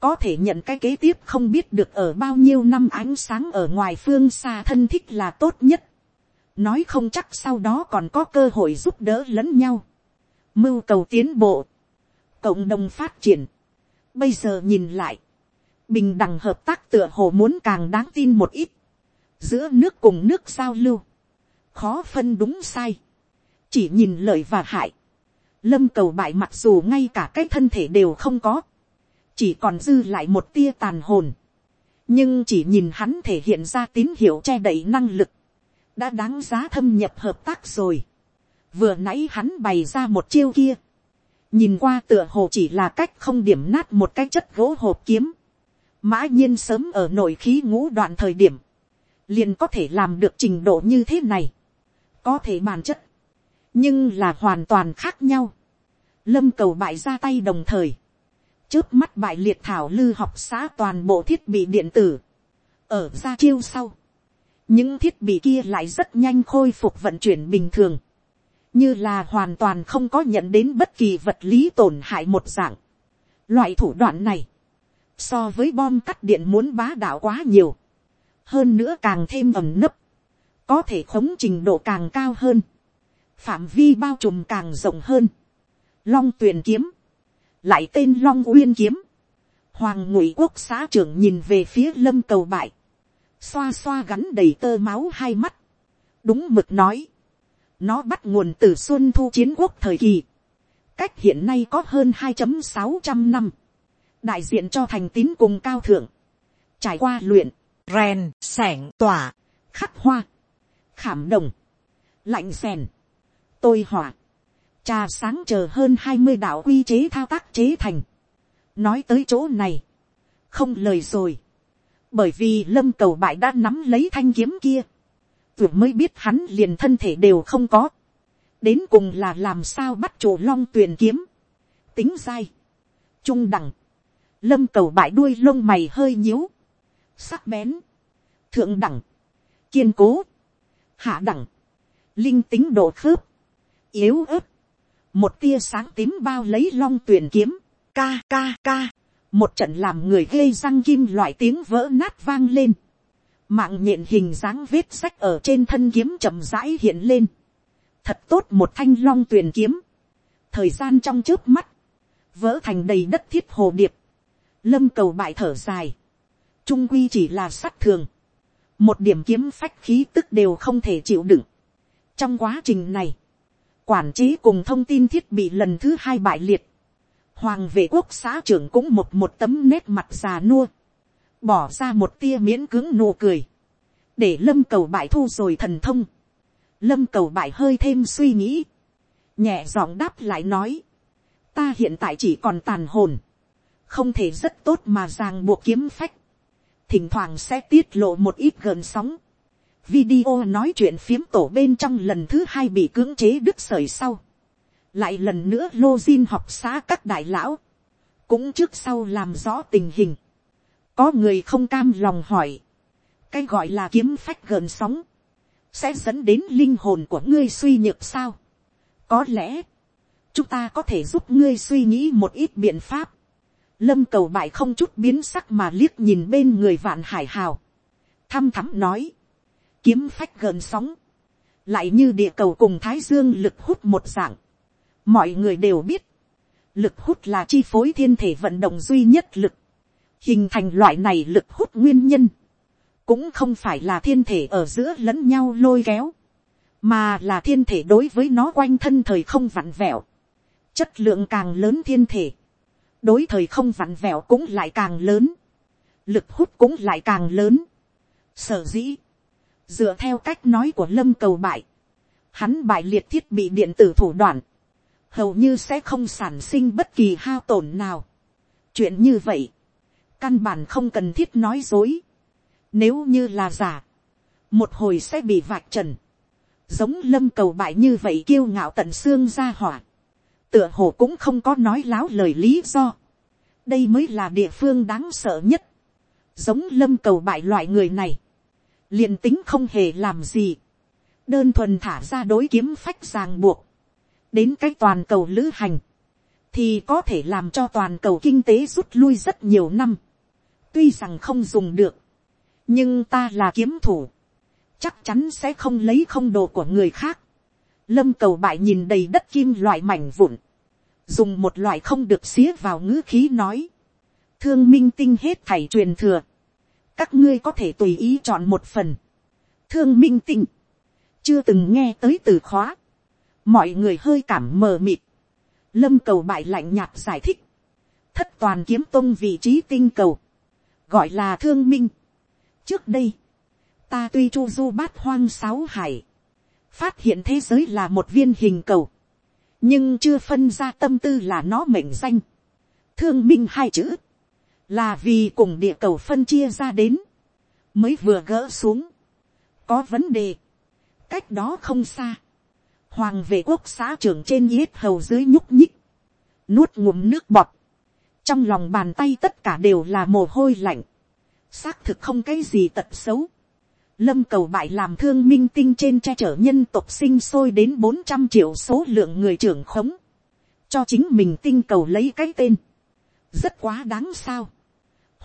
có thể nhận cái kế tiếp không biết được ở bao nhiêu năm ánh sáng ở ngoài phương xa thân thích là tốt nhất. nói không chắc sau đó còn có cơ hội giúp đỡ lẫn nhau. mưu cầu tiến bộ, cộng đồng phát triển. bây giờ nhìn lại, bình đẳng hợp tác tựa hồ muốn càng đáng tin một ít. giữa nước cùng nước giao lưu, khó phân đúng sai, chỉ nhìn lợi và hại. lâm cầu bại mặc dù ngay cả cái thân thể đều không có chỉ còn dư lại một tia tàn hồn, nhưng chỉ nhìn hắn thể hiện ra tín hiệu che đậy năng lực, đã đáng giá thâm nhập hợp tác rồi. vừa nãy hắn bày ra một chiêu kia, nhìn qua tựa hồ chỉ là cách không điểm nát một cái chất gỗ hộp kiếm, mã nhiên sớm ở nội khí ngũ đoạn thời điểm, liền có thể làm được trình độ như thế này, có thể bản chất, nhưng là hoàn toàn khác nhau. Lâm cầu bại ra tay đồng thời, trước mắt bại liệt thảo lư học xã toàn bộ thiết bị điện tử. Ở ra chiêu sau. Những thiết bị kia lại rất nhanh khôi phục vận chuyển bình thường. như là hoàn toàn không có nhận đến bất kỳ vật lý tổn hại một dạng. Loại thủ đoạn này, so với bom cắt điện muốn bá đạo quá nhiều, hơn nữa càng thêm ẩm nấp, có thể khống trình độ càng cao hơn, phạm vi bao trùm càng rộng hơn, long tuyền kiếm, lại tên long uyên kiếm, hoàng ngụy quốc xã trưởng nhìn về phía lâm cầu bại, xoa xoa gắn đầy tơ máu hai mắt, đúng mực nói, nó bắt nguồn từ xuân thu chiến quốc thời kỳ, cách hiện nay có hơn hai sáu trăm năm, đại diện cho thành tín cùng cao thượng, trải qua luyện, rèn, sẻng, tỏa, khắc hoa, khảm đồng, lạnh sèn, tôi hỏa, trà sáng chờ hơn hai mươi đạo quy chế thao tác chế thành. nói tới chỗ này, không lời rồi, bởi vì lâm cầu bại đã nắm lấy thanh kiếm kia, vừa mới biết hắn liền thân thể đều không có, đến cùng là làm sao bắt chủ long tuyền kiếm, tính sai trung đẳng, lâm cầu bại đuôi lông mày hơi nhíu, sắc bén, thượng đẳng, kiên cố, hạ đẳng, linh tính độ khớp, yếu ớt, một tia sáng tím bao lấy long tuyển kiếm, ca ca ca, một trận làm người gây răng kim loại tiếng vỡ nát vang lên, mạng nhện hình dáng vết sách ở trên thân kiếm chậm rãi hiện lên, thật tốt một thanh long tuyển kiếm, thời gian trong trước mắt, vỡ thành đầy đất thiết hồ điệp, lâm cầu bại thở dài, trung quy chỉ là sắt thường, một điểm kiếm phách khí tức đều không thể chịu đựng. trong quá trình này, quản chế cùng thông tin thiết bị lần thứ hai bại liệt, hoàng vệ quốc xã trưởng cũng một một tấm nét mặt già nua, bỏ ra một tia miễn cứng nụ cười, để lâm cầu bại thu rồi thần thông, lâm cầu bại hơi thêm suy nghĩ, nhẹ giọng đáp lại nói, ta hiện tại chỉ còn tàn hồn, không thể rất tốt mà ràng buộc kiếm phách, thỉnh thoảng sẽ tiết lộ một ít gần sóng, video nói chuyện phiếm tổ bên trong lần thứ hai bị cưỡng chế đứt sởi sau. lại lần nữa lô zin học xá các đại lão, cũng trước sau làm rõ tình hình. có người không cam lòng hỏi, cái gọi là kiếm phách gần sóng, sẽ dẫn đến linh hồn của ngươi suy nhược sao. có lẽ, chúng ta có thể giúp ngươi suy nghĩ một ít biện pháp. lâm cầu bại không chút biến sắc mà liếc nhìn bên người vạn hải hào. thăm thắm nói, kiếm phách gần sóng, lại như địa cầu cùng thái dương lực hút một dạng. mọi người đều biết, lực hút là chi phối thiên thể vận động duy nhất lực, hình thành loại này lực hút nguyên nhân, cũng không phải là thiên thể ở giữa lẫn nhau lôi kéo, mà là thiên thể đối với nó quanh thân thời không vặn vẹo, chất lượng càng lớn thiên thể, đối thời không vặn vẹo cũng lại càng lớn, lực hút cũng lại càng lớn. Sở dĩ, dựa theo cách nói của lâm cầu bại, hắn bại liệt thiết bị điện tử thủ đoạn, hầu như sẽ không sản sinh bất kỳ hao tổn nào. chuyện như vậy, căn bản không cần thiết nói dối. nếu như là giả, một hồi sẽ bị vạch trần, giống lâm cầu bại như vậy kiêu ngạo tận xương ra hỏa, tựa hồ cũng không có nói láo lời lý do. đây mới là địa phương đáng sợ nhất, giống lâm cầu bại loại người này, liền tính không hề làm gì, đơn thuần thả ra đối kiếm phách ràng buộc, đến cái toàn cầu lữ hành, thì có thể làm cho toàn cầu kinh tế rút lui rất nhiều năm, tuy rằng không dùng được, nhưng ta là kiếm thủ, chắc chắn sẽ không lấy không đồ của người khác. Lâm cầu bại nhìn đầy đất kim loại mảnh vụn, dùng một loại không được xía vào ngữ khí nói, thương minh tinh hết thảy truyền thừa, các ngươi có thể tùy ý chọn một phần. thương minh tinh, chưa từng nghe tới từ khóa, mọi người hơi cảm mờ mịt, lâm cầu bại lạnh nhạt giải thích, thất toàn kiếm tôn vị trí tinh cầu, gọi là thương minh. trước đây, ta tuy chu du bát hoang sáu hải, phát hiện thế giới là một viên hình cầu, nhưng chưa phân ra tâm tư là nó mệnh danh. thương minh hai chữ, là vì cùng địa cầu phân chia ra đến, mới vừa gỡ xuống, có vấn đề, cách đó không xa, hoàng vệ quốc xã trưởng trên yết hầu dưới nhúc nhích, nuốt ngụm nước bọt, trong lòng bàn tay tất cả đều là mồ hôi lạnh, xác thực không cái gì tật xấu, lâm cầu bại làm thương minh tinh trên che chở nhân tộc sinh sôi đến bốn trăm triệu số lượng người trưởng khống, cho chính mình tinh cầu lấy cái tên, rất quá đáng sao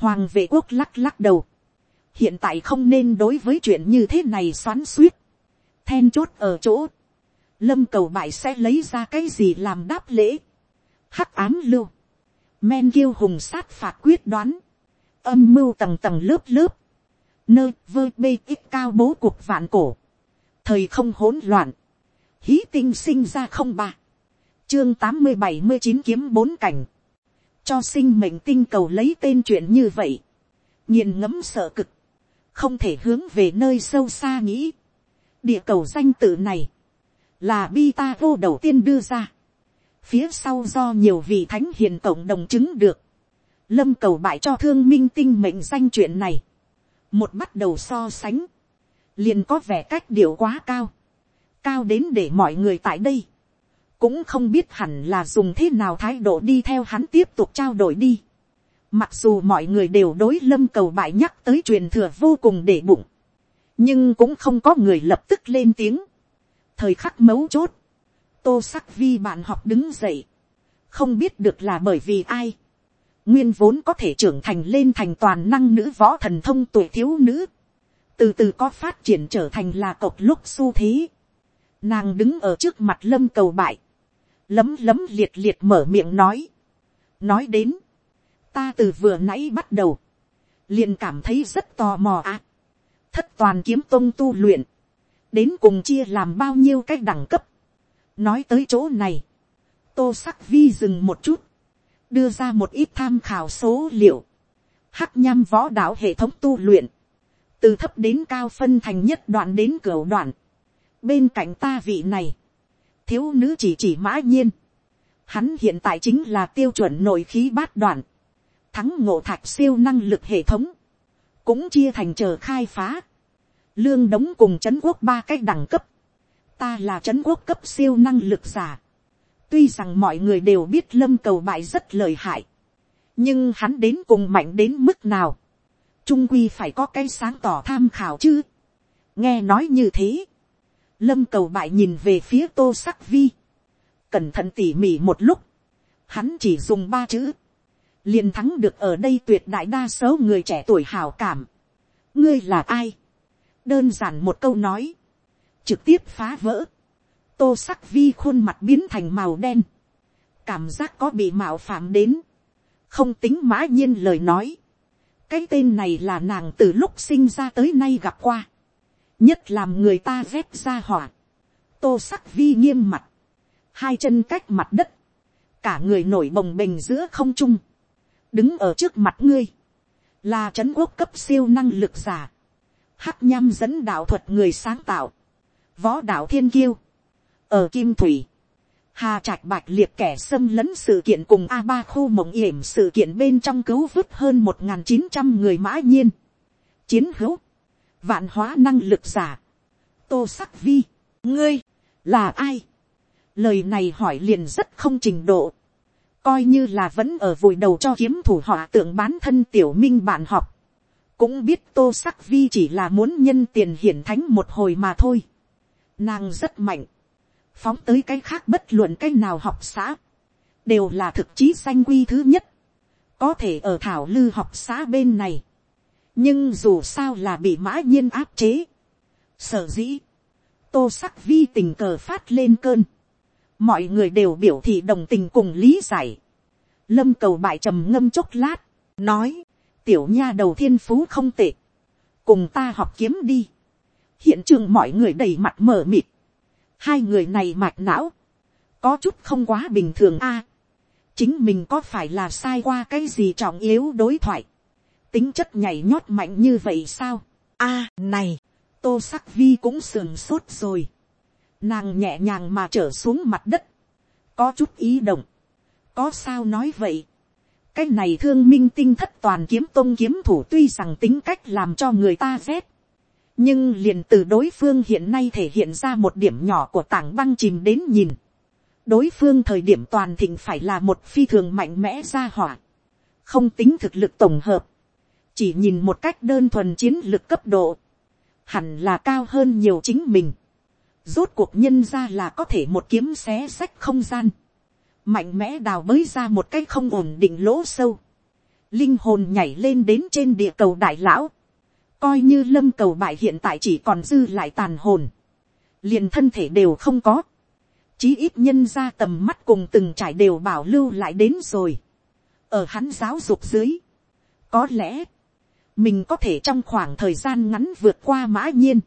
hoàng vệ quốc lắc lắc đầu, hiện tại không nên đối với chuyện như thế này xoắn suýt, then chốt ở chỗ, lâm cầu bại sẽ lấy ra cái gì làm đáp lễ, hắc ám lưu, men kiêu hùng sát phạt quyết đoán, âm mưu tầng tầng lớp lớp, nơi vơ bê ít cao bố cuộc vạn cổ, thời không hỗn loạn, hí tinh sinh ra không ba, chương tám mươi bảy mươi chín kiếm bốn cảnh, cho sinh mệnh tinh cầu lấy tên chuyện như vậy, nhìn ngẫm sợ cực, không thể hướng về nơi sâu xa nghĩ, địa cầu danh tự này, là bi ta vô đầu tiên đưa ra, phía sau do nhiều vị thánh hiền cộng đồng chứng được, lâm cầu bại cho thương minh tinh mệnh danh chuyện này, một bắt đầu so sánh, liền có vẻ cách điệu quá cao, cao đến để mọi người tại đây, cũng không biết hẳn là dùng thế nào thái độ đi theo hắn tiếp tục trao đổi đi. Mặc dù mọi người đều đối lâm cầu bại nhắc tới truyền thừa vô cùng để bụng, nhưng cũng không có người lập tức lên tiếng. thời khắc mấu chốt, tô sắc vi bạn học đứng dậy, không biết được là bởi vì ai, nguyên vốn có thể trưởng thành lên thành toàn năng nữ võ thần thông tuổi thiếu nữ, từ từ có phát triển trở thành là tộc lúc xu thế. Nàng đứng ở trước mặt lâm cầu bại, lấm lấm liệt liệt mở miệng nói, nói đến, ta từ vừa nãy bắt đầu, liền cảm thấy rất tò mò ạ. À. thất toàn kiếm tông tu luyện, đến cùng chia làm bao nhiêu cái đẳng cấp. nói tới chỗ này, tô sắc vi dừng một chút, đưa ra một ít tham khảo số liệu, hắc nham võ đạo hệ thống tu luyện, từ thấp đến cao phân thành nhất đoạn đến cửa đoạn, bên cạnh ta vị này, thiếu nữ chỉ chỉ mã nhiên, hắn hiện tại chính là tiêu chuẩn nội khí bát đoạn, thắng ngộ thạch siêu năng lực hệ thống, cũng chia thành chờ khai phá, lương đống cùng chấn quốc ba cách đẳng cấp, ta là chấn quốc cấp siêu năng lực giả, tuy rằng mọi người đều biết lâm cầu bại rất lợi hại, nhưng hắn đến cùng mạnh đến mức nào, trung quy phải có cái sáng tỏ tham khảo chứ. nghe nói như thế, lâm cầu bại nhìn về phía tô sắc vi, cẩn thận tỉ mỉ một lúc, hắn chỉ dùng ba chữ, liền thắng được ở đây tuyệt đại đa số người trẻ tuổi hào cảm. ngươi là ai, đơn giản một câu nói, trực tiếp phá vỡ, tô sắc vi khuôn mặt biến thành màu đen, cảm giác có bị mạo phạm đến, không tính mã nhiên lời nói, cái tên này là nàng từ lúc sinh ra tới nay gặp qua, nhất làm người ta vét ra hỏa, tô sắc vi nghiêm mặt, hai chân cách mặt đất, cả người nổi bồng bềnh giữa không trung, đứng ở trước mặt ngươi, là trấn quốc cấp siêu năng lực giả, hắc nham dẫn đạo thuật người sáng tạo, võ đạo thiên kiêu, ở kim thủy, hà trạch bạch liệt kẻ xâm lấn sự kiện cùng a ba khu mộng yểm sự kiện bên trong cứu vứt hơn một nghìn chín trăm người mã nhiên, chiến hữu, vạn hóa năng lực giả, tô sắc vi, ngươi, là ai, lời này hỏi liền rất không trình độ, coi như là vẫn ở vùi đầu cho kiếm thủ họ tượng bán thân tiểu minh bạn học, cũng biết tô sắc vi chỉ là muốn nhân tiền hiển thánh một hồi mà thôi. Nàng rất mạnh, phóng tới cái khác bất luận cái nào học xã, đều là thực chí danh quy thứ nhất, có thể ở thảo lư học xã bên này, nhưng dù sao là bị mã nhiên áp chế, sở dĩ, tô sắc vi tình cờ phát lên cơn, mọi người đều biểu thị đồng tình cùng lý giải, lâm cầu bại trầm ngâm chốc lát, nói, tiểu nha đầu thiên phú không tệ, cùng ta học kiếm đi, hiện trường mọi người đầy mặt mờ mịt, hai người này mạch não, có chút không quá bình thường a. chính mình có phải là sai qua cái gì trọng yếu đối thoại, tính chất nhảy nhót mạnh như vậy sao. a này, tô sắc vi cũng sườn sốt rồi, nàng nhẹ nhàng mà trở xuống mặt đất, có chút ý động, có sao nói vậy, cái này thương minh tinh thất toàn kiếm tôn kiếm thủ tuy rằng tính cách làm cho người ta rét, nhưng liền từ đối phương hiện nay thể hiện ra một điểm nhỏ của tảng băng chìm đến nhìn. đối phương thời điểm toàn thịnh phải là một phi thường mạnh mẽ ra hỏa. không tính thực lực tổng hợp chỉ nhìn một cách đơn thuần chiến lược cấp độ. hẳn là cao hơn nhiều chính mình. Rốt cuộc nhân ra là có thể một kiếm xé sách không gian. Mạnh mẽ đào bới ra một cái không ổn định lỗ sâu. Linh hồn nhảy lên đến trên địa cầu đại lão. Coi như lâm cầu bại hiện tại chỉ còn dư lại tàn hồn. Liền thân thể đều không có. Chí ít nhân ra tầm mắt cùng từng trải đều bảo lưu lại đến rồi. Ở hắn giáo dục dưới. Có lẽ. Mình có thể trong khoảng thời gian ngắn vượt qua mã nhiên.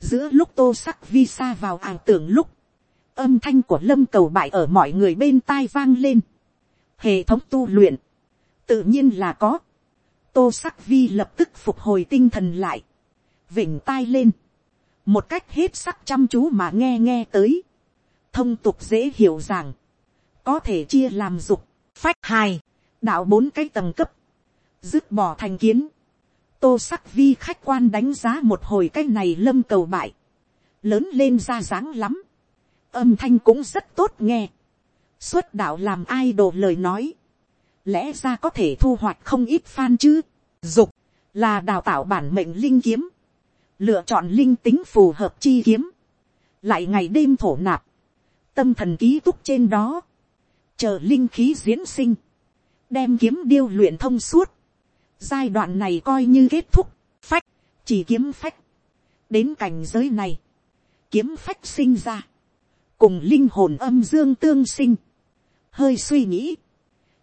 Giữa lúc tô sắc vi sa vào ảo tưởng lúc, âm thanh của lâm cầu bại ở mọi người bên tai vang lên. hệ thống tu luyện, tự nhiên là có. tô sắc vi lập tức phục hồi tinh thần lại, vỉnh tai lên, một cách hết sắc chăm chú mà nghe nghe tới, thông tục dễ hiểu rằng, có thể chia làm dục, phách hai, đạo bốn cái tầng cấp, dứt bỏ thành kiến, tô sắc vi khách quan đánh giá một hồi cái này lâm cầu bại, lớn lên ra dáng lắm, âm thanh cũng rất tốt nghe, xuất đạo làm ai đồ lời nói, lẽ ra có thể thu hoạch không ít fan chứ, dục là đào tạo bản mệnh linh kiếm, lựa chọn linh tính phù hợp chi kiếm, lại ngày đêm thổ nạp, tâm thần ký túc trên đó, chờ linh khí diễn sinh, đem kiếm điêu luyện thông suốt, Giai đoạn này coi như kết thúc, phách, chỉ kiếm phách. Đến cảnh giới này, kiếm phách sinh ra, cùng linh hồn âm dương tương sinh. Hơi suy nghĩ,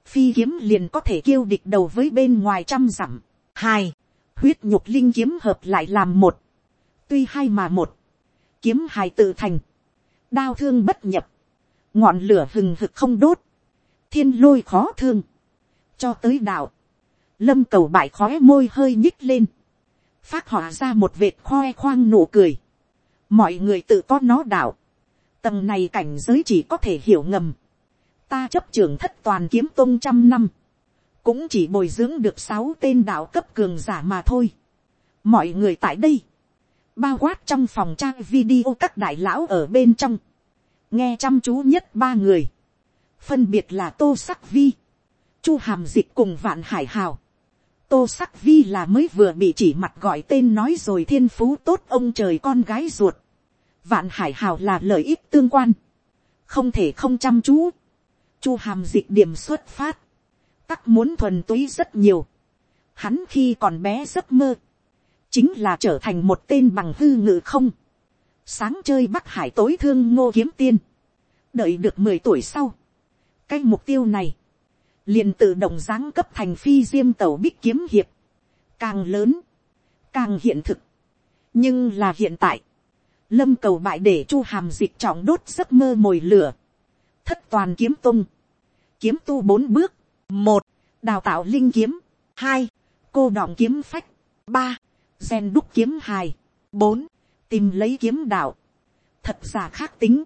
phi kiếm liền có thể kêu địch đầu với bên ngoài trăm dặm. Hai, huyết nhục linh kiếm hợp lại làm một. Tuy hai mà một, kiếm hài tự thành, đao thương bất nhập, ngọn lửa hừng hực không đốt, thiên lôi khó thương, cho tới đạo, lâm cầu bại khói môi hơi nhích lên, phát họa ra một vệt khoe khoang nụ cười, mọi người tự có nó đạo, tầng này cảnh giới chỉ có thể hiểu ngầm, ta chấp trưởng thất toàn kiếm tôn trăm năm, cũng chỉ bồi dưỡng được sáu tên đạo cấp cường giả mà thôi. mọi người tại đây, bao quát trong phòng trang video các đại lão ở bên trong, nghe chăm chú nhất ba người, phân biệt là tô sắc vi, chu hàm dịch cùng vạn hải hào, tô sắc vi là mới vừa bị chỉ mặt gọi tên nói rồi thiên phú tốt ông trời con gái ruột. vạn hải hào là lợi ích tương quan. không thể không chăm chú. chu hàm dịch điểm xuất phát. tắc muốn thuần túy rất nhiều. hắn khi còn bé giấc mơ. chính là trở thành một tên bằng hư ngự không. sáng chơi bắc hải tối thương ngô kiếm tiên. đợi được mười tuổi sau. cái mục tiêu này liền tự động giáng cấp thành phi diêm tàu bích kiếm hiệp, càng lớn, càng hiện thực. nhưng là hiện tại, lâm cầu bại để chu hàm dịch trọng đốt giấc mơ mồi lửa, thất toàn kiếm tung, kiếm tu bốn bước, một, đào tạo linh kiếm, hai, cô đọng kiếm phách, ba, gen đúc kiếm hài, bốn, tìm lấy kiếm đạo, thật giả khác tính,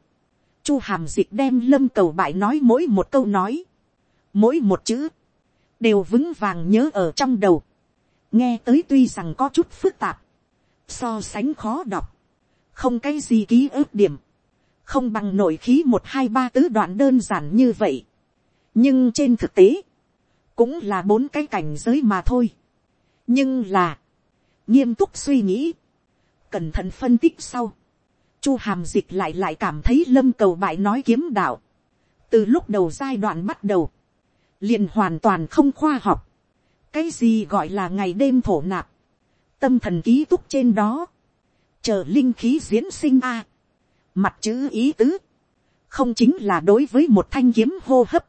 chu hàm dịch đem lâm cầu bại nói mỗi một câu nói, mỗi một chữ, đều vững vàng nhớ ở trong đầu, nghe tới tuy rằng có chút phức tạp, so sánh khó đọc, không cái gì ký ức điểm, không bằng nội khí một hai ba tứ đoạn đơn giản như vậy, nhưng trên thực tế, cũng là bốn cái cảnh giới mà thôi, nhưng là, nghiêm túc suy nghĩ, cẩn thận phân tích sau, chu hàm dịch lại lại cảm thấy lâm cầu bại nói kiếm đạo, từ lúc đầu giai đoạn bắt đầu, liền hoàn toàn không khoa học. cái gì gọi là ngày đêm thổ nạp, tâm thần ký túc trên đó, chờ linh khí diễn sinh a, mặt chữ ý tứ, không chính là đối với một thanh kiếm hô hấp,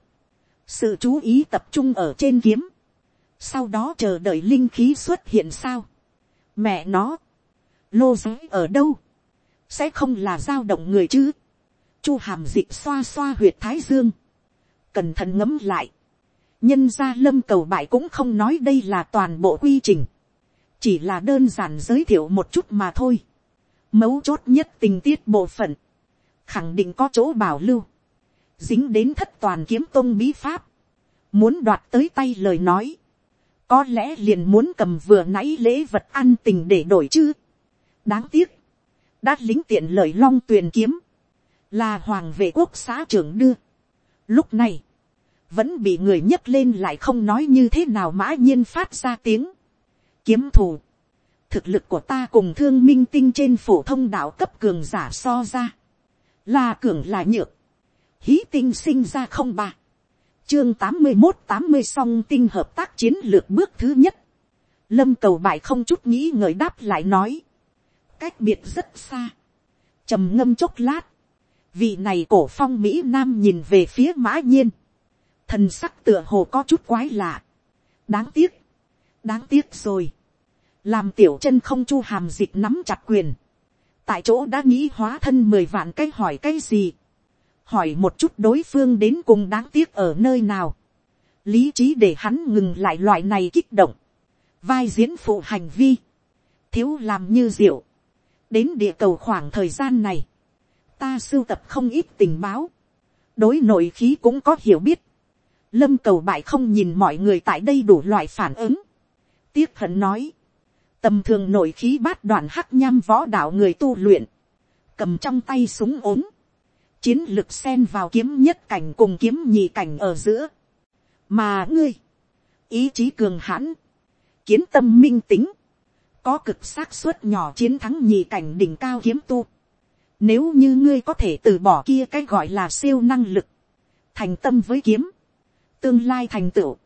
sự chú ý tập trung ở trên kiếm, sau đó chờ đợi linh khí xuất hiện sao, mẹ nó, lô giới ở đâu, sẽ không là dao động người chứ, chu hàm dịch xoa xoa huyệt thái dương, cẩn thận ngấm lại, nhân gia lâm cầu bại cũng không nói đây là toàn bộ quy trình, chỉ là đơn giản giới thiệu một chút mà thôi. mấu chốt nhất tình tiết bộ phận, khẳng định có chỗ bảo lưu, dính đến thất toàn kiếm tôn bí pháp, muốn đoạt tới tay lời nói, có lẽ liền muốn cầm vừa nãy lễ vật ăn tình để đổi chứ. đáng tiếc, đã lính tiện lời long tuyền kiếm, là hoàng vệ quốc xã trưởng đưa. lúc này, vẫn bị người nhấc lên lại không nói như thế nào mã nhiên phát ra tiếng. kiếm thù, thực lực của ta cùng thương minh tinh trên phổ thông đạo cấp cường giả so ra, là cường là nhược, hí tinh sinh ra không ba, chương tám mươi một tám mươi song tinh hợp tác chiến lược bước thứ nhất, lâm cầu bại không chút nghĩ ngợi đáp lại nói, cách biệt rất xa, trầm ngâm chốc lát, vị này cổ phong mỹ nam nhìn về phía mã nhiên, thần sắc tựa hồ có chút quái lạ, đáng tiếc, đáng tiếc rồi, làm tiểu chân không chu hàm dịch nắm chặt quyền, tại chỗ đã nghĩ hóa thân mười vạn cái hỏi cái gì, hỏi một chút đối phương đến cùng đáng tiếc ở nơi nào, lý trí để hắn ngừng lại loại này kích động, vai diễn phụ hành vi, thiếu làm như diệu, đến địa cầu khoảng thời gian này, ta sưu tập không ít tình báo, đối nội khí cũng có hiểu biết, lâm cầu bại không nhìn mọi người tại đây đủ loại phản ứng, tiếc hận nói, tầm thường nội khí bát đoạn hắc nham võ đạo người tu luyện, cầm trong tay súng ốm, chiến lực xen vào kiếm nhất cảnh cùng kiếm nhị cảnh ở giữa, mà ngươi, ý chí cường hãn, kiến tâm minh tính, có cực xác suất nhỏ chiến thắng nhị cảnh đỉnh cao kiếm tu. Nếu như ngươi có thể từ bỏ kia cái gọi là siêu năng lực, thành tâm với kiếm, tương lai thành tựu,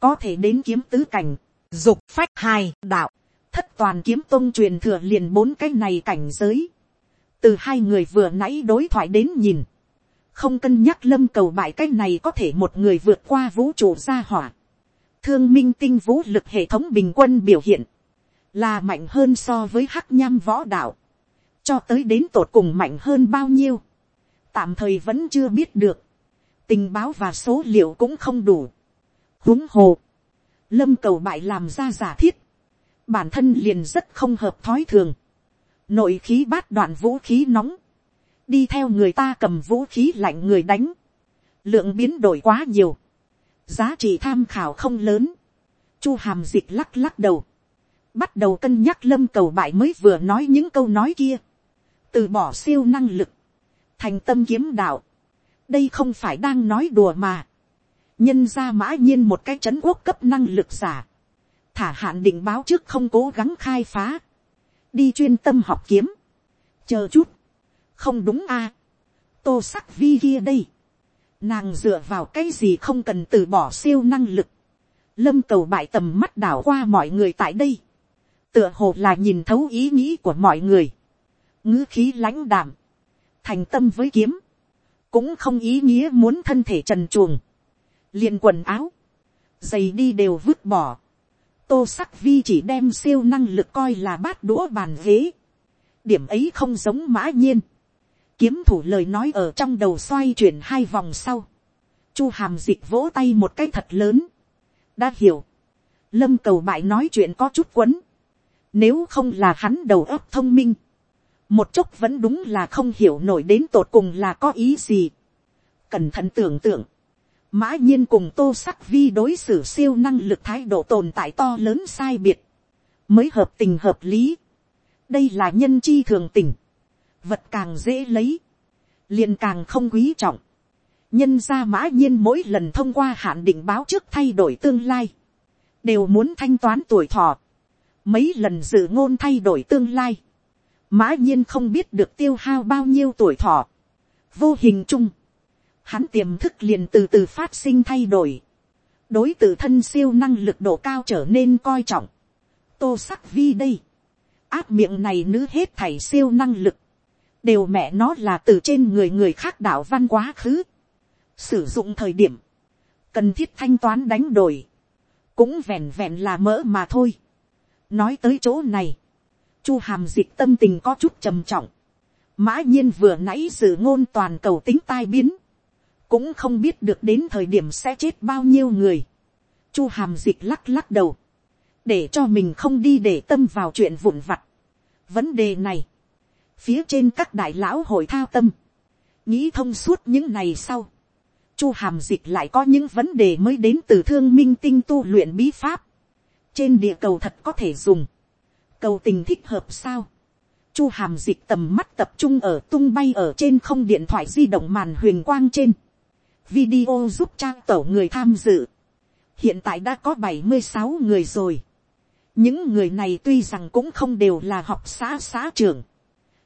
có thể đến kiếm tứ cảnh, dục phách hai đạo, thất toàn kiếm tôn truyền thừa liền bốn cái này cảnh giới. Từ hai người vừa nãy đối thoại đến nhìn, không cân nhắc lâm cầu bại cái này có thể một người vượt qua vũ trụ gia hỏa. Thương minh tinh vũ lực hệ thống bình quân biểu hiện, là mạnh hơn so với hắc nham võ đạo, cho tới đến tột cùng mạnh hơn bao nhiêu, tạm thời vẫn chưa biết được, tình báo và số liệu cũng không đủ. huống hồ, lâm cầu bại làm ra giả thiết, bản thân liền rất không hợp thói thường, nội khí bát đoạn vũ khí nóng, đi theo người ta cầm vũ khí lạnh người đánh, lượng biến đổi quá nhiều, giá trị tham khảo không lớn, chu hàm dịch lắc lắc đầu, bắt đầu cân nhắc lâm cầu bại mới vừa nói những câu nói kia, từ bỏ siêu năng lực, thành tâm kiếm đạo, đây không phải đang nói đùa mà, nhân ra mã nhiên một cái c h ấ n quốc cấp năng lực giả, thả hạn định báo trước không cố gắng khai phá, đi chuyên tâm học kiếm, chờ chút, không đúng a, tô sắc vi kia đây, nàng dựa vào cái gì không cần từ bỏ siêu năng lực, lâm cầu bại tầm mắt đảo qua mọi người tại đây, tựa hồ là nhìn thấu ý nghĩ của mọi người, ngữ khí lãnh đảm, thành tâm với kiếm, cũng không ý nghĩa muốn thân thể trần chuồng, liền quần áo, giày đi đều vứt bỏ, tô sắc vi chỉ đem siêu năng lực coi là bát đũa bàn ghế, điểm ấy không giống mã nhiên, kiếm thủ lời nói ở trong đầu xoay chuyển hai vòng sau, chu hàm dịch vỗ tay một cái thật lớn, đã hiểu, lâm cầu bại nói chuyện có chút quấn, nếu không là hắn đầu óc thông minh. Một chốc vẫn đúng là không hiểu nổi đến tột cùng là có ý gì. Cẩn thận tưởng tượng. Mã nhiên cùng tô sắc vi đối xử siêu năng lực thái độ tồn tại to lớn sai biệt. Mới hợp tình hợp lý. Đây là nhân chi thường tình. Vật càng dễ lấy. liền càng không quý trọng. Nhân ra mã nhiên mỗi lần thông qua hạn định báo trước thay đổi tương lai. Đều muốn thanh toán tuổi thọ mấy lần dự ngôn thay đổi tương lai, mã nhiên không biết được tiêu hao bao nhiêu tuổi thọ, vô hình chung, hắn tiềm thức liền từ từ phát sinh thay đổi, đối t thân siêu năng lực độ cao trở nên coi trọng, tô sắc vi đây, áp miệng này nữ hết thảy siêu năng lực, đều mẹ nó là từ trên người người khác đạo văn quá khứ, sử dụng thời điểm, cần thiết thanh toán đánh đổi, cũng vẹn vẹn là mỡ mà thôi. Nói tới chỗ này, chu hàm dịch tâm tình có chút trầm trọng, mã nhiên vừa nãy dự ngôn toàn cầu tính tai biến, cũng không biết được đến thời điểm sẽ chết bao nhiêu người. chu hàm dịch lắc lắc đầu, để cho mình không đi để tâm vào chuyện vụn vặt. vấn đề này, phía trên các đại lão hội thao tâm, nghĩ thông suốt những này sau, chu hàm dịch lại có những vấn đề mới đến từ thương minh tinh tu luyện bí pháp, trên địa cầu thật có thể dùng, cầu tình thích hợp sao, chu hàm dịch tầm mắt tập trung ở tung bay ở trên không điện thoại di động màn huyền quang trên, video giúp trang tổ người tham dự, hiện tại đã có bảy mươi sáu người rồi, những người này tuy rằng cũng không đều là học xã xã trưởng,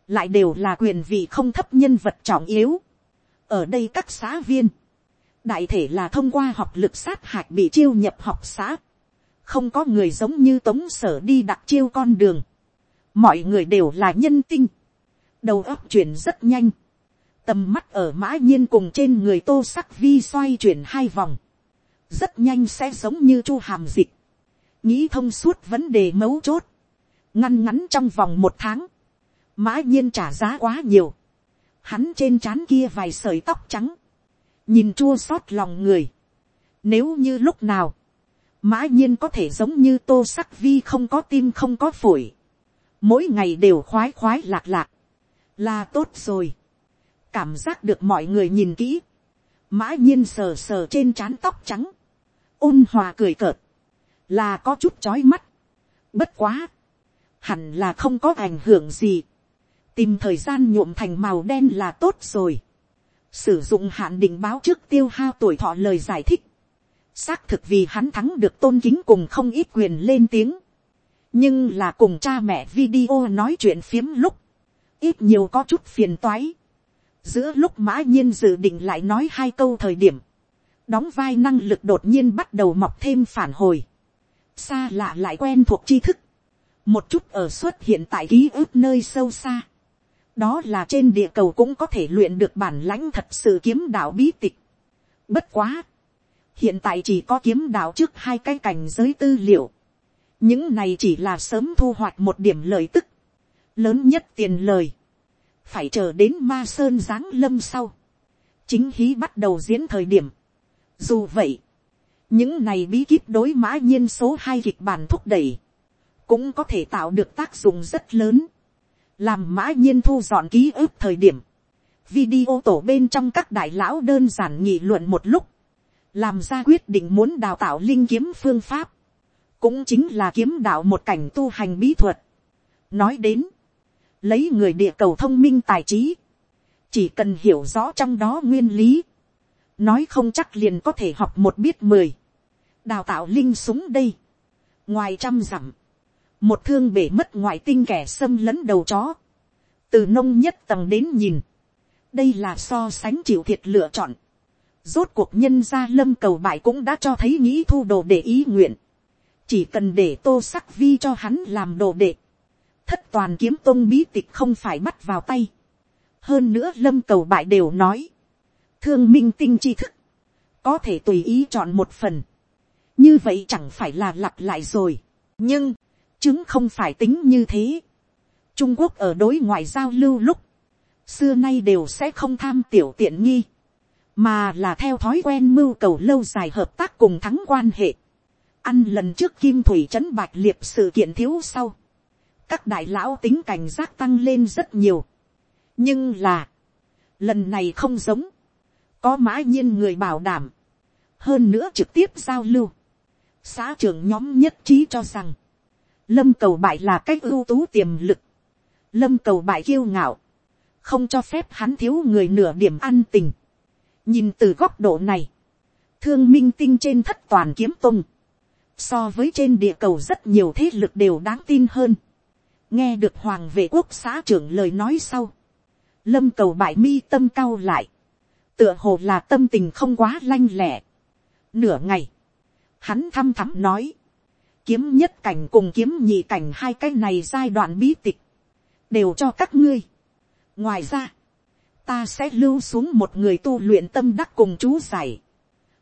lại đều là quyền vị không thấp nhân vật trọng yếu. ở đây các xã viên, đại thể là thông qua học lực sát hạch bị chiêu nhập học xã, không có người giống như tống sở đi đặt chiêu con đường, mọi người đều là nhân tinh, đầu óc chuyển rất nhanh, tầm mắt ở mã nhiên cùng trên người tô sắc vi xoay chuyển hai vòng, rất nhanh sẽ giống như chu hàm dịch, nghĩ thông suốt vấn đề mấu chốt, ngăn ngắn trong vòng một tháng, mã nhiên trả giá quá nhiều, hắn trên trán kia vài sợi tóc trắng, nhìn chua xót lòng người, nếu như lúc nào, mã nhiên có thể giống như tô sắc vi không có tim không có phổi, mỗi ngày đều khoái khoái lạc lạc, là tốt rồi, cảm giác được mọi người nhìn kỹ, mã nhiên sờ sờ trên trán tóc trắng, ôn hòa cười cợt, là có chút chói mắt, bất quá, hẳn là không có ảnh hưởng gì, tìm thời gian nhuộm thành màu đen là tốt rồi, sử dụng hạn định báo trước tiêu hao tuổi thọ lời giải thích, xác thực vì hắn thắng được tôn kính cùng không ít quyền lên tiếng, nhưng là cùng cha mẹ video nói chuyện phiếm lúc, ít nhiều có chút phiền toái, giữa lúc mã nhiên dự định lại nói hai câu thời điểm, đóng vai năng lực đột nhiên bắt đầu mọc thêm phản hồi, xa lạ lại quen thuộc tri thức, một chút ở xuất hiện tại ký ức nơi sâu xa, đó là trên địa cầu cũng có thể luyện được bản lãnh thật sự kiếm đạo bí tịch. Bất quá, hiện tại chỉ có kiếm đạo trước hai cái cảnh giới tư liệu, những này chỉ là sớm thu hoạch một điểm lợi tức, lớn nhất tiền lời, phải chờ đến ma sơn giáng lâm sau, chính hí bắt đầu diễn thời điểm. Dù vậy, những này bí kíp đối mã nhiên số hai kịch bản thúc đẩy, cũng có thể tạo được tác dụng rất lớn, làm mã nhiên thu dọn ký ức thời điểm, video tổ bên trong các đại lão đơn giản nghị luận một lúc, làm ra quyết định muốn đào tạo linh kiếm phương pháp, cũng chính là kiếm đạo một cảnh tu hành bí thuật. nói đến, lấy người địa cầu thông minh tài trí, chỉ cần hiểu rõ trong đó nguyên lý, nói không chắc liền có thể học một biết mười, đào tạo linh súng đây, ngoài trăm dặm, một thương bể mất ngoại tinh kẻ xâm lấn đầu chó, từ nông nhất tầng đến nhìn, đây là so sánh chịu thiệt lựa chọn, rốt cuộc nhân gia lâm cầu bại cũng đã cho thấy nghĩ thu đồ để ý nguyện, chỉ cần để tô sắc vi cho hắn làm đồ đệ, thất toàn kiếm tôn bí tịch không phải bắt vào tay. hơn nữa lâm cầu bại đều nói, thương minh tinh tri thức, có thể tùy ý chọn một phần, như vậy chẳng phải là lặp lại rồi. nhưng, chứng không phải tính như thế. trung quốc ở đối ngoại giao lưu lúc, xưa nay đều sẽ không tham tiểu tiện nghi, mà là theo thói quen mưu cầu lâu dài hợp tác cùng thắng quan hệ. ăn lần trước kim thủy trấn bạch liệt sự kiện thiếu sau, các đại lão tính cảnh giác tăng lên rất nhiều. nhưng là, lần này không giống, có mã nhiên người bảo đảm, hơn nữa trực tiếp giao lưu. xã trưởng nhóm nhất trí cho rằng, lâm cầu bại là cách ưu tú tiềm lực, lâm cầu bại kiêu ngạo, không cho phép hắn thiếu người nửa điểm ăn tình nhìn từ góc độ này, thương minh tinh trên thất toàn kiếm tung, so với trên địa cầu rất nhiều thế lực đều đáng tin hơn. Nghe được hoàng vệ quốc xã trưởng lời nói sau, lâm cầu bại mi tâm cao lại, tựa hồ là tâm tình không quá lanh lẹ. nửa ngày, hắn thăm thắm nói, kiếm nhất cảnh cùng kiếm nhị cảnh hai cái này giai đoạn bí tịch, đều cho các ngươi. ngoài ra, ta sẽ lưu xuống một người tu luyện tâm đắc cùng chú giải.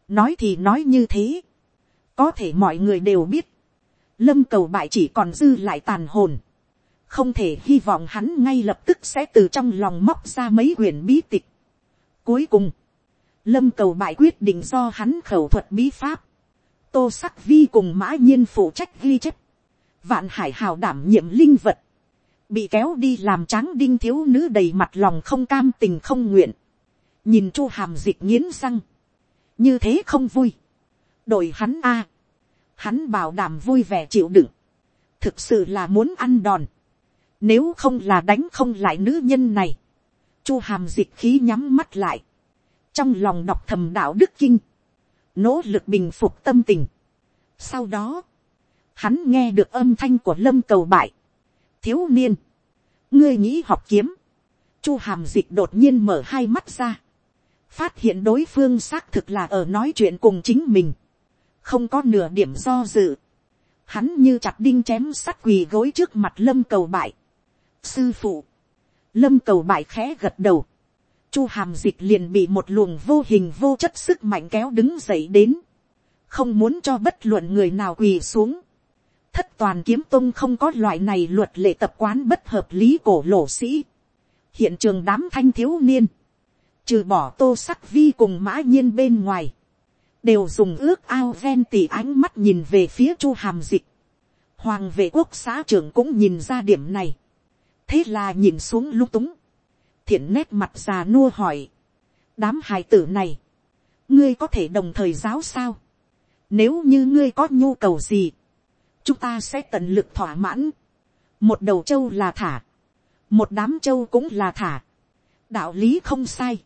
nói thì nói như thế, có thể mọi người đều biết, lâm cầu bại chỉ còn dư lại tàn hồn, không thể hy vọng hắn ngay lập tức sẽ từ trong lòng móc ra mấy quyển bí tịch. Cuối cùng, lâm cầu bại quyết định do hắn khẩu thuật bí pháp, tô sắc vi cùng mã nhiên phụ trách ghi chép, vạn hải hào đảm nhiệm linh vật, bị kéo đi làm tráng đinh thiếu nữ đầy mặt lòng không cam tình không nguyện, nhìn chu hàm dịch nghiến răng, như thế không vui, đội hắn a, hắn bảo đảm vui vẻ chịu đựng, thực sự là muốn ăn đòn, nếu không là đánh không lại nữ nhân này. Chu hàm dịch khí nhắm mắt lại. Trong lòng đọc thầm đạo đức kinh. Nỗ lực bình phục tâm tình. Sau đó. hắn nghe được âm thanh của lâm cầu bại, thiếu niên, ngươi nghĩ học kiếm, chu hàm dịch đột nhiên mở hai mắt ra, phát hiện đối phương xác thực là ở nói chuyện cùng chính mình, không có nửa điểm do dự, hắn như chặt đinh chém sắt quỳ gối trước mặt lâm cầu bại, sư phụ, lâm cầu bại khẽ gật đầu, chu hàm dịch liền bị một luồng vô hình vô chất sức mạnh kéo đứng dậy đến, không muốn cho bất luận người nào quỳ xuống, thất toàn kiếm tông không có loại này luật lệ tập quán bất hợp lý cổ lỗ sĩ. hiện trường đám thanh thiếu niên, trừ bỏ tô sắc vi cùng mã nhiên bên ngoài, đều dùng ước ao ven tỉ ánh mắt nhìn về phía chu hàm dịch. hoàng vệ quốc xã trưởng cũng nhìn ra điểm này. thế là nhìn xuống lung túng. thiện nét mặt già nua hỏi. đám hài tử này, ngươi có thể đồng thời giáo sao. nếu như ngươi có nhu cầu gì, chúng ta sẽ tận lực thỏa mãn. một đầu châu là thả, một đám châu cũng là thả. đạo lý không sai.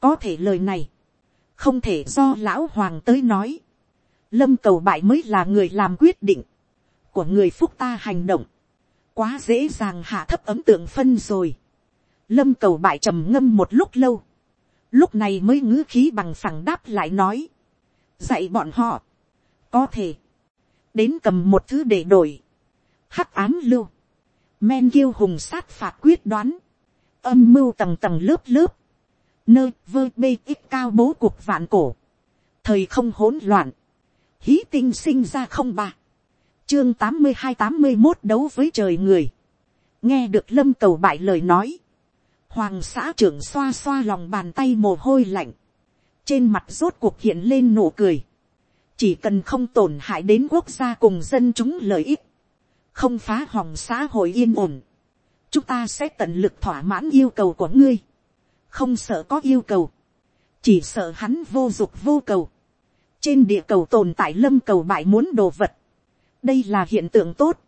có thể lời này, không thể do lão hoàng tới nói. lâm cầu bại mới là người làm quyết định của người phúc ta hành động. quá dễ dàng hạ thấp ấm tượng phân rồi. lâm cầu bại trầm ngâm một lúc lâu. lúc này mới ngữ khí bằng phẳng đáp lại nói. dạy bọn họ. có thể đến cầm một thứ để đổi, hắc ám lưu, men kiêu hùng sát phạt quyết đoán, âm mưu tầng tầng lớp lớp, nơi vơ bê ít cao bố cuộc vạn cổ, thời không hỗn loạn, hí tinh sinh ra không ba, chương tám mươi hai tám mươi một đấu với trời người, nghe được lâm cầu bại lời nói, hoàng xã trưởng xoa xoa lòng bàn tay mồ hôi lạnh, trên mặt rốt cuộc hiện lên nụ cười, chỉ cần không tổn hại đến quốc gia cùng dân chúng lợi ích, không phá hỏng xã hội yên ổn, chúng ta sẽ tận lực thỏa mãn yêu cầu của ngươi, không sợ có yêu cầu, chỉ sợ hắn vô dục vô cầu, trên địa cầu tồn tại lâm cầu bại muốn đồ vật, đây là hiện tượng tốt,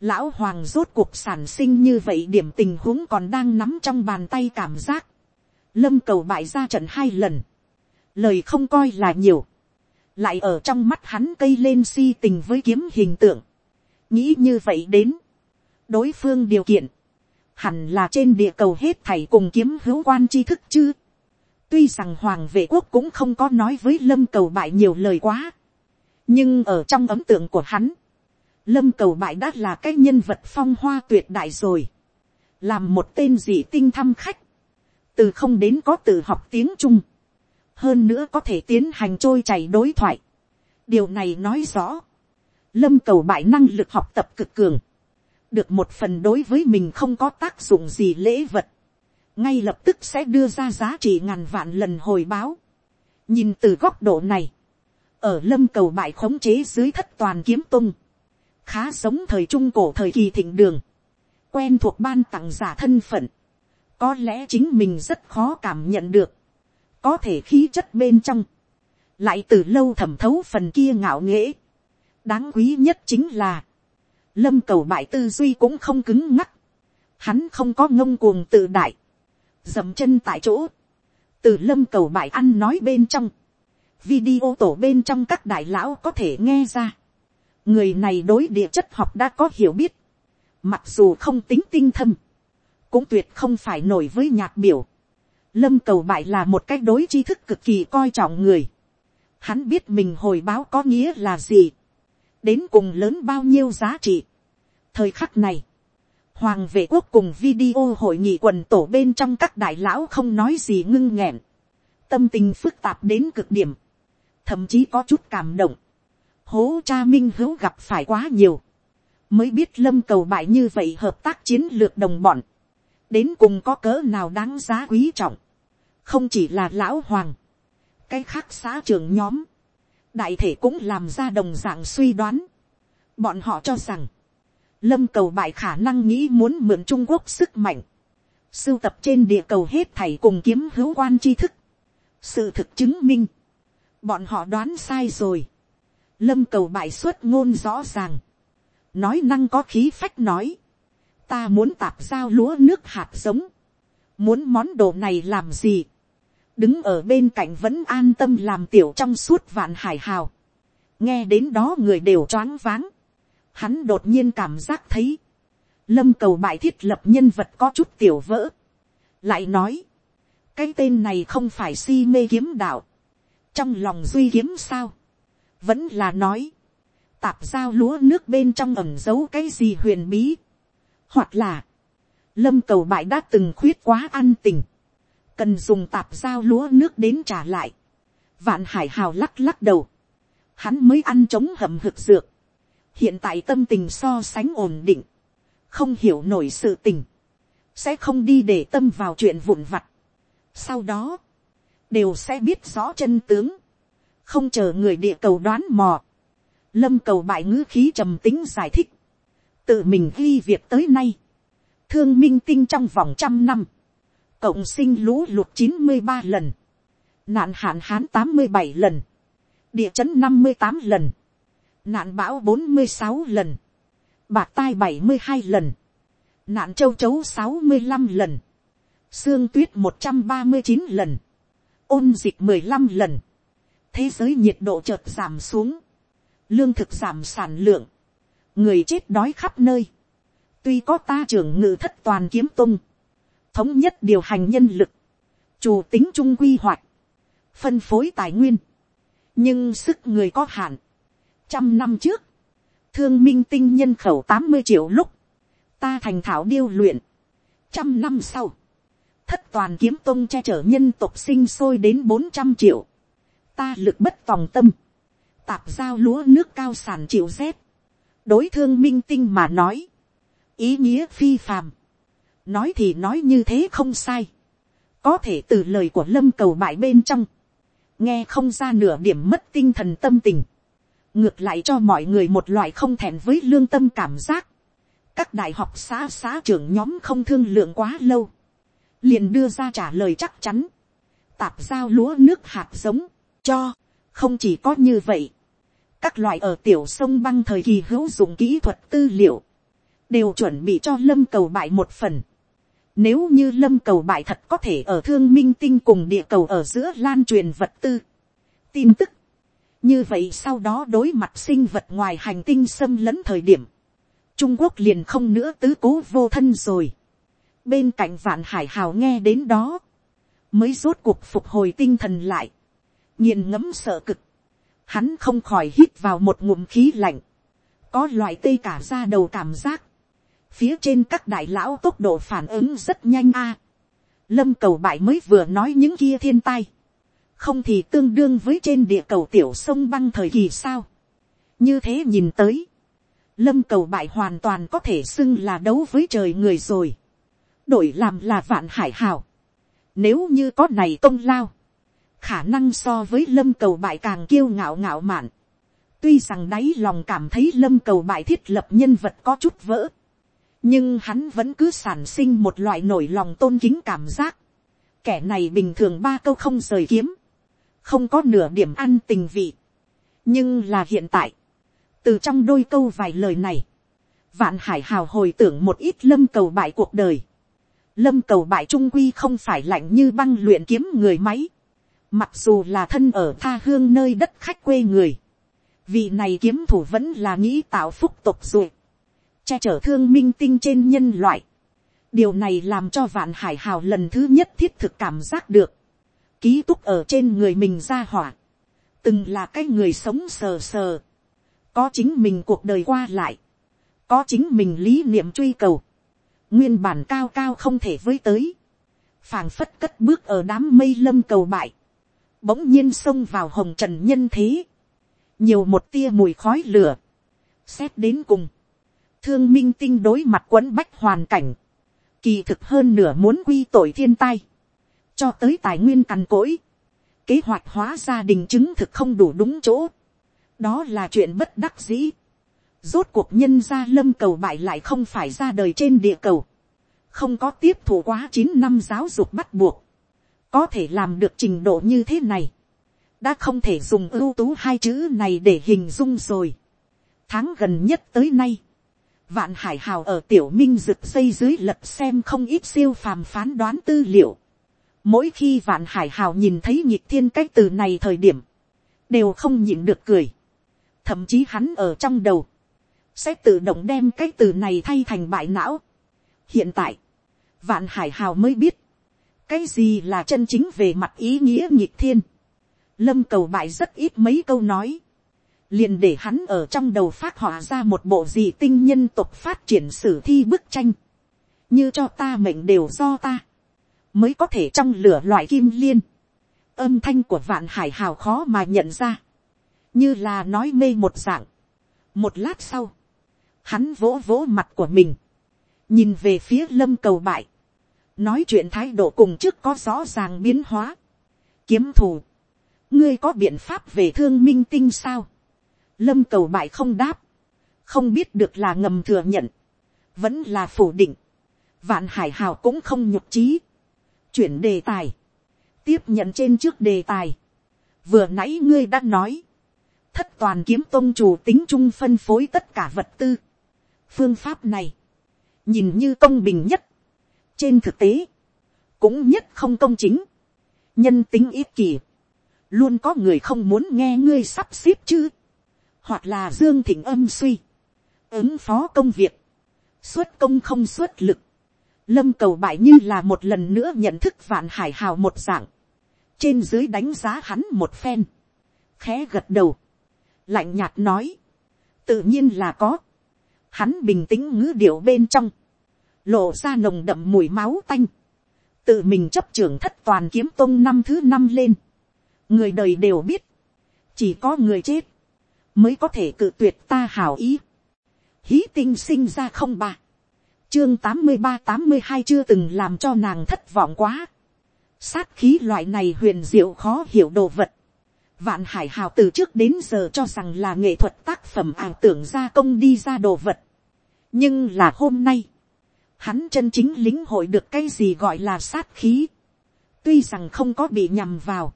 lão hoàng rốt cuộc sản sinh như vậy điểm tình huống còn đang nắm trong bàn tay cảm giác, lâm cầu bại ra trận hai lần, lời không coi là nhiều, lại ở trong mắt hắn cây lên si tình với kiếm hình tượng, nghĩ như vậy đến, đối phương điều kiện, hẳn là trên địa cầu hết thảy cùng kiếm hữu quan tri thức chứ. tuy rằng hoàng vệ quốc cũng không có nói với lâm cầu bại nhiều lời quá, nhưng ở trong ấm tượng của hắn, lâm cầu bại đã là cái nhân vật phong hoa tuyệt đại rồi, làm một tên dị tinh thăm khách, từ không đến có từ học tiếng trung, hơn nữa có thể tiến hành trôi chảy đối thoại. điều này nói rõ, lâm cầu bại năng lực học tập cực cường, được một phần đối với mình không có tác dụng gì lễ vật, ngay lập tức sẽ đưa ra giá trị ngàn vạn lần hồi báo. nhìn từ góc độ này, ở lâm cầu bại khống chế dưới thất toàn kiếm tung, khá giống thời trung cổ thời kỳ thịnh đường, quen thuộc ban tặng giả thân phận, có lẽ chính mình rất khó cảm nhận được, có thể khí chất bên trong, lại từ lâu thẩm thấu phần kia ngạo nghễ. đáng quý nhất chính là, lâm cầu bại tư duy cũng không cứng ngắc, hắn không có ngông cuồng tự đại, dầm chân tại chỗ, từ lâm cầu bại ăn nói bên trong, video tổ bên trong các đại lão có thể nghe ra, người này đối địa chất học đã có hiểu biết, mặc dù không tính tinh thâm, cũng tuyệt không phải nổi với nhạc biểu, Lâm cầu bại là một cách đối tri thức cực kỳ coi trọng người. Hắn biết mình hồi báo có nghĩa là gì. Đến cùng lớn bao nhiêu giá trị. Thời khắc này. Hoàng vệ quốc cùng video hội nghị quần tổ bên trong các đại lão không nói gì ngưng nghẹn. Tâm tình phức tạp đến cực điểm. Thậm chí có chút cảm động. Hố cha minh hữu gặp phải quá nhiều. Mới biết lâm cầu bại như vậy hợp tác chiến lược đồng bọn đến cùng có cỡ nào đáng giá quý trọng, không chỉ là lão hoàng, cái khác xã trưởng nhóm, đại thể cũng làm ra đồng dạng suy đoán. Bọn họ cho rằng, lâm cầu bại khả năng nghĩ muốn mượn trung quốc sức mạnh, sưu tập trên địa cầu hết thảy cùng kiếm hữu quan tri thức. sự thực chứng minh, bọn họ đoán sai rồi. lâm cầu bại xuất ngôn rõ ràng, nói năng có khí phách nói, ta muốn tạp giao lúa nước hạt giống, muốn món đồ này làm gì, đứng ở bên cạnh vẫn an tâm làm tiểu trong suốt vạn hải hào, nghe đến đó người đều choáng váng, hắn đột nhiên cảm giác thấy, lâm cầu bại thiết lập nhân vật có chút tiểu vỡ, lại nói, cái tên này không phải si mê kiếm đạo, trong lòng duy kiếm sao, vẫn là nói, tạp giao lúa nước bên trong ẩm giấu cái gì huyền bí, hoặc là, lâm cầu bại đã từng khuyết quá ăn tình, cần dùng tạp giao lúa nước đến trả lại, vạn hải hào lắc lắc đầu, hắn mới ăn chống hầm hực dược, hiện tại tâm tình so sánh ổn định, không hiểu nổi sự tình, sẽ không đi để tâm vào chuyện vụn vặt. Sau đó, đều sẽ biết rõ chân tướng, không chờ người địa cầu đoán mò. Lâm cầu bại ngữ khí trầm tính giải thích, tự mình ghi việc tới nay, thương minh tinh trong vòng trăm năm, cộng sinh lũ lụt chín mươi ba lần, nạn hạn hán tám mươi bảy lần, địa chấn năm mươi tám lần, nạn bão bốn mươi sáu lần, bạc tai bảy mươi hai lần, nạn châu chấu sáu mươi năm lần, xương tuyết một trăm ba mươi chín lần, ôn dịch mười lăm lần, thế giới nhiệt độ chợt giảm xuống, lương thực giảm sản lượng, người chết đói khắp nơi, tuy có ta trưởng ngự thất toàn kiếm tung, thống nhất điều hành nhân lực, chủ tính trung quy hoạch, phân phối tài nguyên, nhưng sức người có hạn. trăm năm trước, thương minh tinh nhân khẩu tám mươi triệu lúc, ta thành thảo điêu luyện. trăm năm sau, thất toàn kiếm tông che chở nhân tộc sinh sôi đến bốn trăm triệu. ta lực bất tòng tâm, tạp giao lúa nước cao sản chịu rét đối thương minh tinh mà nói, ý nghĩa phi phàm. nói thì nói như thế không sai. có thể từ lời của lâm cầu bại bên trong, nghe không ra nửa điểm mất tinh thần tâm tình, ngược lại cho mọi người một loại không thèm với lương tâm cảm giác. các đại học xã xã trưởng nhóm không thương lượng quá lâu, liền đưa ra trả lời chắc chắn, tạp giao lúa nước hạt giống, cho, không chỉ có như vậy, các loại ở tiểu sông băng thời kỳ hữu dụng kỹ thuật tư liệu, đều chuẩn bị cho lâm cầu bại một phần. Nếu như lâm cầu bại thật có thể ở thương minh tinh cùng địa cầu ở giữa lan truyền vật tư, tin tức. Như vậy sau đó đối mặt sinh vật ngoài hành tinh xâm lấn thời điểm, Trung Quốc liền không nữa tứ cố vô thân rồi. Bên cạnh vạn hải hào nghe đến đó, mới rốt cuộc phục hồi tinh thần lại, nhìn ngấm sợ cực. Hắn không khỏi hít vào một ngụm khí lạnh, có loại tê cả ra đầu cảm giác phía trên các đại lão tốc độ phản ứng rất nhanh a. lâm cầu bại mới vừa nói những kia thiên tai, không thì tương đương với trên địa cầu tiểu sông băng thời kỳ sao. như thế nhìn tới, lâm cầu bại hoàn toàn có thể xưng là đấu với trời người rồi. đổi làm là vạn hải hào. nếu như có này công lao, khả năng so với lâm cầu bại càng kiêu ngạo ngạo mạn. tuy rằng đáy lòng cảm thấy lâm cầu bại thiết lập nhân vật có chút vỡ nhưng hắn vẫn cứ sản sinh một loại nổi lòng tôn kính cảm giác. kẻ này bình thường ba câu không rời kiếm, không có nửa điểm ăn tình vị. nhưng là hiện tại, từ trong đôi câu vài lời này, vạn hải hào hồi tưởng một ít lâm cầu bại cuộc đời. lâm cầu bại trung quy không phải lạnh như băng luyện kiếm người máy mặc dù là thân ở tha hương nơi đất khách quê người. vị này kiếm thủ vẫn là nghĩ tạo phúc tục rồi che chở thương minh tinh trên nhân loại. điều này làm cho vạn hải hào lần thứ nhất thiết thực cảm giác được, ký túc ở trên người mình ra hỏa, từng là cái người sống sờ sờ, có chính mình cuộc đời qua lại, có chính mình lý niệm truy cầu, nguyên bản cao cao không thể với tới, phảng phất cất bước ở đám mây lâm cầu bại, bỗng nhiên xông vào hồng trần nhân thế, nhiều một tia mùi khói lửa, xét đến cùng, thương minh tinh đối mặt quấn bách hoàn cảnh, kỳ thực hơn nửa muốn quy tội thiên tai, cho tới tài nguyên cằn cỗi, kế hoạch hóa gia đình chứng thực không đủ đúng chỗ, đó là chuyện bất đắc dĩ. Rốt cuộc nhân gia lâm cầu bại lại không phải ra đời trên địa cầu, không có tiếp thủ quá chín năm giáo dục bắt buộc, có thể làm được trình độ như thế này, đã không thể dùng ưu tú hai chữ này để hình dung rồi. tháng gần nhất tới nay, Vạn hải hào ở tiểu minh rực xây dưới lật xem không ít siêu phàm phán đoán tư liệu. Mỗi khi vạn hải hào nhìn thấy nhịp thiên cách từ này thời điểm, đều không nhịn được cười. Thậm chí hắn ở trong đầu, sẽ tự động đem cái từ này thay thành bại não. hiện tại, vạn hải hào mới biết, cái gì là chân chính về mặt ý nghĩa nhịp thiên. lâm cầu bại rất ít mấy câu nói, liền để hắn ở trong đầu phát họa ra một bộ gì tinh nhân tục phát triển sử thi bức tranh, như cho ta mệnh đều do ta, mới có thể trong lửa loại kim liên, âm thanh của vạn hải hào khó mà nhận ra, như là nói mê một dạng. một lát sau, hắn vỗ vỗ mặt của mình, nhìn về phía lâm cầu bại, nói chuyện thái độ cùng trước có rõ ràng biến hóa, kiếm thù, ngươi có biện pháp về thương minh tinh sao, lâm cầu bại không đáp, không biết được là ngầm thừa nhận, vẫn là phủ định, vạn hải hào cũng không nhục trí, chuyển đề tài, tiếp nhận trên trước đề tài, vừa nãy ngươi đã nói, thất toàn kiếm tôn chủ tính chung phân phối tất cả vật tư, phương pháp này, nhìn như công bình nhất, trên thực tế, cũng nhất không công chính, nhân tính ít kỳ, luôn có người không muốn nghe ngươi sắp xếp chứ, hoặc là dương thịnh âm suy, ứng phó công việc, xuất công không xuất lực, lâm cầu bại như là một lần nữa nhận thức vạn hải hào một dạng, trên dưới đánh giá hắn một phen, khẽ gật đầu, lạnh nhạt nói, tự nhiên là có, hắn bình tĩnh ngữ điệu bên trong, lộ ra nồng đậm mùi máu tanh, tự mình chấp trưởng thất toàn kiếm tông năm thứ năm lên, người đời đều biết, chỉ có người chết, mới có thể cự tuyệt ta hảo ý. Hí tinh sinh ra không ba, chương tám mươi ba tám mươi hai chưa từng làm cho nàng thất vọng quá. Sát khí loại này huyền diệu khó hiểu đồ vật. Vạn hải hào từ trước đến giờ cho rằng là nghệ thuật tác phẩm ảo tưởng gia công đi ra đồ vật. Nhưng là hôm nay, hắn chân chính lính hội được cái gì gọi là sát khí. Tuy rằng không có bị nhầm vào,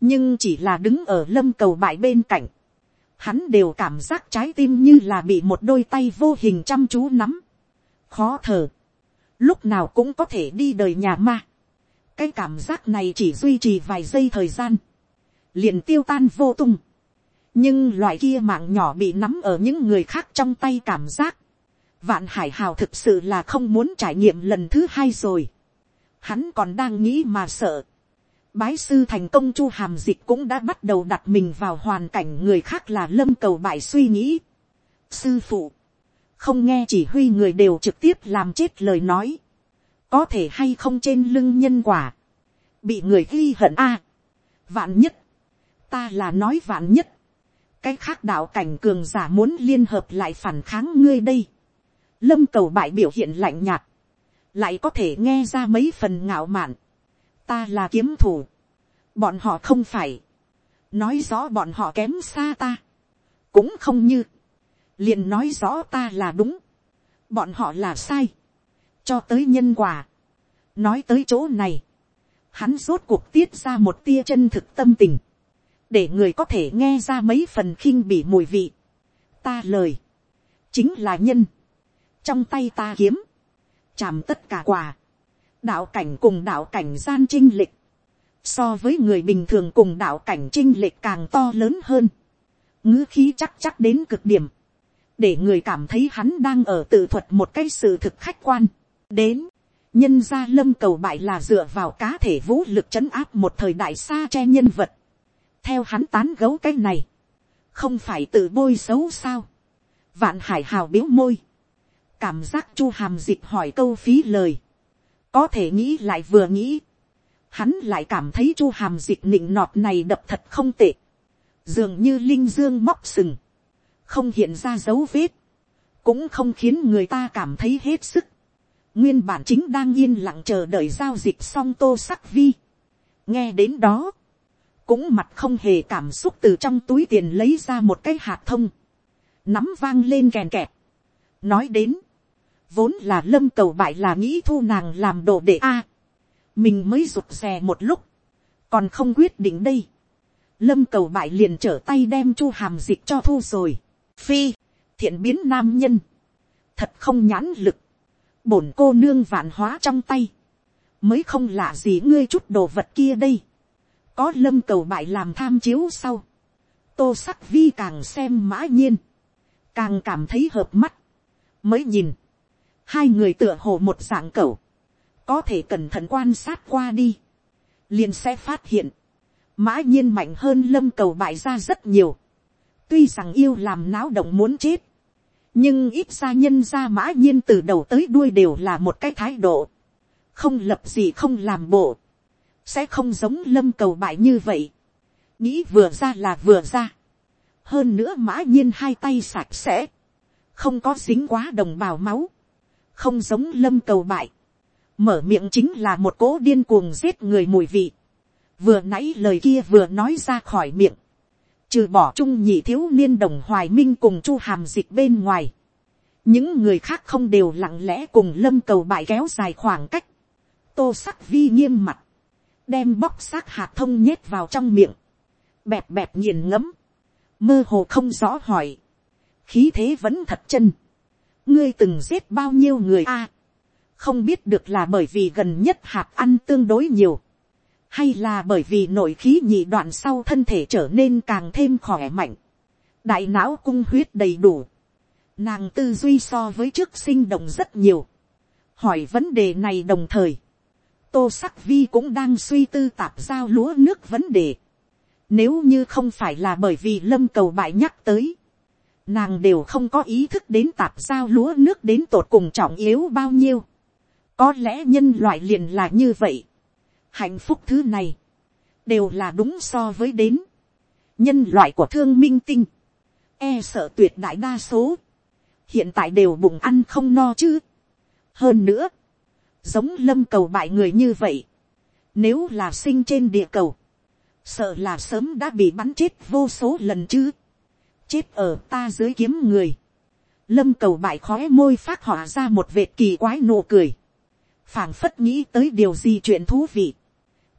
nhưng chỉ là đứng ở lâm cầu bại bên cạnh hắn đều cảm giác trái tim như là bị một đôi tay vô hình chăm chú nắm, khó thở, lúc nào cũng có thể đi đời nhà ma. cái cảm giác này chỉ duy trì vài giây thời gian, liền tiêu tan vô tung. nhưng loại kia mạng nhỏ bị nắm ở những người khác trong tay cảm giác, vạn hải hào thực sự là không muốn trải nghiệm lần thứ hai rồi. hắn còn đang nghĩ mà sợ. Bái sư thành công chu hàm dịch cũng đã bắt đầu đặt mình vào hoàn cảnh người khác là lâm cầu bại suy nghĩ. sư phụ, không nghe chỉ huy người đều trực tiếp làm chết lời nói, có thể hay không trên lưng nhân quả, bị người ghi hận a, vạn nhất, ta là nói vạn nhất, cái khác đạo cảnh cường giả muốn liên hợp lại phản kháng ngươi đây, lâm cầu bại biểu hiện lạnh nhạt, lại có thể nghe ra mấy phần ngạo mạn, ta là kiếm thủ, bọn họ không phải, nói rõ bọn họ kém xa ta, cũng không như, liền nói rõ ta là đúng, bọn họ là sai, cho tới nhân quả, nói tới chỗ này, hắn rốt cuộc tiết ra một tia chân thực tâm tình, để người có thể nghe ra mấy phần khinh bỉ mùi vị, ta lời, chính là nhân, trong tay ta kiếm, chạm tất cả quà, đạo cảnh cùng đạo cảnh gian trinh lịch, so với người bình thường cùng đạo cảnh trinh lịch càng to lớn hơn, ngữ khí chắc chắc đến cực điểm, để người cảm thấy hắn đang ở tự thuật một cái sự thực khách quan. đến, nhân gia lâm cầu bại là dựa vào cá thể vũ lực c h ấ n áp một thời đại xa che nhân vật. theo hắn tán gấu cái này, không phải tự bôi xấu sao. vạn hải hào biếu môi, cảm giác chu hàm dịch hỏi câu phí lời, có thể nghĩ lại vừa nghĩ, hắn lại cảm thấy chu hàm dịch nịnh nọt này đập thật không tệ, dường như linh dương móc sừng, không hiện ra dấu vết, cũng không khiến người ta cảm thấy hết sức. nguyên bản chính đang yên lặng chờ đợi giao dịch xong tô sắc vi. nghe đến đó, cũng mặt không hề cảm xúc từ trong túi tiền lấy ra một cái hạt thông, nắm vang lên kèn kẹt. nói đến, vốn là lâm cầu bại là nghĩ thu nàng làm đồ để a. mình mới rụt rè một lúc, còn không quyết định đây. lâm cầu bại liền trở tay đem chu hàm dịch cho thu rồi. Phi, thiện biến nam nhân, thật không nhãn lực, bổn cô nương vạn hóa trong tay, mới không lạ gì ngươi chút đồ vật kia đây, có lâm cầu bại làm tham chiếu sau, tô sắc vi càng xem mã nhiên, càng cảm thấy hợp mắt, mới nhìn, hai người tựa hồ một dạng cẩu, có thể cẩn thận quan sát qua đi, liền sẽ phát hiện, mã nhiên mạnh hơn lâm cầu bại ra rất nhiều, tuy rằng yêu làm náo động muốn chết, nhưng ít ra nhân ra mã nhiên từ đầu tới đuôi đều là một cái thái độ, không lập gì không làm bộ, sẽ không giống lâm cầu bại như vậy, nghĩ vừa ra là vừa ra, hơn nữa mã nhiên hai tay sạch sẽ, không có dính quá đồng bào máu, không giống lâm cầu bại, mở miệng chính là một cỗ điên cuồng giết người mùi vị, vừa nãy lời kia vừa nói ra khỏi miệng, trừ bỏ trung nhị thiếu niên đồng hoài minh cùng chu hàm dịch bên ngoài, những người khác không đều lặng lẽ cùng lâm cầu bại kéo dài khoảng cách, tô sắc vi nghiêm mặt, đem bóc xác hạt thông nhét vào trong miệng, bẹp bẹp nhìn ngấm, mơ hồ không rõ hỏi, khí thế vẫn thật chân, ngươi từng giết bao nhiêu người a, không biết được là bởi vì gần nhất hạt ăn tương đối nhiều, hay là bởi vì nội khí nhị đoạn sau thân thể trở nên càng thêm khỏe mạnh, đại não cung huyết đầy đủ, nàng tư duy so với trước sinh động rất nhiều, hỏi vấn đề này đồng thời, tô sắc vi cũng đang suy tư tạp giao lúa nước vấn đề, nếu như không phải là bởi vì lâm cầu bại nhắc tới, nàng đều không có ý thức đến tạp giao lúa nước đến tột cùng trọng yếu bao nhiêu. có lẽ nhân loại liền là như vậy. hạnh phúc thứ này, đều là đúng so với đến. nhân loại của thương minh tinh, e sợ tuyệt đại đa số, hiện tại đều bụng ăn không no chứ. hơn nữa, giống lâm cầu bại người như vậy, nếu là sinh trên địa cầu, sợ là sớm đã bị bắn chết vô số lần chứ chết ở ta dưới kiếm người. Lâm cầu bại khói môi phát họa ra một vệt kỳ quái nụ cười. phảng phất nghĩ tới điều gì chuyện thú vị.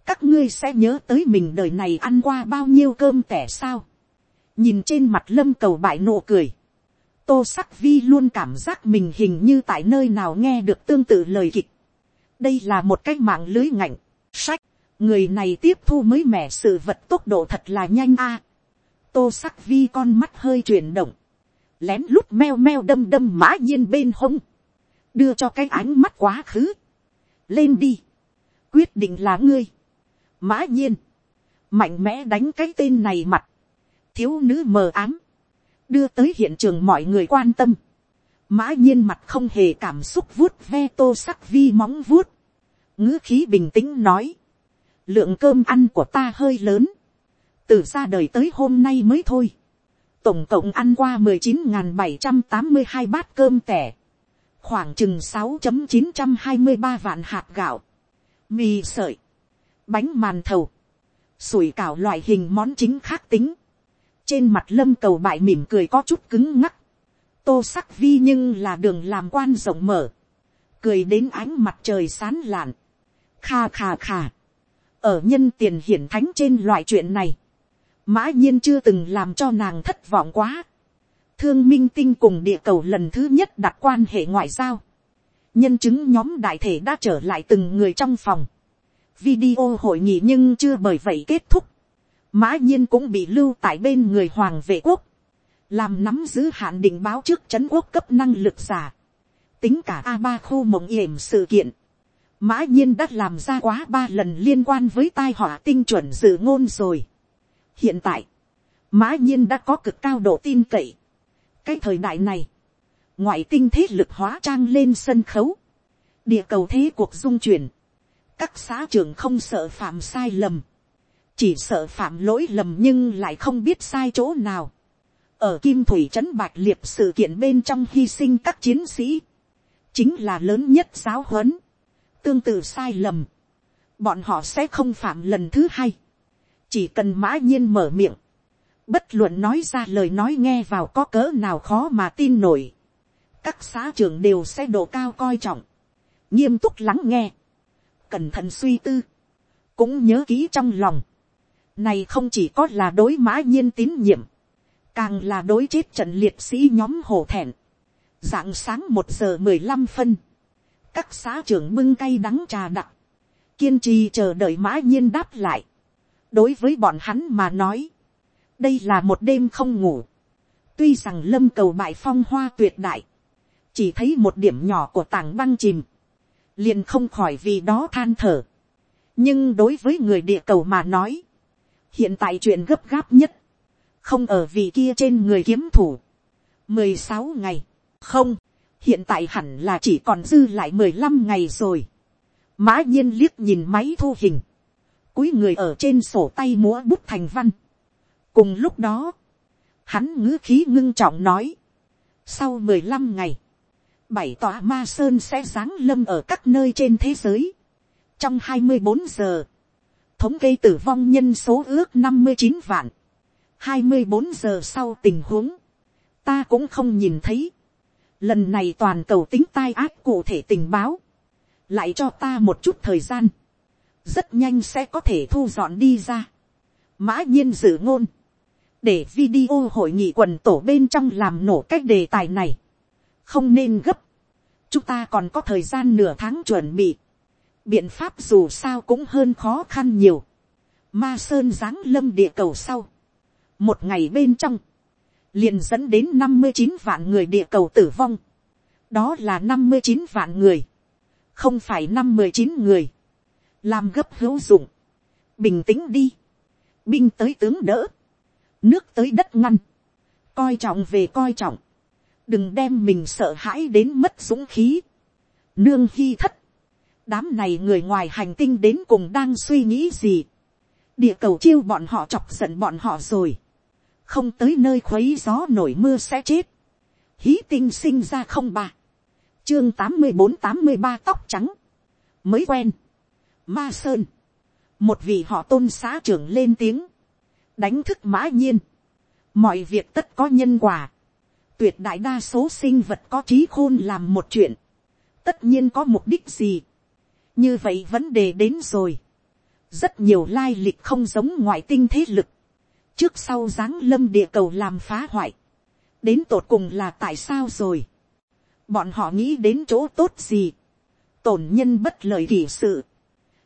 Các ngươi sẽ nhớ tới mình đời này ăn qua bao nhiêu cơm tẻ sao. Nhìn trên mặt lâm cầu bại nụ cười. Tô sắc vi luôn cảm giác mình hình như tại nơi nào nghe được tương tự lời kịch. Đây là một cái mạng lưới ngạnh, sách. Người này tiếp thu mới mẻ sự vật tốc độ thật là nhanh a tô sắc vi con mắt hơi chuyển động, lén lút meo meo đâm đâm mã nhiên bên hông, đưa cho cái ánh mắt quá khứ, lên đi, quyết định là ngươi, mã nhiên, mạnh mẽ đánh cái tên này mặt, thiếu nữ mờ ám, đưa tới hiện trường mọi người quan tâm, mã nhiên mặt không hề cảm xúc vuốt ve tô sắc vi móng vuốt, ngữ khí bình tĩnh nói, lượng cơm ăn của ta hơi lớn, từ ra đời tới hôm nay mới thôi. tổng cộng ăn qua mười chín n bảy trăm tám mươi hai bát cơm tẻ, khoảng chừng sáu chấm chín trăm hai mươi ba vạn hạt gạo, mì sợi, bánh màn thầu, sủi cảo loại hình món chính khác tính. trên mặt lâm cầu bại mỉm cười có chút cứng ngắc, tô sắc vi nhưng là đường làm quan rộng mở, cười đến ánh mặt trời sán lạn, kha kha kha, ở nhân tiền hiển thánh trên loại chuyện này, mã nhiên chưa từng làm cho nàng thất vọng quá. thương minh tinh cùng địa cầu lần thứ nhất đặt quan hệ ngoại giao. nhân chứng nhóm đại thể đã trở lại từng người trong phòng. video hội nghị nhưng chưa bởi vậy kết thúc. mã nhiên cũng bị lưu tại bên người hoàng vệ quốc. làm nắm giữ hạn định báo trước c quốc cấp năng lực giả. tính cả a ba khu mộng yểm sự kiện. mã nhiên đã làm ra quá ba lần liên quan với tai họa tinh chuẩn dự ngôn rồi hiện tại, mã nhiên đã có cực cao độ tin cậy. cái thời đại này, ngoại tinh thế lực hóa trang lên sân khấu, địa cầu thế cuộc dung chuyển, các xã trưởng không sợ phạm sai lầm, chỉ sợ phạm lỗi lầm nhưng lại không biết sai chỗ nào. ở kim thủy trấn bạch liệt sự kiện bên trong hy sinh các chiến sĩ, chính là lớn nhất giáo huấn, tương tự sai lầm, bọn họ sẽ không phạm lần thứ hai chỉ cần mã nhiên mở miệng, bất luận nói ra lời nói nghe vào có cỡ nào khó mà tin nổi, các xã trưởng đều sẽ độ cao coi trọng, nghiêm túc lắng nghe, cẩn thận suy tư, cũng nhớ kỹ trong lòng, này không chỉ có là đối mã nhiên tín nhiệm, càng là đối chết trận liệt sĩ nhóm hổ thẹn, dạng sáng một giờ mười lăm phân, các xã trưởng bưng cay đắng trà đặc, kiên trì chờ đợi mã nhiên đáp lại, đối với bọn hắn mà nói, đây là một đêm không ngủ, Tuy rằng lâm cầu bại phong hoa tuyệt đại. Chỉ thấy một điểm nhỏ của tảng băng chìm. Liền không khỏi vì đó than thở. Nhưng đối với người địa cầu mà nói. Hiện tại chuyện gấp gáp nhất. Không ở vị kia trên người kiếm thủ. mười sáu ngày. Không. Hiện tại hẳn là chỉ còn dư lại mười lăm ngày rồi. Mã nhiên liếc nhìn máy thu hình. Cúi người ở trên sổ tay múa bút thành văn. Cùng lúc đó, Hắn ngữ khí ngưng trọng nói. Sau mười lăm ngày. Bảy tòa ma sơn sẽ giáng lâm ở các nơi trên thế giới. Trong hai mươi bốn giờ. Thống kê tử vong nhân số ước năm mươi chín vạn. hai mươi bốn giờ sau tình huống. Ta cũng không nhìn thấy. Lần này toàn cầu tính tai ác cụ thể tình báo. Lại cho ta một chút thời gian. Rất nhanh sẽ có thể thu dọn đi ra. Mã nhiên dự ngôn. Để video hội nghị quần tổ bên trong làm nổ cách đề tài này, không nên gấp, chúng ta còn có thời gian nửa tháng chuẩn bị, biện pháp dù sao cũng hơn khó khăn nhiều, ma sơn giáng lâm địa cầu sau, một ngày bên trong, liền dẫn đến năm mươi chín vạn người địa cầu tử vong, đó là năm mươi chín vạn người, không phải năm mười chín người, làm gấp hữu dụng, bình tĩnh đi, binh tới tướng đỡ, nước tới đất ngăn, coi trọng về coi trọng, đừng đem mình sợ hãi đến mất dũng khí, nương hy thất, đám này người ngoài hành tinh đến cùng đang suy nghĩ gì, địa cầu chiêu bọn họ chọc giận bọn họ rồi, không tới nơi khuấy gió nổi mưa sẽ chết, hí tinh sinh ra không ba, chương tám mươi bốn tám mươi ba tóc trắng, mới quen, ma sơn, một vị họ tôn xã trưởng lên tiếng, đánh thức mã nhiên. mọi việc tất có nhân quả. tuyệt đại đa số sinh vật có trí khôn làm một chuyện. tất nhiên có mục đích gì. như vậy vấn đề đến rồi. rất nhiều lai lịch không giống ngoại tinh thế lực. trước sau giáng lâm địa cầu làm phá hoại. đến tột cùng là tại sao rồi. bọn họ nghĩ đến chỗ tốt gì. tổn nhân bất lợi kỷ sự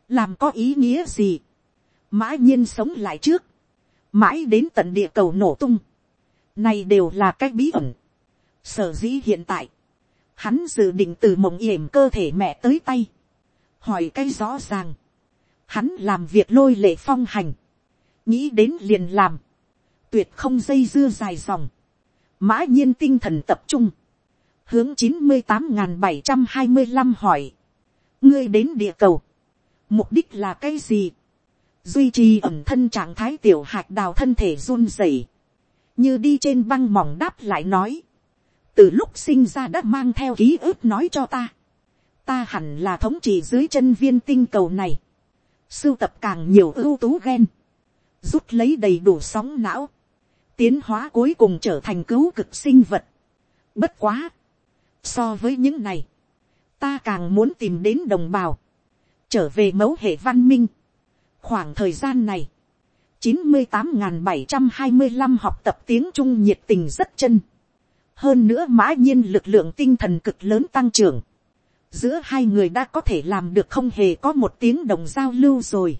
làm có ý nghĩa gì. mã nhiên sống lại trước. Mãi đến tận địa cầu nổ tung, này đều là cái bí ẩn. Sở dĩ hiện tại, hắn dự định từ mộng yểm cơ thể mẹ tới tay, hỏi cái rõ ràng, hắn làm việc lôi lệ phong hành, nghĩ đến liền làm, tuyệt không dây dưa dài dòng, mã nhiên tinh thần tập trung, hướng chín mươi tám n g h n bảy trăm hai mươi năm hỏi, ngươi đến địa cầu, mục đích là cái gì, duy trì ẩm thân trạng thái tiểu hạt đào thân thể run rẩy, như đi trên băng mỏng đáp lại nói, từ lúc sinh ra đã mang theo ký ức nói cho ta, ta hẳn là thống trị dưới chân viên tinh cầu này, sưu tập càng nhiều ưu tú ghen, rút lấy đầy đủ sóng não, tiến hóa cuối cùng trở thành cứu cực sinh vật. Bất quá, so với những này, ta càng muốn tìm đến đồng bào, trở về mẫu hệ văn minh, khoảng thời gian này, chín mươi tám bảy trăm hai mươi năm học tập tiếng trung nhiệt tình rất chân. hơn nữa mã nhiên lực lượng tinh thần cực lớn tăng trưởng. giữa hai người đã có thể làm được không hề có một tiếng đồng giao lưu rồi.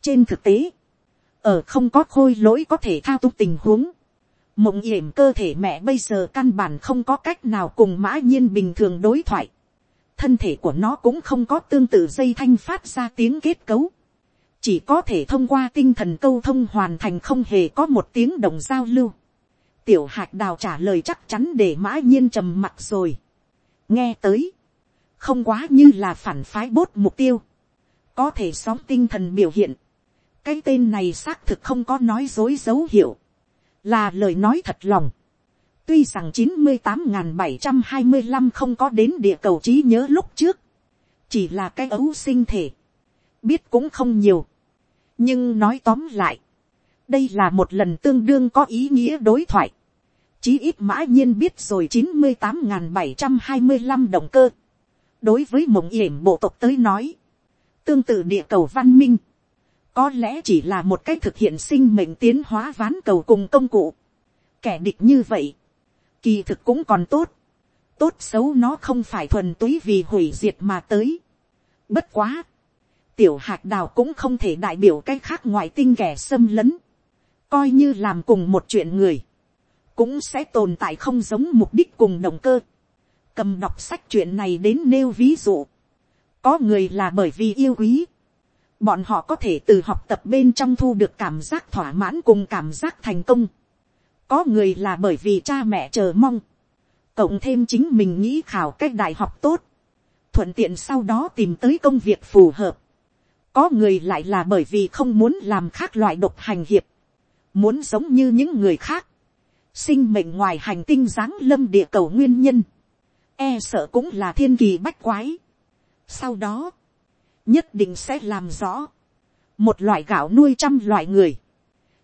trên thực tế, ở không có khôi lỗi có thể thao túng tình huống, mộng yểm cơ thể mẹ bây giờ căn bản không có cách nào cùng mã nhiên bình thường đối thoại thân thể của nó cũng không có tương tự dây thanh phát ra tiếng kết cấu chỉ có thể thông qua tinh thần câu thông hoàn thành không hề có một tiếng đồng giao lưu. tiểu Hạc đào trả lời chắc chắn để mã nhiên trầm mặt rồi. nghe tới, không quá như là phản phái bốt mục tiêu, có thể xóm tinh thần biểu hiện. cái tên này xác thực không có nói dối dấu hiệu, là lời nói thật lòng tuy rằng chín mươi tám bảy trăm hai mươi năm không có đến địa cầu trí nhớ lúc trước, chỉ là cái ấu sinh thể, biết cũng không nhiều nhưng nói tóm lại, đây là một lần tương đương có ý nghĩa đối thoại. Chí ít mã nhiên biết rồi chín mươi tám bảy trăm hai mươi 75 động cơ. Đối với mộng yểm bộ tộc tới nói, tương tự địa cầu văn minh, có lẽ chỉ là một cách thực hiện sinh mệnh tiến hóa ván cầu cùng công cụ. Kẻ địch như vậy, kỳ thực cũng còn tốt. Tốt xấu nó không phải thuần túy vì hủy diệt mà tới. Bất quá tiểu hạt đào cũng không thể đại biểu cái khác ngoại tinh kẻ xâm lấn, coi như làm cùng một chuyện người, cũng sẽ tồn tại không giống mục đích cùng động cơ. cầm đọc sách chuyện này đến nêu ví dụ. có người là bởi vì yêu quý. bọn họ có thể từ học tập bên trong thu được cảm giác thỏa mãn cùng cảm giác thành công có người là bởi vì cha mẹ chờ mong. cộng thêm chính mình nghĩ khảo cách đại học tốt. thuận tiện sau đó tìm tới công việc phù hợp. có người lại là bởi vì không muốn làm khác loại độc hành hiệp. muốn giống như những người khác sinh mệnh ngoài hành tinh giáng lâm địa cầu nguyên nhân, e sợ cũng là thiên kỳ bách quái. Sau đó, nhất định sẽ làm rõ, một loại gạo nuôi trăm loại người,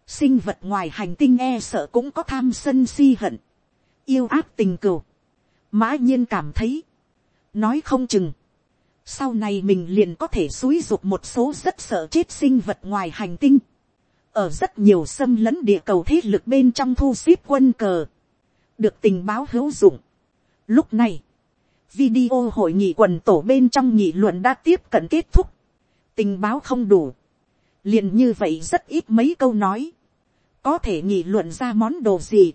sinh vật ngoài hành tinh e sợ cũng có tham sân si hận, yêu ác tình cừu, mã nhiên cảm thấy, nói không chừng, sau này mình liền có thể xúi dục một số rất sợ chết sinh vật ngoài hành tinh, ở rất nhiều xâm lấn địa cầu thế lực bên trong thu xếp quân cờ, được tình báo hữu dụng. Lúc này, video hội nghị quần tổ bên trong nghị luận đã tiếp cận kết thúc, tình báo không đủ, liền như vậy rất ít mấy câu nói, có thể nghị luận ra món đồ gì,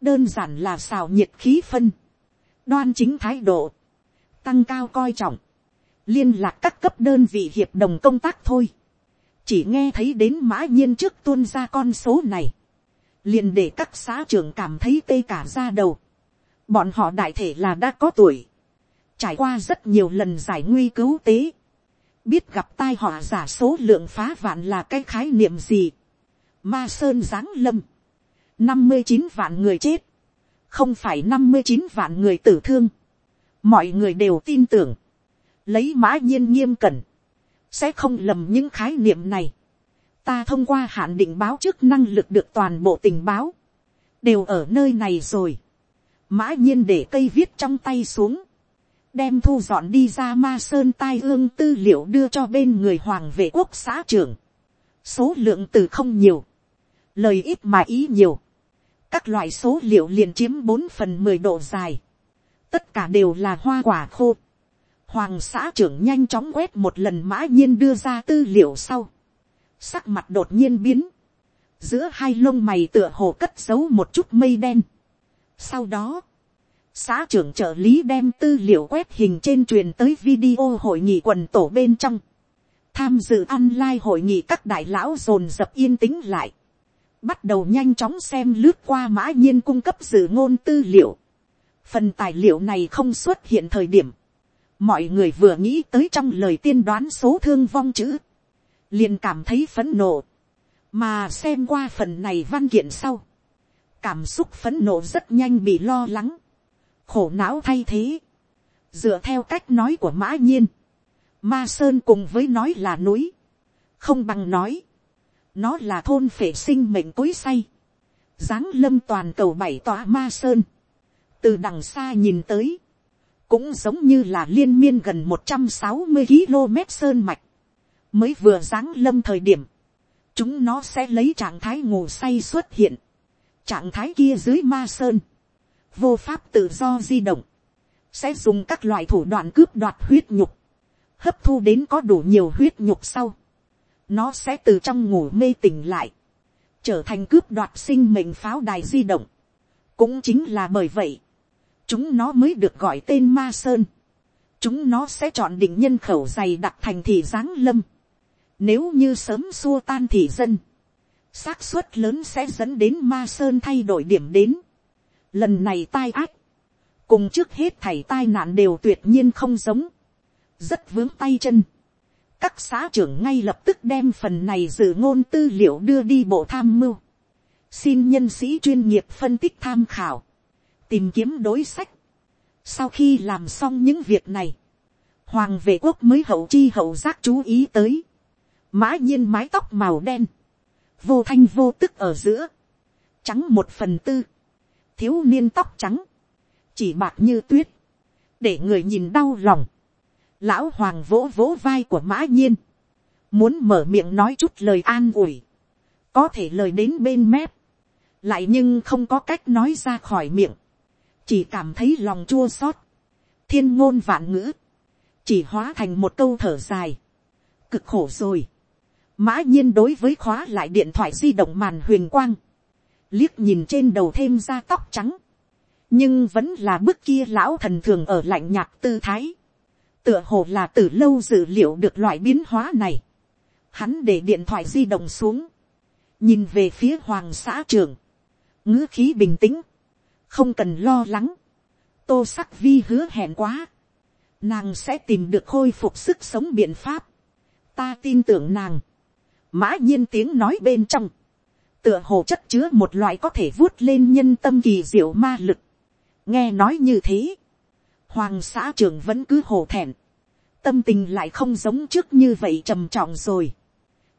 đơn giản là xào nhiệt khí phân, đoan chính thái độ, tăng cao coi trọng, liên lạc các cấp đơn vị hiệp đồng công tác thôi. Chỉ nghe thấy đến mã nhiên trước tuôn ra con số này, liền để các xã trưởng cảm thấy tê cả ra đầu. bọn họ đại thể là đã có tuổi, trải qua rất nhiều lần giải nguy cứu tế, biết gặp tai họa giả số lượng phá vạn là cái khái niệm gì. Ma sơn giáng lâm, năm mươi chín vạn người chết, không phải năm mươi chín vạn người tử thương. mọi người đều tin tưởng, lấy mã nhiên nghiêm cẩn, sẽ không lầm những khái niệm này. ta thông qua hạn định báo trước năng lực được toàn bộ tình báo, đều ở nơi này rồi. mã nhiên để cây viết trong tay xuống, đem thu dọn đi ra ma sơn tai ương tư liệu đưa cho bên người hoàng vệ quốc xã trưởng. số lượng từ không nhiều, lời ít mà ý nhiều. các loại số liệu liền chiếm bốn phần mười độ dài. tất cả đều là hoa quả khô Hoàng xã trưởng nhanh chóng quét một lần mã nhiên đưa ra tư liệu sau. Sắc mặt đột nhiên biến. Giữa hai lông mày tựa hồ cất giấu một chút mây đen. Sau đó, xã trưởng trợ lý đem tư liệu quét hình trên truyền tới video hội nghị quần tổ bên trong. Tham dự online hội nghị các đại lão dồn dập yên tĩnh lại. Bắt đầu nhanh chóng xem lướt qua mã nhiên cung cấp dự ngôn tư liệu. Phần tài liệu này không xuất hiện thời điểm. Mọi người vừa nghĩ tới trong lời tiên đoán số thương vong chữ, liền cảm thấy phấn nộ, mà xem qua phần này văn kiện sau, cảm xúc phấn nộ rất nhanh bị lo lắng, khổ não thay thế, dựa theo cách nói của mã nhiên, ma sơn cùng với nói là núi, không bằng nói, nó là thôn phệ sinh mệnh cối say, giáng lâm toàn cầu bảy tòa ma sơn, từ đằng xa nhìn tới, cũng giống như là liên miên gần một trăm sáu mươi km sơn mạch, mới vừa giáng lâm thời điểm, chúng nó sẽ lấy trạng thái ngủ say xuất hiện, trạng thái kia dưới ma sơn, vô pháp tự do di động, sẽ dùng các loại thủ đoạn cướp đoạt huyết nhục, hấp thu đến có đủ nhiều huyết nhục sau, nó sẽ từ trong ngủ mê tỉnh lại, trở thành cướp đoạt sinh mệnh pháo đài di động. cũng chính là bởi vậy, chúng nó mới được gọi tên ma sơn. chúng nó sẽ chọn định nhân khẩu dày đặc thành thị giáng lâm. nếu như sớm xua tan thị dân, xác suất lớn sẽ dẫn đến ma sơn thay đổi điểm đến. lần này tai ác, cùng trước hết thảy tai nạn đều tuyệt nhiên không giống, rất vướng tay chân các xã trưởng ngay lập tức đem phần này dự ngôn tư liệu đưa đi bộ tham mưu. xin nhân sĩ chuyên nghiệp phân tích tham khảo tìm kiếm đối sách. Sau khi làm xong những việc này, hoàng vệ quốc mới hậu chi hậu giác chú ý tới. Mã nhiên mái tóc màu đen, vô thanh vô tức ở giữa, trắng một phần tư, thiếu niên tóc trắng, chỉ bạc như tuyết, để người nhìn đau lòng. Lão hoàng vỗ vỗ vai của mã nhiên, muốn mở miệng nói chút lời an ủi, có thể lời đến bên mép, lại nhưng không có cách nói ra khỏi miệng. Chỉ cảm thấy lòng chua xót, thiên ngôn vạn ngữ, chỉ hóa thành một câu thở dài, cực khổ rồi, mã nhiên đối với khóa lại điện thoại di động màn huyền quang, liếc nhìn trên đầu thêm ra tóc trắng, nhưng vẫn là bức kia lão thần thường ở lạnh nhạt tư thái, tựa hồ là từ lâu dự liệu được loại biến hóa này, hắn để điện thoại di động xuống, nhìn về phía hoàng xã trường, ngữ khí bình tĩnh, không cần lo lắng, tô sắc vi hứa hẹn quá, nàng sẽ tìm được khôi phục sức sống biện pháp, ta tin tưởng nàng, mã nhiên tiếng nói bên trong, tựa hồ chất chứa một loại có thể vuốt lên nhân tâm kỳ diệu ma lực, nghe nói như thế, hoàng xã trưởng vẫn cứ hồ thẹn, tâm tình lại không giống trước như vậy trầm trọng rồi,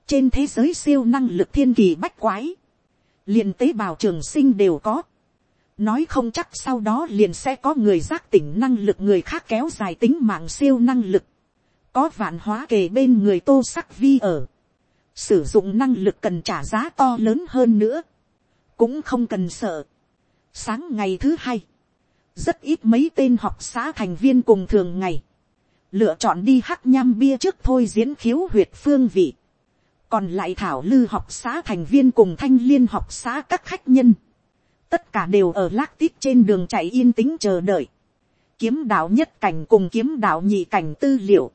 trên thế giới siêu năng lực thiên kỳ bách quái, liền tế bào trường sinh đều có, nói không chắc sau đó liền sẽ có người giác tỉnh năng lực người khác kéo dài tính mạng siêu năng lực, có vạn hóa kề bên người tô sắc vi ở, sử dụng năng lực cần trả giá to lớn hơn nữa, cũng không cần sợ. Sáng ngày thứ hai, rất ít mấy tên học xã thành viên cùng thường ngày, lựa chọn đi hắc nham bia trước thôi diễn khiếu huyệt phương vị, còn lại thảo lư học xã thành viên cùng thanh liên học xã các khách nhân, tất cả đều ở lác tít trên đường chạy yên tĩnh chờ đợi, kiếm đạo nhất cảnh cùng kiếm đạo nhị cảnh tư liệu,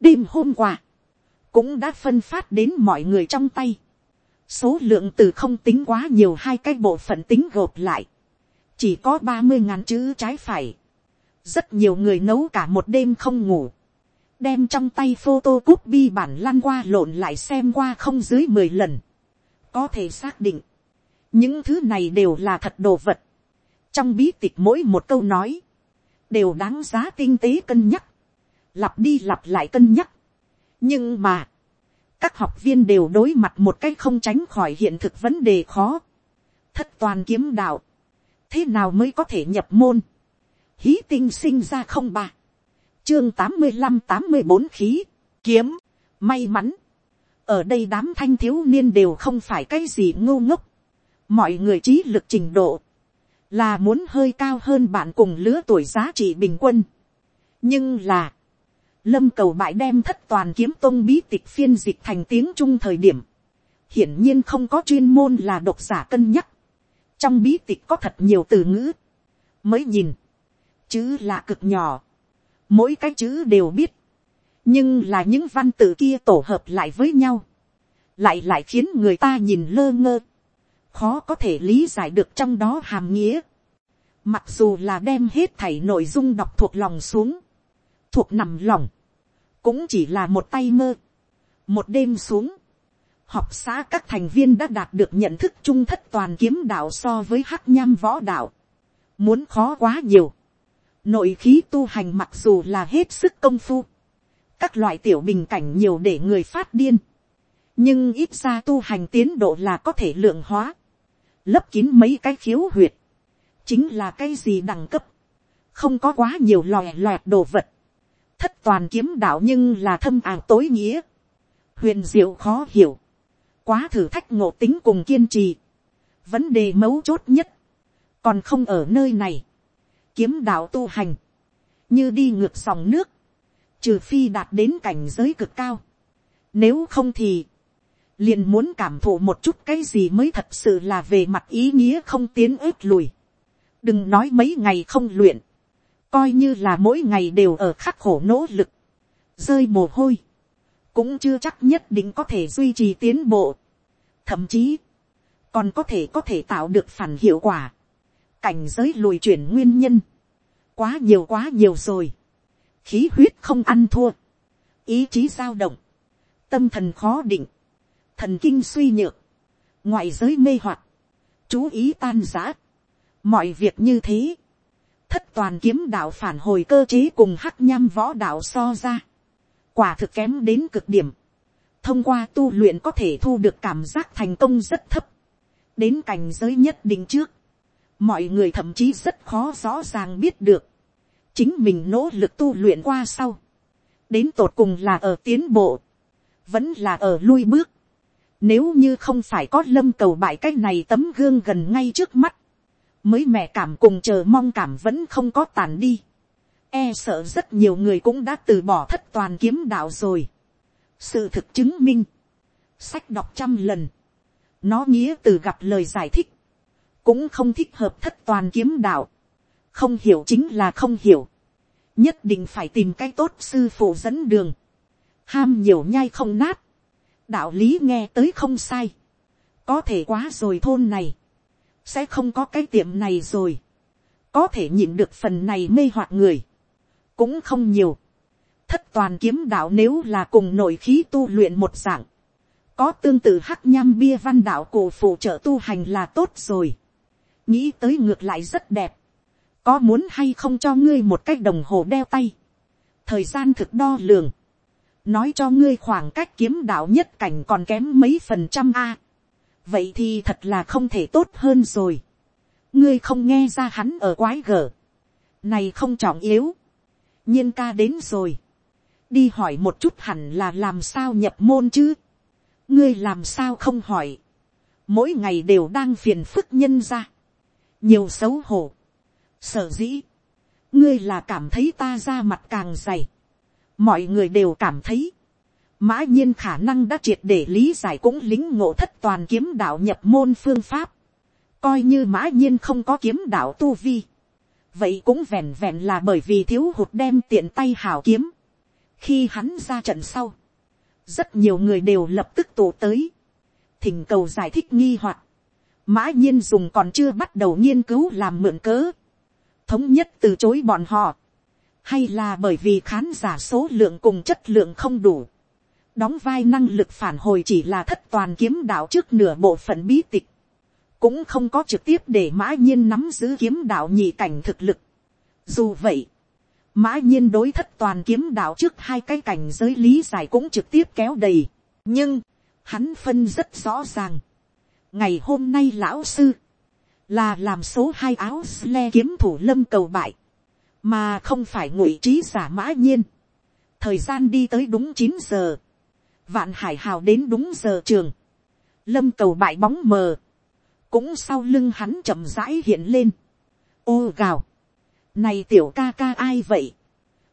đêm hôm qua, cũng đã phân phát đến mọi người trong tay, số lượng từ không tính quá nhiều hai cái bộ phận tính gộp lại, chỉ có ba mươi ngàn chữ trái phải, rất nhiều người nấu cả một đêm không ngủ, đem trong tay photo cúp bi bản lăn qua lộn lại xem qua không dưới mười lần, có thể xác định, những thứ này đều là thật đồ vật, trong bí tịch mỗi một câu nói, đều đáng giá tinh tế cân nhắc, lặp đi lặp lại cân nhắc, nhưng mà, các học viên đều đối mặt một cách không tránh khỏi hiện thực vấn đề khó, thất toàn kiếm đạo, thế nào mới có thể nhập môn, hí tinh sinh ra không ba, chương tám mươi năm tám mươi bốn khí, kiếm, may mắn, ở đây đám thanh thiếu niên đều không phải cái gì ngô ngốc, mọi người trí lực trình độ, là muốn hơi cao hơn bạn cùng lứa tuổi giá trị bình quân. nhưng là, lâm cầu bại đem thất toàn kiếm tôn bí tịch phiên dịch thành tiếng trung thời điểm, hiển nhiên không có chuyên môn là độc giả cân nhắc trong bí tịch có thật nhiều từ ngữ, mới nhìn, chữ là cực nhỏ, mỗi cái chữ đều biết, nhưng là những văn tự kia tổ hợp lại với nhau, lại lại khiến người ta nhìn lơ ngơ, khó có thể lý giải được trong đó hàm nghĩa. Mặc dù là đem hết thảy nội dung đọc thuộc lòng xuống, thuộc nằm lòng, cũng chỉ là một tay mơ. Một đêm xuống, học xã các thành viên đã đạt được nhận thức trung thất toàn kiếm đạo so với hắc nham võ đạo. Muốn khó quá nhiều. Nội khí tu hành mặc dù là hết sức công phu. Các loại tiểu bình cảnh nhiều để người phát điên. Nhưng ít ra tu hành tiến độ là có thể lượng hóa. Lấp kín mấy cái khiếu huyệt. Chính là cái gì đẳng cấp. Không có quá nhiều lòe loẹt đồ vật thất toàn kiếm đạo nhưng là thâm ảo tối nghĩa, huyền diệu khó hiểu, quá thử thách ngộ tính cùng kiên trì, vấn đề mấu chốt nhất, còn không ở nơi này, kiếm đạo tu hành, như đi ngược dòng nước, trừ phi đạt đến cảnh giới cực cao, nếu không thì, liền muốn cảm thụ một chút cái gì mới thật sự là về mặt ý nghĩa không tiến ướt lùi, đừng nói mấy ngày không luyện, coi như là mỗi ngày đều ở khắc khổ nỗ lực, rơi mồ hôi, cũng chưa chắc nhất định có thể duy trì tiến bộ, thậm chí, còn có thể có thể tạo được phản hiệu quả, cảnh giới lùi chuyển nguyên nhân, quá nhiều quá nhiều rồi, khí huyết không ăn thua, ý chí dao động, tâm thần khó định, thần kinh suy nhược, ngoại giới mê hoặc, chú ý tan giã, mọi việc như thế, thất toàn kiếm đạo phản hồi cơ chế cùng hắc nham võ đạo so ra, quả thực kém đến cực điểm, thông qua tu luyện có thể thu được cảm giác thành công rất thấp, đến cảnh giới nhất định trước, mọi người thậm chí rất khó rõ ràng biết được, chính mình nỗ lực tu luyện qua sau, đến tột cùng là ở tiến bộ, vẫn là ở lui bước, nếu như không phải có lâm cầu bại cái này tấm gương gần ngay trước mắt, mới mẹ cảm cùng chờ mong cảm vẫn không có tàn đi. E sợ rất nhiều người cũng đã từ bỏ thất toàn kiếm đạo rồi. Sự thực chứng minh. Sách đọc trăm lần. Nó nghĩa từ gặp lời giải thích. cũng không thích hợp thất toàn kiếm đạo, không hiểu chính là không hiểu, nhất định phải tìm cái tốt sư phụ dẫn đường, ham nhiều nhai không nát, đạo lý nghe tới không sai, có thể quá rồi thôn này, sẽ không có cái tiệm này rồi, có thể nhịn được phần này mê hoặc người, cũng không nhiều, thất toàn kiếm đạo nếu là cùng nội khí tu luyện một dạng, có tương tự hắc nham bia văn đạo cổ phụ trợ tu hành là tốt rồi, nghĩ tới ngược lại rất đẹp, có muốn hay không cho ngươi một cách đồng hồ đeo tay, thời gian thực đo lường, nói cho ngươi khoảng cách kiếm đạo nhất cảnh còn kém mấy phần trăm a, vậy thì thật là không thể tốt hơn rồi, ngươi không nghe ra hắn ở quái gở, này không trọng yếu, nhiên ca đến rồi, đi hỏi một chút hẳn là làm sao nhập môn chứ, ngươi làm sao không hỏi, mỗi ngày đều đang phiền phức nhân ra, nhiều xấu hổ, sở dĩ, ngươi là cảm thấy ta ra mặt càng dày, mọi người đều cảm thấy, mã nhiên khả năng đã triệt để lý giải cũng lính ngộ thất toàn kiếm đạo nhập môn phương pháp, coi như mã nhiên không có kiếm đạo tu vi, vậy cũng vẹn vẹn là bởi vì thiếu hụt đem tiện tay hào kiếm, khi hắn ra trận sau, rất nhiều người đều lập tức tụ tới, thỉnh cầu giải thích nghi hoặc, mã nhiên dùng còn chưa bắt đầu nghiên cứu làm mượn cớ, thống nhất từ chối bọn họ, hay là bởi vì khán giả số lượng cùng chất lượng không đủ, đóng vai năng lực phản hồi chỉ là thất toàn kiếm đạo trước nửa bộ phận bí tịch, cũng không có trực tiếp để mã nhiên nắm giữ kiếm đạo nhị cảnh thực lực. Dù vậy, mã nhiên đối thất toàn kiếm đạo trước hai cái cảnh giới lý giải cũng trực tiếp kéo đầy. nhưng, hắn phân rất rõ ràng. ngày hôm nay lão sư, là làm số hai áo sle kiếm thủ lâm cầu bại, mà không phải ngụy trí giả mã nhiên. thời gian đi tới đúng chín giờ, vạn hải hào đến đúng giờ trường, lâm cầu bại bóng mờ, cũng sau lưng hắn chậm rãi hiện lên, ô gào, này tiểu ca ca ai vậy,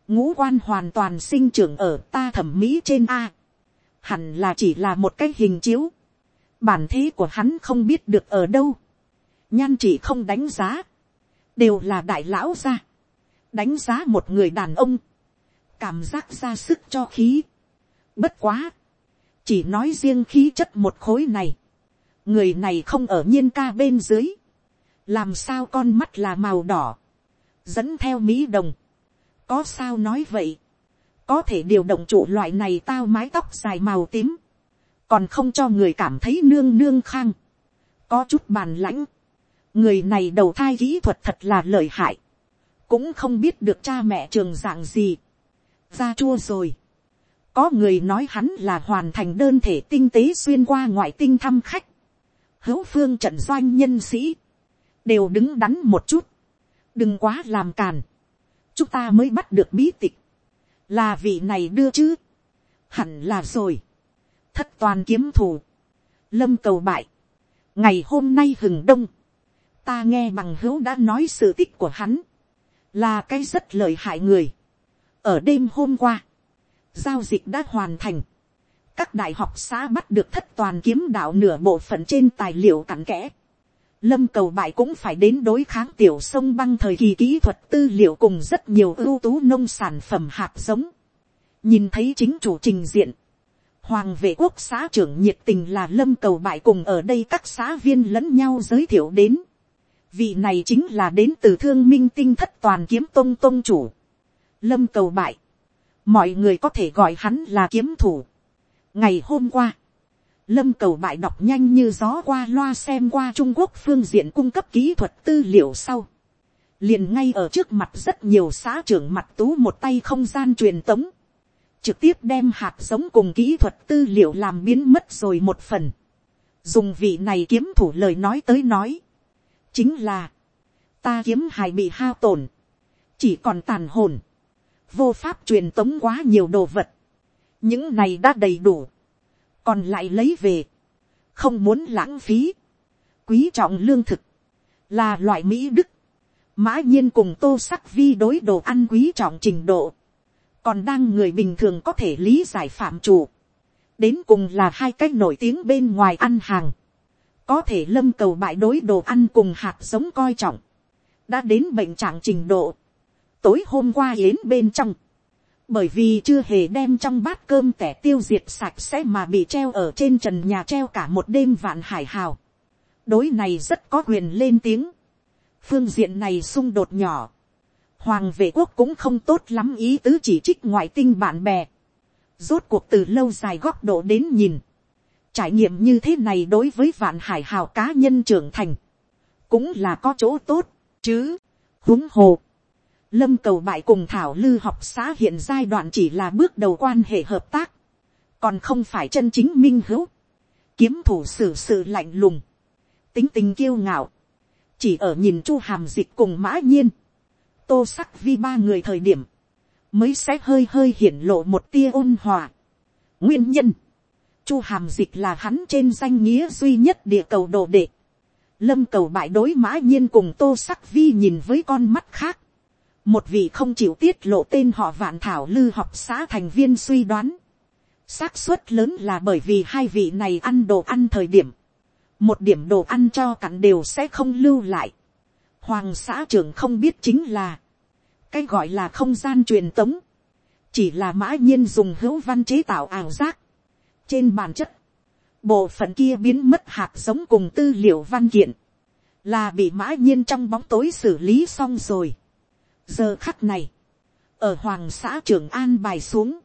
ngũ quan hoàn toàn sinh trưởng ở ta thẩm mỹ trên a, hẳn là chỉ là một cái hình chiếu, bản thế của hắn không biết được ở đâu, nhan chỉ không đánh giá, đều là đại lão ra, đánh giá một người đàn ông, cảm giác ra sức cho khí. Bất quá, chỉ nói riêng khí chất một khối này, người này không ở nhiên ca bên dưới, làm sao con mắt là màu đỏ, dẫn theo mỹ đồng, có sao nói vậy, có thể điều động trụ loại này tao mái tóc dài màu tím, còn không cho người cảm thấy nương nương khang, có chút bàn lãnh, người này đầu thai kỹ thuật thật là lợi hại, cũng không biết được cha mẹ trường dạng gì, ra chua rồi. có người nói hắn là hoàn thành đơn thể tinh tế xuyên qua ngoại tinh thăm khách, hữu phương trận doanh nhân sĩ, đều đứng đắn một chút, đừng quá làm càn, chúng ta mới bắt được bí tịch, là vị này đưa chứ, hẳn là rồi, thất toàn kiếm thù, lâm cầu bại, ngày hôm nay hừng đông, ta nghe bằng hữu đã nói sự tích của hắn, là cái rất lợi hại người. ở đêm hôm qua, giao dịch đã hoàn thành, các đại học xã bắt được thất toàn kiếm đạo nửa bộ phận trên tài liệu cặn kẽ. Lâm cầu bại cũng phải đến đối kháng tiểu sông băng thời kỳ kỹ thuật tư liệu cùng rất nhiều ưu tú nông sản phẩm hạt giống. Nhìn thấy chính chủ trình diện. Hoàng vệ quốc xã trưởng nhiệt tình là lâm cầu bại cùng ở đây các xã viên lẫn nhau giới thiệu đến vị này chính là đến từ thương minh tinh thất toàn kiếm tông tông chủ, lâm cầu bại, mọi người có thể gọi hắn là kiếm thủ ngày hôm qua, lâm cầu bại đọc nhanh như gió qua loa xem qua trung quốc phương diện cung cấp kỹ thuật tư liệu sau, liền ngay ở trước mặt rất nhiều xã trưởng mặt tú một tay không gian truyền tống, trực tiếp đem hạt giống cùng kỹ thuật tư liệu làm biến mất rồi một phần, dùng vị này kiếm thủ lời nói tới nói, chính là, ta kiếm hài bị hao tổn, chỉ còn tàn hồn, vô pháp truyền tống quá nhiều đồ vật, những này đã đầy đủ, còn lại lấy về, không muốn lãng phí, quý trọng lương thực, là loại mỹ đức, mã nhiên cùng tô sắc vi đối đồ ăn quý trọng trình độ, còn đang người bình thường có thể lý giải phạm chủ, đến cùng là hai cái nổi tiếng bên ngoài ăn hàng, có thể lâm cầu bại đối đồ ăn cùng hạt giống coi trọng, đã đến bệnh trạng trình độ, tối hôm qua yến bên trong, bởi vì chưa hề đem trong bát cơm tẻ tiêu diệt sạch sẽ mà bị treo ở trên trần nhà treo cả một đêm vạn hải hào. đối này rất có quyền lên tiếng. phương diện này xung đột nhỏ. hoàng vệ quốc cũng không tốt lắm ý tứ chỉ trích ngoại tinh bạn bè. rốt cuộc từ lâu dài góc độ đến nhìn. trải nghiệm như thế này đối với vạn hải hào cá nhân trưởng thành. cũng là có chỗ tốt, chứ. huống hồ Lâm cầu bại cùng Thảo Lư học xã hiện giai đoạn chỉ là bước đầu quan hệ hợp tác. Còn không phải chân chính minh hữu. Kiếm thủ xử sự lạnh lùng. Tính tình kiêu ngạo. Chỉ ở nhìn chu hàm dịch cùng mã nhiên. Tô sắc vi ba người thời điểm. Mới sẽ hơi hơi hiển lộ một tia ôn hòa. Nguyên nhân. Chu hàm dịch là hắn trên danh nghĩa duy nhất địa cầu đồ đệ. Lâm cầu bại đối mã nhiên cùng tô sắc vi nhìn với con mắt khác một vị không chịu tiết lộ tên họ vạn thảo lư học xã thành viên suy đoán, xác suất lớn là bởi vì hai vị này ăn đồ ăn thời điểm, một điểm đồ ăn cho cặn đều sẽ không lưu lại. Hoàng xã trưởng không biết chính là, cái gọi là không gian truyền tống, chỉ là mã nhiên dùng hữu văn chế tạo ảo giác. trên bản chất, bộ phận kia biến mất hạt giống cùng tư liệu văn kiện, là bị mã nhiên trong bóng tối xử lý xong rồi giờ khắc này, ở hoàng xã trường an bài xuống,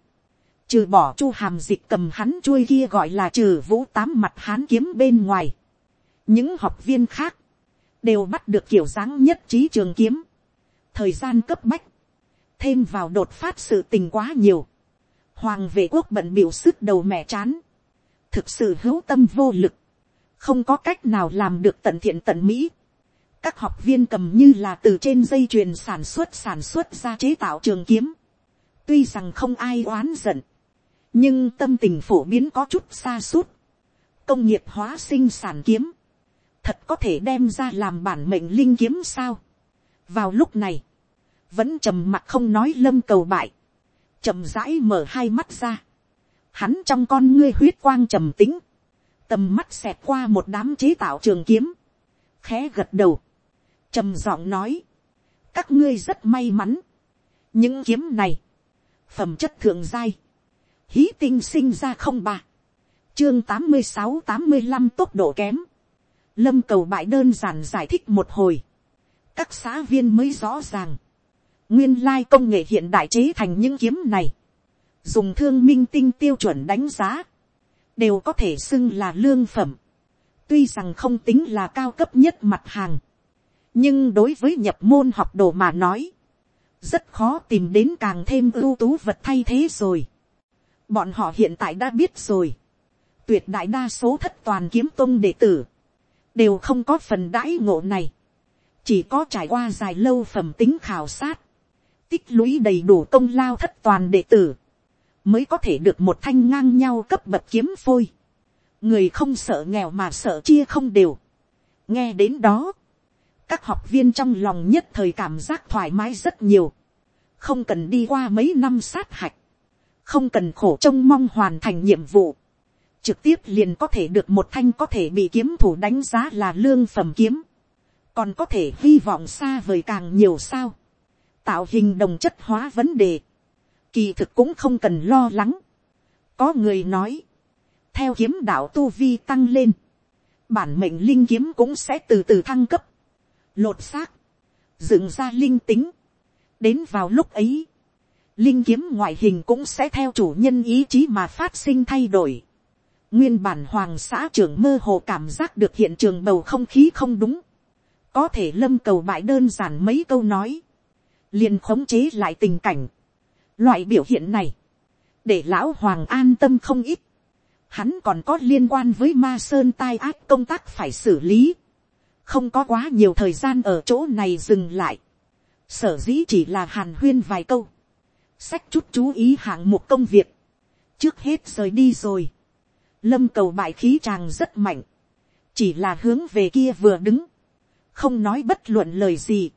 trừ bỏ chu hàm dịch cầm hắn chuôi kia gọi là trừ vũ tám mặt hán kiếm bên ngoài. những học viên khác, đều bắt được kiểu dáng nhất trí trường kiếm. thời gian cấp bách, thêm vào đột phát sự tình quá nhiều. hoàng vệ quốc bận biểu sức đầu mẹ chán. thực sự hữu tâm vô lực, không có cách nào làm được tận thiện tận mỹ các học viên cầm như là từ trên dây chuyền sản xuất sản xuất ra chế tạo trường kiếm. tuy rằng không ai oán giận, nhưng tâm tình phổ biến có chút xa suốt. công nghiệp hóa sinh sản kiếm, thật có thể đem ra làm bản mệnh linh kiếm sao. vào lúc này, vẫn trầm mặt không nói lâm cầu bại, chậm rãi mở hai mắt ra. hắn trong con ngươi huyết quang trầm tính, tầm mắt xẹt qua một đám chế tạo trường kiếm, khẽ gật đầu, trầm giọng nói, các ngươi rất may mắn, những kiếm này, phẩm chất thượng giai, hí tinh sinh ra không ba, chương tám mươi sáu tám mươi năm tốc độ kém, lâm cầu bại đơn giản giải thích một hồi, các xã viên mới rõ ràng, nguyên lai công nghệ hiện đại chế thành những kiếm này, dùng thương minh tinh tiêu chuẩn đánh giá, đều có thể xưng là lương phẩm, tuy rằng không tính là cao cấp nhất mặt hàng, nhưng đối với nhập môn học đồ mà nói, rất khó tìm đến càng thêm ưu tú vật thay thế rồi. bọn họ hiện tại đã biết rồi, tuyệt đại đa số thất toàn kiếm tông đệ tử, đều không có phần đãi ngộ này, chỉ có trải qua dài lâu phẩm tính khảo sát, tích lũy đầy đủ công lao thất toàn đệ tử, mới có thể được một thanh ngang nhau cấp bậc kiếm phôi. người không sợ nghèo mà sợ chia không đều. nghe đến đó, các học viên trong lòng nhất thời cảm giác thoải mái rất nhiều, không cần đi qua mấy năm sát hạch, không cần khổ trông mong hoàn thành nhiệm vụ, trực tiếp liền có thể được một thanh có thể bị kiếm thủ đánh giá là lương phẩm kiếm, còn có thể hy vọng xa vời càng nhiều sao, tạo hình đồng chất hóa vấn đề, kỳ thực cũng không cần lo lắng. có người nói, theo kiếm đạo tu vi tăng lên, bản mệnh linh kiếm cũng sẽ từ từ thăng cấp, lột xác, dựng ra linh tính. đến vào lúc ấy, linh kiếm ngoại hình cũng sẽ theo chủ nhân ý chí mà phát sinh thay đổi. nguyên bản hoàng xã trưởng mơ hồ cảm giác được hiện trường bầu không khí không đúng. có thể lâm cầu bại đơn giản mấy câu nói, liền khống chế lại tình cảnh. loại biểu hiện này, để lão hoàng an tâm không ít. hắn còn có liên quan với ma sơn tai ác công tác phải xử lý không có quá nhiều thời gian ở chỗ này dừng lại, sở dĩ chỉ là hàn huyên vài câu, sách chút chú ý hạng một công việc, trước hết rời đi rồi, lâm cầu bại khí tràng rất mạnh, chỉ là hướng về kia vừa đứng, không nói bất luận lời gì,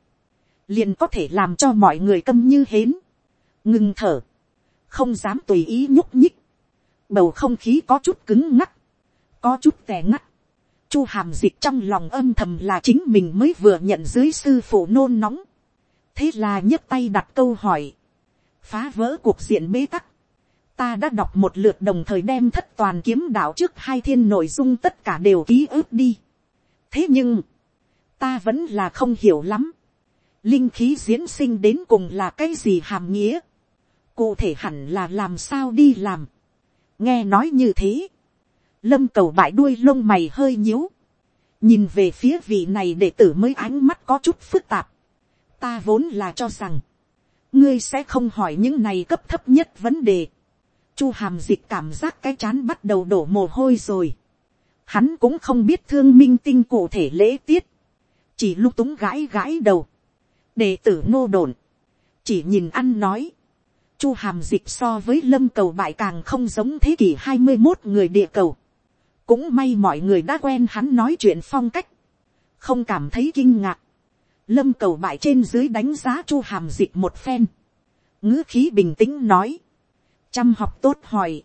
liền có thể làm cho mọi người câm như hến, ngừng thở, không dám tùy ý nhúc nhích, bầu không khí có chút cứng ngắc, có chút tè ngắt, chu hàm dịch trong lòng âm thầm là chính mình mới vừa nhận dưới sư phụ nôn nóng. thế là nhấc tay đặt câu hỏi, phá vỡ cuộc diện bế tắc. ta đã đọc một lượt đồng thời đem thất toàn kiếm đạo trước hai thiên nội dung tất cả đều ký ức đi. thế nhưng, ta vẫn là không hiểu lắm. linh khí diễn sinh đến cùng là cái gì hàm nghĩa. cụ thể hẳn là làm sao đi làm. nghe nói như thế lâm cầu bại đuôi lông mày hơi nhíu, nhìn về phía vị này đệ tử mới ánh mắt có chút phức tạp. ta vốn là cho rằng, ngươi sẽ không hỏi những này cấp thấp nhất vấn đề. chu hàm dịch cảm giác cái chán bắt đầu đổ mồ hôi rồi. hắn cũng không biết thương minh tinh cụ thể lễ tiết, chỉ lung túng gãi gãi đầu. đệ tử nô đồn, chỉ nhìn ăn nói. chu hàm dịch so với lâm cầu bại càng không giống thế kỷ hai mươi một người địa cầu cũng may mọi người đã quen hắn nói chuyện phong cách, không cảm thấy kinh ngạc. lâm cầu bại trên dưới đánh giá chu hàm dịch một phen, ngữ khí bình tĩnh nói, chăm học tốt hỏi,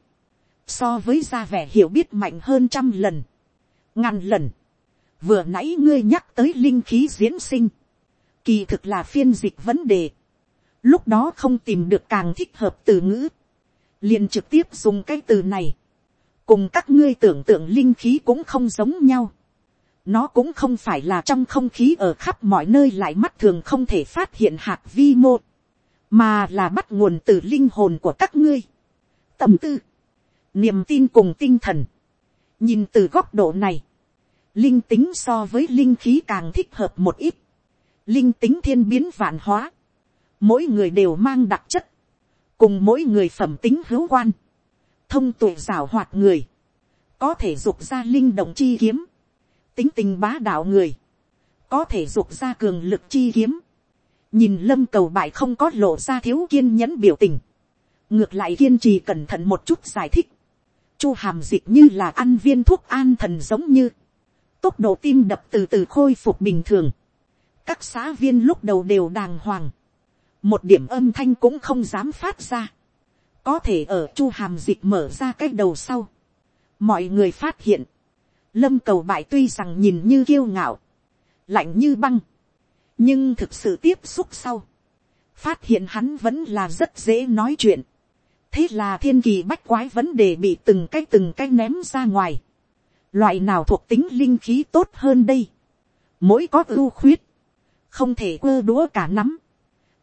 so với ra vẻ hiểu biết mạnh hơn trăm lần, ngàn lần, vừa nãy ngươi nhắc tới linh khí diễn sinh, kỳ thực là phiên dịch vấn đề, lúc đó không tìm được càng thích hợp từ ngữ, liền trực tiếp dùng cái từ này, cùng các ngươi tưởng tượng linh khí cũng không giống nhau. nó cũng không phải là trong không khí ở khắp mọi nơi lại mắt thường không thể phát hiện hạt vi mô, mà là bắt nguồn từ linh hồn của các ngươi. tâm tư, niềm tin cùng tinh thần. nhìn từ góc độ này, linh tính so với linh khí càng thích hợp một ít. linh tính thiên biến vạn hóa, mỗi người đều mang đặc chất, cùng mỗi người phẩm tính hữu quan thông tuệ rào hoạt người, có thể dục ra linh động chi kiếm, tính tình bá đạo người, có thể dục ra cường lực chi kiếm, nhìn lâm cầu bại không có lộ ra thiếu kiên nhẫn biểu tình, ngược lại kiên trì cẩn thận một chút giải thích, chu hàm dịch như là ăn viên thuốc an thần giống như, tốc độ tim đập từ từ khôi phục bình thường, các xã viên lúc đầu đều đàng hoàng, một điểm âm thanh cũng không dám phát ra, có thể ở chu hàm dịch mở ra cái đầu sau. mọi người phát hiện, lâm cầu bại tuy rằng nhìn như kiêu ngạo, lạnh như băng, nhưng thực sự tiếp xúc sau, phát hiện hắn vẫn là rất dễ nói chuyện. thế là thiên kỳ bách quái vấn đề bị từng cái từng cái ném ra ngoài. loại nào thuộc tính linh khí tốt hơn đây. mỗi có ưu khuyết, không thể quơ đũa cả nắm.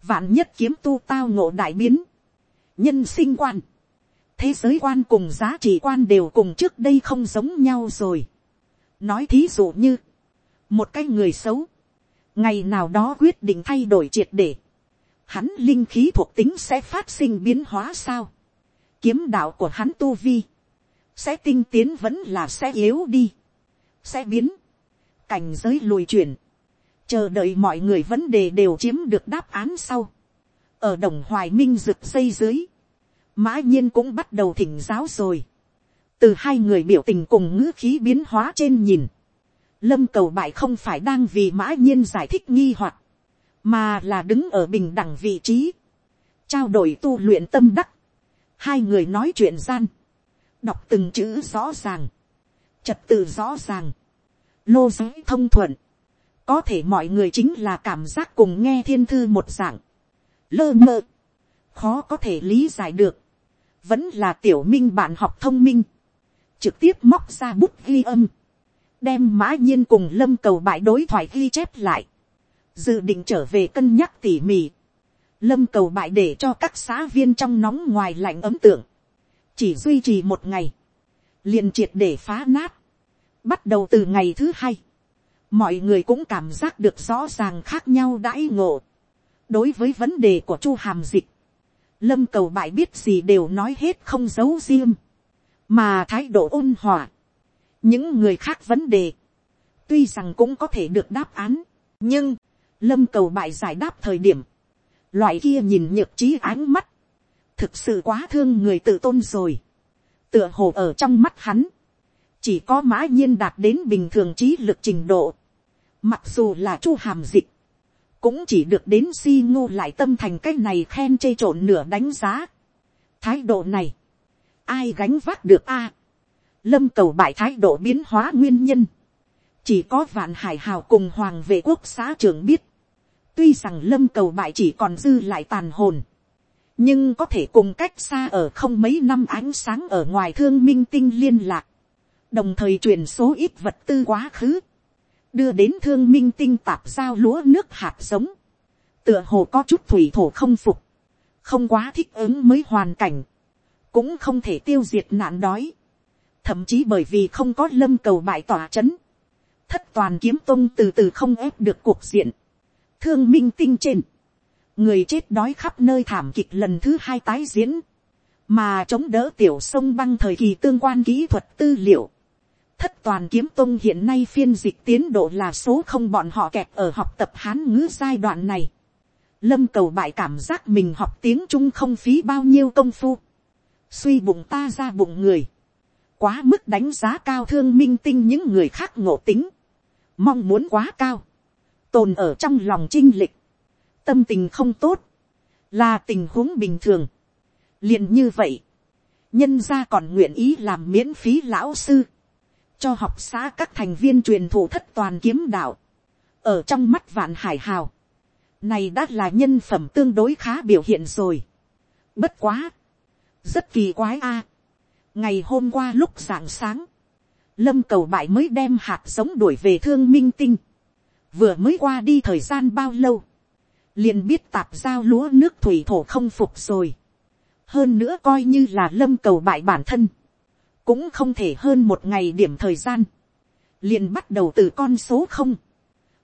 vạn nhất kiếm tu tao ngộ đại biến nhân sinh quan, thế giới quan cùng giá trị quan đều cùng trước đây không giống nhau rồi. nói thí dụ như, một cái người xấu, ngày nào đó quyết định thay đổi triệt để, hắn linh khí thuộc tính sẽ phát sinh biến hóa sao, kiếm đạo của hắn tu vi, sẽ tinh tiến vẫn là sẽ yếu đi, sẽ biến, cảnh giới lùi chuyển, chờ đợi mọi người vấn đề đều chiếm được đáp án sau, ở đồng hoài minh rực xây dưới, mã nhiên cũng bắt đầu thỉnh giáo rồi. từ hai người biểu tình cùng ngữ khí biến hóa trên nhìn, lâm cầu bại không phải đang vì mã nhiên giải thích nghi hoặc, mà là đứng ở bình đẳng vị trí, trao đổi tu luyện tâm đắc, hai người nói chuyện gian, đọc từng chữ rõ ràng, trật tự rõ ràng, lô giới thông thuận, có thể mọi người chính là cảm giác cùng nghe thiên thư một dạng, lơ mơ, khó có thể lý giải được, vẫn là tiểu minh bạn học thông minh, trực tiếp móc ra bút ghi âm, đem mã nhiên cùng lâm cầu bại đối thoại ghi chép lại, dự định trở về cân nhắc tỉ mỉ, lâm cầu bại để cho các xã viên trong nóng ngoài lạnh ấm tượng, chỉ duy trì một ngày, liền triệt để phá nát, bắt đầu từ ngày thứ hai, mọi người cũng cảm giác được rõ ràng khác nhau đãi ngộ, đối với vấn đề của chu hàm dịch, lâm cầu bại biết gì đều nói hết không giấu riêng, mà thái độ ôn hòa, những người khác vấn đề, tuy rằng cũng có thể được đáp án, nhưng, lâm cầu bại giải đáp thời điểm, loại kia nhìn nhược trí ánh mắt, thực sự quá thương người tự tôn rồi, tựa hồ ở trong mắt hắn, chỉ có mã nhiên đạt đến bình thường trí lực trình độ, mặc dù là chu hàm dịch, cũng chỉ được đến si ngô lại tâm thành cái này khen chê trộn nửa đánh giá. thái độ này, ai gánh vác được a. lâm cầu bại thái độ biến hóa nguyên nhân, chỉ có vạn hải hào cùng hoàng vệ quốc xã trưởng biết, tuy rằng lâm cầu bại chỉ còn dư lại tàn hồn, nhưng có thể cùng cách xa ở không mấy năm ánh sáng ở ngoài thương minh tinh liên lạc, đồng thời truyền số ít vật tư quá khứ, đưa đến thương minh tinh tạp giao lúa nước hạt giống, tựa hồ có chút thủy thổ không phục, không quá thích ứng mới hoàn cảnh, cũng không thể tiêu diệt nạn đói, thậm chí bởi vì không có lâm cầu bại tỏa c h ấ n thất toàn kiếm tung từ từ không ép được cuộc diện, thương minh tinh trên, người chết đói khắp nơi thảm kịch lần thứ hai tái diễn, mà chống đỡ tiểu sông băng thời kỳ tương quan kỹ thuật tư liệu, thất toàn kiếm tông hiện nay phiên dịch tiến độ là số không bọn họ kẹt ở học tập hán ngữ giai đoạn này. Lâm cầu bại cảm giác mình học tiếng Trung không phí bao nhiêu công phu. Suy bụng ta ra bụng người. Quá mức đánh giá cao thương minh tinh những người khác ngộ tính, mong muốn quá cao, tồn ở trong lòng chinh lịch, tâm tình không tốt, là tình huống bình thường. liền như vậy, nhân gia còn nguyện ý làm miễn phí lão sư, cho học xã các thành viên truyền thụ thất toàn kiếm đạo, ở trong mắt vạn hải hào, này đã là nhân phẩm tương đối khá biểu hiện rồi. bất quá, rất kỳ quái a. Ngày hôm qua lúc rạng sáng, lâm cầu bại mới đem hạt giống đuổi về thương minh tinh, vừa mới qua đi thời gian bao lâu, liền biết tạp giao lúa nước thủy thổ không phục rồi, hơn nữa coi như là lâm cầu bại bản thân, cũng không thể hơn một ngày điểm thời gian, liền bắt đầu từ con số không,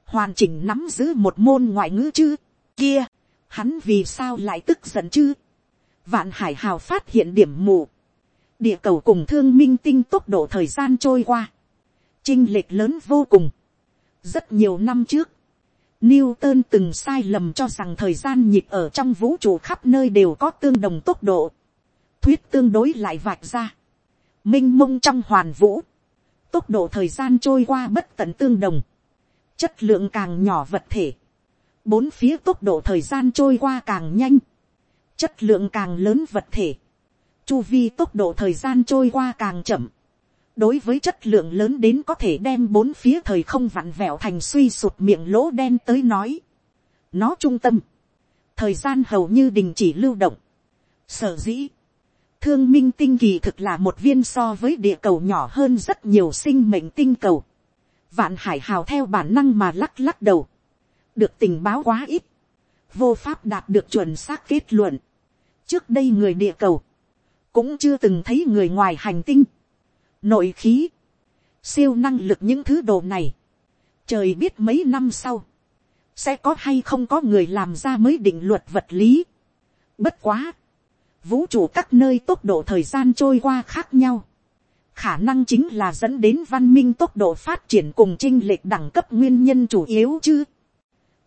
hoàn chỉnh nắm giữ một môn ngoại ngữ chứ, kia, hắn vì sao lại tức giận chứ, vạn hải hào phát hiện điểm mù, địa cầu cùng thương minh tinh tốc độ thời gian trôi qua, chinh lệch lớn vô cùng. rất nhiều năm trước, Newton từng sai lầm cho rằng thời gian nhịp ở trong vũ trụ khắp nơi đều có tương đồng tốc độ. Thuyết tương đối lại vạch ra. Minh mông trong hoàn vũ. Tốc độ thời gian trôi qua bất tận tương đồng. Chất lượng càng nhỏ vật thể. Bốn phía tốc độ thời gian trôi qua càng nhanh. Chất lượng càng lớn vật thể chu vi tốc độ thời gian trôi qua càng chậm. đối với chất lượng lớn đến có thể đem bốn phía thời không vặn vẹo thành suy sụt miệng lỗ đen tới nói. nó trung tâm. thời gian hầu như đình chỉ lưu động. sở dĩ thương minh tinh kỳ thực là một viên so với địa cầu nhỏ hơn rất nhiều sinh mệnh tinh cầu. vạn hải hào theo bản năng mà lắc lắc đầu. được tình báo quá ít. vô pháp đạt được chuẩn xác kết luận. trước đây người địa cầu cũng chưa từng thấy người ngoài hành tinh, nội khí, siêu năng lực những thứ đồ này, trời biết mấy năm sau, sẽ có hay không có người làm ra mới định luật vật lý. Bất quá, vũ trụ các nơi tốc độ thời gian trôi qua khác nhau, khả năng chính là dẫn đến văn minh tốc độ phát triển cùng chinh lệch đẳng cấp nguyên nhân chủ yếu chứ.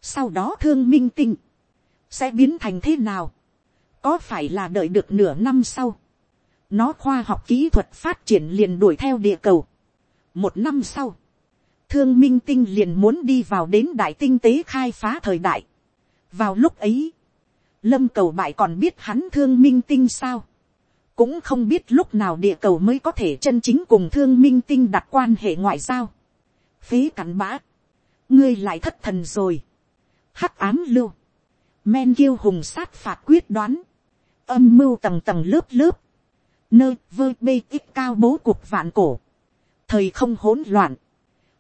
Sau đó thương minh tinh, sẽ biến thành thế nào? Có phải là đợi được nửa năm sau, nó khoa học kỹ thuật phát triển liền đuổi theo địa cầu. một năm sau, thương minh tinh liền muốn đi vào đến đại tinh tế khai phá thời đại. vào lúc ấy, lâm cầu bại còn biết hắn thương minh tinh sao. cũng không biết lúc nào địa cầu mới có thể chân chính cùng thương minh tinh đặt quan hệ ngoại giao. phế cắn bã, ngươi lại thất thần rồi. hắc ám lưu, men kiêu hùng sát phạt quyết đoán, âm mưu tầng tầng lớp lớp, nơi vơ bê ít cao bố cuộc vạn cổ, thời không hỗn loạn,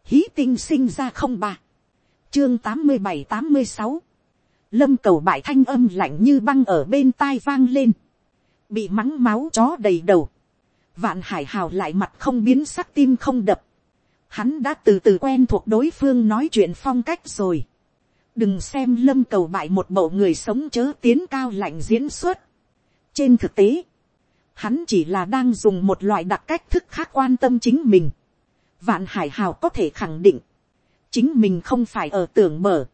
hí tinh sinh ra không ba, chương tám mươi bảy tám mươi sáu, lâm cầu bại thanh âm lạnh như băng ở bên tai vang lên, bị mắng máu chó đầy đầu, vạn hải hào lại mặt không biến sắc tim không đập, hắn đã từ từ quen thuộc đối phương nói chuyện phong cách rồi, đừng xem lâm cầu bại một bộ người sống chớ tiến cao lạnh diễn xuất, trên thực tế, Hắn chỉ là đang dùng một loại đặc cách thức khác quan tâm chính mình. Vạn hải hào có thể khẳng định. Chính mình không phải ở tưởng mở.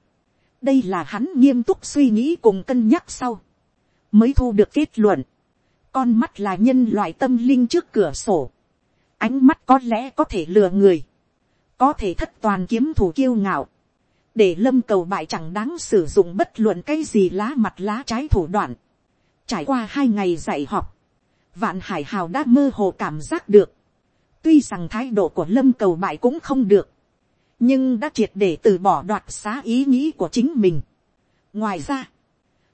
Đây là hắn nghiêm túc suy nghĩ cùng cân nhắc sau. Mới thu được kết luận. Con mắt là nhân loại tâm linh trước cửa sổ. Ánh mắt có lẽ có thể lừa người. Có thể thất toàn kiếm thủ kiêu ngạo để lâm cầu bại chẳng đáng sử dụng bất luận cái gì lá mặt lá trái thủ đoạn. Trải qua hai ngày dạy học, vạn hải hào đã mơ hồ cảm giác được, tuy rằng thái độ của lâm cầu bại cũng không được, nhưng đã triệt để từ bỏ đoạt xá ý nghĩ của chính mình. ngoài ra,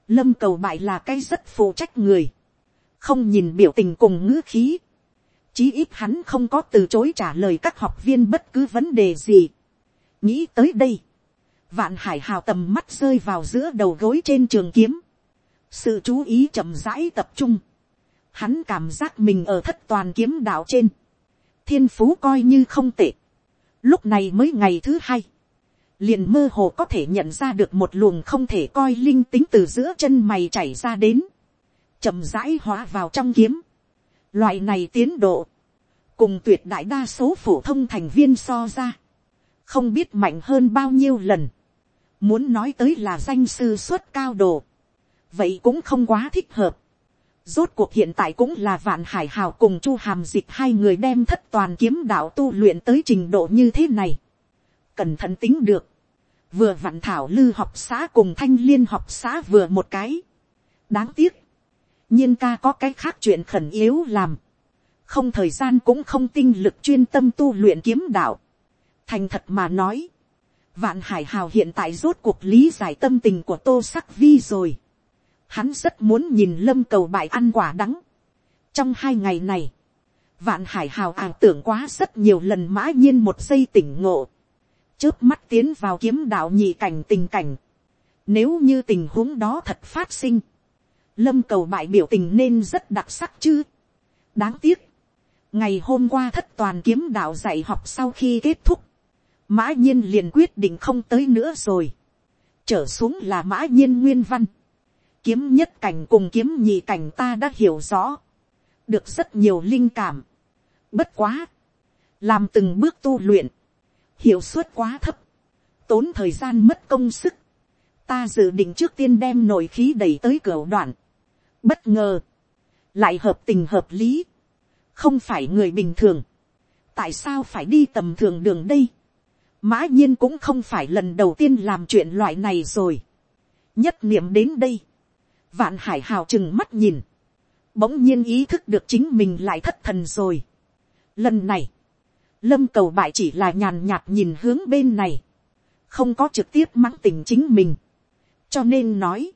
lâm cầu bại là cái rất phụ trách người, không nhìn biểu tình cùng ngữ khí, chí ít hắn không có từ chối trả lời các học viên bất cứ vấn đề gì. nghĩ tới đây, vạn hải hào tầm mắt rơi vào giữa đầu gối trên trường kiếm, sự chú ý chậm rãi tập trung, hắn cảm giác mình ở thất toàn kiếm đạo trên, thiên phú coi như không tệ, lúc này mới ngày thứ hai, liền mơ hồ có thể nhận ra được một luồng không thể coi linh tính từ giữa chân mày chảy ra đến, chậm rãi hóa vào trong kiếm. Loại này tiến độ, cùng tuyệt đại đa số phổ thông thành viên so ra, không biết mạnh hơn bao nhiêu lần. Muốn nói tới là danh sư xuất cao đồ, vậy cũng không quá thích hợp. Rốt cuộc hiện tại cũng là vạn hải hào cùng chu hàm dịch hai người đem thất toàn kiếm đạo tu luyện tới trình độ như thế này. Cẩn thận tính được. Vừa vạn thảo lư học xã cùng thanh liên học xã vừa một cái. Đáng tiếc. nhiên ca có cái khác chuyện khẩn yếu làm. Không thời gian cũng không tinh lực chuyên tâm tu luyện kiếm đạo. Thành thật mà nói. Vạn hải hào hiện tại rốt cuộc lý giải tâm tình của tô sắc vi rồi Hắn rất muốn nhìn lâm cầu bại ăn quả đắng. Trong hai ngày này, vạn hải hào ảo tưởng quá rất nhiều lần mã nhiên một giây tỉnh ngộ. trước mắt tiến vào kiếm đạo nhị cảnh tình cảnh. Nếu như tình huống đó thật phát sinh. Lâm cầu bại biểu tình nên rất đặc sắc chứ. Đáng tiếc. Ngày hôm qua thất toàn kiếm đạo dạy học sau khi kết thúc. Mã nhiên liền quyết định không tới nữa rồi. Trở xuống là mã nhiên nguyên văn kiếm nhất cảnh cùng kiếm nhị cảnh ta đã hiểu rõ, được rất nhiều linh cảm. Bất quá, làm từng bước tu luyện, hiệu suất quá thấp, tốn thời gian mất công sức, ta dự định trước tiên đem nội khí đẩy tới cửa đoạn, bất ngờ, lại hợp tình hợp lý, không phải người bình thường, tại sao phải đi tầm thường đường đây, mã nhiên cũng không phải lần đầu tiên làm chuyện loại này rồi, nhất niệm đến đây, Vạn hải hào chừng mắt nhìn. Bỗng nhiên ý thức được chính mình lại thất thần rồi. Lần này. Lâm cầu bại chỉ là nhàn nhạt nhìn hướng bên này. Không có trực tiếp mắng tình chính mình. Cho nên nói.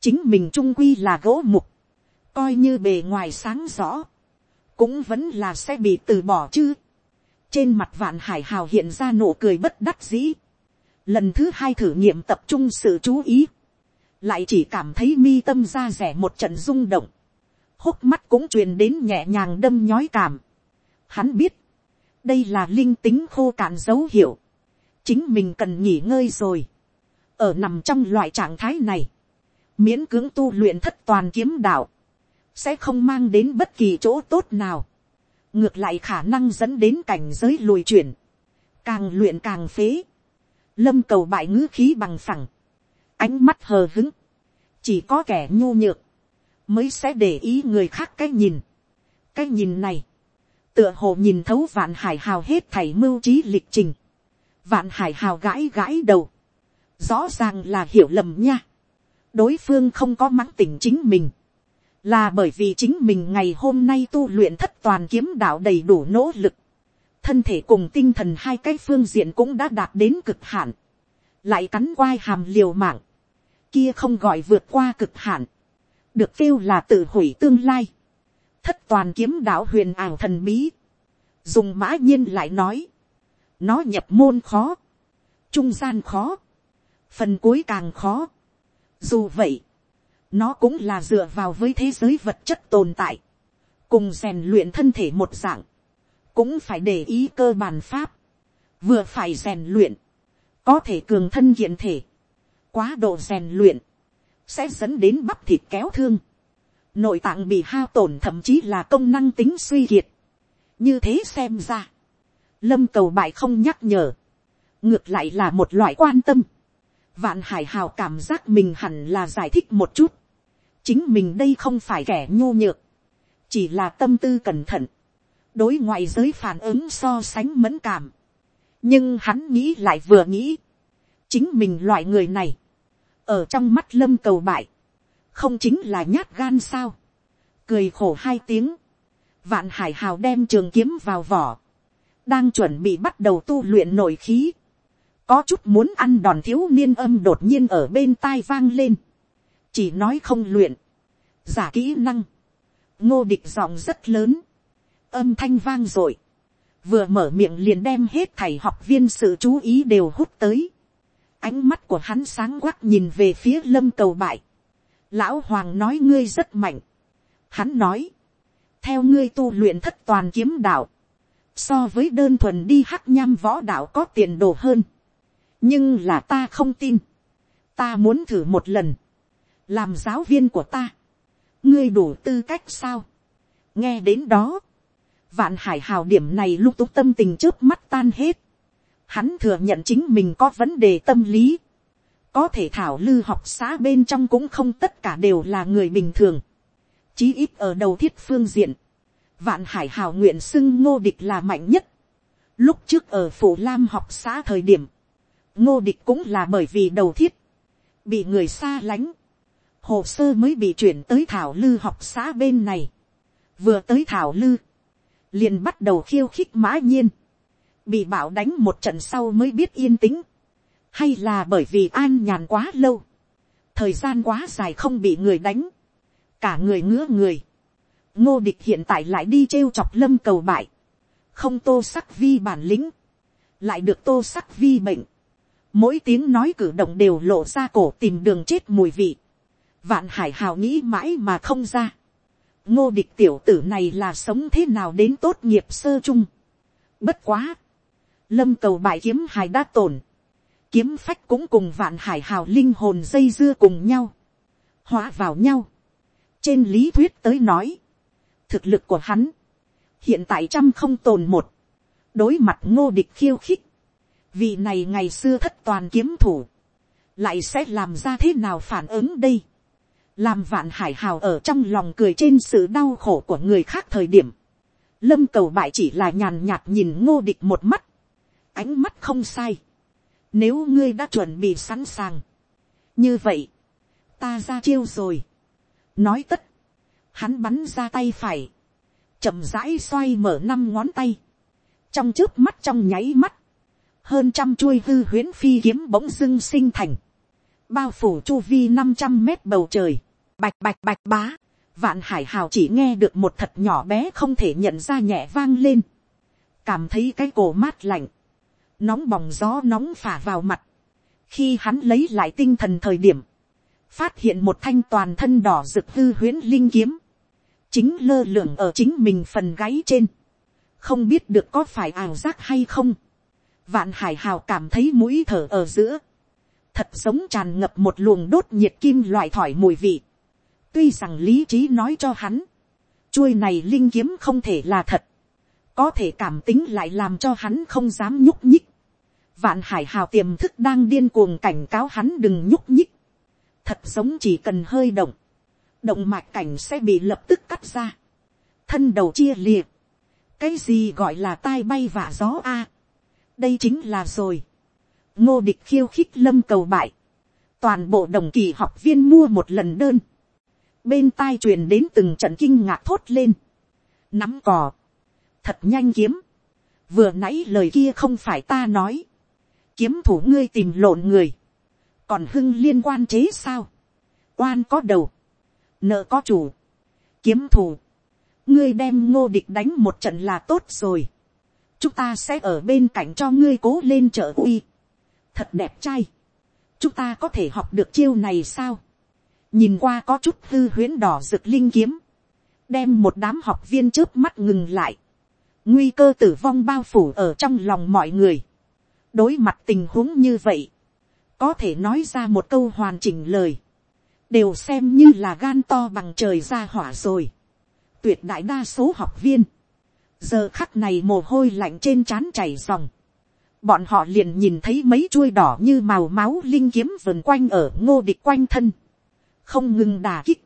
Chính mình trung quy là gỗ mục. Coi như bề ngoài sáng rõ. Cũng vẫn là sẽ bị từ bỏ chứ. Trên mặt vạn hải hào hiện ra nụ cười bất đắc dĩ. Lần thứ hai thử nghiệm tập trung sự chú ý lại chỉ cảm thấy mi tâm ra rẻ một trận rung động, hốc mắt cũng truyền đến nhẹ nhàng đâm nhói cảm. Hắn biết, đây là linh tính khô cạn dấu hiệu, chính mình cần nghỉ ngơi rồi, ở nằm trong loại trạng thái này, miễn cưỡng tu luyện thất toàn kiếm đạo, sẽ không mang đến bất kỳ chỗ tốt nào, ngược lại khả năng dẫn đến cảnh giới lùi chuyển, càng luyện càng phế, lâm cầu bại ngữ khí bằng phẳng, ánh mắt hờ hứng, chỉ có kẻ nhu nhược, mới sẽ để ý người khác cái nhìn. cái nhìn này, tựa hồ nhìn thấu vạn hải hào hết thảy mưu trí lịch trình, vạn hải hào gãi gãi đầu, rõ ràng là hiểu lầm nha, đối phương không có mắng tỉnh chính mình, là bởi vì chính mình ngày hôm nay tu luyện thất toàn kiếm đạo đầy đủ nỗ lực, thân thể cùng tinh thần hai cái phương diện cũng đã đạt đến cực hạn, lại cắn quai hàm liều mạng, kia không gọi vượt qua cực hạn, được kêu là tự hủy tương lai, thất toàn kiếm đạo huyền ảo thần bí, dùng mã nhiên lại nói, nó nhập môn khó, trung gian khó, phần cuối càng khó. Dù vậy, nó cũng là dựa vào với thế giới vật chất tồn tại, cùng rèn luyện thân thể một dạng, cũng phải để ý cơ bản pháp, vừa phải rèn luyện, có thể cường thân hiện thể, quá độ rèn luyện, sẽ dẫn đến bắp thịt kéo thương, nội tạng bị hao tổn thậm chí là công năng tính suy kiệt. như thế xem ra, lâm cầu bại không nhắc nhở, ngược lại là một loại quan tâm. vạn hải hào cảm giác mình hẳn là giải thích một chút. chính mình đây không phải kẻ nhô nhược, chỉ là tâm tư cẩn thận, đối ngoại giới phản ứng so sánh mẫn cảm nhưng hắn nghĩ lại vừa nghĩ, chính mình loại người này, ở trong mắt lâm cầu bại, không chính là nhát gan sao, cười khổ hai tiếng, vạn hải hào đem trường kiếm vào vỏ, đang chuẩn bị bắt đầu tu luyện nội khí, có chút muốn ăn đòn thiếu niên âm đột nhiên ở bên tai vang lên, chỉ nói không luyện, giả kỹ năng, ngô địch giọng rất lớn, âm thanh vang r ộ i vừa mở miệng liền đem hết thầy học viên sự chú ý đều hút tới, ánh mắt của hắn sáng quắc nhìn về phía lâm cầu bại, lão hoàng nói ngươi rất mạnh, hắn nói, theo ngươi tu luyện thất toàn kiếm đạo, so với đơn thuần đi hắc nham võ đạo có tiền đồ hơn, nhưng là ta không tin, ta muốn thử một lần, làm giáo viên của ta, ngươi đủ tư cách sao, nghe đến đó, vạn hải hào điểm này lúc túc tâm tình trước mắt tan hết, hắn thừa nhận chính mình có vấn đề tâm lý, có thể thảo lư học xã bên trong cũng không tất cả đều là người bình thường, chí ít ở đầu thiết phương diện, vạn hải hào nguyện xưng ngô địch là mạnh nhất, lúc trước ở phủ lam học xã thời điểm, ngô địch cũng là bởi vì đầu thiết, bị người xa lánh, hồ sơ mới bị chuyển tới thảo lư học xã bên này, vừa tới thảo lư, liền bắt đầu khiêu khích mã nhiên, bị bảo đánh một trận sau mới biết yên tĩnh, hay là bởi vì an nhàn quá lâu, thời gian quá dài không bị người đánh, cả người ngứa người, ngô địch hiện tại lại đi trêu chọc lâm cầu bại, không tô sắc vi bản lĩnh, lại được tô sắc vi bệnh, mỗi tiếng nói cử động đều lộ ra cổ tìm đường chết mùi vị, vạn hải hào nghĩ mãi mà không ra, ngô địch tiểu tử này là sống thế nào đến tốt nghiệp sơ chung, bất quá, lâm cầu bại kiếm hài đã tổn, kiếm phách cũng cùng vạn hải hào linh hồn dây dưa cùng nhau, hóa vào nhau. trên lý thuyết tới nói, thực lực của hắn, hiện tại trăm không tồn một, đối mặt ngô địch khiêu khích, vì này ngày xưa thất toàn kiếm thủ, lại sẽ làm ra thế nào phản ứng đây, làm vạn hải hào ở trong lòng cười trên sự đau khổ của người khác thời điểm, lâm cầu bại chỉ là nhàn nhạt nhìn ngô địch một mắt, ánh mắt không sai, nếu ngươi đã chuẩn bị sẵn sàng, như vậy, ta ra chiêu rồi, nói tất, hắn bắn ra tay phải, chậm rãi xoay mở năm ngón tay, trong trước mắt trong nháy mắt, hơn trăm chuôi hư huyễn phi kiếm bỗng dưng sinh thành, bao phủ chu vi năm trăm mét bầu trời, bạch bạch bạch bá, vạn hải hào chỉ nghe được một thật nhỏ bé không thể nhận ra nhẹ vang lên, cảm thấy cái cổ mát lạnh, nóng bỏng gió nóng phả vào mặt, khi hắn lấy lại tinh thần thời điểm, phát hiện một thanh toàn thân đỏ rực hư huyễn linh kiếm, chính lơ lửng ở chính mình phần gáy trên, không biết được có phải ảo giác hay không, vạn hải hào cảm thấy mũi thở ở giữa, thật giống tràn ngập một luồng đốt nhiệt kim loại thỏi mùi vị, tuy rằng lý trí nói cho hắn, chuôi này linh kiếm không thể là thật, có thể cảm tính lại làm cho hắn không dám nhúc nhích, vạn hải hào tiềm thức đang điên cuồng cảnh cáo hắn đừng nhúc nhích, thật sống chỉ cần hơi động, động mạch cảnh sẽ bị lập tức cắt ra, thân đầu chia liệt, cái gì gọi là tai bay vả gió a, à, đây chính là rồi, ngô địch khiêu khích lâm cầu bại, toàn bộ đồng kỳ học viên mua một lần đơn, bên tai truyền đến từng trận kinh ngạc thốt lên, nắm cò, thật nhanh kiếm, vừa nãy lời kia không phải ta nói, kiếm thủ ngươi tìm lộn người, còn hưng liên quan chế sao, quan có đầu, nợ có chủ, kiếm thủ, ngươi đem ngô địch đánh một trận là tốt rồi, chúng ta sẽ ở bên cạnh cho ngươi cố lên trợ uy, thật đẹp trai, chúng ta có thể học được chiêu này sao, nhìn qua có chút hư huyễn đỏ rực linh kiếm, đem một đám học viên trước mắt ngừng lại, nguy cơ tử vong bao phủ ở trong lòng mọi người, đối mặt tình huống như vậy, có thể nói ra một câu hoàn chỉnh lời, đều xem như là gan to bằng trời ra hỏa rồi. tuyệt đại đa số học viên, giờ khắc này mồ hôi lạnh trên trán chảy dòng, bọn họ liền nhìn thấy mấy chuôi đỏ như màu máu linh kiếm vần quanh ở ngô địch quanh thân, không ngừng đà kích,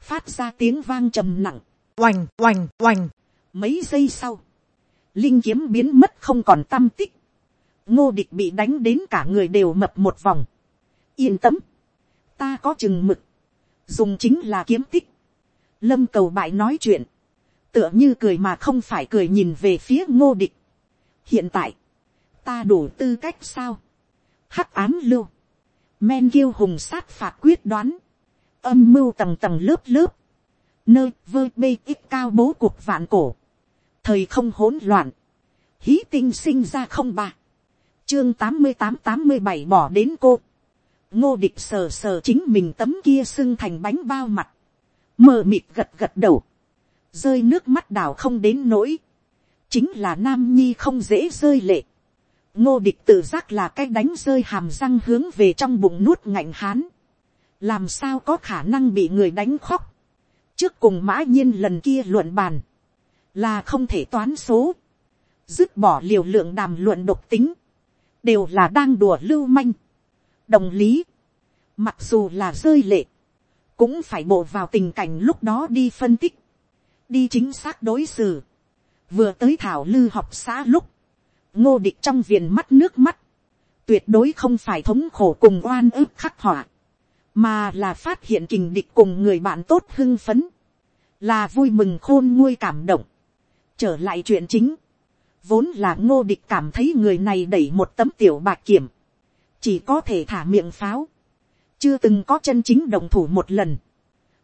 phát ra tiếng vang trầm nặng, oành oành oành, mấy giây sau, linh kiếm biến mất không còn tâm tích, ngô địch bị đánh đến cả người đều mập một vòng. yên tâm, ta có chừng mực, dùng chính là kiếm tích. lâm cầu bại nói chuyện, tựa như cười mà không phải cười nhìn về phía ngô địch. hiện tại, ta đủ tư cách sao, hắc án lưu, men kiêu hùng sát phạt quyết đoán, âm mưu tầng tầng lớp lớp, nơi vơ bê ít cao bố cuộc vạn cổ, thời không hỗn loạn, hí tinh sinh ra không ba, chương tám mươi tám tám mươi bảy bỏ đến cô, ngô địch sờ sờ chính mình tấm kia sưng thành bánh bao mặt, mờ mịt gật gật đầu, rơi nước mắt đào không đến nỗi, chính là nam nhi không dễ rơi lệ, ngô địch tự giác là cái đánh rơi hàm răng hướng về trong bụng nuốt ngạnh hán, làm sao có khả năng bị người đánh khóc, trước cùng mã nhiên lần kia luận bàn, là không thể toán số, dứt bỏ liều lượng đàm luận độc tính, đều là đang đùa lưu manh, đồng lý, mặc dù là rơi lệ, cũng phải bộ vào tình cảnh lúc đó đi phân tích, đi chính xác đối xử, vừa tới thảo lư học xã lúc, ngô địch trong viền mắt nước mắt, tuyệt đối không phải thống khổ cùng oan ức khắc họa, mà là phát hiện kình địch cùng người bạn tốt hưng phấn, là vui mừng khôn nguôi cảm động. trở lại chuyện chính, vốn là ngô địch cảm thấy người này đẩy một tấm tiểu bạc kiểm, chỉ có thể thả miệng pháo, chưa từng có chân chính đồng thủ một lần,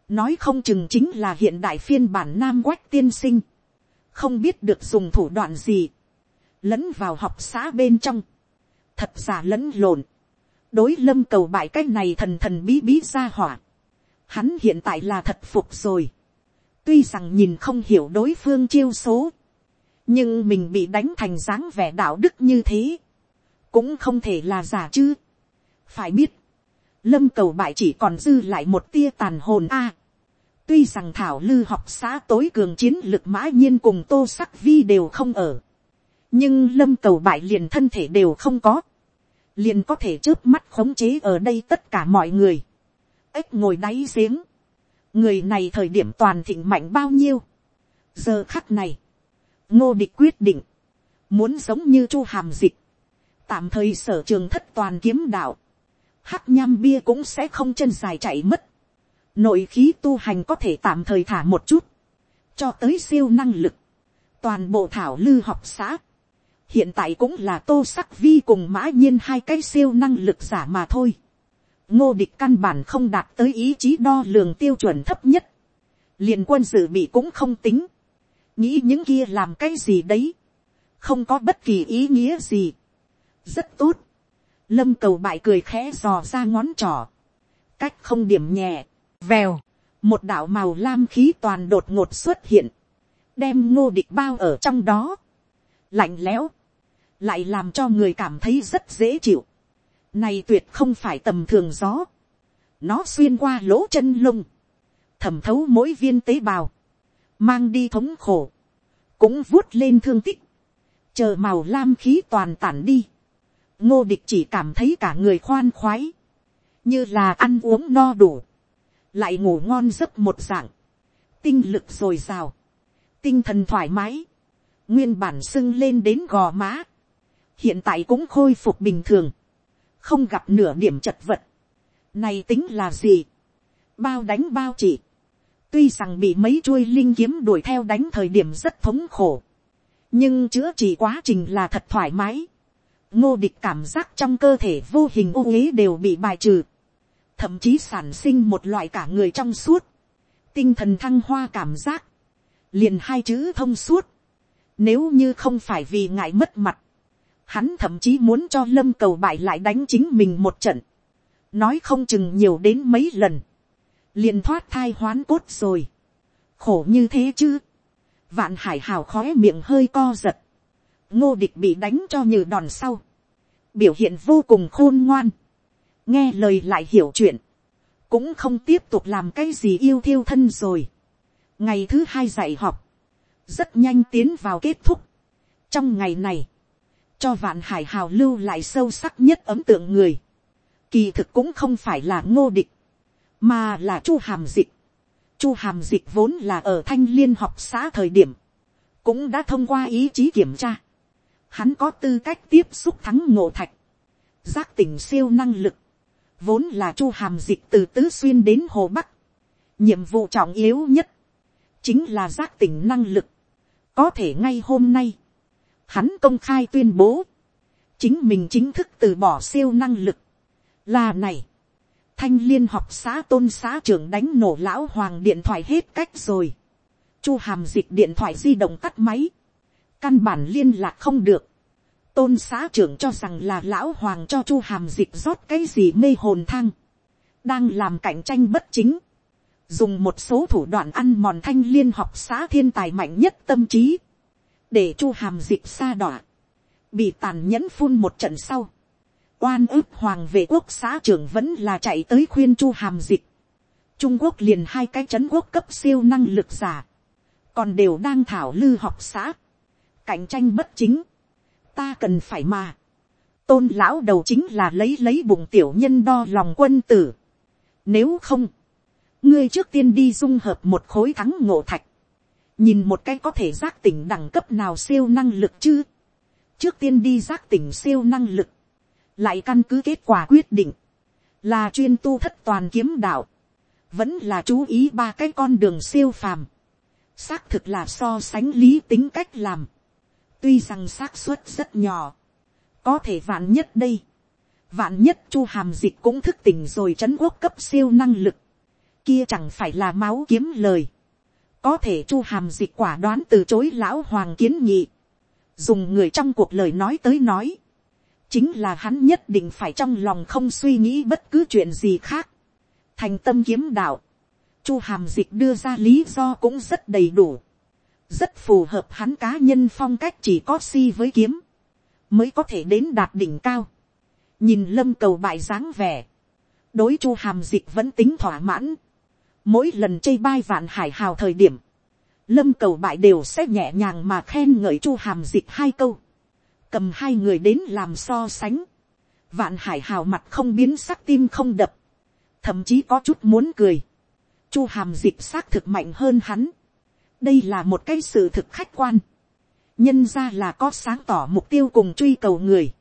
nói không chừng chính là hiện đại phiên bản nam quách tiên sinh, không biết được dùng thủ đoạn gì, lẫn vào học xã bên trong, thật giả lẫn lộn, đối lâm cầu bại cái này thần thần bí bí ra hỏa, hắn hiện tại là thật phục rồi, tuy rằng nhìn không hiểu đối phương chiêu số, nhưng mình bị đánh thành dáng vẻ đạo đức như thế, cũng không thể là giả chứ. phải biết, lâm cầu bại chỉ còn dư lại một tia tàn hồn a. tuy rằng thảo lư học xã tối cường chiến lực mã nhiên cùng tô sắc vi đều không ở, nhưng lâm cầu bại liền thân thể đều không có, liền có thể trước mắt khống chế ở đây tất cả mọi người, ếch ngồi đáy giếng, người này thời điểm toàn thịnh mạnh bao nhiêu, giờ khắc này, ngô địch quyết định, muốn giống như chu hàm dịch, tạm thời sở trường thất toàn kiếm đạo, hắc nham bia cũng sẽ không chân dài chạy mất, nội khí tu hành có thể tạm thời thả một chút, cho tới siêu năng lực, toàn bộ thảo lư học xã, hiện tại cũng là tô sắc vi cùng mã nhiên hai cái siêu năng lực giả mà thôi. ngô địch căn bản không đạt tới ý chí đo lường tiêu chuẩn thấp nhất, liền quân dự bị cũng không tính, nghĩ những kia làm cái gì đấy, không có bất kỳ ý nghĩa gì. rất tốt, lâm cầu bại cười khẽ dò ra ngón trỏ, cách không điểm nhẹ, vèo, một đạo màu lam khí toàn đột ngột xuất hiện, đem ngô địch bao ở trong đó, lạnh lẽo, lại làm cho người cảm thấy rất dễ chịu. Này tuyệt không phải tầm thường gió, nó xuyên qua lỗ chân lông, thẩm thấu mỗi viên tế bào, mang đi thống khổ, cũng vuốt lên thương tích, chờ màu lam khí toàn tản đi, ngô địch chỉ cảm thấy cả người khoan khoái, như là ăn uống no đủ, lại ngủ ngon giấc một dạng, tinh lực dồi dào, tinh thần thoải mái, nguyên bản sưng lên đến gò má, hiện tại cũng khôi phục bình thường, không gặp nửa điểm chật vật, này tính là gì, bao đánh bao chỉ, tuy rằng bị mấy chuôi linh kiếm đuổi theo đánh thời điểm rất thống khổ, nhưng chữa trị quá trình là thật thoải mái, ngô địch cảm giác trong cơ thể vô hình ô uế đều bị bài trừ, thậm chí sản sinh một loại cả người trong suốt, tinh thần thăng hoa cảm giác, liền hai chữ thông suốt, nếu như không phải vì ngại mất mặt, hắn thậm chí muốn cho lâm cầu bại lại đánh chính mình một trận, nói không chừng nhiều đến mấy lần, liền thoát thai hoán cốt rồi, khổ như thế chứ, vạn hải hào khói miệng hơi co giật, ngô địch bị đánh cho như đòn sau, biểu hiện vô cùng khôn ngoan, nghe lời lại hiểu chuyện, cũng không tiếp tục làm cái gì yêu thiêu thân rồi. ngày thứ hai dạy học, rất nhanh tiến vào kết thúc. trong ngày này, cho vạn hải hào lưu lại sâu sắc nhất ấm tượng người. Kỳ thực cũng không phải là ngô địch, mà là chu hàm dịch. chu hàm dịch vốn là ở thanh liên học xã thời điểm, cũng đã thông qua ý chí kiểm tra. Hắn có tư cách tiếp xúc thắng ngộ thạch, giác tỉnh siêu năng lực, vốn là chu hàm dịch từ tứ xuyên đến hồ bắc. nhiệm vụ trọng yếu nhất, chính là giác tỉnh năng lực. có thể ngay hôm nay, hắn công khai tuyên bố, chính mình chính thức từ bỏ siêu năng lực, là này, thanh liên học xã tôn xã trưởng đánh nổ lão hoàng điện thoại hết cách rồi, chu hàm dịch điện thoại di động tắt máy, căn bản liên lạc không được, tôn xã trưởng cho rằng là lão hoàng cho chu hàm dịch rót cái gì mê hồn thang, đang làm cạnh tranh bất chính, dùng một số thủ đoạn ăn mòn thanh liên học xã thiên tài mạnh nhất tâm trí, để chu hàm dịch xa đọa, bị tàn nhẫn phun một trận sau, oan ức hoàng vệ quốc xã trưởng vẫn là chạy tới khuyên chu hàm dịch, trung quốc liền hai cái c quốc cấp siêu năng lực giả, còn đều đang thảo lư học xã, cạnh tranh bất chính, ta cần phải mà, tôn lão đầu chính là lấy lấy bụng tiểu nhân đo lòng quân tử, nếu không, ngươi trước tiên đi dung hợp một khối thắng ngộ thạch, nhìn một cái có thể giác tỉnh đẳng cấp nào siêu năng lực chứ, trước tiên đi giác tỉnh siêu năng lực, lại căn cứ kết quả quyết định, là chuyên tu thất toàn kiếm đạo, vẫn là chú ý ba cái con đường siêu phàm, xác thực là so sánh lý tính cách làm, tuy rằng xác suất rất nhỏ, có thể vạn nhất đây, vạn nhất chu hàm dịch cũng thức tỉnh rồi c h ấ n quốc cấp siêu năng lực, kia chẳng phải là máu kiếm lời, có thể chu hàm dịch quả đoán từ chối lão hoàng kiến nghị. Dùng người trong cuộc lời nói tới nói, chính là hắn nhất định phải trong lòng không suy nghĩ bất cứ chuyện gì khác, thành tâm kiếm đạo, chu hàm dịch đưa ra lý do cũng rất đầy đủ, rất phù hợp hắn cá nhân phong cách chỉ có si với kiếm, mới có thể đến đạt đỉnh cao. Nhìn lâm cầu bại dáng vẻ, đối chu hàm dịch vẫn tính thỏa mãn, mỗi lần chê bai vạn hải hào thời điểm, lâm cầu bại đều sẽ nhẹ nhàng mà khen ngợi chu hàm dịch hai câu, cầm hai người đến làm so sánh, vạn hải hào mặt không biến sắc tim không đập, thậm chí có chút muốn cười, chu hàm dịch xác thực mạnh hơn hắn, đây là một cái sự thực khách quan, nhân ra là có sáng tỏ mục tiêu cùng truy cầu người,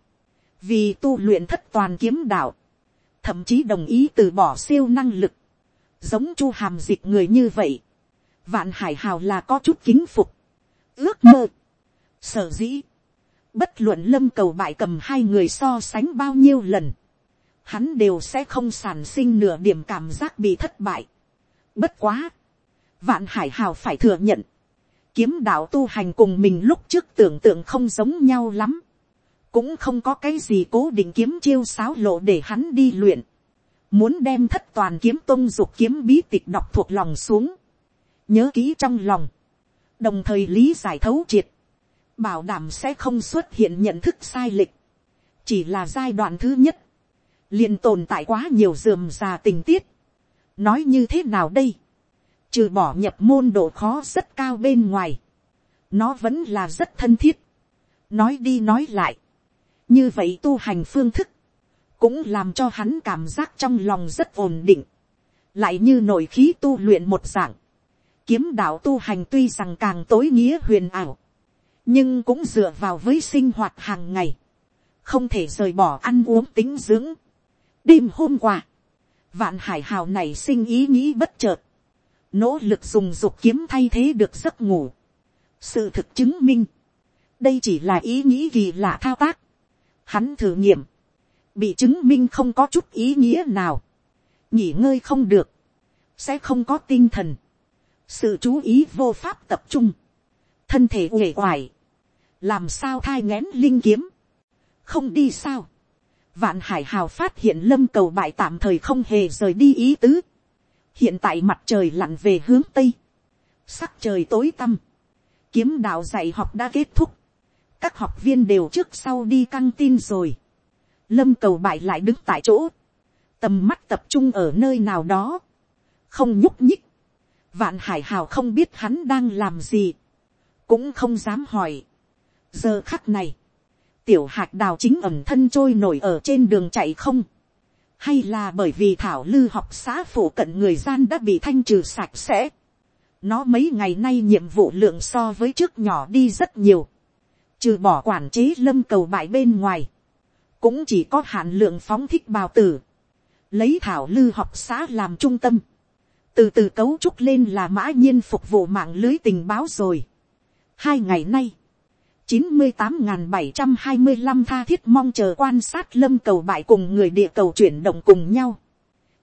vì tu luyện thất toàn kiếm đạo, thậm chí đồng ý từ bỏ siêu năng lực, giống chu hàm dịch người như vậy, vạn hải hào là có chút kính phục, ước mơ, sở dĩ, bất luận lâm cầu bại cầm hai người so sánh bao nhiêu lần, hắn đều sẽ không sản sinh nửa điểm cảm giác bị thất bại. Bất quá, vạn hải hào phải thừa nhận, kiếm đạo tu hành cùng mình lúc trước tưởng tượng không giống nhau lắm. Cũng không có cái gì cố định kiếm chiêu sáo lộ để hắn đi luyện, muốn đem thất toàn kiếm tôn dục kiếm bí tịch đọc thuộc lòng xuống, nhớ kỹ trong lòng, đồng thời lý giải thấu triệt, bảo đảm sẽ không xuất hiện nhận thức sai lệch, chỉ là giai đoạn thứ nhất, liền tồn tại quá nhiều dườm già tình tiết, nói như thế nào đây, trừ bỏ nhập môn độ khó rất cao bên ngoài, nó vẫn là rất thân thiết, nói đi nói lại, như vậy tu hành phương thức, cũng làm cho hắn cảm giác trong lòng rất ổn định, lại như nội khí tu luyện một dạng, kiếm đạo tu hành tuy rằng càng tối nghĩa huyền ảo, nhưng cũng dựa vào với sinh hoạt hàng ngày, không thể rời bỏ ăn uống tính dưỡng. đêm hôm qua, vạn hải hào này sinh ý nghĩ bất chợt, nỗ lực dùng dục kiếm thay thế được giấc ngủ. sự thực chứng minh, đây chỉ là ý nghĩ kỳ lạ thao tác, Hắn thử nghiệm. Bị chứng minh không có chút ý nghĩa nào. Nghỉ ngơi không được. Sẽ không có tinh thần. Sự chú ý vô pháp tập trung. Thân thể uể oải. Làm sao thai ngén linh kiếm. Không đi sao. Vạn hải hào phát hiện lâm cầu bại tạm thời không hề rời đi ý tứ. Hiện tại mặt trời lặn về hướng tây. Sắc trời tối tăm. Kiếm đạo dạy học đã kết thúc các học viên đều trước sau đi căng tin rồi lâm cầu bại lại đứng tại chỗ, tầm mắt tập trung ở nơi nào đó, không nhúc nhích. vạn hải hào không biết hắn đang làm gì, cũng không dám hỏi. giờ khắc này, tiểu hạt đào chính ẩm thân trôi nổi ở trên đường chạy không, hay là bởi vì thảo lư học xã phổ cận người gian đã bị thanh trừ sạch sẽ. nó mấy ngày nay nhiệm vụ lượng so với trước nhỏ đi rất nhiều trừ bỏ quản chế lâm cầu bại bên ngoài, cũng chỉ có hạn lượng phóng thích bào tử, lấy thảo lư học xã làm trung tâm, từ từ cấu trúc lên là mã nhiên phục vụ mạng lưới tình báo rồi. hai ngày nay, chín mươi tám bảy trăm hai mươi năm tha thiết mong chờ quan sát lâm cầu bại cùng người địa cầu chuyển động cùng nhau.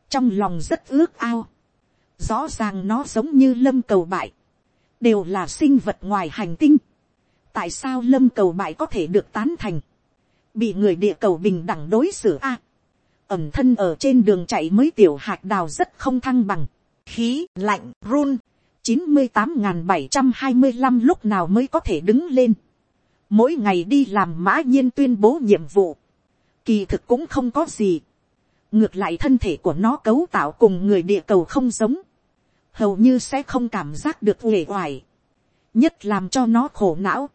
Trong lòng rất ước ao. Rõ ràng nó giống như lâm cầu bại. Đều là sinh vật ngoài hành tinh. Tại sao lâm cầu bại có thể được tán thành? Bị người địa cầu bình đẳng đối xử a. Ẩm thân ở trên đường chạy mới tiểu hạt đào rất không thăng bằng. Khí lạnh run. chín mươi tám bảy trăm hai mươi năm lúc nào mới có thể đứng lên. Mỗi ngày đi làm mã nhiên tuyên bố nhiệm vụ, kỳ thực cũng không có gì. ngược lại thân thể của nó cấu tạo cùng người địa cầu không giống, hầu như sẽ không cảm giác được uể oải, nhất làm cho nó khổ não,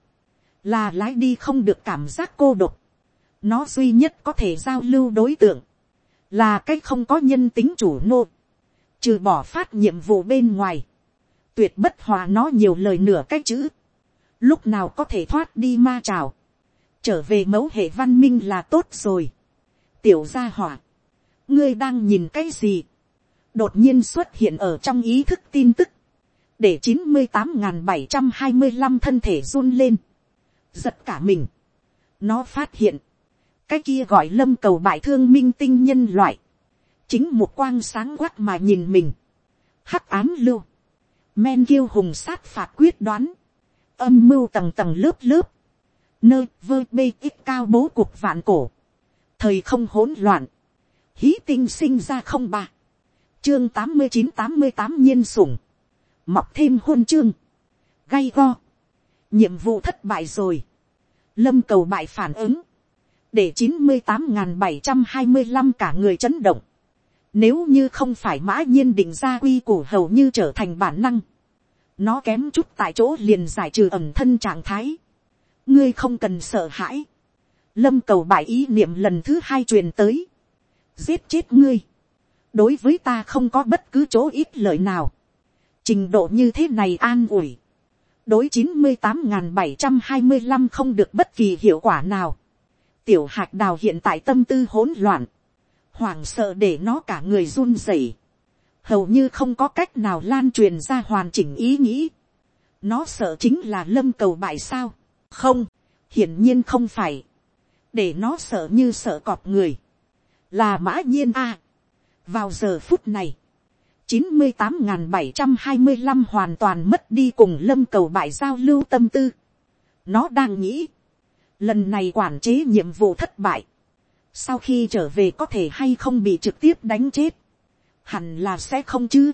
là lái đi không được cảm giác cô độc, nó duy nhất có thể giao lưu đối tượng, là cái không có nhân tính chủ nô, trừ bỏ phát nhiệm vụ bên ngoài, tuyệt bất hòa nó nhiều lời nửa cái chữ, lúc nào có thể thoát đi ma trào, trở về mẫu hệ văn minh là tốt rồi. tiểu gia hỏa, ngươi đang nhìn cái gì, đột nhiên xuất hiện ở trong ý thức tin tức, để chín mươi tám n bảy trăm hai mươi năm thân thể run lên, giật cả mình. nó phát hiện, cái kia gọi lâm cầu bại thương minh tinh nhân loại, chính một quang sáng quát mà nhìn mình, hắc ám lưu, men kiêu hùng sát phạt quyết đoán, âm mưu tầng tầng lớp lớp, nơi vơ bê ít cao bố cuộc vạn cổ, thời không hỗn loạn, hí tinh sinh ra không ba, chương tám mươi chín tám mươi tám nhiên sủng, mọc thêm hôn chương, gay go, nhiệm vụ thất bại rồi, lâm cầu bại phản ứng, để chín mươi tám n g h n bảy trăm hai mươi năm cả người chấn động, nếu như không phải mã nhiên định ra quy củ hầu như trở thành bản năng, nó kém chút tại chỗ liền giải trừ ẩm thân trạng thái. ngươi không cần sợ hãi. lâm cầu bại ý niệm lần thứ hai truyền tới. giết chết ngươi. đối với ta không có bất cứ chỗ ít lợi nào. trình độ như thế này an ủi. đối chín mươi tám n bảy trăm hai mươi năm không được bất kỳ hiệu quả nào tiểu Hạc đào hiện tại tâm tư hỗn loạn. hoảng sợ để nó cả người run rẩy hầu như không có cách nào lan truyền ra hoàn chỉnh ý nghĩ. nó sợ chính là lâm cầu bại sao. không, hiển nhiên không phải. để nó sợ như sợ cọp người. là mã nhiên a. vào giờ phút này, chín mươi tám n bảy trăm hai mươi năm hoàn toàn mất đi cùng lâm cầu bại giao lưu tâm tư. nó đang nghĩ, lần này quản chế nhiệm vụ thất bại, sau khi trở về có thể hay không bị trực tiếp đánh chết hẳn là sẽ không chứ.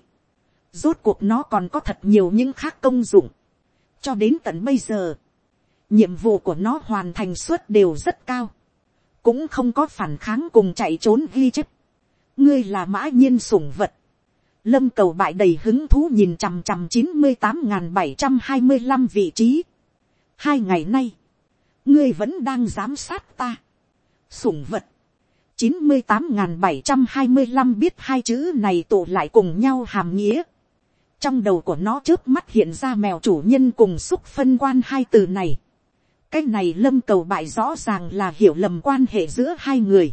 Rốt cuộc nó còn có thật nhiều những khác công dụng. Cho đến tận bây giờ, nhiệm vụ của nó hoàn thành suất đều rất cao. Cũng không có phản kháng cùng chạy trốn ghi chép. Ngươi là mã nhiên sủng vật. Lâm cầu bại đầy hứng thú nhìn chằm chằm chín mươi tám bảy trăm hai mươi năm vị trí. Hai ngày nay, ngươi vẫn đang giám sát ta. Sủng vật chín mươi tám bảy trăm hai mươi 725 biết hai chữ này tụ lại cùng nhau hàm nghĩa. Trong đầu của nó trước mắt hiện ra mèo chủ nhân cùng xúc phân quan hai từ này. Cái này lâm cầu bại rõ ràng là hiểu lầm quan hệ giữa hai người.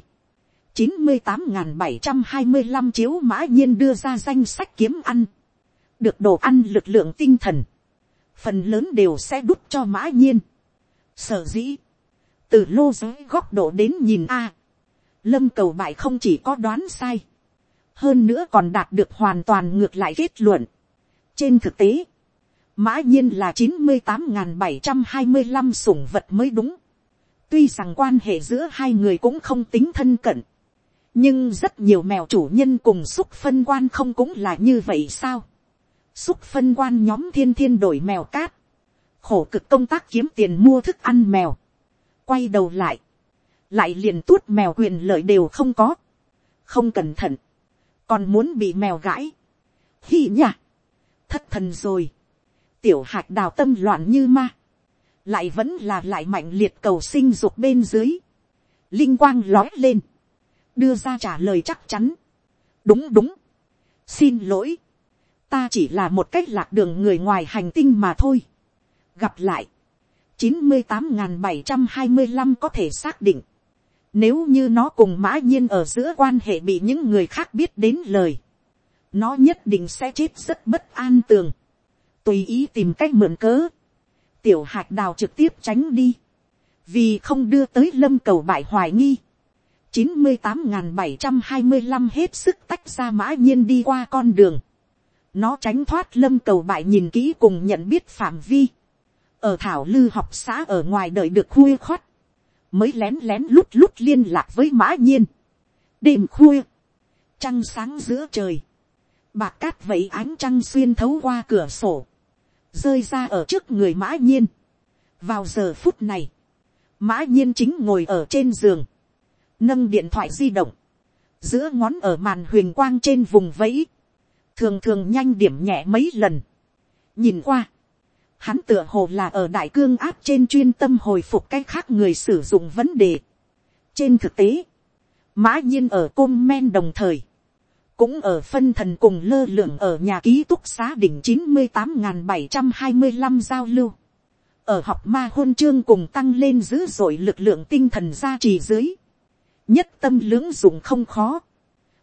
chín mươi tám bảy trăm hai mươi 725 chiếu mã nhiên đưa ra danh sách kiếm ăn. Được đồ ăn lực lượng tinh thần. Phần lớn đều sẽ đút cho mã nhiên. Sở dĩ. Từ lô giới góc độ đến nhìn A lâm cầu bại không chỉ có đoán sai, hơn nữa còn đạt được hoàn toàn ngược lại kết luận. trên thực tế, mã nhiên là chín mươi tám n bảy trăm hai mươi năm sủng vật mới đúng. tuy rằng quan hệ giữa hai người cũng không tính thân cận, nhưng rất nhiều mèo chủ nhân cùng xúc phân quan không cũng là như vậy sao. xúc phân quan nhóm thiên thiên đổi mèo cát, khổ cực công tác kiếm tiền mua thức ăn mèo, quay đầu lại, lại liền tuốt mèo quyền lợi đều không có, không cẩn thận, còn muốn bị mèo gãi, hi nhá thất thần rồi, tiểu hạt đào tâm loạn như ma, lại vẫn là lại mạnh liệt cầu sinh dục bên dưới, linh quang lói lên, đưa ra trả lời chắc chắn, đúng đúng, xin lỗi, ta chỉ là một cách lạc đường người ngoài hành tinh mà thôi, gặp lại, chín mươi tám n bảy trăm hai mươi năm có thể xác định, nếu như nó cùng mã nhiên ở giữa quan hệ bị những người khác biết đến lời. Nó nhất định sẽ chết rất bất an tường. Tùy ý tìm cách mượn cớ. tiểu hạt đào trực tiếp tránh đi, vì không đưa tới lâm cầu bại hoài nghi, chín mươi tám n bảy trăm hai mươi năm hết sức tách ra mã nhiên đi qua con đường, nó tránh thoát lâm cầu bại nhìn kỹ cùng nhận biết phạm vi, ở thảo lư học xã ở ngoài đợi được khuya khót, mới lén lén lút lút liên lạc với mã nhiên. đêm khuya, trăng sáng giữa trời, bạc cát vẫy ánh trăng xuyên thấu qua cửa sổ, rơi ra ở trước người mã nhiên. vào giờ phút này, mã nhiên chính ngồi ở trên giường, nâng điện thoại di động, giữa ngón ở màn huyền quang trên vùng vẫy, thường thường nhanh điểm nhẹ mấy lần. nhìn qua, hắn tựa hồ là ở đại cương áp trên chuyên tâm hồi phục cái khác người sử dụng vấn đề. trên thực tế, mã nhiên ở côn men đồng thời, cũng ở phân thần cùng lơ lửng ở nhà ký túc xá đỉnh chín mươi tám n bảy trăm hai mươi năm giao lưu. ở học ma hôn chương cùng tăng lên dữ dội lực lượng tinh thần gia trì dưới. nhất tâm lưỡng dụng không khó.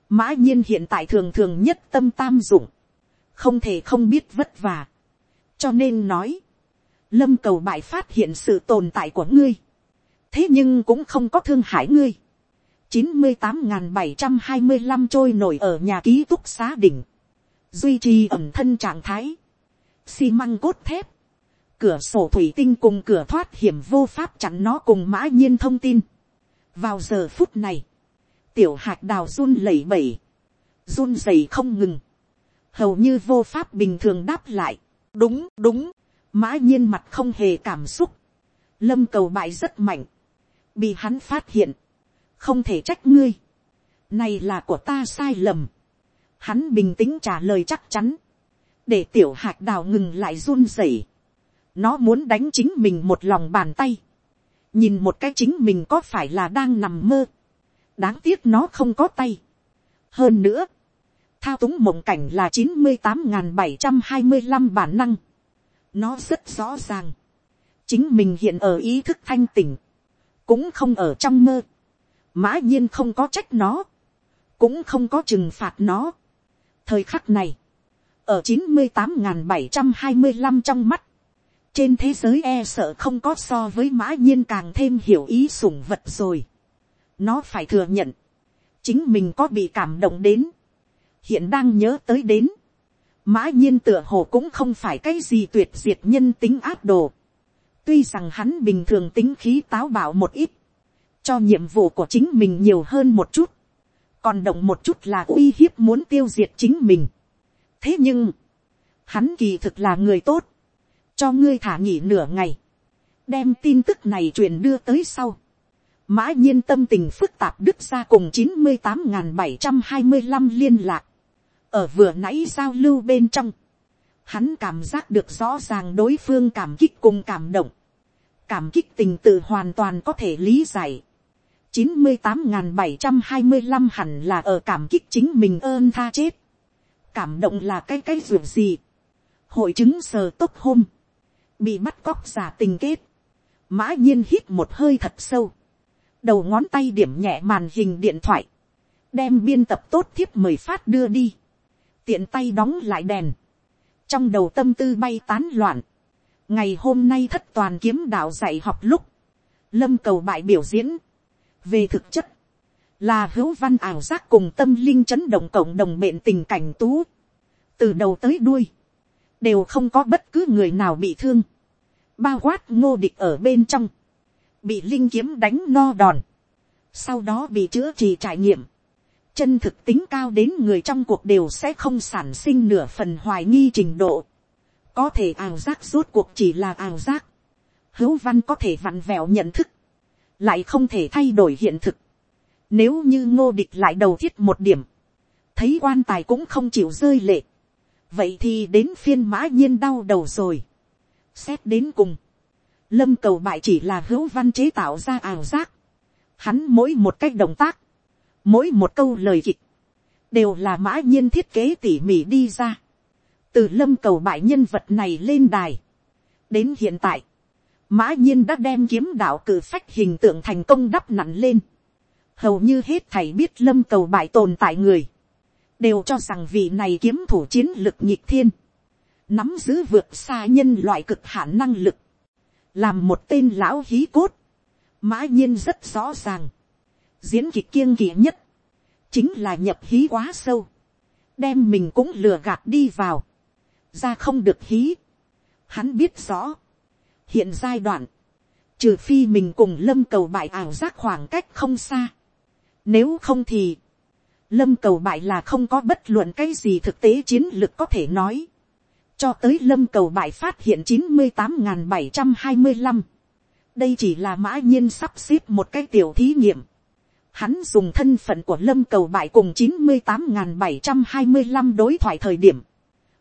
mã nhiên hiện tại thường thường nhất tâm tam dụng. không thể không biết vất vả cho nên nói, lâm cầu bại phát hiện sự tồn tại của ngươi, thế nhưng cũng không có thương hại ngươi. chín mươi tám n bảy trăm hai mươi năm trôi nổi ở nhà ký túc xá đỉnh, duy trì ẩm thân trạng thái, xi măng cốt thép, cửa sổ thủy tinh cùng cửa thoát hiểm vô pháp chặn nó cùng mã nhiên thông tin. vào giờ phút này, tiểu hạt đào run lẩy bẩy, run rẩy không ngừng, hầu như vô pháp bình thường đáp lại đúng đúng, mã nhiên mặt không hề cảm xúc, lâm cầu bại rất mạnh, bị hắn phát hiện, không thể trách ngươi, này là của ta sai lầm, hắn bình tĩnh trả lời chắc chắn, để tiểu hạt đào ngừng lại run rẩy, nó muốn đánh chính mình một lòng bàn tay, nhìn một cái chính mình có phải là đang nằm mơ, đáng tiếc nó không có tay. hơn nữa, thao túng mộng cảnh là chín mươi tám n bảy trăm hai mươi năm bản năng. nó rất rõ ràng. chính mình hiện ở ý thức thanh tỉnh, cũng không ở trong mơ. mã nhiên không có trách nó, cũng không có trừng phạt nó. thời khắc này, ở chín mươi tám n bảy trăm hai mươi năm trong mắt, trên thế giới e sợ không có so với mã nhiên càng thêm hiểu ý sủng vật rồi. nó phải thừa nhận, chính mình có bị cảm động đến hiện đang nhớ tới đến, mã nhiên tựa hồ cũng không phải cái gì tuyệt diệt nhân tính áp đồ. tuy rằng hắn bình thường tính khí táo bạo một ít, cho nhiệm vụ của chính mình nhiều hơn một chút, còn động một chút là uy hiếp muốn tiêu diệt chính mình. thế nhưng, hắn kỳ thực là người tốt, cho ngươi thả nghỉ nửa ngày, đem tin tức này truyền đưa tới sau. Mã nhiên tâm tình phức tạp đức ra cùng chín mươi tám bảy trăm hai mươi 725 liên lạc ở vừa nãy giao lưu bên trong, hắn cảm giác được rõ ràng đối phương cảm kích cùng cảm động, cảm kích tình tự hoàn toàn có thể lý giải. chín mươi tám bảy trăm hai mươi năm hẳn là ở cảm kích chính mình ơn tha chết. cảm động là cái cái ruột gì. hội chứng sờ tốc hôm, bị bắt cóc giả tình kết. mã nhiên hít một hơi thật sâu, đầu ngón tay điểm nhẹ màn hình điện thoại, đem biên tập tốt thiếp mời phát đưa đi tiện tay đóng lại đèn, trong đầu tâm tư bay tán loạn, ngày hôm nay thất toàn kiếm đạo dạy học lúc, lâm cầu bại biểu diễn, về thực chất, là hữu văn ảo giác cùng tâm linh chấn động cộng đồng bệnh tình cảnh tú, từ đầu tới đuôi, đều không có bất cứ người nào bị thương, bao quát ngô địch ở bên trong, bị linh kiếm đánh no đòn, sau đó bị chữa trị trải nghiệm, chân thực tính cao đến người trong cuộc đều sẽ không sản sinh nửa phần hoài nghi trình độ. Có thể ảo giác rốt cuộc chỉ là ảo giác. Hữu văn có thể vặn vẹo nhận thức. Lại không thể thay đổi hiện thực. Nếu như ngô địch lại đầu thiết một điểm. Thấy quan tài cũng không chịu rơi lệ. Vậy thì đến phiên mã nhiên đau đầu rồi. Xét đến cùng. Lâm cầu bại chỉ là hữu văn chế tạo ra ảo giác. Hắn mỗi một cách động tác mỗi một câu lời kịch, đều là mã nhiên thiết kế tỉ mỉ đi ra. từ lâm cầu bại nhân vật này lên đài. đến hiện tại, mã nhiên đã đem kiếm đạo cử phách hình tượng thành công đắp nặn lên. hầu như hết thầy biết lâm cầu bại tồn tại người, đều cho rằng vị này kiếm thủ chiến lực nhịp thiên, nắm giữ vượt xa nhân loại cực hạn năng lực, làm một tên lão hí cốt, mã nhiên rất rõ ràng, diễn kịch kiêng kỵ nhất, chính là nhập hí quá sâu, đem mình cũng lừa gạt đi vào, ra không được hí. Hắn biết rõ, hiện giai đoạn, trừ phi mình cùng lâm cầu bại ảo giác khoảng cách không xa, nếu không thì, lâm cầu bại là không có bất luận cái gì thực tế chiến lược có thể nói, cho tới lâm cầu bại phát hiện chín mươi tám n bảy trăm hai mươi năm, đây chỉ là mã nhiên sắp xếp một cái tiểu thí nghiệm, Hắn dùng thân phận của lâm cầu bại cùng chín mươi tám bảy trăm hai mươi năm đối thoại thời điểm.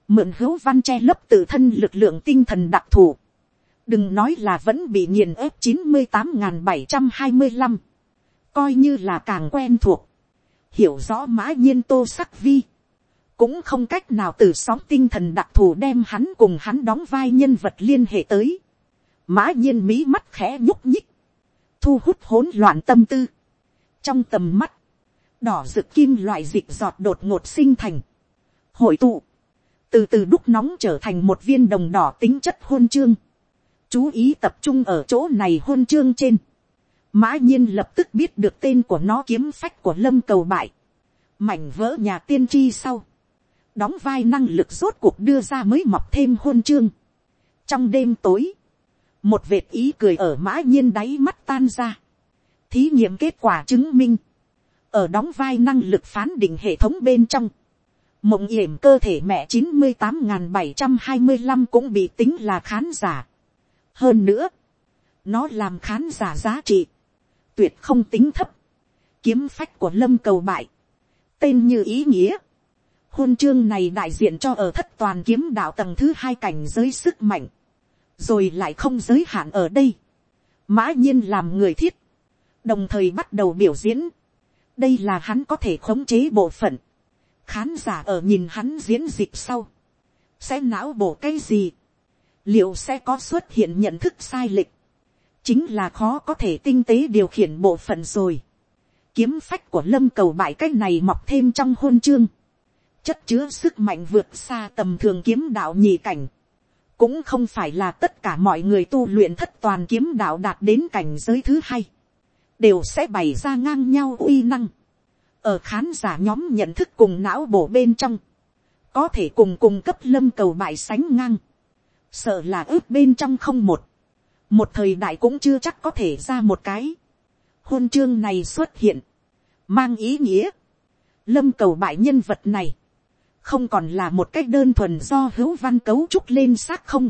Mượn hữu văn che lấp tự thân lực lượng tinh thần đặc thù. Đừng nói là vẫn bị nghiền ép chín mươi tám bảy trăm hai mươi năm Coi như là càng quen thuộc. Hiểu rõ mã nhiên tô sắc vi. Cũng không cách nào từ sóng tinh thần đặc thù đem hắn cùng hắn đóng vai nhân vật liên hệ tới. Mã nhiên mí mắt khẽ nhúc nhích. Thu hút hỗn loạn tâm tư. Trong tầm mắt, đỏ rực kim loại dịch giọt đột ngột sinh thành, hội tụ, từ từ đúc nóng trở thành một viên đồng đỏ tính chất hôn chương, chú ý tập trung ở chỗ này hôn chương trên, mã nhiên lập tức biết được tên của nó kiếm phách của lâm cầu bại, mảnh vỡ nhà tiên tri sau, đóng vai năng lực rốt cuộc đưa ra mới mọc thêm hôn chương. trong đêm tối, một vệt ý cười ở mã nhiên đáy mắt tan ra, thí nghiệm kết quả chứng minh, ở đóng vai năng lực phán định hệ thống bên trong, mộng yểm cơ thể mẹ chín mươi tám n bảy trăm hai mươi năm cũng bị tính là khán giả. hơn nữa, nó làm khán giả giá trị, tuyệt không tính thấp, kiếm phách của lâm cầu bại, tên như ý nghĩa, hôn chương này đại diện cho ở thất toàn kiếm đạo tầng thứ hai cảnh giới sức mạnh, rồi lại không giới hạn ở đây, mã nhiên làm người thiết, đồng thời bắt đầu biểu diễn. đây là hắn có thể khống chế bộ phận. khán giả ở nhìn hắn diễn dịp sau. sẽ não bộ cái gì. liệu sẽ có xuất hiện nhận thức sai lệch. chính là khó có thể tinh tế điều khiển bộ phận rồi. kiếm phách của lâm cầu bại cách này mọc thêm trong hôn chương chất chứa sức mạnh vượt xa tầm thường kiếm đạo nhị cảnh. Cũng không phải là tất cả mọi người tu luyện thất toàn kiếm đạo đạt đến cảnh giới thứ hai. Đều sẽ bày ra ngang nhau uy năng. ở khán giả nhóm nhận thức cùng não bổ bên trong, có thể cùng cùng cấp lâm cầu bại sánh ngang, sợ là ướp bên trong không một, một thời đại cũng chưa chắc có thể ra một cái. hôn chương này xuất hiện, mang ý nghĩa, lâm cầu bại nhân vật này, không còn là một cách đơn thuần do hữu văn cấu trúc lên xác không,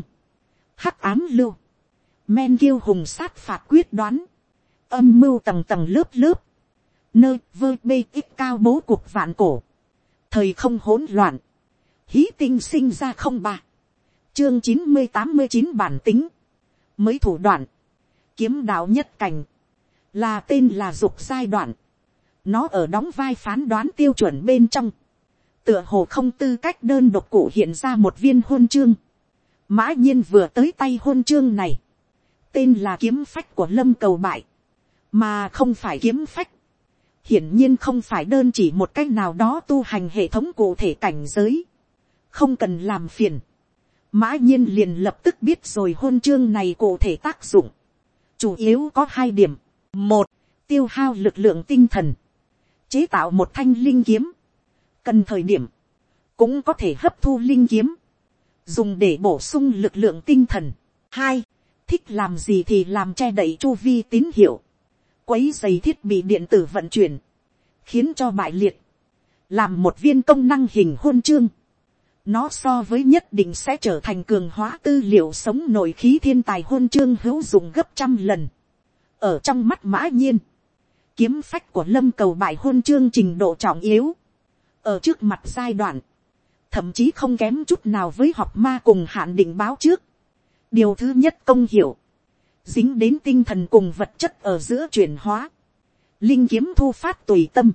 hắc ám lưu, men kiêu hùng sát phạt quyết đoán, âm mưu tầng tầng lớp lớp, nơi vơ bê ít cao bố cuộc vạn cổ, thời không hỗn loạn, hí tinh sinh ra không ba, chương chín mươi tám mươi chín bản tính, mới thủ đoạn, kiếm đạo nhất cảnh, là tên là dục giai đoạn, nó ở đóng vai phán đoán tiêu chuẩn bên trong, tựa hồ không tư cách đơn độc cụ hiện ra một viên hôn chương, mã nhiên vừa tới tay hôn chương này, tên là kiếm phách của lâm cầu bại, mà không phải kiếm phách. hiển nhiên không phải đơn chỉ một cách nào đó tu hành hệ thống cụ thể cảnh giới, không cần làm phiền. mã nhiên liền lập tức biết rồi hôn chương này cụ thể tác dụng, chủ yếu có hai điểm. một, tiêu hao lực lượng tinh thần, chế tạo một thanh linh kiếm, cần thời điểm, cũng có thể hấp thu linh kiếm, dùng để bổ sung lực lượng tinh thần. hai, thích làm gì thì làm che đậy chu vi tín hiệu, quấy dày thiết bị điện tử vận chuyển, khiến cho bại liệt, làm một viên công năng hình hôn chương. Nó so với nhất định sẽ trở thành cường hóa tư liệu sống nội khí thiên tài hôn chương hữu dụng gấp trăm lần. Ở trong mắt mã nhiên, kiếm phách của lâm cầu bại hôn chương trình độ trọng yếu. Ở trước mặt giai đoạn, thậm chí không kém chút nào với học ma cùng hạn định báo trước. Điều thứ nhất công hiểu, dính đến tinh thần cùng vật chất ở giữa chuyển hóa, linh kiếm thu phát tùy tâm,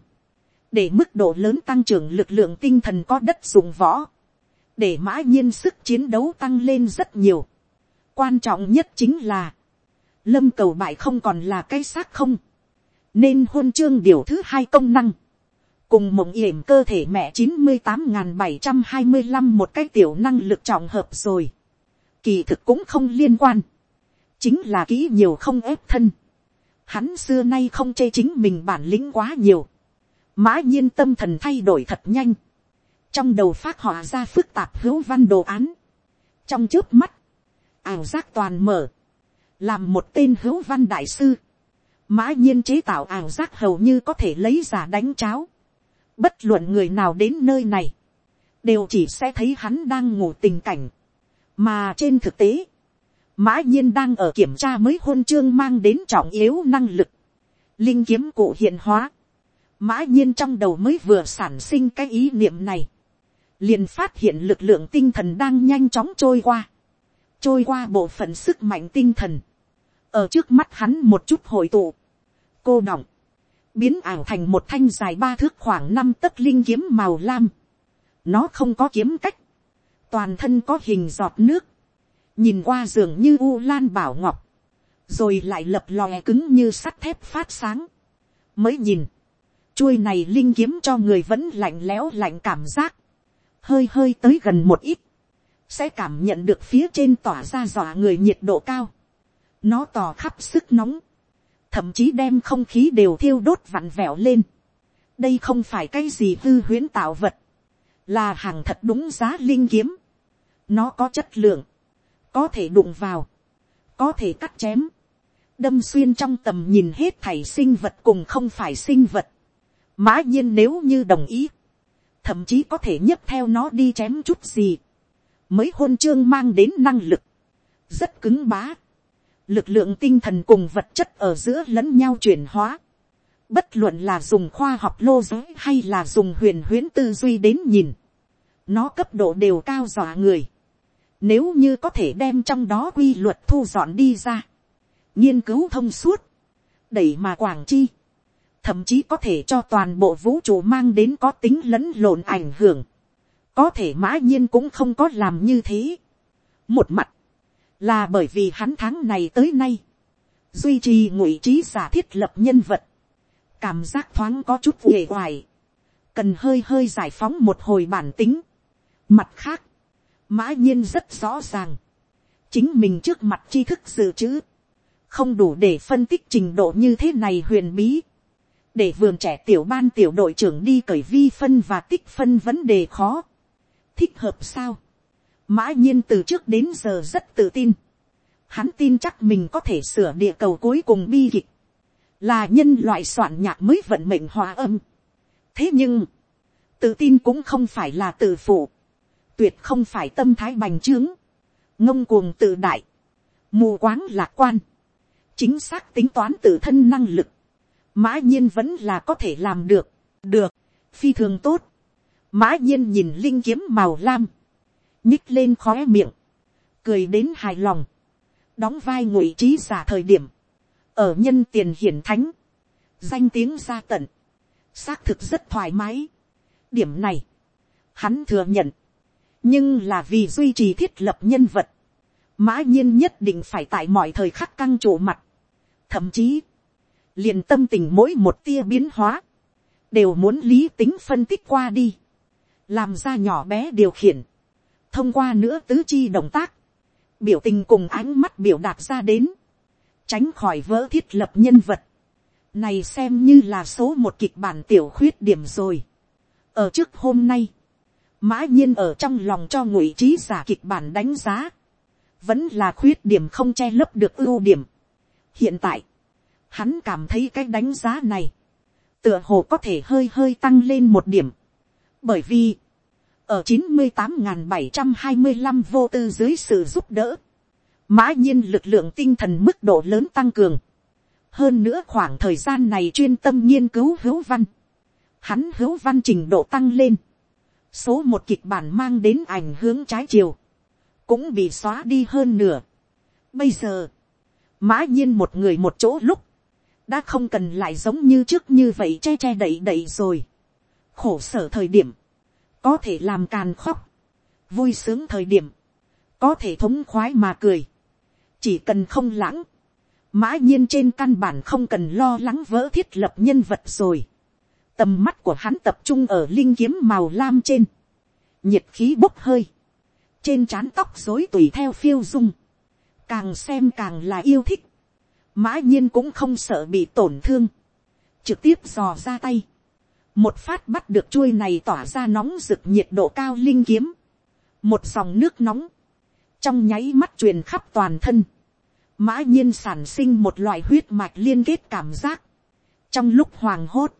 để mức độ lớn tăng trưởng lực lượng tinh thần có đất dùng võ, để mã nhiên sức chiến đấu tăng lên rất nhiều. quan trọng nhất chính là, lâm cầu bại không còn là cái xác không, nên huân chương điều thứ hai công năng, cùng mộng yểm cơ thể mẹ chín mươi tám n bảy trăm hai mươi năm một cái tiểu năng lực trọng hợp rồi, kỳ thực cũng không liên quan chính là kỹ nhiều không ép thân. Hắn xưa nay không chê chính mình bản lĩnh quá nhiều. Mã nhiên tâm thần thay đổi thật nhanh. Trong đầu phát họa ra phức tạp hữu văn đồ án. Trong trước mắt, ảo giác toàn mở. Làm một tên hữu văn đại sư. Mã nhiên chế tạo ảo giác hầu như có thể lấy giả đánh cháo. Bất luận người nào đến nơi này. Đều chỉ sẽ thấy hắn đang ngủ tình cảnh. Mà trên thực tế mã nhiên đang ở kiểm tra mới hôn chương mang đến trọng yếu năng lực, linh kiếm cụ hiện hóa, mã nhiên trong đầu mới vừa sản sinh cái ý niệm này, liền phát hiện lực lượng tinh thần đang nhanh chóng trôi qua, trôi qua bộ phận sức mạnh tinh thần, ở trước mắt hắn một chút hội tụ, cô đọng, biến ảo thành một thanh dài ba thước khoảng năm tấc linh kiếm màu lam, nó không có kiếm cách, toàn thân có hình giọt nước, nhìn qua giường như u lan bảo ngọc, rồi lại lập lòe cứng như sắt thép phát sáng. mới nhìn, chuôi này linh kiếm cho người vẫn lạnh lẽo lạnh cảm giác, hơi hơi tới gần một ít, sẽ cảm nhận được phía trên tỏa ra dọa người nhiệt độ cao, nó tỏ khắp sức nóng, thậm chí đem không khí đều thiêu đốt vặn vẹo lên. đây không phải cái gì hư huyễn tạo vật, là hàng thật đúng giá linh kiếm, nó có chất lượng, có thể đụng vào, có thể cắt chém, đâm xuyên trong tầm nhìn hết thảy sinh vật cùng không phải sinh vật. Mã nhiên nếu như đồng ý, thậm chí có thể nhấp theo nó đi chém chút gì, mới hôn chương mang đến năng lực, rất cứng bá, lực lượng tinh thần cùng vật chất ở giữa lẫn nhau chuyển hóa, bất luận là dùng khoa học lô giới hay là dùng huyền huyễn tư duy đến nhìn, nó cấp độ đều cao dọa người, nếu như có thể đem trong đó quy luật thu dọn đi ra. Nghiên cứu thông suốt. Đẩy mà quảng chi. Thậm chí có thể cho toàn bộ vũ trụ mang đến có tính lẫn lộn ảnh hưởng. Có thể mã nhiên cũng không có làm như thế. Một mặt. Là bởi vì hắn tháng này tới nay. Duy trì ngụy trí giả thiết lập nhân vật. Cảm giác thoáng có chút uể hoài. Cần hơi hơi giải phóng một hồi bản tính. Mặt khác mã nhiên rất rõ ràng, chính mình trước mặt tri thức dự trữ, không đủ để phân tích trình độ như thế này huyền bí, để vườn trẻ tiểu ban tiểu đội trưởng đi cởi vi phân và tích phân vấn đề khó, thích hợp sao, mã nhiên từ trước đến giờ rất tự tin, hắn tin chắc mình có thể sửa địa cầu cuối cùng bi kịch, là nhân loại soạn nhạc mới vận mệnh hòa âm. thế nhưng, tự tin cũng không phải là tự phụ, tuyệt không phải tâm thái bành trướng, ngông cuồng tự đại, mù quáng lạc quan, chính xác tính toán tự thân năng lực, mã nhiên vẫn là có thể làm được, được, phi thường tốt, mã nhiên nhìn linh kiếm màu lam, nhích lên khó miệng, cười đến hài lòng, đóng vai ngụy trí giả thời điểm, ở nhân tiền hiển thánh, danh tiếng ra tận, xác thực rất thoải mái. điểm này, hắn thừa nhận, nhưng là vì duy trì thiết lập nhân vật, mã nhiên nhất định phải tại mọi thời khắc căng trụ mặt, thậm chí, liền tâm tình mỗi một tia biến hóa, đều muốn lý tính phân tích qua đi, làm ra nhỏ bé điều khiển, thông qua nữa tứ chi động tác, biểu tình cùng ánh mắt biểu đạt ra đến, tránh khỏi vỡ thiết lập nhân vật, này xem như là số một kịch bản tiểu khuyết điểm rồi. ở trước hôm nay, mã nhiên ở trong lòng cho ngụy trí giả kịch bản đánh giá, vẫn là khuyết điểm không che lấp được ưu điểm. hiện tại, hắn cảm thấy cái đánh giá này, tựa hồ có thể hơi hơi tăng lên một điểm, bởi vì, ở chín mươi tám bảy trăm hai mươi năm vô tư dưới sự giúp đỡ, mã nhiên lực lượng tinh thần mức độ lớn tăng cường, hơn nữa khoảng thời gian này chuyên tâm nghiên cứu hữu văn, hắn hữu văn trình độ tăng lên, số một kịch bản mang đến ảnh hướng trái chiều, cũng bị xóa đi hơn nửa. Bây giờ, mã nhiên một người một chỗ lúc, đã không cần lại giống như trước như vậy che che đậy đậy rồi. khổ sở thời điểm, có thể làm càn khóc, vui sướng thời điểm, có thể thống khoái mà cười, chỉ cần không lãng, mã nhiên trên căn bản không cần lo lắng vỡ thiết lập nhân vật rồi. Tầm mắt của hắn tập trung ở linh kiếm màu lam trên. Nhiệt khí bốc hơi. Trên trán tóc rối tùy theo phiêu dung. càng xem càng là yêu thích, mã nhiên cũng không sợ bị tổn thương, trực tiếp dò ra tay, một phát bắt được chuôi này tỏa ra nóng rực nhiệt độ cao linh kiếm, một dòng nước nóng, trong nháy mắt truyền khắp toàn thân, mã nhiên sản sinh một loại huyết mạch liên kết cảm giác, trong lúc hoàng hốt,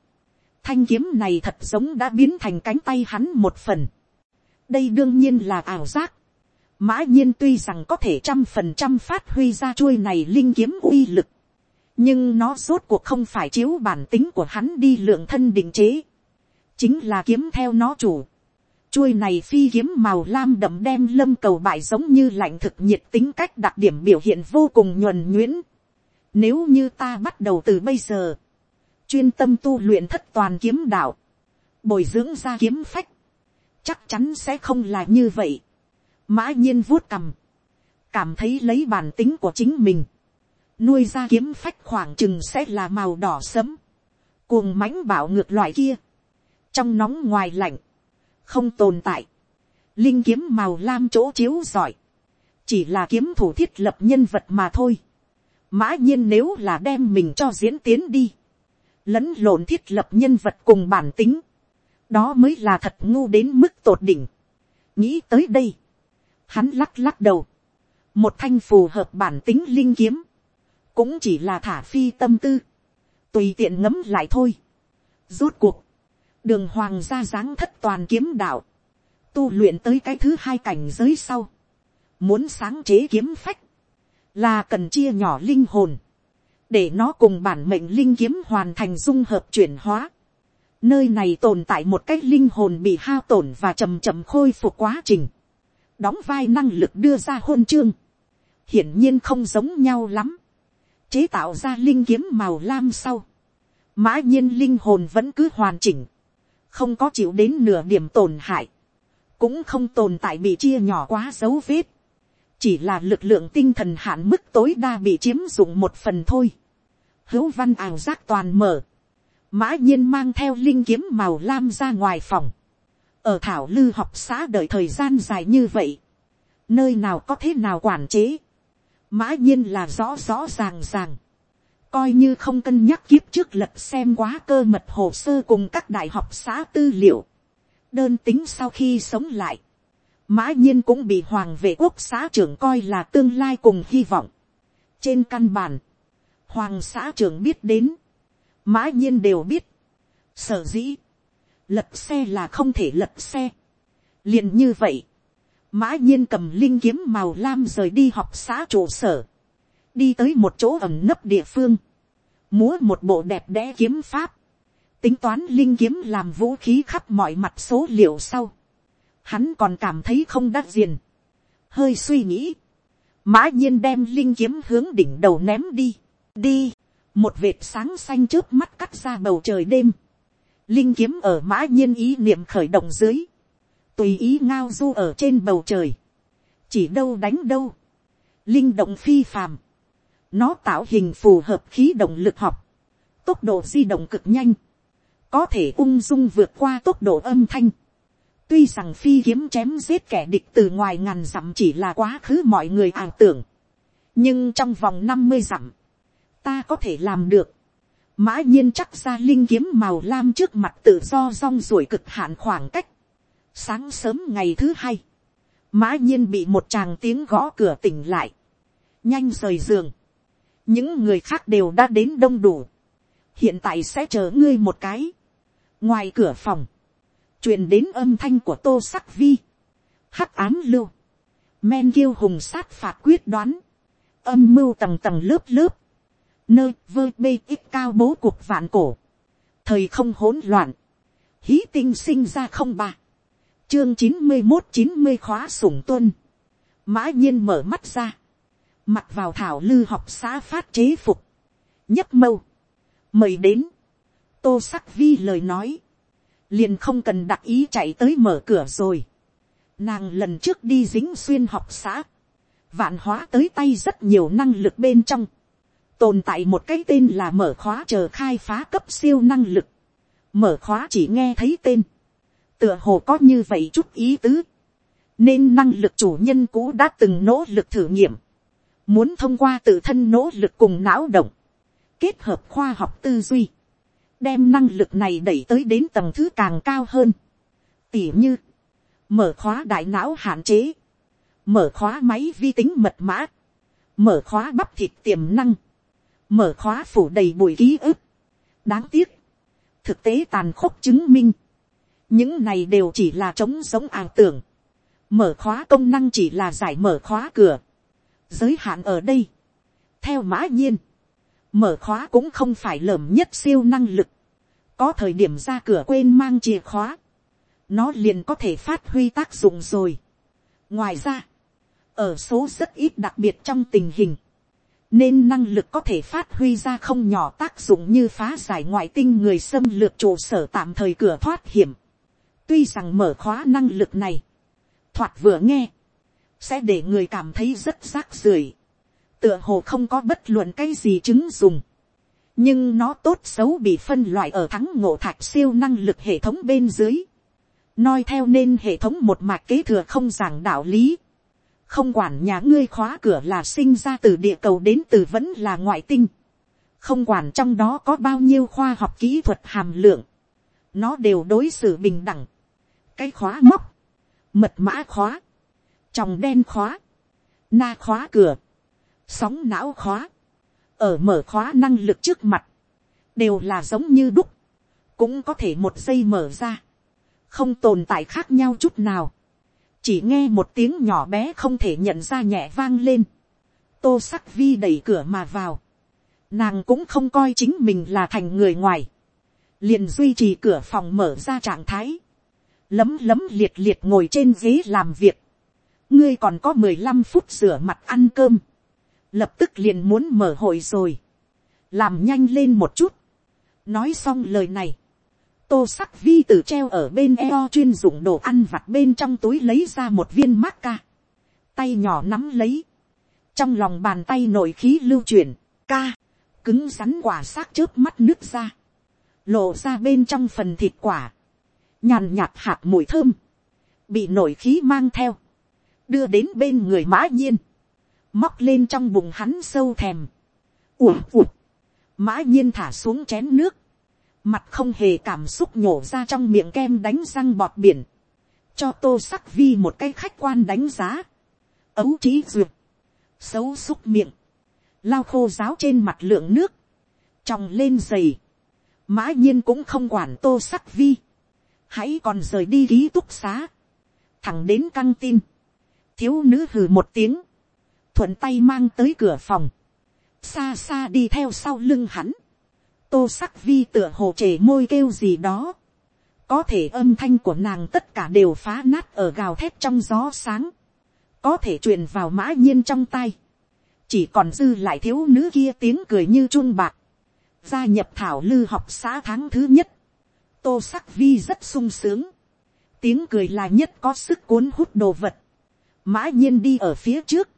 thanh kiếm này thật giống đã biến thành cánh tay hắn một phần, đây đương nhiên là ảo giác, mã nhiên tuy rằng có thể trăm phần trăm phát huy ra chuôi này linh kiếm uy lực, nhưng nó rốt cuộc không phải chiếu bản tính của hắn đi lượng thân định chế, chính là kiếm theo nó chủ. Chuôi này phi kiếm màu lam đậm đen lâm cầu bại giống như lạnh thực nhiệt tính cách đặc điểm biểu hiện vô cùng nhuần nhuyễn. Nếu như ta bắt đầu từ bây giờ, chuyên tâm tu luyện thất toàn kiếm đạo, bồi dưỡng ra kiếm phách, chắc chắn sẽ không là như vậy. Mã nhiên vuốt cầm, cảm thấy lấy bản tính của chính mình, nuôi ra kiếm phách khoảng chừng sẽ là màu đỏ sấm, cuồng mãnh bảo ngược loại kia, trong nóng ngoài lạnh, không tồn tại, linh kiếm màu lam chỗ chiếu giỏi, chỉ là kiếm thủ thiết lập nhân vật mà thôi. mã nhiên nếu là đem mình cho diễn tiến đi, lẫn lộn thiết lập nhân vật cùng bản tính, đó mới là thật ngu đến mức tột đỉnh. nghĩ tới đây, hắn lắc lắc đầu, một thanh phù hợp bản tính linh kiếm, cũng chỉ là thả phi tâm tư, tùy tiện ngấm lại thôi. rút cuộc, đường hoàng gia dáng thất toàn kiếm đạo, tu luyện tới cái thứ hai cảnh giới sau, muốn sáng chế kiếm phách, là cần chia nhỏ linh hồn, để nó cùng bản mệnh linh kiếm hoàn thành dung hợp chuyển hóa. Nơi này tồn tại một cái linh hồn bị hao tổn và chầm chậm khôi phục quá trình. Đóng vai năng lực đưa ra hôn chương. Hiển nhiên không giống nhau lắm. Chế tạo ra linh kiếm màu lam sau. Mã nhiên linh hồn vẫn cứ hoàn chỉnh. Không có chịu đến nửa điểm tổn hại. Cũng không tồn tại bị chia nhỏ quá dấu vết. Chỉ là lực lượng tinh thần hạn mức tối đa bị chiếm dụng một phần thôi hữu văn ảo giác toàn mở, mã nhiên mang theo linh kiếm màu lam ra ngoài phòng, ở thảo lư học xã đợi thời gian dài như vậy, nơi nào có thế nào quản chế, mã nhiên là rõ rõ ràng ràng, coi như không cân nhắc kiếp trước lật xem quá cơ mật hồ sơ cùng các đại học xã tư liệu, đơn tính sau khi sống lại, mã nhiên cũng bị hoàng vệ quốc xã trưởng coi là tương lai cùng hy vọng. trên căn bản, hoàng xã trưởng biết đến, mã nhiên đều biết, sở dĩ, lật xe là không thể lật xe, liền như vậy, mã nhiên cầm linh kiếm màu lam rời đi học xã trụ sở, đi tới một chỗ ẩm nấp địa phương, múa một bộ đẹp đẽ kiếm pháp, tính toán linh kiếm làm vũ khí khắp mọi mặt số liệu sau, hắn còn cảm thấy không đắt diền, hơi suy nghĩ, mã nhiên đem linh kiếm hướng đỉnh đầu ném đi, đi, một vệt sáng xanh trước mắt cắt ra bầu trời đêm, linh kiếm ở mã nhiên ý niệm khởi động dưới, tùy ý ngao du ở trên bầu trời, chỉ đâu đánh đâu, linh động phi phàm, nó tạo hình phù hợp khí động lực học, tốc độ di động cực nhanh, có thể ung dung vượt qua tốc độ âm thanh, tuy rằng phi kiếm chém giết kẻ địch từ ngoài ngàn dặm chỉ là quá khứ mọi người ảo tưởng, nhưng trong vòng năm mươi dặm, ta có thể làm được. mã nhiên chắc ra linh kiếm màu lam trước mặt tự do rong ruổi cực hạn khoảng cách sáng sớm ngày thứ hai, mã nhiên bị một chàng tiếng gõ cửa tỉnh lại, nhanh rời giường. những người khác đều đã đến đông đủ. hiện tại sẽ chờ ngươi một cái. ngoài cửa phòng, truyền đến âm thanh của tô sắc vi, hắc ám lưu, men kiêu hùng sát phạt quyết đoán, âm mưu tầng tầng lớp lớp, nơi vơ bê ít cao bố cuộc vạn cổ, thời không hỗn loạn, hí tinh sinh ra không ba, chương chín mươi một chín mươi khóa sủng tuân, mã nhiên mở mắt ra, mặt vào thảo lư học xã phát chế phục, nhấp mâu, mời đến, tô sắc vi lời nói, liền không cần đặc ý chạy tới mở cửa rồi, nàng lần trước đi dính xuyên học xã, vạn hóa tới tay rất nhiều năng lực bên trong, tồn tại một cái tên là mở khóa chờ khai phá cấp siêu năng lực. Mở khóa chỉ nghe thấy tên. Tựa hồ có như vậy chút ý tứ. Nên năng lực chủ nhân cũ đã từng nỗ lực thử nghiệm. muốn thông qua tự thân nỗ lực cùng não động, kết hợp khoa học tư duy, đem năng lực này đẩy tới đến tầng thứ càng cao hơn, tỉ như, mở khóa đại não hạn chế, mở khóa máy vi tính mật mã, mở khóa bắp thịt tiềm năng, mở khóa phủ đầy bụi ký ức. đáng tiếc, thực tế tàn khốc chứng minh, những này đều chỉ là trống giống ảo tưởng, mở khóa công năng chỉ là giải mở khóa cửa, giới hạn ở đây. theo mã nhiên, mở khóa cũng không phải lởm nhất siêu năng lực, có thời điểm ra cửa quên mang chìa khóa, nó liền có thể phát huy tác dụng rồi. ngoài ra, ở số rất ít đặc biệt trong tình hình, nên năng lực có thể phát huy ra không nhỏ tác dụng như phá giải ngoại tinh người xâm lược trụ sở tạm thời cửa thoát hiểm tuy rằng mở khóa năng lực này, thoạt vừa nghe, sẽ để người cảm thấy rất rác rưởi, tựa hồ không có bất luận cái gì chứng dùng, nhưng nó tốt xấu bị phân loại ở thắng ngộ thạch siêu năng lực hệ thống bên dưới, nói theo nên hệ thống một mạch kế thừa không giảng đạo lý, không quản nhà ngươi khóa cửa là sinh ra từ địa cầu đến từ vẫn là ngoại tinh, không quản trong đó có bao nhiêu khoa học kỹ thuật hàm lượng, nó đều đối xử bình đẳng, cái khóa móc, mật mã khóa, tròng đen khóa, na khóa cửa, sóng não khóa, ở mở khóa năng lực trước mặt, đều là giống như đúc, cũng có thể một giây mở ra, không tồn tại khác nhau chút nào, chỉ nghe một tiếng nhỏ bé không thể nhận ra nhẹ vang lên, tô sắc vi đẩy cửa mà vào, nàng cũng không coi chính mình là thành người ngoài, liền duy trì cửa phòng mở ra trạng thái, lấm lấm liệt liệt ngồi trên ghế làm việc, ngươi còn có mười lăm phút rửa mặt ăn cơm, lập tức liền muốn mở hội rồi, làm nhanh lên một chút, nói xong lời này, tô sắc vi từ treo ở bên eo chuyên dụng đồ ăn vặt bên trong túi lấy ra một viên mát ca, tay nhỏ nắm lấy, trong lòng bàn tay nội khí lưu chuyển, ca, cứng rắn quả xác trước mắt nước ra, lộ ra bên trong phần thịt quả, nhàn nhạt hạt mùi thơm, bị nổi khí mang theo, đưa đến bên người mã nhiên, móc lên trong bụng hắn sâu thèm, ủa ủa, mã nhiên thả xuống chén nước, mặt không hề cảm xúc nhổ ra trong miệng kem đánh răng bọt biển, cho tô sắc vi một cái khách quan đánh giá, ấu trí duyệt, xấu xúc miệng, lao khô ráo trên mặt lượng nước, tròng lên giày, mã nhiên cũng không quản tô sắc vi, hãy còn rời đi ký túc xá, thẳng đến căng tin, thiếu nữ hừ một tiếng, thuận tay mang tới cửa phòng, xa xa đi theo sau lưng hắn, tô sắc vi tựa hồ trề môi kêu gì đó, có thể âm thanh của nàng tất cả đều phá nát ở gào thép trong gió sáng, có thể truyền vào mã nhiên trong tay, chỉ còn dư lại thiếu nữ kia tiếng cười như chun bạc, gia nhập thảo lư học xã tháng thứ nhất, tô sắc vi rất sung sướng, tiếng cười là nhất có sức cuốn hút đồ vật, mã nhiên đi ở phía trước,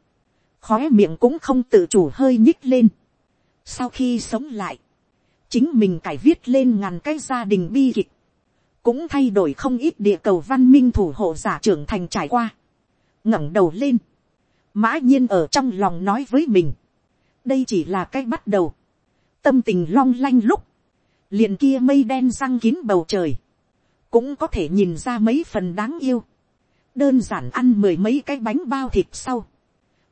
khóe miệng cũng không tự chủ hơi nhích lên. sau khi sống lại, chính mình cải viết lên ngàn cái gia đình bi kịch, cũng thay đổi không ít địa cầu văn minh thủ hộ giả trưởng thành trải qua, ngẩng đầu lên, mã nhiên ở trong lòng nói với mình, đây chỉ là cái bắt đầu, tâm tình long lanh lúc, liền kia mây đen răng kín bầu trời, cũng có thể nhìn ra mấy phần đáng yêu, đơn giản ăn mười mấy cái bánh bao thịt sau,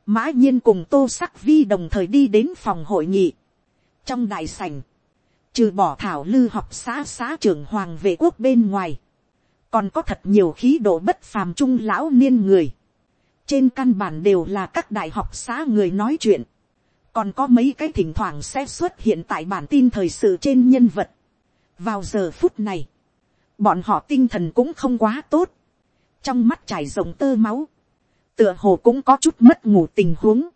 mã nhiên cùng tô sắc vi đồng thời đi đến phòng hội nghị, trong đại sảnh, trừ bỏ thảo lư học xã xã trưởng hoàng vệ quốc bên ngoài, còn có thật nhiều khí độ bất phàm trung lão niên người, trên căn bản đều là các đại học xã người nói chuyện, còn có mấy cái thỉnh thoảng sẽ xuất hiện tại bản tin thời sự trên nhân vật. vào giờ phút này, bọn họ tinh thần cũng không quá tốt, trong mắt trải rộng tơ máu, tựa hồ cũng có chút mất ngủ tình huống.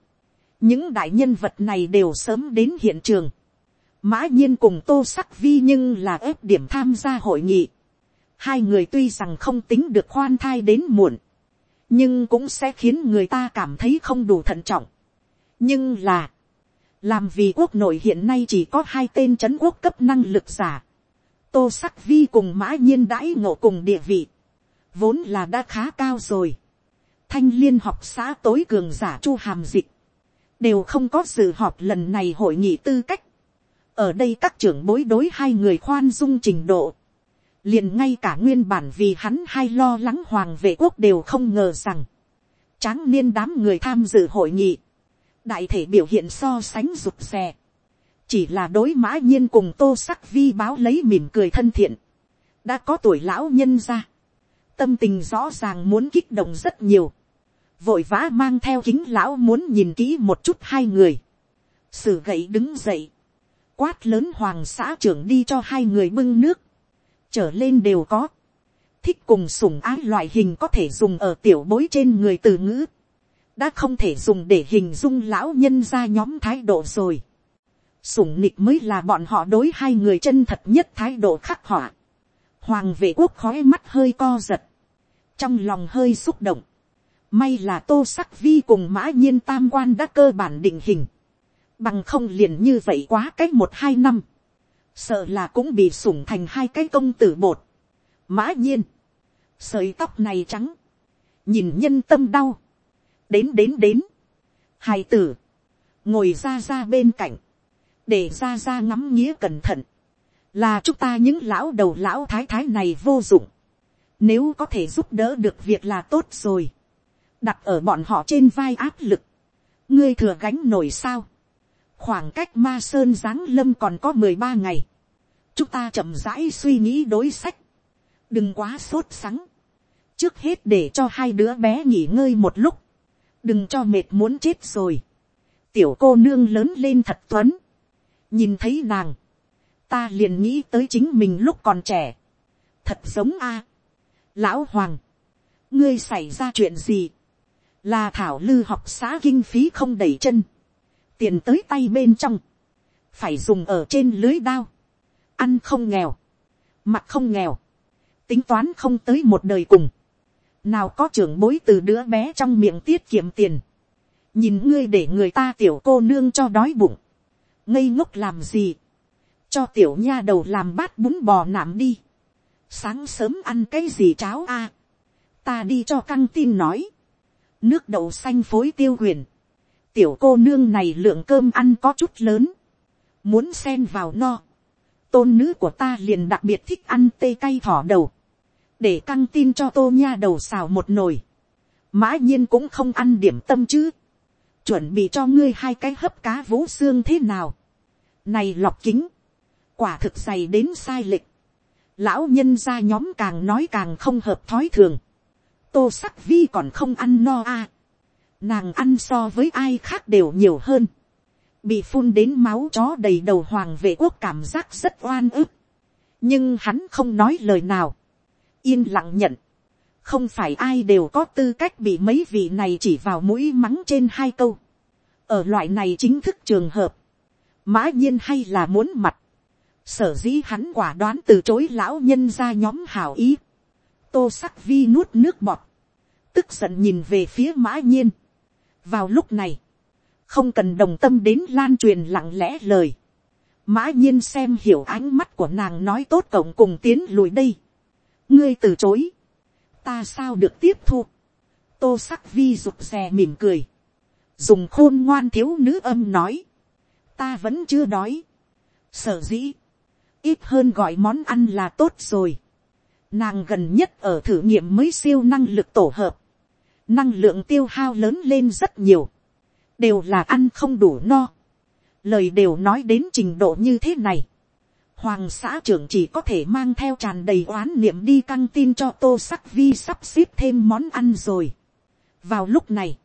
những đại nhân vật này đều sớm đến hiện trường. mã nhiên cùng tô sắc vi nhưng là ép điểm tham gia hội nghị. hai người tuy rằng không tính được khoan thai đến muộn, nhưng cũng sẽ khiến người ta cảm thấy không đủ thận trọng. nhưng là, làm vì quốc nội hiện nay chỉ có hai tên c h ấ n quốc cấp năng lực giả, tô sắc vi cùng mã nhiên đãi ngộ cùng địa vị, vốn là đã khá cao rồi. thanh liên học xã tối cường giả chu hàm dịch, đều không có sự họp lần này hội nghị tư cách. ở đây các trưởng bối đối hai người khoan dung trình độ, liền ngay cả nguyên bản vì hắn hay lo lắng hoàng vệ quốc đều không ngờ rằng, tráng niên đám người tham dự hội nghị, đại thể biểu hiện so sánh rụt rè, chỉ là đối mã nhiên cùng tô sắc vi báo lấy mỉm cười thân thiện, đã có tuổi lão nhân ra, tâm tình rõ ràng muốn kích động rất nhiều, vội vã mang theo kính lão muốn nhìn kỹ một chút hai người, sử gậy đứng dậy, quát lớn hoàng xã trưởng đi cho hai người bưng nước, trở lên đều có, thích cùng sủng ái loại hình có thể dùng ở tiểu bối trên người từ ngữ, đã không thể dùng để hình dung lão nhân ra nhóm thái độ rồi. Sủng nịch mới là bọn họ đối hai người chân thật nhất thái độ khắc họa. Hoàng vệ quốc khói mắt hơi co giật. Trong lòng hơi xúc động. May là tô sắc vi cùng mã nhiên tam quan đã cơ bản định hình. Bằng không liền như vậy quá cách một hai năm. Sợ là cũng bị sủng thành hai cái công tử bột. Mã nhiên. Sợi tóc này trắng. Nhìn nhân tâm đau. Đến đến đến. Hai tử. Ngồi ra ra bên cạnh. Để ra ra ngắm nghĩa cẩn thận. Là chúng ta những lão đầu lão thái thái này vô dụng. Nếu có thể giúp đỡ được việc là tốt rồi. Đặt ở bọn họ trên vai áp lực. Ngươi thừa gánh nổi sao. Khoảng cách ma sơn giáng lâm còn có mười ba ngày. Chúng ta chậm rãi suy nghĩ đối sách. Đừng quá sốt sắng trước hết để cho hai đứa bé nghỉ ngơi một lúc, đừng cho mệt muốn chết rồi. tiểu cô nương lớn lên thật tuấn, nhìn thấy nàng, ta liền nghĩ tới chính mình lúc còn trẻ, thật giống a. lão hoàng, ngươi xảy ra chuyện gì, là thảo lư học xã kinh phí không đẩy chân, tiền tới tay bên trong, phải dùng ở trên lưới đao, ăn không nghèo, mặc không nghèo, tính toán không tới một đời cùng, nào có trưởng bối từ đứa bé trong miệng tiết kiệm tiền, nhìn ngươi để người ta tiểu cô nương cho đói bụng, ngây ngốc làm gì, cho tiểu nha đầu làm bát bún bò nạm đi, sáng sớm ăn cái gì cháo a, ta đi cho căng tin nói, nước đậu xanh phối tiêu huyền, tiểu cô nương này lượng cơm ăn có chút lớn, muốn xen vào no, tôn nữ của ta liền đặc biệt thích ăn tê cay thỏ đầu, để căng tin cho tô nha đầu xào một nồi, mã nhiên cũng không ăn điểm tâm chứ, chuẩn bị cho ngươi hai cái hấp cá vũ xương thế nào, này lọc kính, quả thực dày đến sai lệch, lão nhân ra nhóm càng nói càng không hợp thói thường, tô sắc vi còn không ăn no a, nàng ăn so với ai khác đều nhiều hơn, bị phun đến máu chó đầy đầu hoàng vệ quốc cảm giác rất oan ức, nhưng hắn không nói lời nào, yên lặng nhận, không phải ai đều có tư cách bị mấy vị này chỉ vào mũi mắng trên hai câu. ở loại này chính thức trường hợp, mã nhiên hay là muốn mặt, sở dĩ hắn quả đoán từ chối lão nhân ra nhóm hảo ý, tô sắc vi nuốt nước bọt, tức giận nhìn về phía mã nhiên. vào lúc này, không cần đồng tâm đến lan truyền lặng lẽ lời, mã nhiên xem hiểu ánh mắt của nàng nói tốt cộng cùng tiến lùi đây ngươi từ chối, ta sao được tiếp thu, tô sắc vi rụt rè mỉm cười, dùng khôn ngoan thiếu nữ âm nói, ta vẫn chưa đói, sở dĩ, ít hơn gọi món ăn là tốt rồi, nàng gần nhất ở thử nghiệm mới siêu năng lực tổ hợp, năng lượng tiêu hao lớn lên rất nhiều, đều là ăn không đủ no, lời đều nói đến trình độ như thế này, hoàng xã trưởng chỉ có thể mang theo tràn đầy oán niệm đi căng tin cho tô sắc vi sắp xếp thêm món ăn rồi. vào lúc này,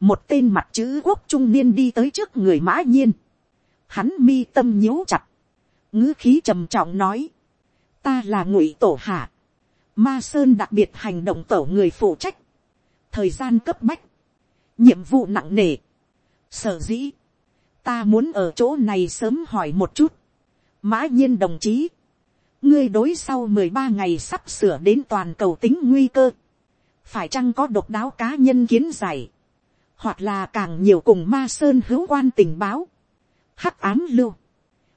một tên mặt chữ quốc trung niên đi tới trước người mã nhiên. hắn mi tâm nhíu chặt, ngữ khí trầm trọng nói, ta là ngụy tổ hạ, ma sơn đặc biệt hành động tổ người phụ trách, thời gian cấp bách, nhiệm vụ nặng nề, sở dĩ, ta muốn ở chỗ này sớm hỏi một chút, mã nhiên đồng chí, ngươi đối sau mười ba ngày sắp sửa đến toàn cầu tính nguy cơ, phải chăng có độc đáo cá nhân kiến giải, hoặc là càng nhiều cùng ma sơn hữu quan tình báo, hắc ám lưu,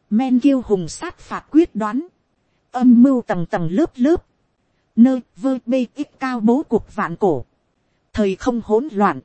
men kiêu hùng sát phạt quyết đoán, âm mưu tầng tầng lớp lớp, nơi vơ bê ít cao bố cuộc vạn cổ, thời không hỗn loạn,